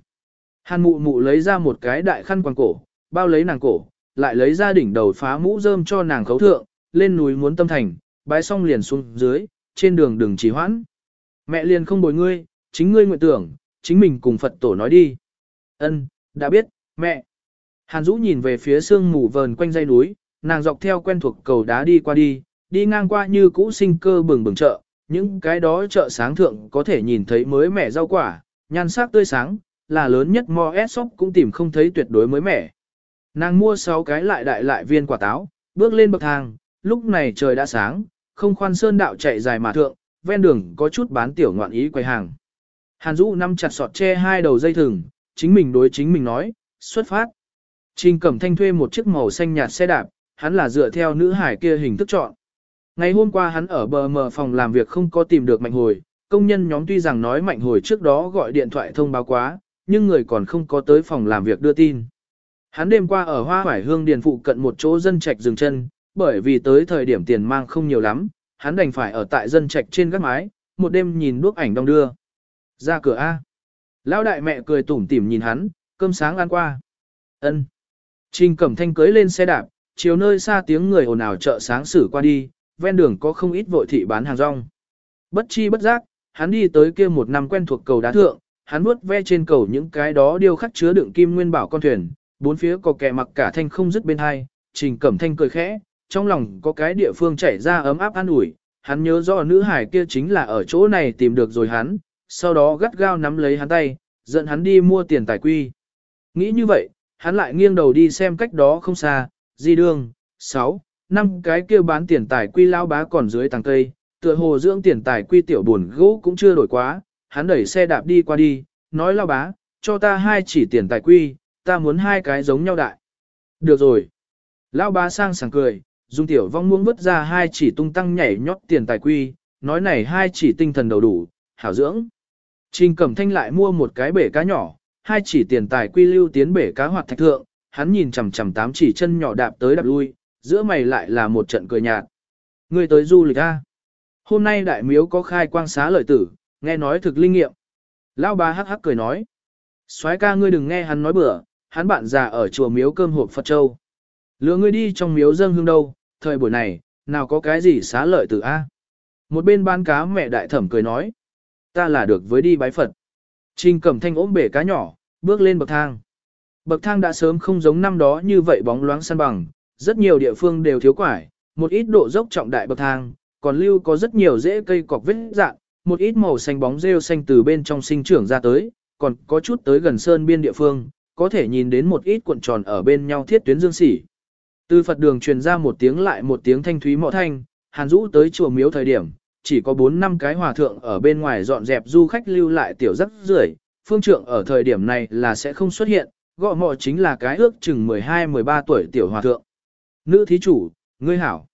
Hàn mụ mụ lấy ra một cái đại khăn quàng cổ, bao lấy nàng cổ, lại lấy ra đỉnh đầu phá mũ rơm cho nàng khấu thượng, lên núi muốn tâm thành, bái xong liền xuống dưới, trên đường đừng trì hoãn. Mẹ liền không bồi ngươi, chính ngươi nguyện tưởng, chính mình cùng Phật tổ nói đi. Ân, đã biết, mẹ. Hàn Dũ nhìn về phía sương mù vờn quanh dây núi, nàng dọc theo quen thuộc cầu đá đi qua đi, đi ngang qua như cũ sinh cơ bừng bừng chợ, những cái đó chợ sáng thượng có thể nhìn thấy mới mẻ rau quả, nhan sắc tươi sáng, là lớn nhất mò shop cũng tìm không thấy tuyệt đối mới mẻ. Nàng mua 6 cái lại đại lại viên quả táo, bước lên bậc thang, lúc này trời đã sáng, không khoan sơn đạo chạy dài mà thượng, ven đường có chút bán tiểu ngoạn ý quầy hàng. Hàn Dũ nắm chặt sọt che hai đầu dây thừng, chính mình đối chính mình nói, xuất phát. Trình Cẩm Thanh thuê một chiếc màu xanh nhạt xe đạp, hắn là dựa theo nữ hải kia hình thức chọn. Ngày hôm qua hắn ở bờ mờ phòng làm việc không có tìm được mạnh hồi, công nhân nhóm tuy rằng nói mạnh hồi trước đó gọi điện thoại thông báo quá, nhưng người còn không có tới phòng làm việc đưa tin. Hắn đêm qua ở Hoa Hoải Hương Điền phụ cận một chỗ dân trạch dừng chân, bởi vì tới thời điểm tiền mang không nhiều lắm, hắn đành phải ở tại dân trạch trên gác mái, một đêm nhìn đuốc ảnh đông đưa. Ra cửa A. Lão đại mẹ cười tủm tỉm nhìn hắn, cơm sáng ăn qua. Ân. Trình Cẩm Thanh cưới lên xe đạp, chiều nơi xa tiếng người ồn ào chợ sáng xử qua đi, ven đường có không ít vội thị bán hàng rong. Bất chi bất giác, hắn đi tới kia một năm quen thuộc cầu đá thượng, hắn vuốt ve trên cầu những cái đó điêu khắc chứa đựng kim nguyên bảo con thuyền, bốn phía có kẻ mặc cả thanh không dứt bên hai, Trình Cẩm Thanh cười khẽ, trong lòng có cái địa phương chảy ra ấm áp an ủi, hắn nhớ rõ nữ hải kia chính là ở chỗ này tìm được rồi hắn, sau đó gắt gao nắm lấy hắn tay, dẫn hắn đi mua tiền tài quy. Nghĩ như vậy, hắn lại nghiêng đầu đi xem cách đó không xa, di đường 6, năm cái kia bán tiền tài quy lao bá còn dưới tàng cây, tựa hồ dưỡng tiền tài quy tiểu buồn gỗ cũng chưa đổi quá, hắn đẩy xe đạp đi qua đi, nói lao bá, cho ta hai chỉ tiền tài quy, ta muốn hai cái giống nhau đại. Được rồi. Lao bá sang sảng cười, dùng tiểu vong muốn vứt ra hai chỉ tung tăng nhảy nhót tiền tài quy, nói này hai chỉ tinh thần đầu đủ, hảo dưỡng. Trình Cẩm Thanh lại mua một cái bể cá nhỏ, hai chỉ tiền tài quy lưu tiến bể cá hoạt thạch thượng, hắn nhìn chằm chằm tám chỉ chân nhỏ đạp tới đạp lui, giữa mày lại là một trận cười nhạt. ngươi tới du lịch a? Hôm nay đại miếu có khai quang xá lợi tử, nghe nói thực linh nghiệm. Lão ba hắc hắc cười nói. soái ca ngươi đừng nghe hắn nói bừa, hắn bạn già ở chùa miếu cơm hộp Phật Châu. Lừa ngươi đi trong miếu dâng hương đâu, thời buổi này, nào có cái gì xá lợi tử a? Một bên bán cá mẹ đại thẩm cười nói. Ta là được với đi bái Phật. Trình cẩm thanh ốm bể cá nhỏ, bước lên bậc thang. Bậc thang đã sớm không giống năm đó như vậy bóng loáng săn bằng, rất nhiều địa phương đều thiếu quải, một ít độ dốc trọng đại bậc thang, còn lưu có rất nhiều rễ cây cọc vết dạng, một ít màu xanh bóng rêu xanh từ bên trong sinh trưởng ra tới, còn có chút tới gần sơn biên địa phương, có thể nhìn đến một ít cuộn tròn ở bên nhau thiết tuyến dương sỉ. Từ Phật đường truyền ra một tiếng lại một tiếng thanh thúy mõ thanh, Hàn Dũ tới chùa miếu thời điểm, chỉ có 4 năm cái hòa thượng ở bên ngoài dọn dẹp du khách lưu lại tiểu rất rưởi, phương trượng ở thời điểm này là sẽ không xuất hiện, gọi mọ chính là cái ước chừng 12-13 tuổi tiểu hòa thượng. Nữ thí chủ, ngươi hảo.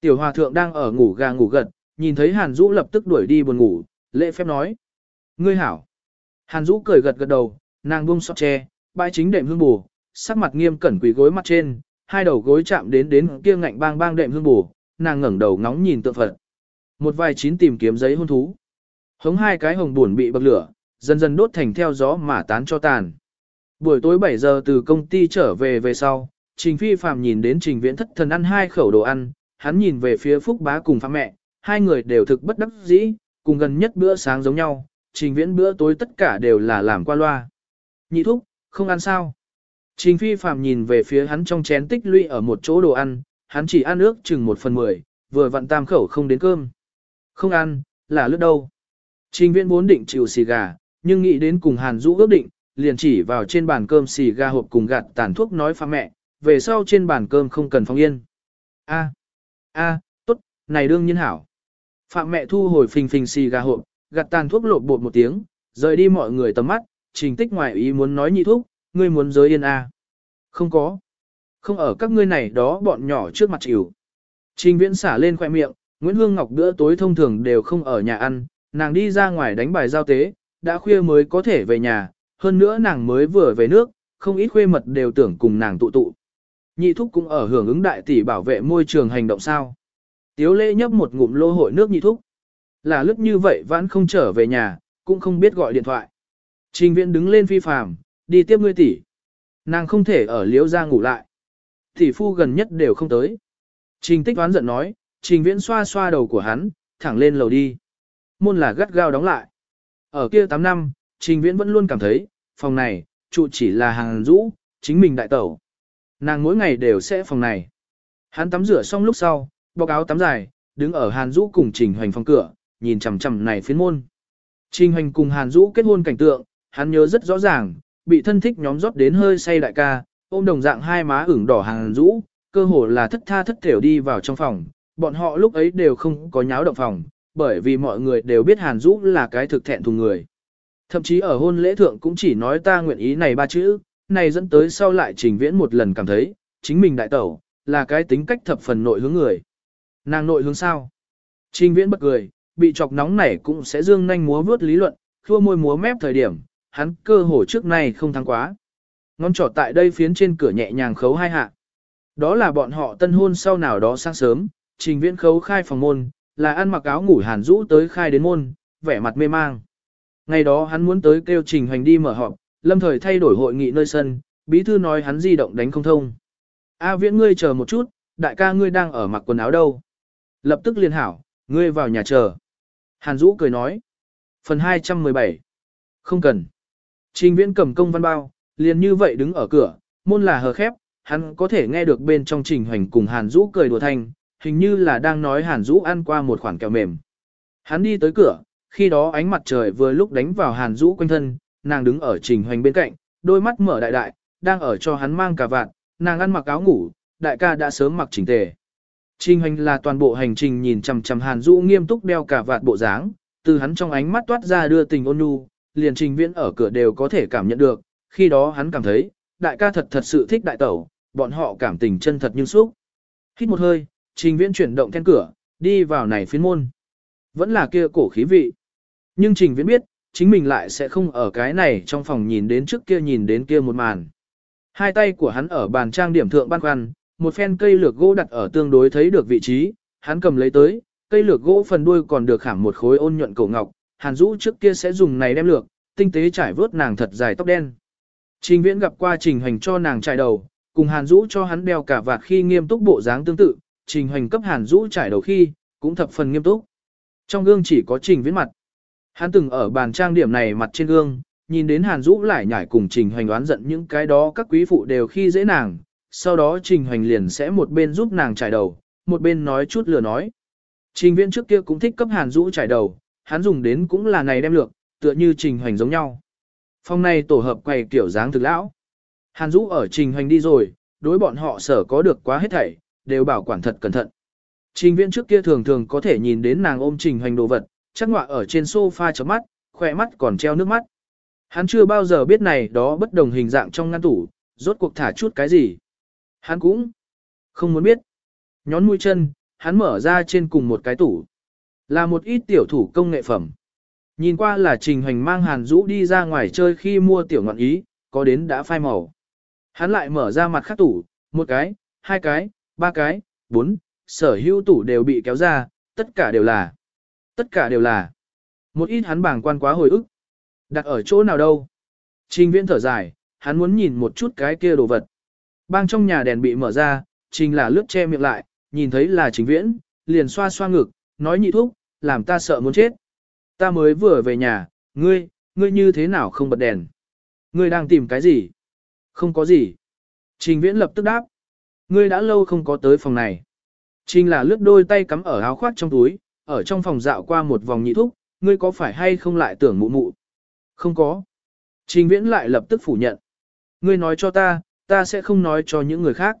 Tiểu hòa thượng đang ở ngủ gà ngủ gật, nhìn thấy Hàn Dũ lập tức đuổi đi buồn ngủ, lễ phép nói. Ngươi hảo. Hàn Dũ cười gật gật đầu, nàng buông sọt tre, bãi chính đệm hương bù, sắc mặt nghiêm cẩn quỳ gối mặt trên, hai đầu gối chạm đến đến kia ngạnh bang bang đệm hương bù, nàng ngẩng đầu ngóng nhìn tượng Phật. Một vài chín tìm kiếm giấy hôn thú. Hống hai cái hồng buồn bị bậc lửa, dần dần đốt thành theo gió mà tán cho tàn. Buổi tối 7 giờ từ công ty trở về về sau, Trình Phi Phạm nhìn đến Trình Viễn thất thần ăn hai khẩu đồ ăn, hắn nhìn về phía Phúc Bá cùng Phạm mẹ, hai người đều thực bất đắc dĩ, cùng gần nhất bữa sáng giống nhau, Trình Viễn bữa tối tất cả đều là làm qua loa. Nhị thúc, không ăn sao? Trình Phi Phạm nhìn về phía hắn trong chén tích lũy ở một chỗ đồ ăn, hắn chỉ ăn ước chừng một phần mười, vừa vặn tam khẩu không đến cơm. Không ăn, là lướt đâu. Trình Viễn vốn định chịu xì gà, nhưng nghĩ đến cùng Hàn Dũ ước định, liền chỉ vào trên bàn cơm xì gà hộp cùng gạt tàn thuốc nói pha mẹ, về sau trên bàn cơm không cần phong yên. A, a, tốt, này đương nhiên hảo. Phạm mẹ thu hồi phình phình xì gà hộp, gạt tàn thuốc lột bột một tiếng, rời đi mọi người tầm mắt, trình tích ngoài ý muốn nói nhị thuốc, ngươi muốn giới yên a. Không có. Không ở các ngươi này đó bọn nhỏ trước mặt chịu. Trình viễn xả lên khoẻ miệng, Nguyễn Hương Ngọc bữa tối thông thường đều không ở nhà ăn, nàng đi ra ngoài đánh bài giao tế, đã khuya mới có thể về nhà, hơn nữa nàng mới vừa về nước, không ít khuê mật đều tưởng cùng nàng tụ tụ. Nhị thúc cũng ở hưởng ứng đại tỷ bảo vệ môi trường hành động sao. Tiếu lễ nhấp một ngụm lô hội nước nhị thúc. Là lúc như vậy vẫn không trở về nhà, cũng không biết gọi điện thoại. Trình viện đứng lên phi phàm, đi tiếp ngươi tỷ. Nàng không thể ở liễu ra ngủ lại. Tỷ phu gần nhất đều không tới. Trình tích oán giận nói, trình viễn xoa xoa đầu của hắn, thẳng lên lầu đi. Môn là gắt gao đóng lại. Ở kia 8 năm, trình viễn vẫn luôn cảm thấy, phòng này, trụ chỉ là hàng rũ, chính mình đại tẩu. Nàng mỗi ngày đều sẽ phòng này. Hắn tắm rửa xong lúc sau, bọc áo tắm dài, đứng ở Hàn Dũ cùng Trình Hoành phòng cửa, nhìn chằm chằm này phiến môn. Trình Hoành cùng Hàn Dũ kết hôn cảnh tượng, hắn nhớ rất rõ ràng, bị thân thích nhóm rót đến hơi say đại ca, ôm đồng dạng hai má ửng đỏ Hàn Dũ, cơ hồ là thất tha thất thểu đi vào trong phòng, bọn họ lúc ấy đều không có nháo động phòng, bởi vì mọi người đều biết Hàn Dũ là cái thực thẹn thùng người. Thậm chí ở hôn lễ thượng cũng chỉ nói ta nguyện ý này ba chữ, này dẫn tới sau lại trình viễn một lần cảm thấy, chính mình đại tẩu, là cái tính cách thập phần nội hướng người. Nàng nội hướng sao? Trình viễn bật cười, bị chọc nóng này cũng sẽ dương nhanh múa vướt lý luận, khua môi múa mép thời điểm, hắn cơ hồ trước này không thắng quá. Ngón trỏ tại đây phiến trên cửa nhẹ nhàng khấu hai hạ. Đó là bọn họ tân hôn sau nào đó sáng sớm, trình viễn khấu khai phòng môn, là ăn mặc áo ngủ hàn rũ tới khai đến môn, vẻ mặt mê mang. Ngày đó hắn muốn tới kêu trình hành đi mở họp, lâm thời thay đổi hội nghị nơi sân, bí thư nói hắn di động đánh không thông. A viễn ngươi chờ một chút, đại ca ngươi đang ở mặc quần áo đâu. Lập tức liên hảo, ngươi vào nhà chờ. Hàn Dũ cười nói. Phần 217. Không cần. Trình viễn cầm công văn bao, liền như vậy đứng ở cửa, môn là hờ khép, hắn có thể nghe được bên trong trình hoành cùng Hàn Dũ cười đùa thanh, hình như là đang nói Hàn Dũ ăn qua một khoản kẹo mềm. Hắn đi tới cửa, khi đó ánh mặt trời vừa lúc đánh vào Hàn Dũ quanh thân, nàng đứng ở trình hoành bên cạnh, đôi mắt mở đại đại, đang ở cho hắn mang cà vạt. nàng ăn mặc áo ngủ, đại ca đã sớm mặc chỉnh tề. Trình hành là toàn bộ hành trình nhìn chằm chằm Hàn Dũ nghiêm túc đeo cà vạt bộ dáng, từ hắn trong ánh mắt toát ra đưa tình ôn nhu, liền trình viễn ở cửa đều có thể cảm nhận được, khi đó hắn cảm thấy, đại ca thật thật sự thích đại tẩu, bọn họ cảm tình chân thật như xúc. Hít một hơi, trình viễn chuyển động then cửa, đi vào này phiến môn. Vẫn là kia cổ khí vị. Nhưng trình viễn biết, chính mình lại sẽ không ở cái này trong phòng nhìn đến trước kia nhìn đến kia một màn. Hai tay của hắn ở bàn trang điểm thượng ban khoăn, một phen cây lược gỗ đặt ở tương đối thấy được vị trí, hắn cầm lấy tới, cây lược gỗ phần đuôi còn được khảm một khối ôn nhuận cổ ngọc, Hàn Dũ trước kia sẽ dùng này đem lược, tinh tế trải vớt nàng thật dài tóc đen. Trình Viễn gặp qua Trình Hành cho nàng trải đầu, cùng Hàn Dũ cho hắn đeo cả vạt khi nghiêm túc bộ dáng tương tự, Trình Hành cấp Hàn Dũ trải đầu khi, cũng thập phần nghiêm túc. Trong gương chỉ có Trình Viễn mặt. Hắn từng ở bàn trang điểm này mặt trên gương, nhìn đến Hàn Dũ lại nhảy cùng Trình Hoành đoán giận những cái đó các quý phụ đều khi dễ nàng, sau đó Trình Hoành liền sẽ một bên giúp nàng trải đầu, một bên nói chút lừa nói. Trình Viễn trước kia cũng thích cấp Hàn Dũ trải đầu, hắn dùng đến cũng là này đem lược, tựa như Trình Hoành giống nhau. Phong này tổ hợp quầy kiểu dáng thực lão. Hàn Dũ ở Trình Hoành đi rồi, đối bọn họ sở có được quá hết thảy, đều bảo quản thật cẩn thận. Trình Viễn trước kia thường thường có thể nhìn đến nàng ôm Trình Hoành đồ vật, chắc ngọa ở trên sofa chấm mắt, khỏe mắt còn treo nước mắt. Hắn chưa bao giờ biết này đó bất đồng hình dạng trong ngăn tủ, rốt cuộc thả chút cái gì. Hắn cũng không muốn biết. Nhón mũi chân, hắn mở ra trên cùng một cái tủ. Là một ít tiểu thủ công nghệ phẩm. Nhìn qua là Trình hành mang Hàn rũ đi ra ngoài chơi khi mua tiểu ngọn ý, có đến đã phai màu. Hắn lại mở ra mặt khác tủ, một cái, hai cái, ba cái, bốn, sở hữu tủ đều bị kéo ra, tất cả đều là. Tất cả đều là. Một ít hắn bảng quan quá hồi ức. Đặt ở chỗ nào đâu? Trình viễn thở dài, hắn muốn nhìn một chút cái kia đồ vật. Bang trong nhà đèn bị mở ra, trình là lướt che miệng lại, nhìn thấy là trình viễn, liền xoa xoa ngực, nói nhị thúc, làm ta sợ muốn chết. Ta mới vừa về nhà, ngươi, ngươi như thế nào không bật đèn? Ngươi đang tìm cái gì? Không có gì. Trình viễn lập tức đáp. Ngươi đã lâu không có tới phòng này. Trình là lướt đôi tay cắm ở áo khoác trong túi, ở trong phòng dạo qua một vòng nhị thúc, ngươi có phải hay không lại tưởng mụ mụ? Không có. Trình viễn lại lập tức phủ nhận. Ngươi nói cho ta, ta sẽ không nói cho những người khác.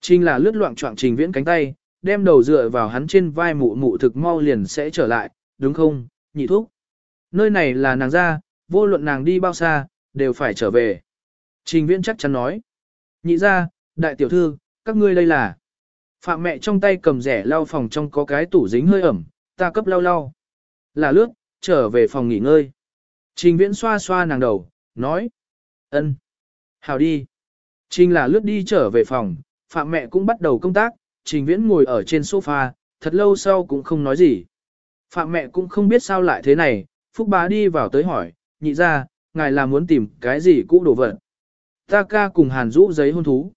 Trình là lướt loạn trọng trình viễn cánh tay, đem đầu dựa vào hắn trên vai mụ mụ thực mau liền sẽ trở lại, đúng không, nhị thúc? Nơi này là nàng ra, vô luận nàng đi bao xa, đều phải trở về. Trình viễn chắc chắn nói. Nhị ra, đại tiểu thư, các ngươi đây là. Phạm mẹ trong tay cầm rẻ lau phòng trong có cái tủ dính hơi ẩm, ta cấp lau lau. Là lướt, trở về phòng nghỉ ngơi. Trình viễn xoa xoa nàng đầu, nói. ân, Hào đi. Trình là lướt đi trở về phòng, phạm mẹ cũng bắt đầu công tác, trình viễn ngồi ở trên sofa, thật lâu sau cũng không nói gì. Phạm mẹ cũng không biết sao lại thế này, Phúc bá đi vào tới hỏi, nhị ra, ngài là muốn tìm cái gì cũ đồ vật. Ta ca cùng hàn rũ giấy hôn thú.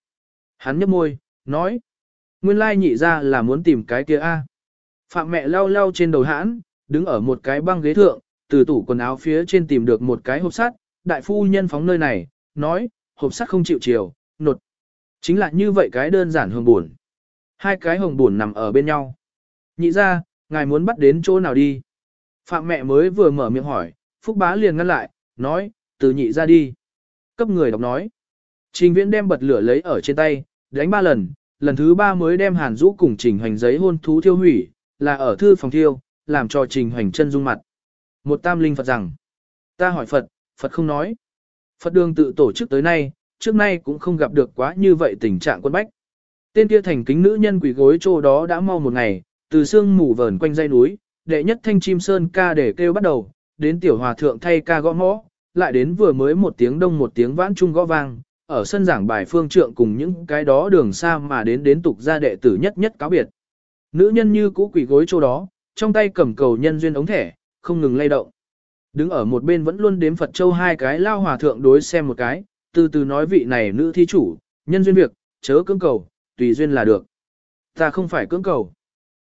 Hắn nhấp môi, nói. Nguyên lai nhị ra là muốn tìm cái kia a. Phạm mẹ lau lau trên đầu hãn, đứng ở một cái băng ghế thượng, từ tủ quần áo phía trên tìm được một cái hộp sắt, đại phu nhân phóng nơi này, nói, hộp sắt không chịu chiều, nột. Chính là như vậy cái đơn giản hồng buồn. Hai cái hồng buồn nằm ở bên nhau. Nhị ra, ngài muốn bắt đến chỗ nào đi? Phạm mẹ mới vừa mở miệng hỏi, Phúc bá liền ngăn lại, nói, từ nhị ra đi. Cấp người đọc nói. Trình viễn đem bật lửa lấy ở trên tay, đánh ba lần, lần thứ ba mới đem hàn rũ cùng trình hành giấy hôn thú thiêu hủy, là ở thư phòng thiêu, làm cho trình hoành chân dung mặt. Một tam linh Phật rằng, ta hỏi Phật, Phật không nói. Phật đường tự tổ chức tới nay, trước nay cũng không gặp được quá như vậy tình trạng quân bách. Tên kia thành kính nữ nhân quỷ gối chỗ đó đã mau một ngày, từ sương mù vờn quanh dây núi, đệ nhất thanh chim sơn ca để kêu bắt đầu, đến tiểu hòa thượng thay ca gõ mõ, lại đến vừa mới một tiếng đông một tiếng vãn trung gõ vang, ở sân giảng bài phương trượng cùng những cái đó đường xa mà đến đến tục gia đệ tử nhất nhất cáo biệt. Nữ nhân như cũ quỷ gối chỗ đó, trong tay cầm cầu nhân duyên ống thẻ, không ngừng lay động. Đứng ở một bên vẫn luôn đếm Phật Châu hai cái lao hòa thượng đối xem một cái, từ từ nói vị này nữ thí chủ, nhân duyên việc, chớ cưỡng cầu, tùy duyên là được. Ta không phải cưỡng cầu.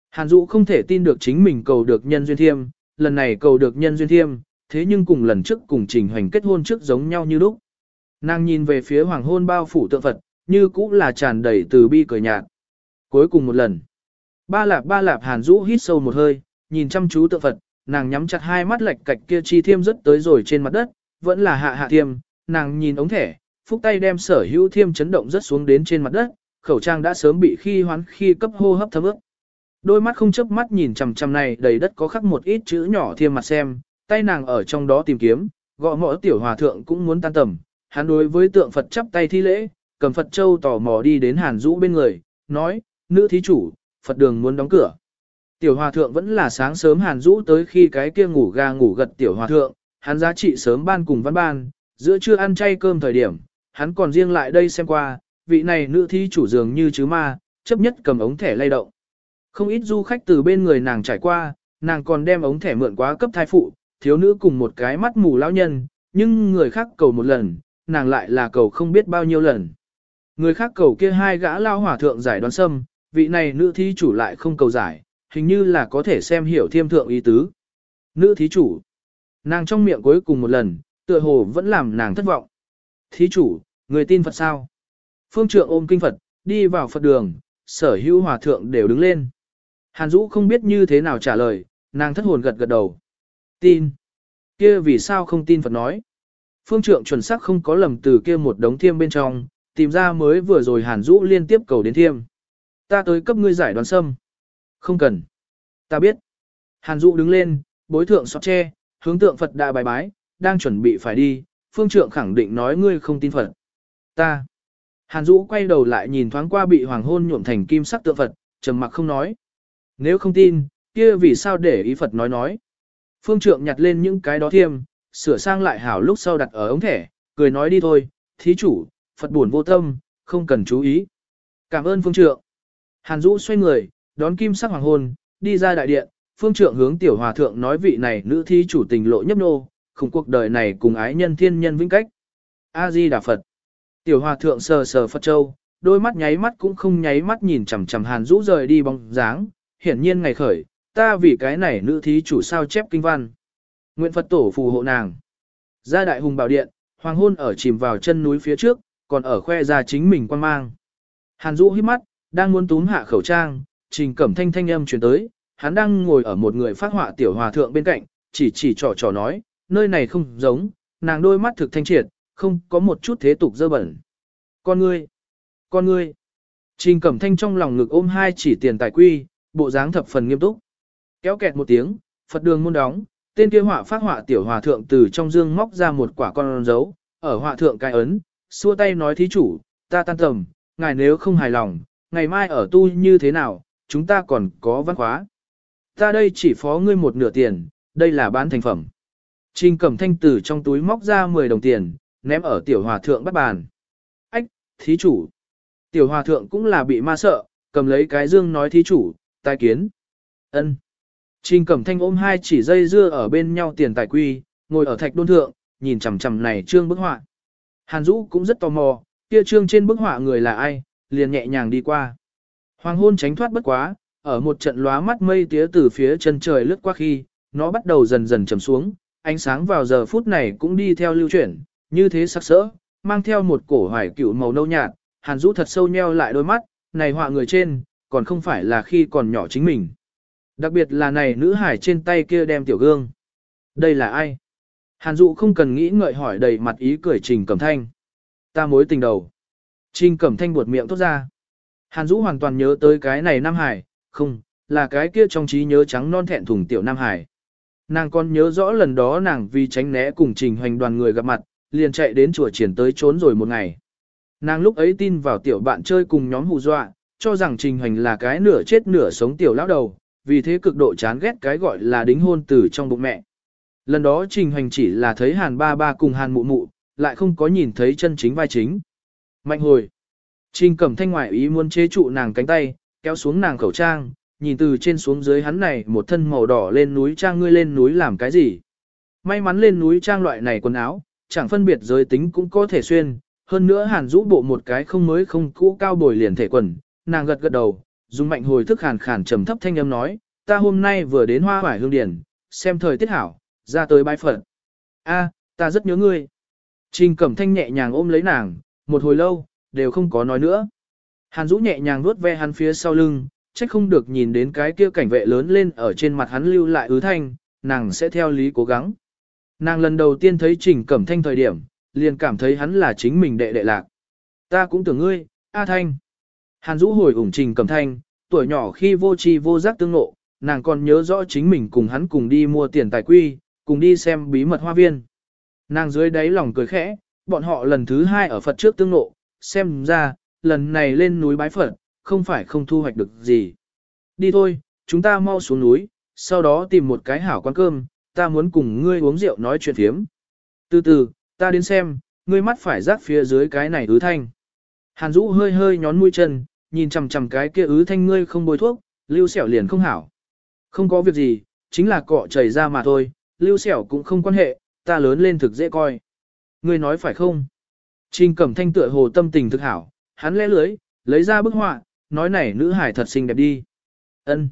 Hàn Dụ không thể tin được chính mình cầu được nhân duyên thiêm, lần này cầu được nhân duyên thiêm, thế nhưng cùng lần trước cùng trình hành kết hôn trước giống nhau như lúc. Nàng nhìn về phía hoàng hôn bao phủ tượng Phật, như cũng là tràn đầy từ bi cười nhạt. Cuối cùng một lần, ba lạp ba lạp Hàn Dũ hít sâu một hơi, nhìn chăm chú tượng Phật, nàng nhắm chặt hai mắt lệch cạch kia chi thiêm rất tới rồi trên mặt đất, vẫn là hạ hạ thiêm, nàng nhìn ống thẻ, phúc tay đem sở hữu thiêm chấn động rất xuống đến trên mặt đất, khẩu trang đã sớm bị khi hoán khi cấp hô hấp thấm ướt. Đôi mắt không chớp mắt nhìn chằm chằm này đầy đất có khắc một ít chữ nhỏ thiêm mặt xem, tay nàng ở trong đó tìm kiếm, gõ mõ tiểu hòa thượng cũng muốn tan tầm, hắn đối với tượng Phật chắp tay thi lễ, cầm Phật châu tò mò đi đến Hàn Dũ bên người, nói, nữ thí chủ, Phật đường muốn đóng cửa. Tiểu hòa thượng vẫn là sáng sớm Hàn rũ tới khi cái kia ngủ ga ngủ gật tiểu hòa thượng, hắn giá trị sớm ban cùng văn ban, giữa trưa ăn chay cơm thời điểm, hắn còn riêng lại đây xem qua, vị này nữ thí chủ dường như chứ ma, chấp nhất cầm ống thẻ lay động. Không ít du khách từ bên người nàng trải qua, nàng còn đem ống thẻ mượn quá cấp thai phụ, thiếu nữ cùng một cái mắt mù lão nhân, nhưng người khác cầu một lần, nàng lại là cầu không biết bao nhiêu lần. Người khác cầu kia hai gã lao hỏa thượng giải đoán sâm, vị này nữ thí chủ lại không cầu giải, hình như là có thể xem hiểu thiêm thượng ý tứ. Nữ thí chủ, nàng trong miệng cuối cùng một lần, tựa hồ vẫn làm nàng thất vọng. Thí chủ, người tin Phật sao? Phương trượng ôm kinh Phật, đi vào Phật đường, sở hữu hòa thượng đều đứng lên. Hàn Dũ không biết như thế nào trả lời, nàng thất hồn gật gật đầu. Tin. Kia vì sao không tin Phật nói? Phương trượng chuẩn xác không có lầm từ kia một đống thiêm bên trong, tìm ra mới vừa rồi Hàn Dũ liên tiếp cầu đến thiêm. Ta tới cấp ngươi giải đoán sâm. Không cần. Ta biết. Hàn Dũ đứng lên, bối thượng xót che, hướng tượng Phật đại bài bái, đang chuẩn bị phải đi, phương trượng khẳng định nói ngươi không tin Phật. Ta. Hàn Dũ quay đầu lại nhìn thoáng qua bị hoàng hôn nhuộm thành kim sắc tượng Phật, trầm mặc không nói. Nếu không tin, kia vì sao để ý Phật nói nói. Phương trượng nhặt lên những cái đó thiêm, sửa sang lại hảo lúc sau đặt ở ống thẻ, cười nói đi thôi, thí chủ, Phật buồn vô tâm, không cần chú ý. Cảm ơn phương trượng. Hàn Dũ xoay người, đón kim sắc hoàng hôn, đi ra đại điện, phương trượng hướng tiểu hòa thượng nói vị này nữ thí chủ tình lộ nhấp nô, khủng cuộc đời này cùng ái nhân thiên nhân vĩnh cách. A-di Đà Phật. Tiểu hòa thượng sờ sờ Phật Châu, đôi mắt nháy mắt cũng không nháy mắt nhìn chằm chằm Hàn Dũ rời đi bóng dáng, hiển nhiên ngày khởi, ta vì cái này nữ thí chủ sao chép kinh văn. Nguyện Phật tổ phù hộ nàng. Ra đại hùng bảo điện, hoàng hôn ở chìm vào chân núi phía trước, còn ở khoe ra chính mình quan mang. Hàn Dũ hít mắt, đang muốn túm hạ khẩu trang, trình cẩm thanh thanh âm truyền tới, hắn đang ngồi ở một người phát họa tiểu hòa thượng bên cạnh, chỉ chỉ trò trò nói, nơi này không giống, nàng đôi mắt thực thanh triệt, không có một chút thế tục dơ bẩn. Con ngươi, con ngươi. Trình cẩm thanh trong lòng ngực ôm hai chỉ tiền tài quy, bộ dáng thập phần nghiêm túc. Kéo kẹt một tiếng, Phật đường môn đóng, tên kia họa phát họa tiểu hòa thượng từ trong dương móc ra một quả con dấu, ở họa thượng cai ấn, xua tay nói thí chủ, ta tan tầm, ngài nếu không hài lòng, ngày mai ở tu như thế nào, chúng ta còn có văn khóa. Ta đây chỉ phó ngươi một nửa tiền, đây là bán thành phẩm. Trình cẩm thanh từ trong túi móc ra 10 đồng tiền, ném ở tiểu hòa thượng bắt bàn. Ách, thí chủ. Tiểu hòa thượng cũng là bị ma sợ, cầm lấy cái dương nói thí chủ, tai kiến. ân. Trình cẩm thanh ôm hai chỉ dây dưa ở bên nhau tiền tài quy, ngồi ở thạch đôn thượng, nhìn chằm chằm này trương bức họa. Hàn Dũ cũng rất tò mò, kia trương trên bức họa người là ai, liền nhẹ nhàng đi qua. Hoàng hôn tránh thoát bất quá, ở một trận lóa mắt mây tía từ phía chân trời lướt qua khi, nó bắt đầu dần dần chầm xuống, ánh sáng vào giờ phút này cũng đi theo lưu chuyển, như thế sắc sỡ, mang theo một cổ hoài cựu màu nâu nhạt, Hàn Dũ thật sâu nheo lại đôi mắt, này họa người trên, còn không phải là khi còn nhỏ chính mình. Đặc biệt là này nữ hải trên tay kia đem tiểu gương. Đây là ai? Hàn Dụ không cần nghĩ ngợi hỏi đầy mặt ý cười Trình Cẩm Thanh. Ta mối tình đầu. Trình Cẩm Thanh buột miệng tốt ra. Hàn Dũ hoàn toàn nhớ tới cái này Nam Hải, không, là cái kia trong trí nhớ trắng non thẹn thùng tiểu Nam Hải. Nàng còn nhớ rõ lần đó nàng vì tránh né cùng Trình Hoành đoàn người gặp mặt, liền chạy đến chùa triển tới trốn rồi một ngày. Nàng lúc ấy tin vào tiểu bạn chơi cùng nhóm hù dọa, cho rằng Trình Hoành là cái nửa chết nửa sống tiểu lão đầu, vì thế cực độ chán ghét cái gọi là đính hôn từ trong bụng mẹ. Lần đó Trình Hoành chỉ là thấy Hàn ba ba cùng Hàn mụ mụ, lại không có nhìn thấy chân chính vai chính. Mạnh hồi. Trình cẩm thanh ngoại ý muốn chế trụ nàng cánh tay, kéo xuống nàng khẩu trang, nhìn từ trên xuống dưới hắn này một thân màu đỏ lên núi trang ngươi lên núi làm cái gì. May mắn lên núi trang loại này quần áo, chẳng phân biệt giới tính cũng có thể xuyên, hơn nữa hàn rũ bộ một cái không mới không cũ cao bồi liền thể quần, nàng gật gật đầu, dùng mạnh hồi thức hàn khàn trầm thấp thanh âm nói, ta hôm nay vừa đến hoa hoài hương điển, xem thời tiết hảo, ra tới bái phận. A, ta rất nhớ ngươi. Trình cẩm thanh nhẹ nhàng ôm lấy nàng, một hồi lâu, đều không có nói nữa. Hàn Dũ nhẹ nhàng vuốt ve hắn phía sau lưng, trách không được nhìn đến cái kia cảnh vệ lớn lên ở trên mặt hắn lưu lại ứ thanh, nàng sẽ theo lý cố gắng. Nàng lần đầu tiên thấy Trình Cẩm Thanh thời điểm, liền cảm thấy hắn là chính mình đệ đệ lạc. Ta cũng tưởng ngươi, A Thanh. Hàn Dũ hồi ủng Trình Cẩm Thanh, tuổi nhỏ khi vô tri vô giác tương ngộ, nàng còn nhớ rõ chính mình cùng hắn cùng đi mua tiền tài quy, cùng đi xem bí mật hoa viên. Nàng dưới đáy lòng cười khẽ, bọn họ lần thứ hai ở Phật trước tương lộ, xem ra, lần này lên núi bái Phật, không phải không thu hoạch được gì. Đi thôi, chúng ta mau xuống núi, sau đó tìm một cái hảo quán cơm, ta muốn cùng ngươi uống rượu nói chuyện phiếm. Từ từ, ta đến xem, ngươi mắt phải rác phía dưới cái này ứ thanh. Hàn Dũ hơi hơi nhón mũi chân, nhìn chằm chằm cái kia ứ thanh ngươi không bôi thuốc, lưu xẻo liền không hảo. Không có việc gì, chính là cọ chảy ra mà thôi, lưu xẻo cũng không quan hệ, ta lớn lên thực dễ coi. Ngươi nói phải không? Trình cẩm thanh tựa hồ tâm tình thực hảo, hắn lẽ lưới, lấy ra bức họa, nói này nữ hải thật xinh đẹp đi. Ân.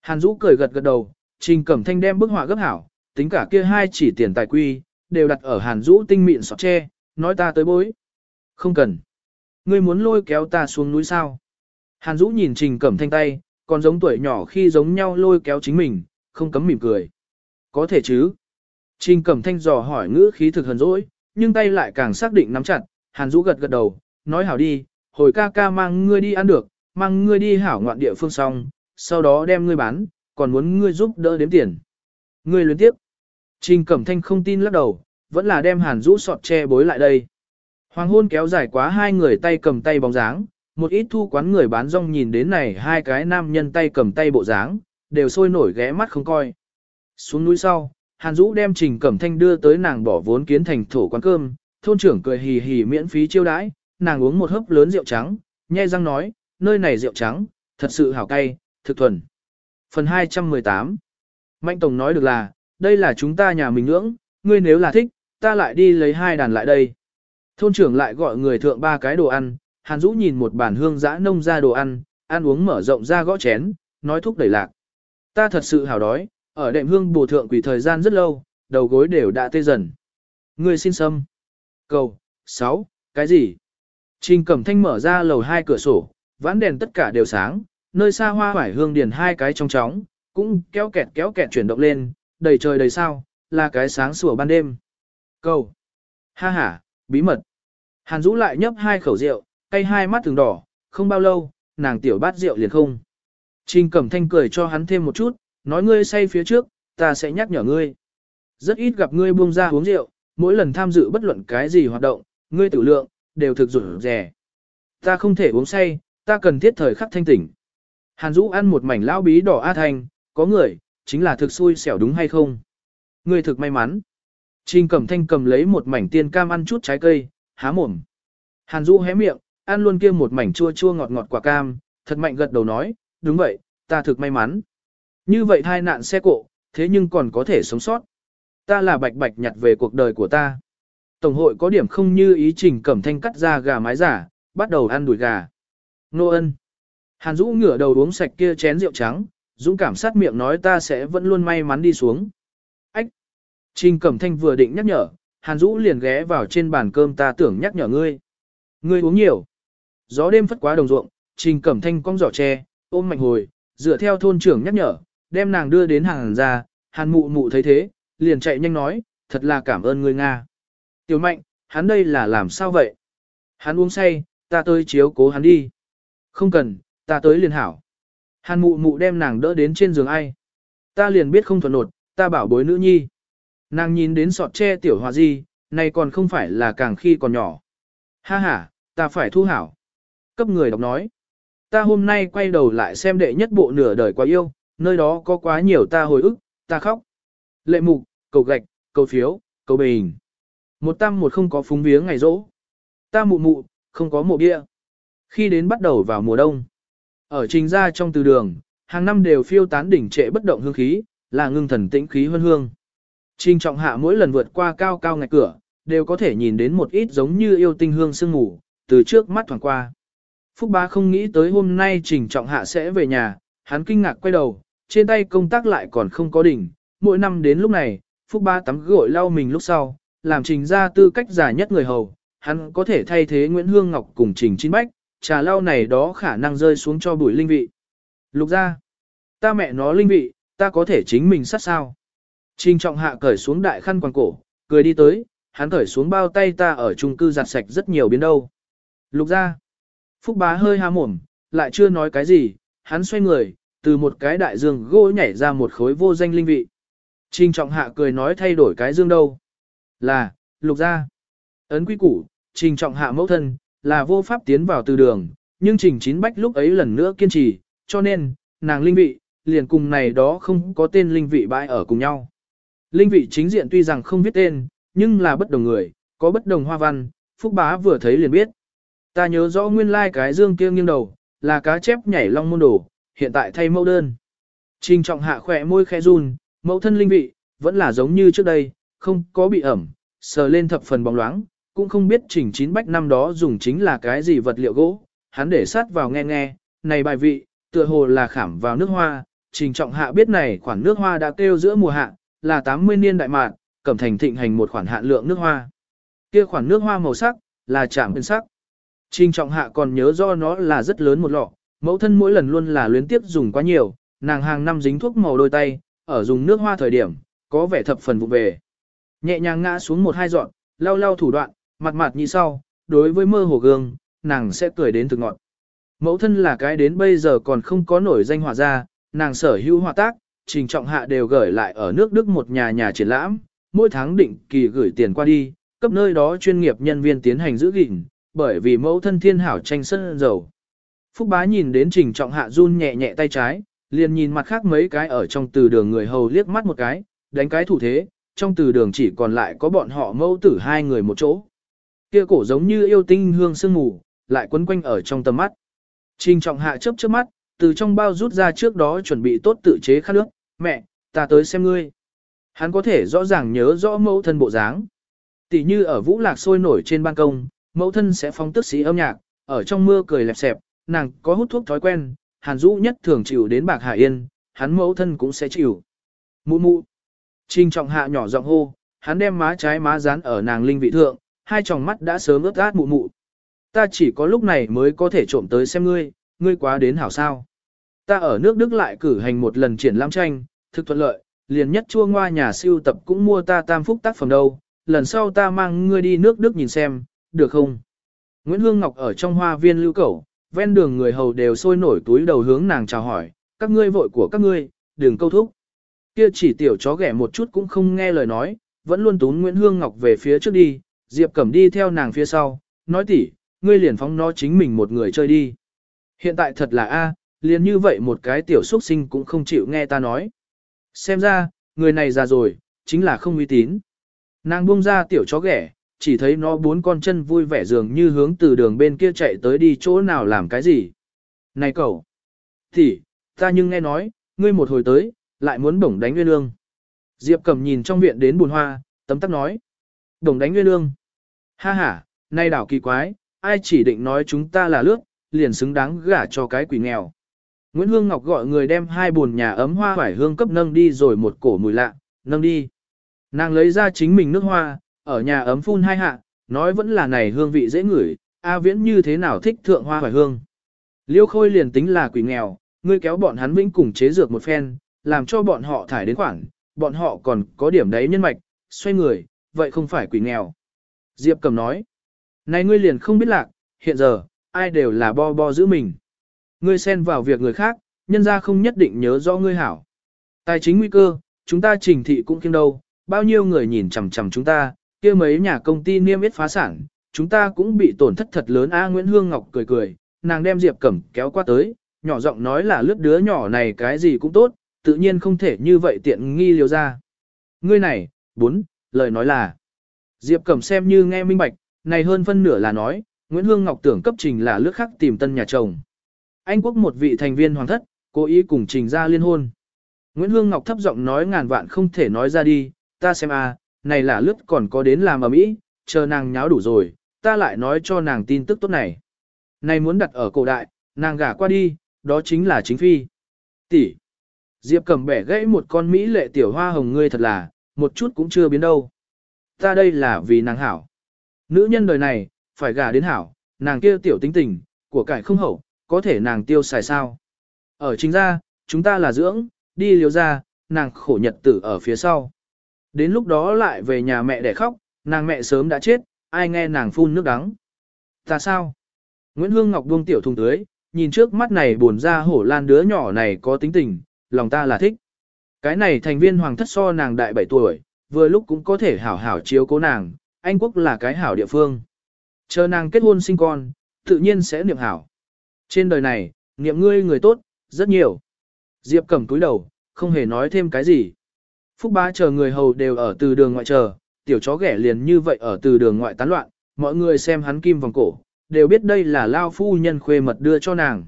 Hàn Dũ cười gật gật đầu, trình cẩm thanh đem bức họa gấp hảo, tính cả kia hai chỉ tiền tài quy, đều đặt ở hàn Dũ tinh mịn sọt tre, nói ta tới bối. Không cần. Ngươi muốn lôi kéo ta xuống núi sao? Hàn Dũ nhìn Trình Cẩm Thanh tay, còn giống tuổi nhỏ khi giống nhau lôi kéo chính mình, không cấm mỉm cười. Có thể chứ? Trình Cẩm Thanh dò hỏi ngữ khí thực hờn dỗi, nhưng tay lại càng xác định nắm chặt, Hàn Dũ gật gật đầu, nói hảo đi, hồi ca ca mang ngươi đi ăn được, mang ngươi đi hảo ngoạn địa phương xong, sau đó đem ngươi bán, còn muốn ngươi giúp đỡ đếm tiền. Ngươi luyến tiếp. Trình Cẩm Thanh không tin lắc đầu, vẫn là đem Hàn Dũ sọt che bối lại đây. Hoàng hôn kéo dài quá hai người tay cầm tay bóng dáng, một ít thu quán người bán rong nhìn đến này hai cái nam nhân tay cầm tay bộ dáng, đều sôi nổi ghé mắt không coi. Xuống núi sau, Hàn Dũ đem Trình Cẩm Thanh đưa tới nàng bỏ vốn kiến thành thổ quán cơm, thôn trưởng cười hì hì miễn phí chiêu đãi, nàng uống một hớp lớn rượu trắng, nhai răng nói, nơi này rượu trắng, thật sự hảo cay, thực thuần. Phần 218 Mạnh Tổng nói được là, đây là chúng ta nhà mình ngưỡng, ngươi nếu là thích, ta lại đi lấy hai đàn lại đây. Thôn trưởng lại gọi người thượng ba cái đồ ăn, Hàn Dũ nhìn một bản hương giã nông ra đồ ăn, ăn uống mở rộng ra gõ chén, nói thúc đẩy lạc. Ta thật sự hào đói, ở đệm hương bổ thượng quỷ thời gian rất lâu, đầu gối đều đã tê dần. Người xin xâm. Cầu, 6, cái gì? Trình Cẩm Thanh mở ra lầu hai cửa sổ, vãn đèn tất cả đều sáng, nơi xa hoa hoải hương điền hai cái trong tróng, cũng kéo kẹt kéo kẹt chuyển động lên, đầy trời đầy sao, là cái sáng sủa ban đêm. Cầu. Ha ha, bí mật. Hàn Dũ lại nhấp hai khẩu rượu, cay hai mắt thường đỏ, không bao lâu, nàng tiểu bát rượu liền không. Trình Cẩm Thanh cười cho hắn thêm một chút, nói ngươi say phía trước, ta sẽ nhắc nhở ngươi. Rất ít gặp ngươi buông ra uống rượu, mỗi lần tham dự bất luận cái gì hoạt động, ngươi tử lượng, đều thực rủi rẻ. Ta không thể uống say, ta cần thiết thời khắc thanh tỉnh. Hàn Dũ ăn một mảnh lão bí đỏ A thành, có người, chính là thực xui xẻo đúng hay không? Ngươi thực may mắn. Trình Cẩm Thanh cầm lấy một mảnh tiên cam ăn chút trái cây, há mồm. Hàn Dũ hé miệng, ăn luôn kia một mảnh chua chua ngọt ngọt quả cam, thật mạnh gật đầu nói, đúng vậy, ta thực may mắn. Như vậy thai nạn xe cộ, thế nhưng còn có thể sống sót. Ta là bạch bạch nhặt về cuộc đời của ta. Tổng hội có điểm không như ý trình cẩm thanh cắt ra gà mái giả, bắt đầu ăn đùi gà. Nô ân. Hàn Dũ ngửa đầu uống sạch kia chén rượu trắng, Dũng cảm sát miệng nói ta sẽ vẫn luôn may mắn đi xuống. Ách. Trình cẩm thanh vừa định nhắc nhở, Hàn Dũ liền ghé vào trên bàn cơm ta tưởng nhắc nhở ngươi. Ngươi uống nhiều. Gió đêm phất quá đồng ruộng, Trình Cẩm Thanh cong giỏ tre, ôm mạnh hồi, dựa theo thôn trưởng nhắc nhở, đem nàng đưa đến hàng ra, Hàn Mụ Mụ thấy thế, liền chạy nhanh nói, thật là cảm ơn người Nga. Tiểu Mạnh, hắn đây là làm sao vậy? Hắn uống say, ta tới chiếu cố hắn đi. Không cần, ta tới liền hảo. Hàn Mụ Mụ đem nàng đỡ đến trên giường ai. Ta liền biết không thuận nột, ta bảo bối nữ nhi. Nàng nhìn đến sọt tre tiểu hòa di, này còn không phải là càng khi còn nhỏ. Ha ha, ta phải thu hảo cấp người đọc nói. Ta hôm nay quay đầu lại xem đệ nhất bộ nửa đời quá yêu, nơi đó có quá nhiều ta hồi ức, ta khóc. Lệ mục, cầu gạch, cầu phiếu, cầu bình. Một tam một không có phúng viếng ngày rỗ. Ta mụ mụ, không có mộ bia. Khi đến bắt đầu vào mùa đông. Ở trình ra trong từ đường, hàng năm đều phiêu tán đỉnh trệ bất động hương khí, là ngưng thần tĩnh khí hơn hương. Trình trọng hạ mỗi lần vượt qua cao cao ngạch cửa, đều có thể nhìn đến một ít giống như yêu tinh hương sương ngủ, từ trước mắt thoảng qua. Phúc Bá không nghĩ tới hôm nay Trình Trọng Hạ sẽ về nhà, hắn kinh ngạc quay đầu, trên tay công tác lại còn không có đỉnh. Mỗi năm đến lúc này, Phúc ba tắm gội lau mình lúc sau, làm Trình ra tư cách giả nhất người hầu, hắn có thể thay thế Nguyễn Hương Ngọc cùng Trình Chín Bách, trà lau này đó khả năng rơi xuống cho bụi linh vị. Lục ra, ta mẹ nó linh vị, ta có thể chính mình sát sao. Trình Trọng Hạ cởi xuống đại khăn quàng cổ, cười đi tới, hắn cởi xuống bao tay ta ở chung cư giặt sạch rất nhiều biến đâu. Lục ra, Phúc bá hơi há mồm, lại chưa nói cái gì, hắn xoay người, từ một cái đại dương gỗ nhảy ra một khối vô danh linh vị. Trình trọng hạ cười nói thay đổi cái dương đâu. Là, lục ra. Ấn quý củ, trình trọng hạ mẫu thân, là vô pháp tiến vào từ đường, nhưng trình chín bách lúc ấy lần nữa kiên trì, cho nên, nàng linh vị, liền cùng này đó không có tên linh vị bãi ở cùng nhau. Linh vị chính diện tuy rằng không viết tên, nhưng là bất đồng người, có bất đồng hoa văn, Phúc bá vừa thấy liền biết. Ta nhớ rõ nguyên lai like cái dương kia nghiêng đầu, là cá chép nhảy long môn đồ, hiện tại thay mẫu đơn. Trình trọng hạ khỏe môi khẽ run, mẫu thân linh vị, vẫn là giống như trước đây, không có bị ẩm, sờ lên thập phần bóng loáng, cũng không biết trình chín bách năm đó dùng chính là cái gì vật liệu gỗ, hắn để sát vào nghe nghe, này bài vị, tựa hồ là khảm vào nước hoa, trình trọng hạ biết này khoản nước hoa đã kêu giữa mùa hạ, là 80 niên đại mạn, cẩm thành thịnh hành một khoản hạn lượng nước hoa. Kia khoản nước hoa màu sắc, là chạm bên sắc. Trình trọng hạ còn nhớ do nó là rất lớn một lọ, mẫu thân mỗi lần luôn là luyến tiếp dùng quá nhiều, nàng hàng năm dính thuốc màu đôi tay, ở dùng nước hoa thời điểm, có vẻ thập phần vụ về. Nhẹ nhàng ngã xuống một hai dọn, lau lau thủ đoạn, mặt mặt như sau, đối với mơ hồ gương, nàng sẽ cười đến thực ngọn. Mẫu thân là cái đến bây giờ còn không có nổi danh họa ra, nàng sở hữu họa tác, trình trọng hạ đều gửi lại ở nước Đức một nhà nhà triển lãm, mỗi tháng định kỳ gửi tiền qua đi, cấp nơi đó chuyên nghiệp nhân viên tiến hành giữ gìn, bởi vì mẫu thân thiên hảo tranh sân dầu. Phúc bá nhìn đến trình trọng hạ run nhẹ nhẹ tay trái, liền nhìn mặt khác mấy cái ở trong từ đường người hầu liếc mắt một cái, đánh cái thủ thế, trong từ đường chỉ còn lại có bọn họ mẫu tử hai người một chỗ. Kia cổ giống như yêu tinh hương sương ngủ, lại quấn quanh ở trong tầm mắt. Trình trọng hạ chớp chớp mắt, từ trong bao rút ra trước đó chuẩn bị tốt tự chế khát nước, mẹ, ta tới xem ngươi. Hắn có thể rõ ràng nhớ rõ mẫu thân bộ dáng. Tỷ như ở vũ lạc sôi nổi trên ban công, mẫu thân sẽ phóng tức sĩ âm nhạc, ở trong mưa cười lẹp xẹp, nàng có hút thuốc thói quen, hàn dũ nhất thường chịu đến bạc hà yên, hắn mẫu thân cũng sẽ chịu. Mụ mụ. Trình trọng hạ nhỏ giọng hô, hắn đem má trái má dán ở nàng linh vị thượng, hai tròng mắt đã sớm ướt át mụ mụ. Ta chỉ có lúc này mới có thể trộm tới xem ngươi, ngươi quá đến hảo sao. Ta ở nước Đức lại cử hành một lần triển lãm tranh, thực thuận lợi, liền nhất chua ngoa nhà siêu tập cũng mua ta tam phúc tác phẩm đâu, lần sau ta mang ngươi đi nước Đức nhìn xem, được không? Nguyễn Hương Ngọc ở trong hoa viên lưu cẩu, ven đường người hầu đều sôi nổi túi đầu hướng nàng chào hỏi, các ngươi vội của các ngươi, đừng câu thúc. Kia chỉ tiểu chó ghẻ một chút cũng không nghe lời nói, vẫn luôn tún Nguyễn Hương Ngọc về phía trước đi, Diệp Cẩm đi theo nàng phía sau, nói tỉ, ngươi liền phóng nó chính mình một người chơi đi. Hiện tại thật là A, liền như vậy một cái tiểu xuất sinh cũng không chịu nghe ta nói. Xem ra, người này già rồi, chính là không uy tín. Nàng buông ra tiểu chó ghẻ, chỉ thấy nó bốn con chân vui vẻ dường như hướng từ đường bên kia chạy tới đi chỗ nào làm cái gì. Này cậu! Thì, ta nhưng nghe nói, ngươi một hồi tới, lại muốn bổng đánh nguyên lương. Diệp cầm nhìn trong viện đến buồn hoa, tấm tắc nói. Bổng đánh nguyên lương. Ha ha, nay đảo kỳ quái, ai chỉ định nói chúng ta là lướt, liền xứng đáng gả cho cái quỷ nghèo. Nguyễn Hương Ngọc gọi người đem hai buồn nhà ấm hoa vải hương cấp nâng đi rồi một cổ mùi lạ, nâng đi. Nàng lấy ra chính mình nước hoa, ở nhà ấm phun hai hạ, nói vẫn là này hương vị dễ ngửi, A Viễn như thế nào thích thượng hoa hoài hương. Liêu Khôi liền tính là quỷ nghèo, ngươi kéo bọn hắn vĩnh cùng chế dược một phen, làm cho bọn họ thải đến khoản, bọn họ còn có điểm đấy nhân mạch, xoay người, vậy không phải quỷ nghèo. Diệp Cầm nói, này ngươi liền không biết lạc, hiện giờ, ai đều là bo bo giữ mình. Ngươi xen vào việc người khác, nhân ra không nhất định nhớ rõ ngươi hảo. Tài chính nguy cơ, chúng ta trình thị cũng kiêng đâu, bao nhiêu người nhìn chằm chằm chúng ta, kia mấy nhà công ty niêm yết phá sản, chúng ta cũng bị tổn thất thật lớn a Nguyễn Hương Ngọc cười cười, nàng đem Diệp Cẩm kéo qua tới, nhỏ giọng nói là lướt đứa nhỏ này cái gì cũng tốt, tự nhiên không thể như vậy tiện nghi liều ra. Ngươi này, bốn, lời nói là, Diệp Cẩm xem như nghe minh bạch, này hơn phân nửa là nói, Nguyễn Hương Ngọc tưởng cấp trình là lướt khắc tìm tân nhà chồng. Anh quốc một vị thành viên hoàng thất, cố ý cùng trình ra liên hôn. Nguyễn Hương Ngọc thấp giọng nói ngàn vạn không thể nói ra đi, ta xem a, này là lướt còn có đến làm ở mỹ, chờ nàng nháo đủ rồi, ta lại nói cho nàng tin tức tốt này. Này muốn đặt ở cổ đại, nàng gả qua đi, đó chính là chính phi. Tỷ. Diệp cầm bẻ gãy một con Mỹ lệ tiểu hoa hồng ngươi thật là, một chút cũng chưa biến đâu. Ta đây là vì nàng hảo. Nữ nhân đời này, phải gả đến hảo, nàng kia tiểu tính tình, của cải không hậu, có thể nàng tiêu xài sao. Ở chính ra, chúng ta là dưỡng, đi liều ra, nàng khổ nhật tử ở phía sau. Đến lúc đó lại về nhà mẹ để khóc, nàng mẹ sớm đã chết, ai nghe nàng phun nước đắng. Ta sao? Nguyễn Hương Ngọc buông tiểu thùng tưới, nhìn trước mắt này buồn ra hổ lan đứa nhỏ này có tính tình, lòng ta là thích. Cái này thành viên hoàng thất so nàng đại 7 tuổi, vừa lúc cũng có thể hảo hảo chiếu cố nàng, Anh quốc là cái hảo địa phương. Chờ nàng kết hôn sinh con, tự nhiên sẽ niệm hảo. Trên đời này, niệm ngươi người tốt, rất nhiều. Diệp cầm túi đầu, không hề nói thêm cái gì. Phúc bá chờ người hầu đều ở từ đường ngoại chờ, tiểu chó ghẻ liền như vậy ở từ đường ngoại tán loạn, mọi người xem hắn kim vòng cổ, đều biết đây là lao phu nhân khuê mật đưa cho nàng.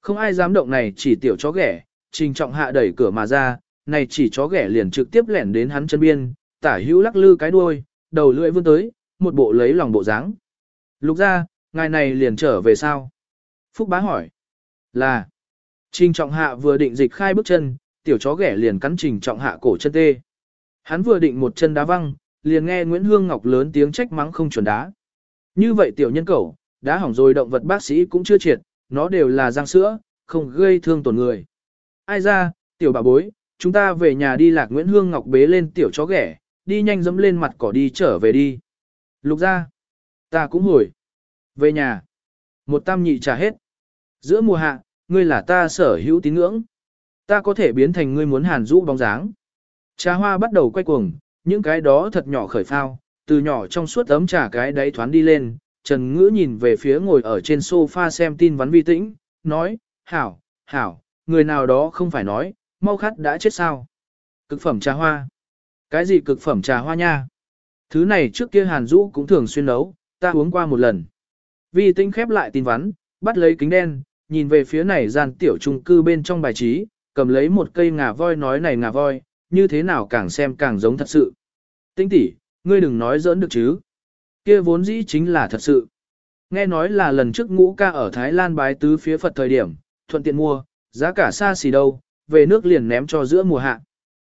Không ai dám động này chỉ tiểu chó ghẻ, trình trọng hạ đẩy cửa mà ra, này chỉ chó ghẻ liền trực tiếp lẻn đến hắn chân biên, tả hữu lắc lư cái đuôi, đầu lưỡi vươn tới, một bộ lấy lòng bộ dáng. Lục ra, ngài này liền trở về sao? Phúc bá hỏi. Là. Trình trọng hạ vừa định dịch khai bước chân, tiểu chó ghẻ liền cắn trình trọng hạ cổ chân tê. Hắn vừa định một chân đá văng, liền nghe Nguyễn Hương Ngọc lớn tiếng trách mắng không chuẩn đá. Như vậy tiểu nhân cẩu, đã hỏng rồi động vật bác sĩ cũng chưa triệt, nó đều là răng sữa, không gây thương tổn người. Ai ra, tiểu bà bối, chúng ta về nhà đi lạc Nguyễn Hương Ngọc bế lên tiểu chó ghẻ, đi nhanh dẫm lên mặt cỏ đi trở về đi. Lục ra, ta cũng hồi. Về nhà, một tam nhị trả hết. Giữa mùa hạ, ngươi là ta sở hữu tín ngưỡng. Ta có thể biến thành ngươi muốn hàn rũ bóng dáng. Trà hoa bắt đầu quay cuồng, những cái đó thật nhỏ khởi phao, từ nhỏ trong suốt ấm trà cái đáy thoáng đi lên, Trần Ngữ nhìn về phía ngồi ở trên sofa xem tin vắn vi tĩnh, nói, hảo, hảo, người nào đó không phải nói, mau khát đã chết sao. Cực phẩm trà hoa. Cái gì cực phẩm trà hoa nha? Thứ này trước kia Hàn Dũ cũng thường xuyên nấu, ta uống qua một lần. Vi tĩnh khép lại tin vắn, bắt lấy kính đen, nhìn về phía này gian tiểu trung cư bên trong bài trí, cầm lấy một cây ngà voi nói này ngà voi, như thế nào càng xem càng giống thật sự. Tinh tỷ, ngươi đừng nói giỡn được chứ. Kia vốn dĩ chính là thật sự. Nghe nói là lần trước ngũ ca ở Thái Lan bái tứ phía Phật thời điểm, thuận tiện mua, giá cả xa xỉ đâu, về nước liền ném cho giữa mùa hạ.